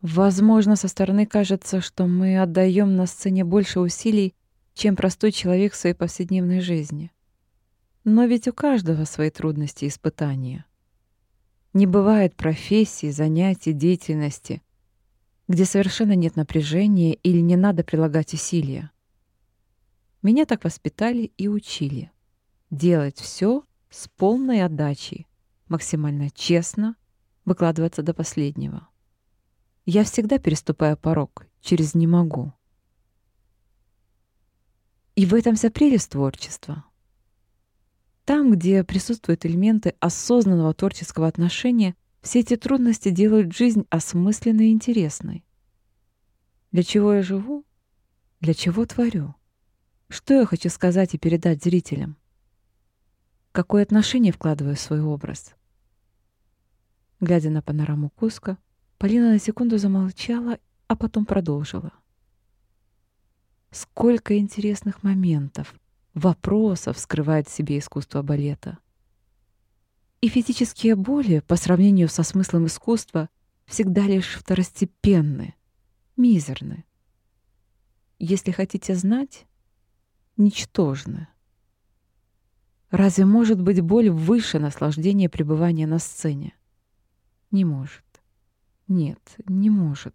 Возможно, со стороны кажется, что мы отдаем на сцене больше усилий, чем простой человек в своей повседневной жизни. Но ведь у каждого свои трудности и испытания. Не бывает профессии, занятий, деятельности, где совершенно нет напряжения или не надо прилагать усилия. Меня так воспитали и учили. Делать все с полной отдачей, максимально честно, выкладываться до последнего. Я всегда переступаю порог через «не могу». И в этом вся прелесть творчества. Там, где присутствуют элементы осознанного творческого отношения, все эти трудности делают жизнь осмысленной и интересной. Для чего я живу? Для чего творю? Что я хочу сказать и передать зрителям? Какое отношение вкладываю в свой образ? Глядя на панораму Куска, Полина на секунду замолчала, а потом продолжила. Сколько интересных моментов, вопросов скрывает в себе искусство балета. И физические боли, по сравнению со смыслом искусства, всегда лишь второстепенны, мизерны. Если хотите знать, ничтожны. Разве может быть боль выше наслаждения пребывания на сцене? Не может. Нет, не может.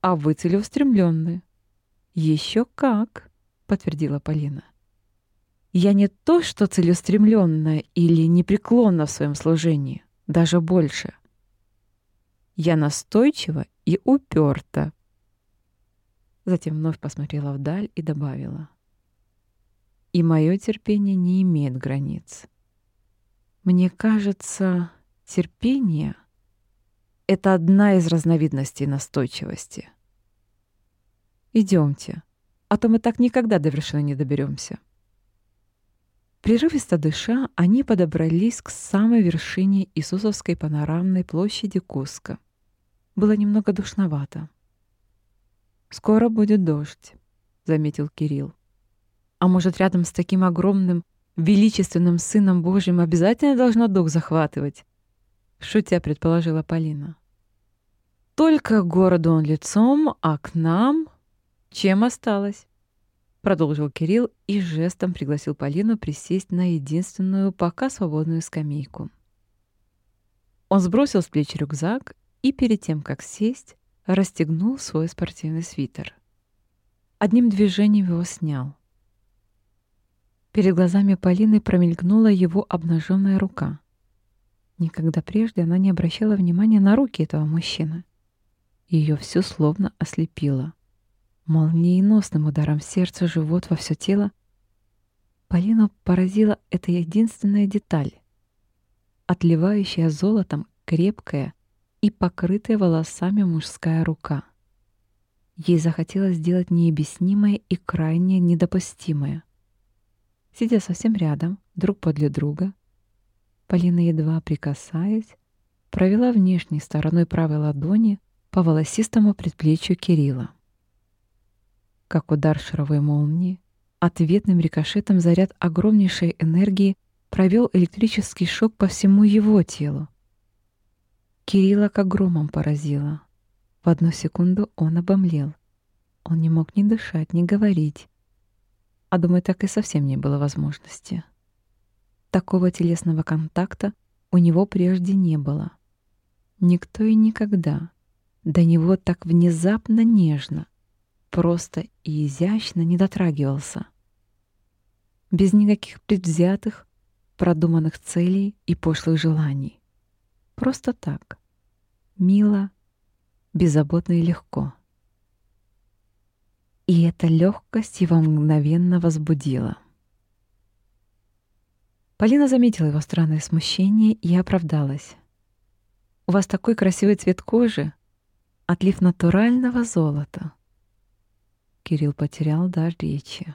А вы целеустремленны. Еще как, подтвердила Полина. Я не то, что целеустремленная или непреклонна в своем служении, даже больше. Я настойчива и уперта. Затем вновь посмотрела вдаль и добавила. И мое терпение не имеет границ. Мне кажется, терпение — это одна из разновидностей настойчивости. Идемте, а то мы так никогда до вершины не доберемся. Прерывисто дыша, они подобрались к самой вершине Иисусовской панорамной площади Куска. Было немного душновато. «Скоро будет дождь», — заметил Кирилл. «А может, рядом с таким огромным, величественным Сыном Божьим обязательно должно дух захватывать?» Шутя предположила Полина. Только городу он лицом, а к нам Чем осталось? Продолжил Кирилл и жестом пригласил Полину присесть на единственную пока свободную скамейку. Он сбросил с плеч рюкзак и перед тем, как сесть, расстегнул свой спортивный свитер. Одним движением его снял. Перед глазами Полины промелькнула его обнаженная рука. Никогда прежде она не обращала внимания на руки этого мужчины. Ее все словно ослепило. Молниеносным ударом сердца живот во все тело Полину поразила эта единственная деталь. Отливающая золотом крепкая и покрытая волосами мужская рука. Ей захотелось сделать необъяснимое и крайне недопустимое. Сидя совсем рядом, друг подле друга, Полина, едва прикасаясь, провела внешней стороной правой ладони по волосистому предплечью Кирилла. Как удар шаровой молнии, ответным рикошетом заряд огромнейшей энергии провел электрический шок по всему его телу. Кирилла как громом поразило. В одну секунду он обомлел. Он не мог ни дышать, ни говорить. А думать так и совсем не было возможности. Такого телесного контакта у него прежде не было. Никто и никогда до него так внезапно нежно, просто и изящно не дотрагивался. Без никаких предвзятых, продуманных целей и пошлых желаний. Просто так. Мило, беззаботно и легко. И эта легкость его мгновенно возбудила. Полина заметила его странное смущение и оправдалась. «У вас такой красивый цвет кожи, отлив натурального золота». Кирилл потерял дар речи.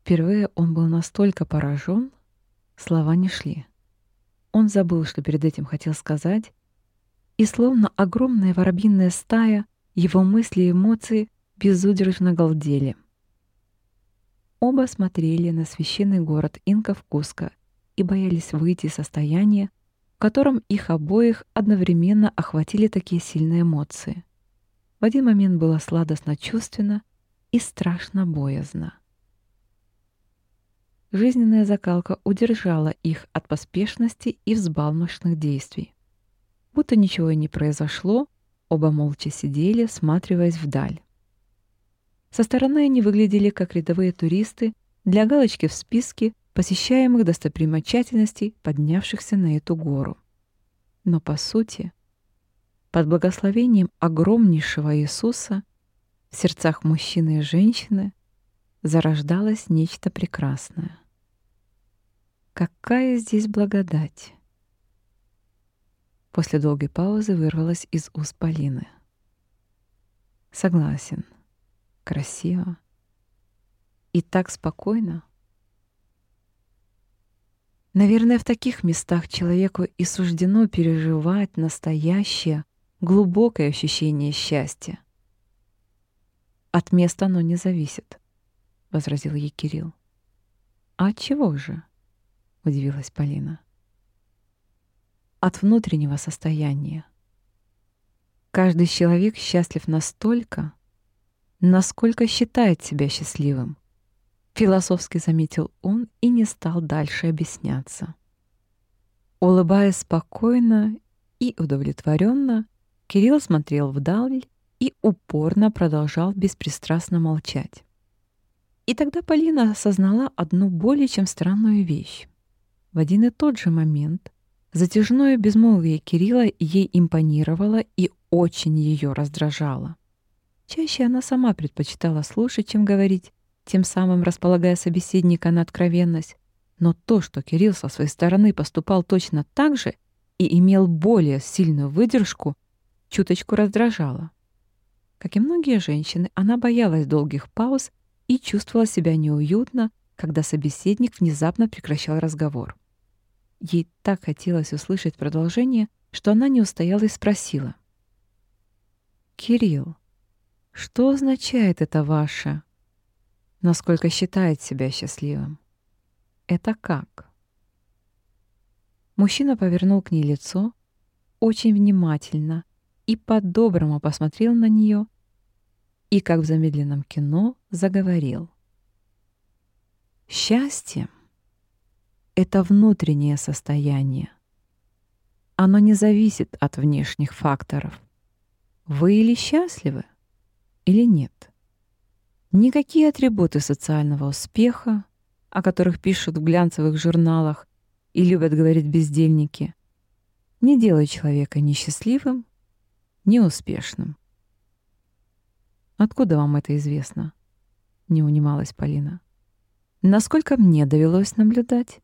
Впервые он был настолько поражен, слова не шли. Он забыл, что перед этим хотел сказать, и словно огромная воробьиная стая, его мысли и эмоции безудержно галдели. Оба смотрели на священный город инков Куско и боялись выйти из состояния, в котором их обоих одновременно охватили такие сильные эмоции. В один момент было сладостно-чувственно и страшно боязно. Жизненная закалка удержала их от поспешности и взбалмошных действий. Будто ничего и не произошло, оба молча сидели, всматриваясь вдаль. Со стороны они выглядели как рядовые туристы для галочки в списке посещаемых достопримечательностей, поднявшихся на эту гору. Но по сути, под благословением огромнейшего Иисуса в сердцах мужчины и женщины зарождалось нечто прекрасное. Какая здесь благодать! После долгой паузы вырвалась из уст Полины. Согласен. Красиво. И так спокойно. Наверное, в таких местах человеку и суждено переживать настоящее, глубокое ощущение счастья. От места оно не зависит, — возразил ей Кирилл. А от чего же? — удивилась Полина. «От внутреннего состояния. Каждый человек счастлив настолько, насколько считает себя счастливым», — философски заметил он и не стал дальше объясняться. Улыбаясь спокойно и удовлетворенно, Кирилл смотрел вдаль и упорно продолжал беспристрастно молчать. И тогда Полина осознала одну более чем странную вещь. В один и тот же момент затяжное безмолвие Кирилла ей импонировало и очень ее раздражало. Чаще она сама предпочитала слушать, чем говорить, тем самым располагая собеседника на откровенность. Но то, что Кирилл со своей стороны поступал точно так же и имел более сильную выдержку, чуточку раздражало. Как и многие женщины, она боялась долгих пауз и чувствовала себя неуютно, когда собеседник внезапно прекращал разговор. Ей так хотелось услышать продолжение, что она не устояла и спросила. «Кирилл, что означает это ваше? Насколько считает себя счастливым? Это как?» Мужчина повернул к ней лицо, очень внимательно и по-доброму посмотрел на нее, и, как в замедленном кино, заговорил. Счастье — это внутреннее состояние. Оно не зависит от внешних факторов. Вы или счастливы, или нет. Никакие атрибуты социального успеха, о которых пишут в глянцевых журналах и любят говорить бездельники, не делают человека ни счастливым, ни успешным. «Откуда вам это известно?» — не унималась Полина. «Насколько мне довелось наблюдать,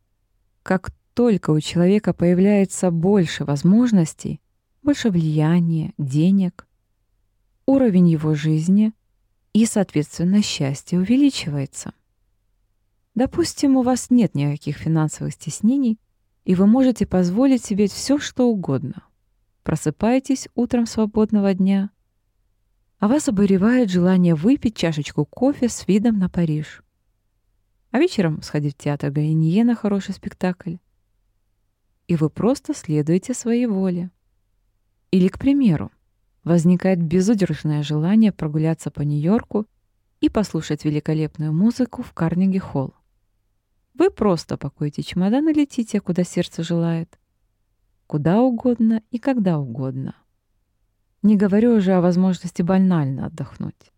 как только у человека появляется больше возможностей, больше влияния, денег, уровень его жизни и, соответственно, счастье увеличивается. Допустим, у вас нет никаких финансовых стеснений, и вы можете позволить себе все, что угодно. Просыпаетесь утром свободного дня, а вас обуревает желание выпить чашечку кофе с видом на Париж. А вечером сходить в театр Гаинье на хороший спектакль. И вы просто следуете своей воле. Или, к примеру, возникает безудержное желание прогуляться по Нью-Йорку и послушать великолепную музыку в Карнеги-холл. Вы просто пакуете чемодан и летите, куда сердце желает. Куда угодно и когда угодно. Не говорю уже о возможности банально отдохнуть.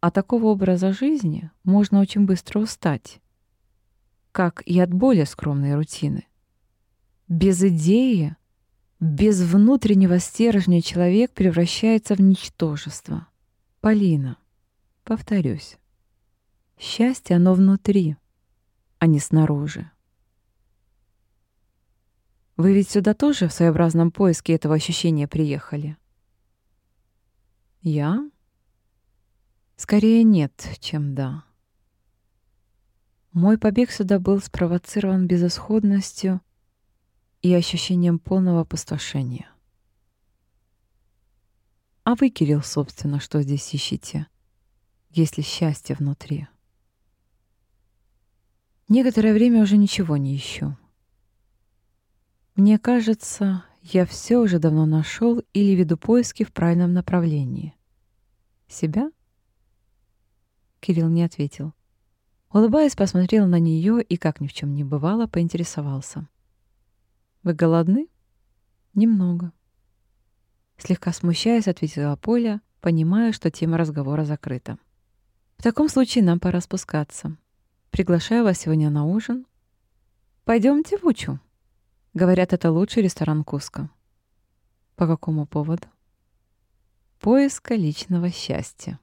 От такого образа жизни можно очень быстро устать, как и от более скромной рутины. Без идеи, без внутреннего стержня человек превращается в ничтожество. Полина, повторюсь, счастье оно внутри, а не снаружи. Вы ведь сюда тоже в своеобразном поиске этого ощущения приехали? Я? Скорее нет, чем да. Мой побег сюда был спровоцирован безысходностью и ощущением полного опустошения. А вы, Кирилл, собственно, что здесь ищете, если счастье внутри? Некоторое время уже ничего не ищу. Мне кажется, я все уже давно нашел или веду поиски в правильном направлении. Себя? Кирилл не ответил. Улыбаясь, посмотрел на нее и, как ни в чем не бывало, поинтересовался. «Вы голодны?» «Немного». Слегка смущаясь, ответила Поля, понимая, что тема разговора закрыта. «В таком случае нам пора спускаться. Приглашаю вас сегодня на ужин. Пойдемте в Учу». Говорят, это лучший ресторан Куска. По какому поводу? Поиска личного счастья.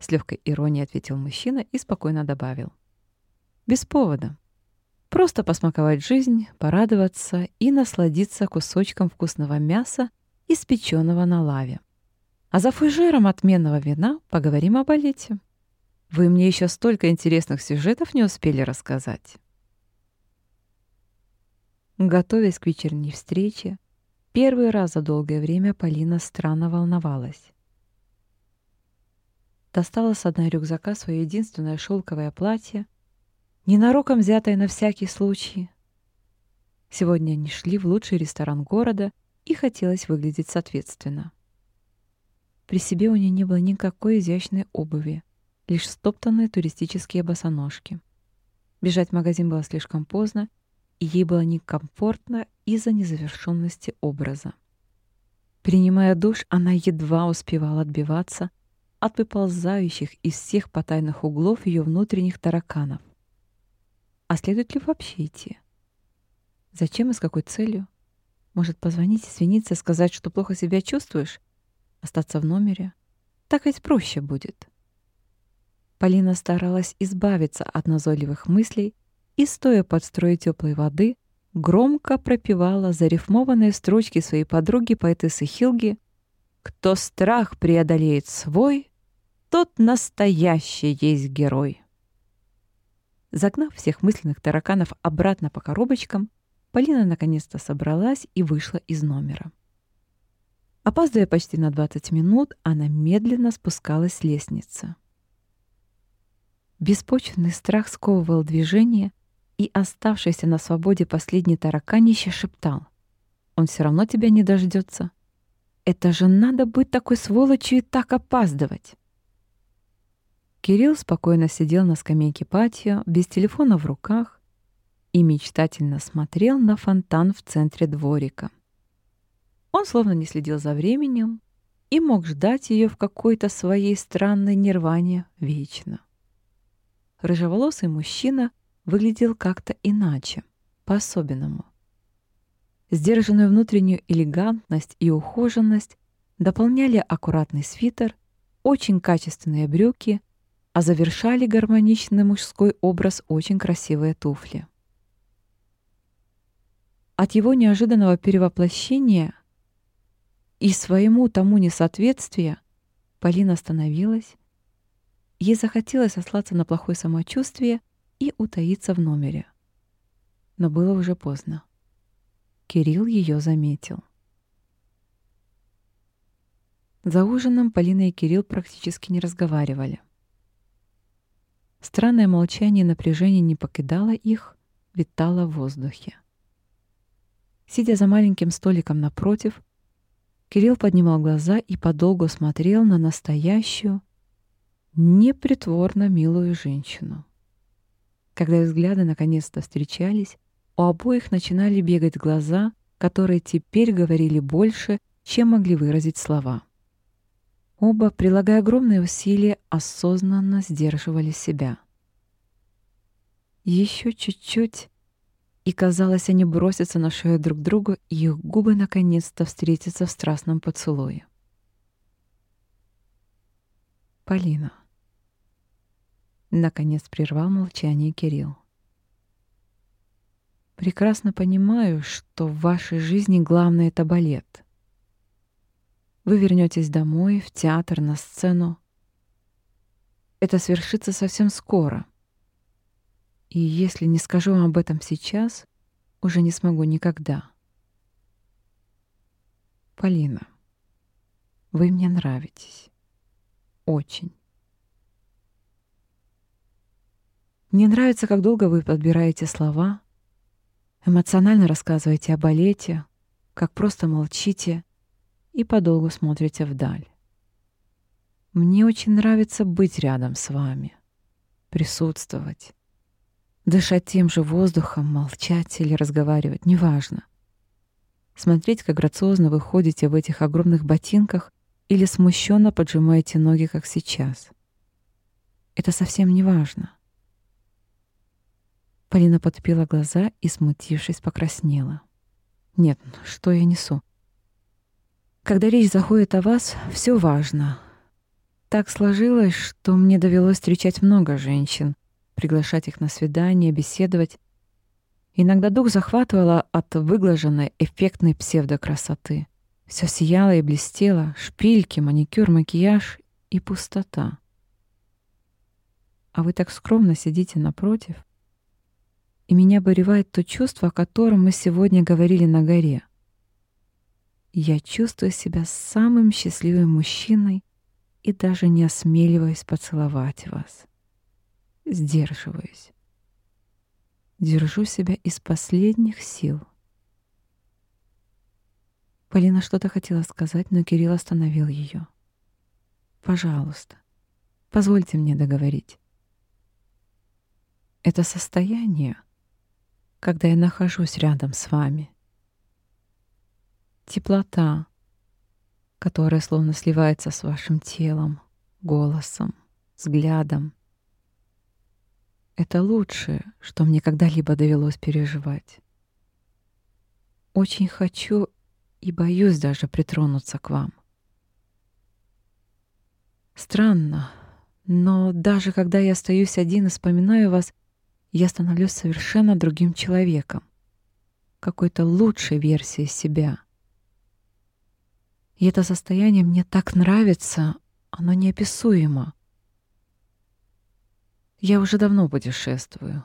С легкой иронией ответил мужчина и спокойно добавил. Без повода. Просто посмаковать жизнь, порадоваться и насладиться кусочком вкусного мяса, испеченного на лаве. А за фужером отменного вина поговорим о балете. Вы мне еще столько интересных сюжетов не успели рассказать. Готовясь к вечерней встрече, первый раз за долгое время Полина странно волновалась. Достала с одной рюкзака свое единственное шелковое платье, ненароком взятое на всякий случай. Сегодня они шли в лучший ресторан города, и хотелось выглядеть соответственно. При себе у нее не было никакой изящной обуви, лишь стоптанные туристические босоножки. Бежать в магазин было слишком поздно, и ей было некомфортно из-за незавершенности образа. Принимая душ, она едва успевала отбиваться от выползающих из всех потайных углов ее внутренних тараканов. А следует ли вообще идти? Зачем и с какой целью? Может, позвонить, извиниться, сказать, что плохо себя чувствуешь? Остаться в номере? Так ведь проще будет. Полина старалась избавиться от назойливых мыслей, и, стоя под строей теплой воды, громко пропевала зарифмованные строчки своей подруги поэтессы Хилги «Кто страх преодолеет свой, тот настоящий есть герой». Загнав всех мысленных тараканов обратно по коробочкам, Полина наконец-то собралась и вышла из номера. Опаздывая почти на 20 минут, она медленно спускалась с лестницы. Беспочвенный страх сковывал движение, и оставшийся на свободе последний тараканище шептал. «Он все равно тебя не дождется. это же надо быть такой сволочью и так опаздывать. Кирилл спокойно сидел на скамейке патио, без телефона в руках, и мечтательно смотрел на фонтан в центре дворика. Он словно не следил за временем и мог ждать ее в какой-то своей странной нирване вечно. Рыжеволосый мужчина выглядел как-то иначе, по-особенному. Сдержанную внутреннюю элегантность и ухоженность дополняли аккуратный свитер, очень качественные брюки, а завершали гармоничный мужской образ очень красивые туфли. От его неожиданного перевоплощения и своему тому несоответствия Полина остановилась. Ей захотелось сослаться на плохое самочувствие и утаиться в номере. Но было уже поздно. Кирилл ее заметил. За ужином Полина и Кирилл практически не разговаривали. Странное молчание и напряжение не покидало их, витало в воздухе. Сидя за маленьким столиком напротив, Кирилл поднимал глаза и подолгу смотрел на настоящую, непритворно милую женщину. Когда взгляды наконец-то встречались, у обоих начинали бегать глаза, которые теперь говорили больше, чем могли выразить слова. Оба, прилагая огромные усилия, осознанно сдерживали себя. Еще чуть-чуть, и казалось, они бросятся на шею друг другу, и их губы наконец-то встретятся в страстном поцелуе. Полина. Наконец прервал молчание Кирилл. Прекрасно понимаю, что в вашей жизни главное — это балет. Вы вернетесь домой, в театр, на сцену. Это свершится совсем скоро. И если не скажу вам об этом сейчас, уже не смогу никогда. Полина, вы мне нравитесь. Очень. Мне нравится, как долго вы подбираете слова — эмоционально рассказываете о балете, как просто молчите и подолгу смотрите вдаль. Мне очень нравится быть рядом с вами, присутствовать, дышать тем же воздухом, молчать или разговаривать, неважно. Смотреть, как грациозно вы ходите в этих огромных ботинках или смущенно поджимаете ноги, как сейчас. Это совсем не важно. Полина подпила глаза и, смутившись, покраснела. «Нет, что я несу? Когда речь заходит о вас, все важно. Так сложилось, что мне довелось встречать много женщин, приглашать их на свидание, беседовать. Иногда дух захватывало от выглаженной, эффектной псевдокрасоты. Все сияло и блестело, шпильки, маникюр, макияж и пустота. А вы так скромно сидите напротив, и меня боревает то чувство, о котором мы сегодня говорили на горе. Я чувствую себя самым счастливым мужчиной и даже не осмеливаюсь поцеловать вас. Сдерживаюсь. Держу себя из последних сил. Полина что-то хотела сказать, но Кирилл остановил ее. «Пожалуйста, позвольте мне договорить. Это состояние — когда я нахожусь рядом с вами. Теплота, которая словно сливается с вашим телом, голосом, взглядом. Это лучшее, что мне когда-либо довелось переживать. Очень хочу и боюсь даже притронуться к вам. Странно, но даже когда я остаюсь один и вспоминаю вас, я становлюсь совершенно другим человеком, какой-то лучшей версией себя. И это состояние мне так нравится, оно неописуемо. Я уже давно путешествую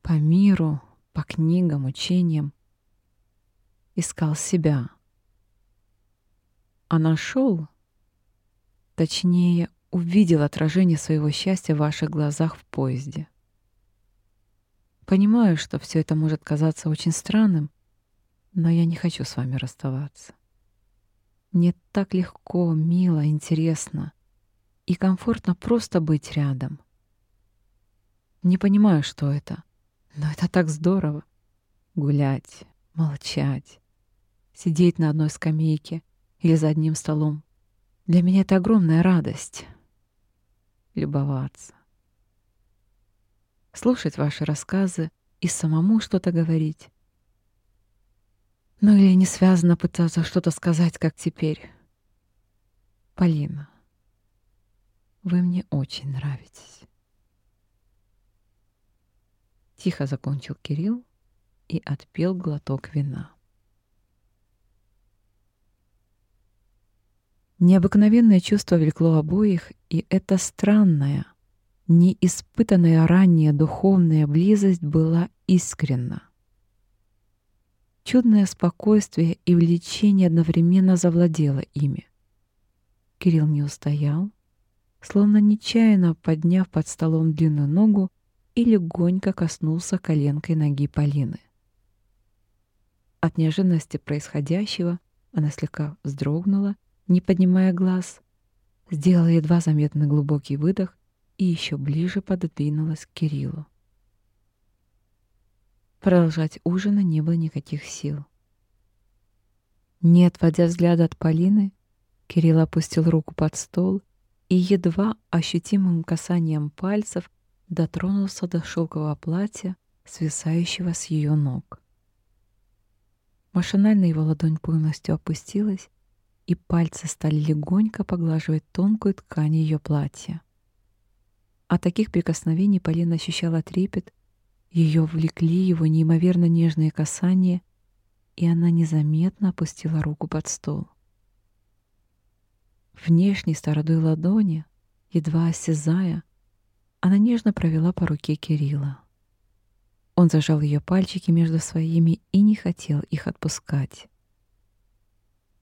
по миру, по книгам, учениям. Искал себя. А нашел, точнее, увидел отражение своего счастья в ваших глазах в поезде. Понимаю, что все это может казаться очень странным, но я не хочу с вами расставаться. Мне так легко, мило, интересно и комфортно просто быть рядом. Не понимаю, что это, но это так здорово. Гулять, молчать, сидеть на одной скамейке или за одним столом. Для меня это огромная радость. Любоваться. Слушать ваши рассказы и самому что-то говорить. Ну или не связано пытаться что-то сказать, как теперь. Полина, вы мне очень нравитесь. Тихо закончил Кирилл и отпил глоток вина. Необыкновенное чувство влекло обоих, и эта странная, неиспытанная ранее духовная близость была искренна. Чудное спокойствие и влечение одновременно завладело ими. Кирилл не устоял, словно нечаянно подняв под столом длинную ногу и легонько коснулся коленкой ноги Полины. От неожиданности происходящего она слегка вздрогнула, не поднимая глаз, сделала едва заметный глубокий выдох и еще ближе пододвинулась к Кириллу. Продолжать ужина не было никаких сил. Не отводя взгляда от Полины, Кирилл опустил руку под стол и едва ощутимым касанием пальцев дотронулся до шелкового платья, свисающего с ее ног. Машинально его ладонь полностью опустилась, и пальцы стали легонько поглаживать тонкую ткань ее платья. От таких прикосновений Полина ощущала трепет ее влекли его неимоверно нежные касания, и она незаметно опустила руку под стол. Внешней стародой ладони, едва осязая, она нежно провела по руке Кирилла. Он зажал ее пальчики между своими и не хотел их отпускать.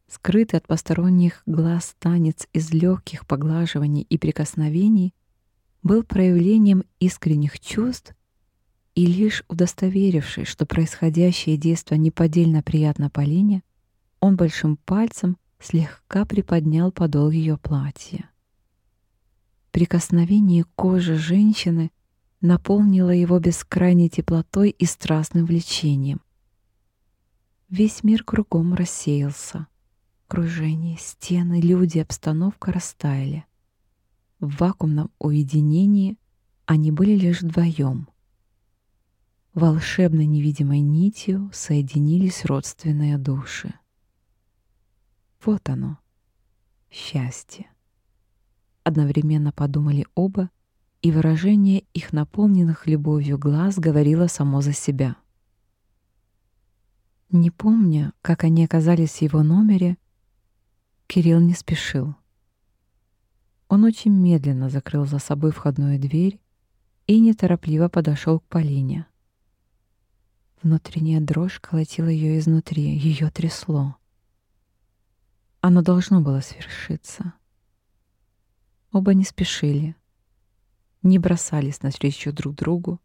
Скрытый от посторонних глаз танец из легких поглаживаний и прикосновений был проявлением искренних чувств и лишь удостоверившись, что происходящее действие неподдельно приятно Полине, он большим пальцем слегка приподнял подол ее платья. Прикосновение кожи женщины наполнило его бескрайней теплотой и страстным влечением. Весь мир кругом рассеялся. Окружение, стены, люди, обстановка растаяли. В вакуумном уединении они были лишь вдвоем — волшебной невидимой нитью соединились родственные души. Вот оно, счастье. Одновременно подумали оба, и выражение их наполненных любовью глаз говорило само за себя. Не помня, как они оказались в его номере, Кирилл не спешил. Он очень медленно закрыл за собой входную дверь и неторопливо подошел к Полине. Внутренняя дрожь колотила ее изнутри, ее трясло. Оно должно было свершиться. Оба не спешили, не бросались навстречу друг другу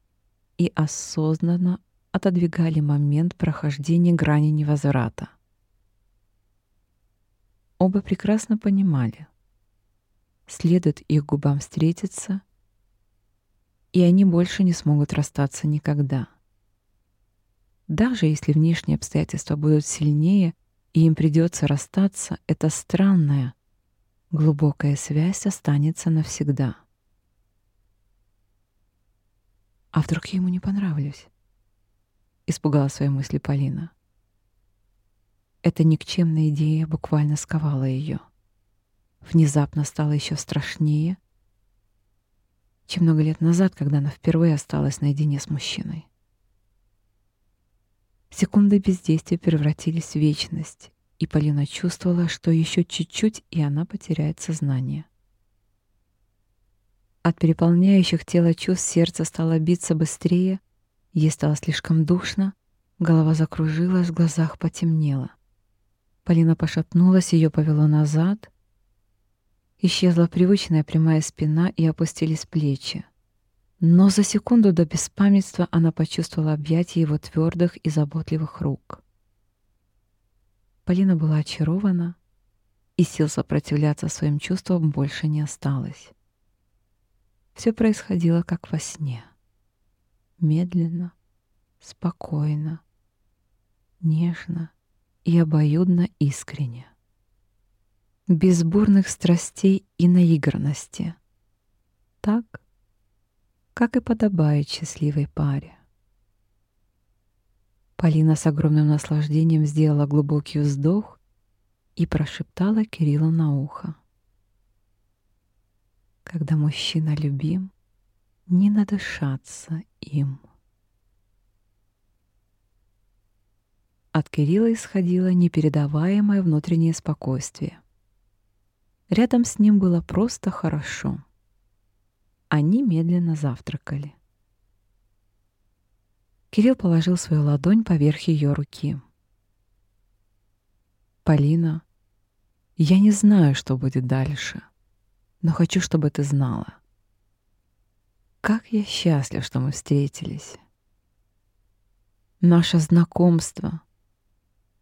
и осознанно отодвигали момент прохождения грани невозврата. Оба прекрасно понимали, следует их губам встретиться, и они больше не смогут расстаться никогда — даже если внешние обстоятельства будут сильнее, и им придется расстаться, эта странная, глубокая связь останется навсегда. А вдруг я ему не понравлюсь? Испугала свои мысли Полина. Эта никчемная идея буквально сковала ее. Внезапно стало еще страшнее, чем много лет назад, когда она впервые осталась наедине с мужчиной. Секунды бездействия превратились в вечность, и Полина чувствовала, что еще чуть-чуть, и она потеряет сознание. От переполняющих тело чувств сердце стало биться быстрее, ей стало слишком душно, голова закружилась, в глазах потемнело. Полина пошатнулась, ее повело назад. Исчезла привычная прямая спина и опустились плечи. Но за секунду до беспамятства она почувствовала объятие его твердых и заботливых рук. Полина была очарована, и сил сопротивляться своим чувствам больше не осталось. Все происходило как во сне. Медленно, спокойно, нежно и обоюдно искренне. Без бурных страстей и наигранности. Так, как и подобает счастливой паре. Полина с огромным наслаждением сделала глубокий вздох и прошептала Кириллу на ухо. Когда мужчина любим, не надышаться им. От Кирилла исходило непередаваемое внутреннее спокойствие. Рядом с ним было просто хорошо. Они медленно завтракали. Кирилл положил свою ладонь поверх ее руки. «Полина, я не знаю, что будет дальше, но хочу, чтобы ты знала. Как я счастлив, что мы встретились. Наше знакомство,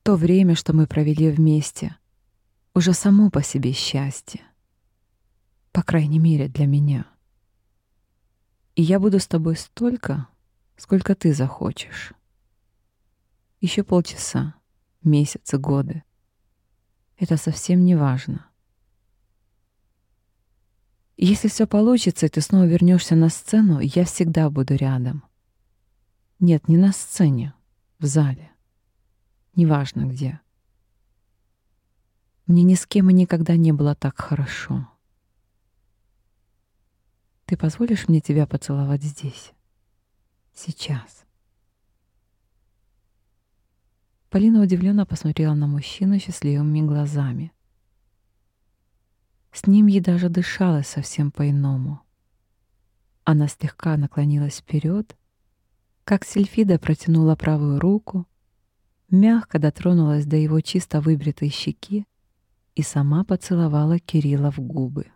то время, что мы провели вместе, уже само по себе счастье. По крайней мере, для меня. И я буду с тобой столько, сколько ты захочешь. Еще полчаса, месяцы, годы это совсем не важно. Если все получится, и ты снова вернешься на сцену, я всегда буду рядом. Нет, не на сцене, в зале. Неважно где. Мне ни с кем и никогда не было так хорошо. Ты позволишь мне тебя поцеловать здесь? Сейчас. Полина удивленно посмотрела на мужчину счастливыми глазами. С ним ей даже дышалось совсем по-иному. Она слегка наклонилась вперед, как Сельфида протянула правую руку, мягко дотронулась до его чисто выбритой щеки и сама поцеловала Кирилла в губы.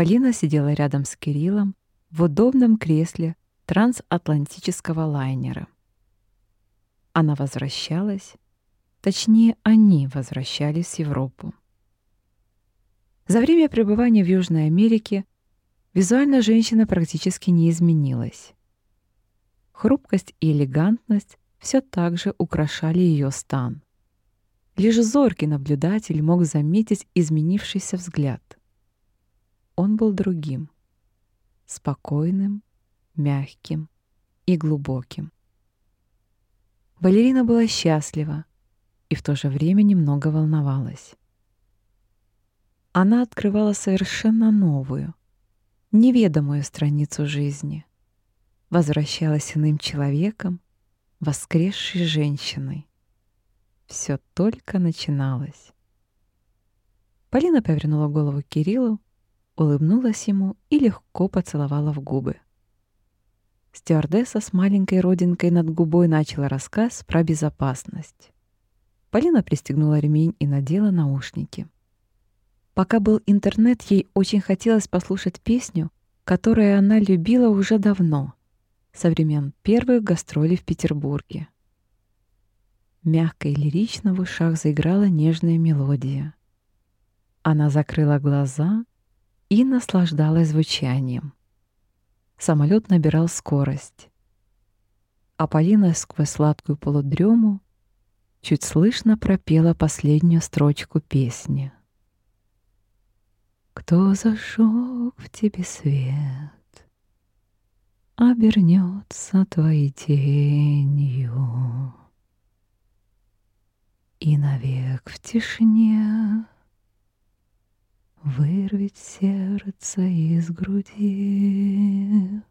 Полина сидела рядом с Кириллом в удобном кресле трансатлантического лайнера. Она возвращалась, точнее, они возвращались в Европу. За время пребывания в Южной Америке визуально женщина практически не изменилась. Хрупкость и элегантность все так же украшали ее стан. Лишь зоркий наблюдатель мог заметить изменившийся взгляд. Он был другим, спокойным, мягким и глубоким. Балерина была счастлива и в то же время немного волновалась. Она открывала совершенно новую, неведомую страницу жизни, возвращалась иным человеком, воскресшей женщиной. Все только начиналось. Полина повернула голову к Кириллу, улыбнулась ему и легко поцеловала в губы. Стюардесса с маленькой родинкой над губой начала рассказ про безопасность. Полина пристегнула ремень и надела наушники. Пока был интернет, ей очень хотелось послушать песню, которую она любила уже давно, со времен первых гастролей в Петербурге. Мягко и лирично в ушах заиграла нежная мелодия. Она закрыла глаза и наслаждалась звучанием самолет набирал скорость. А Полина сквозь сладкую полудрему чуть слышно пропела последнюю строчку песни. Кто зажег в тебе свет, обернется твоей тенью, и навек в тишине Вырвет сердце из груди.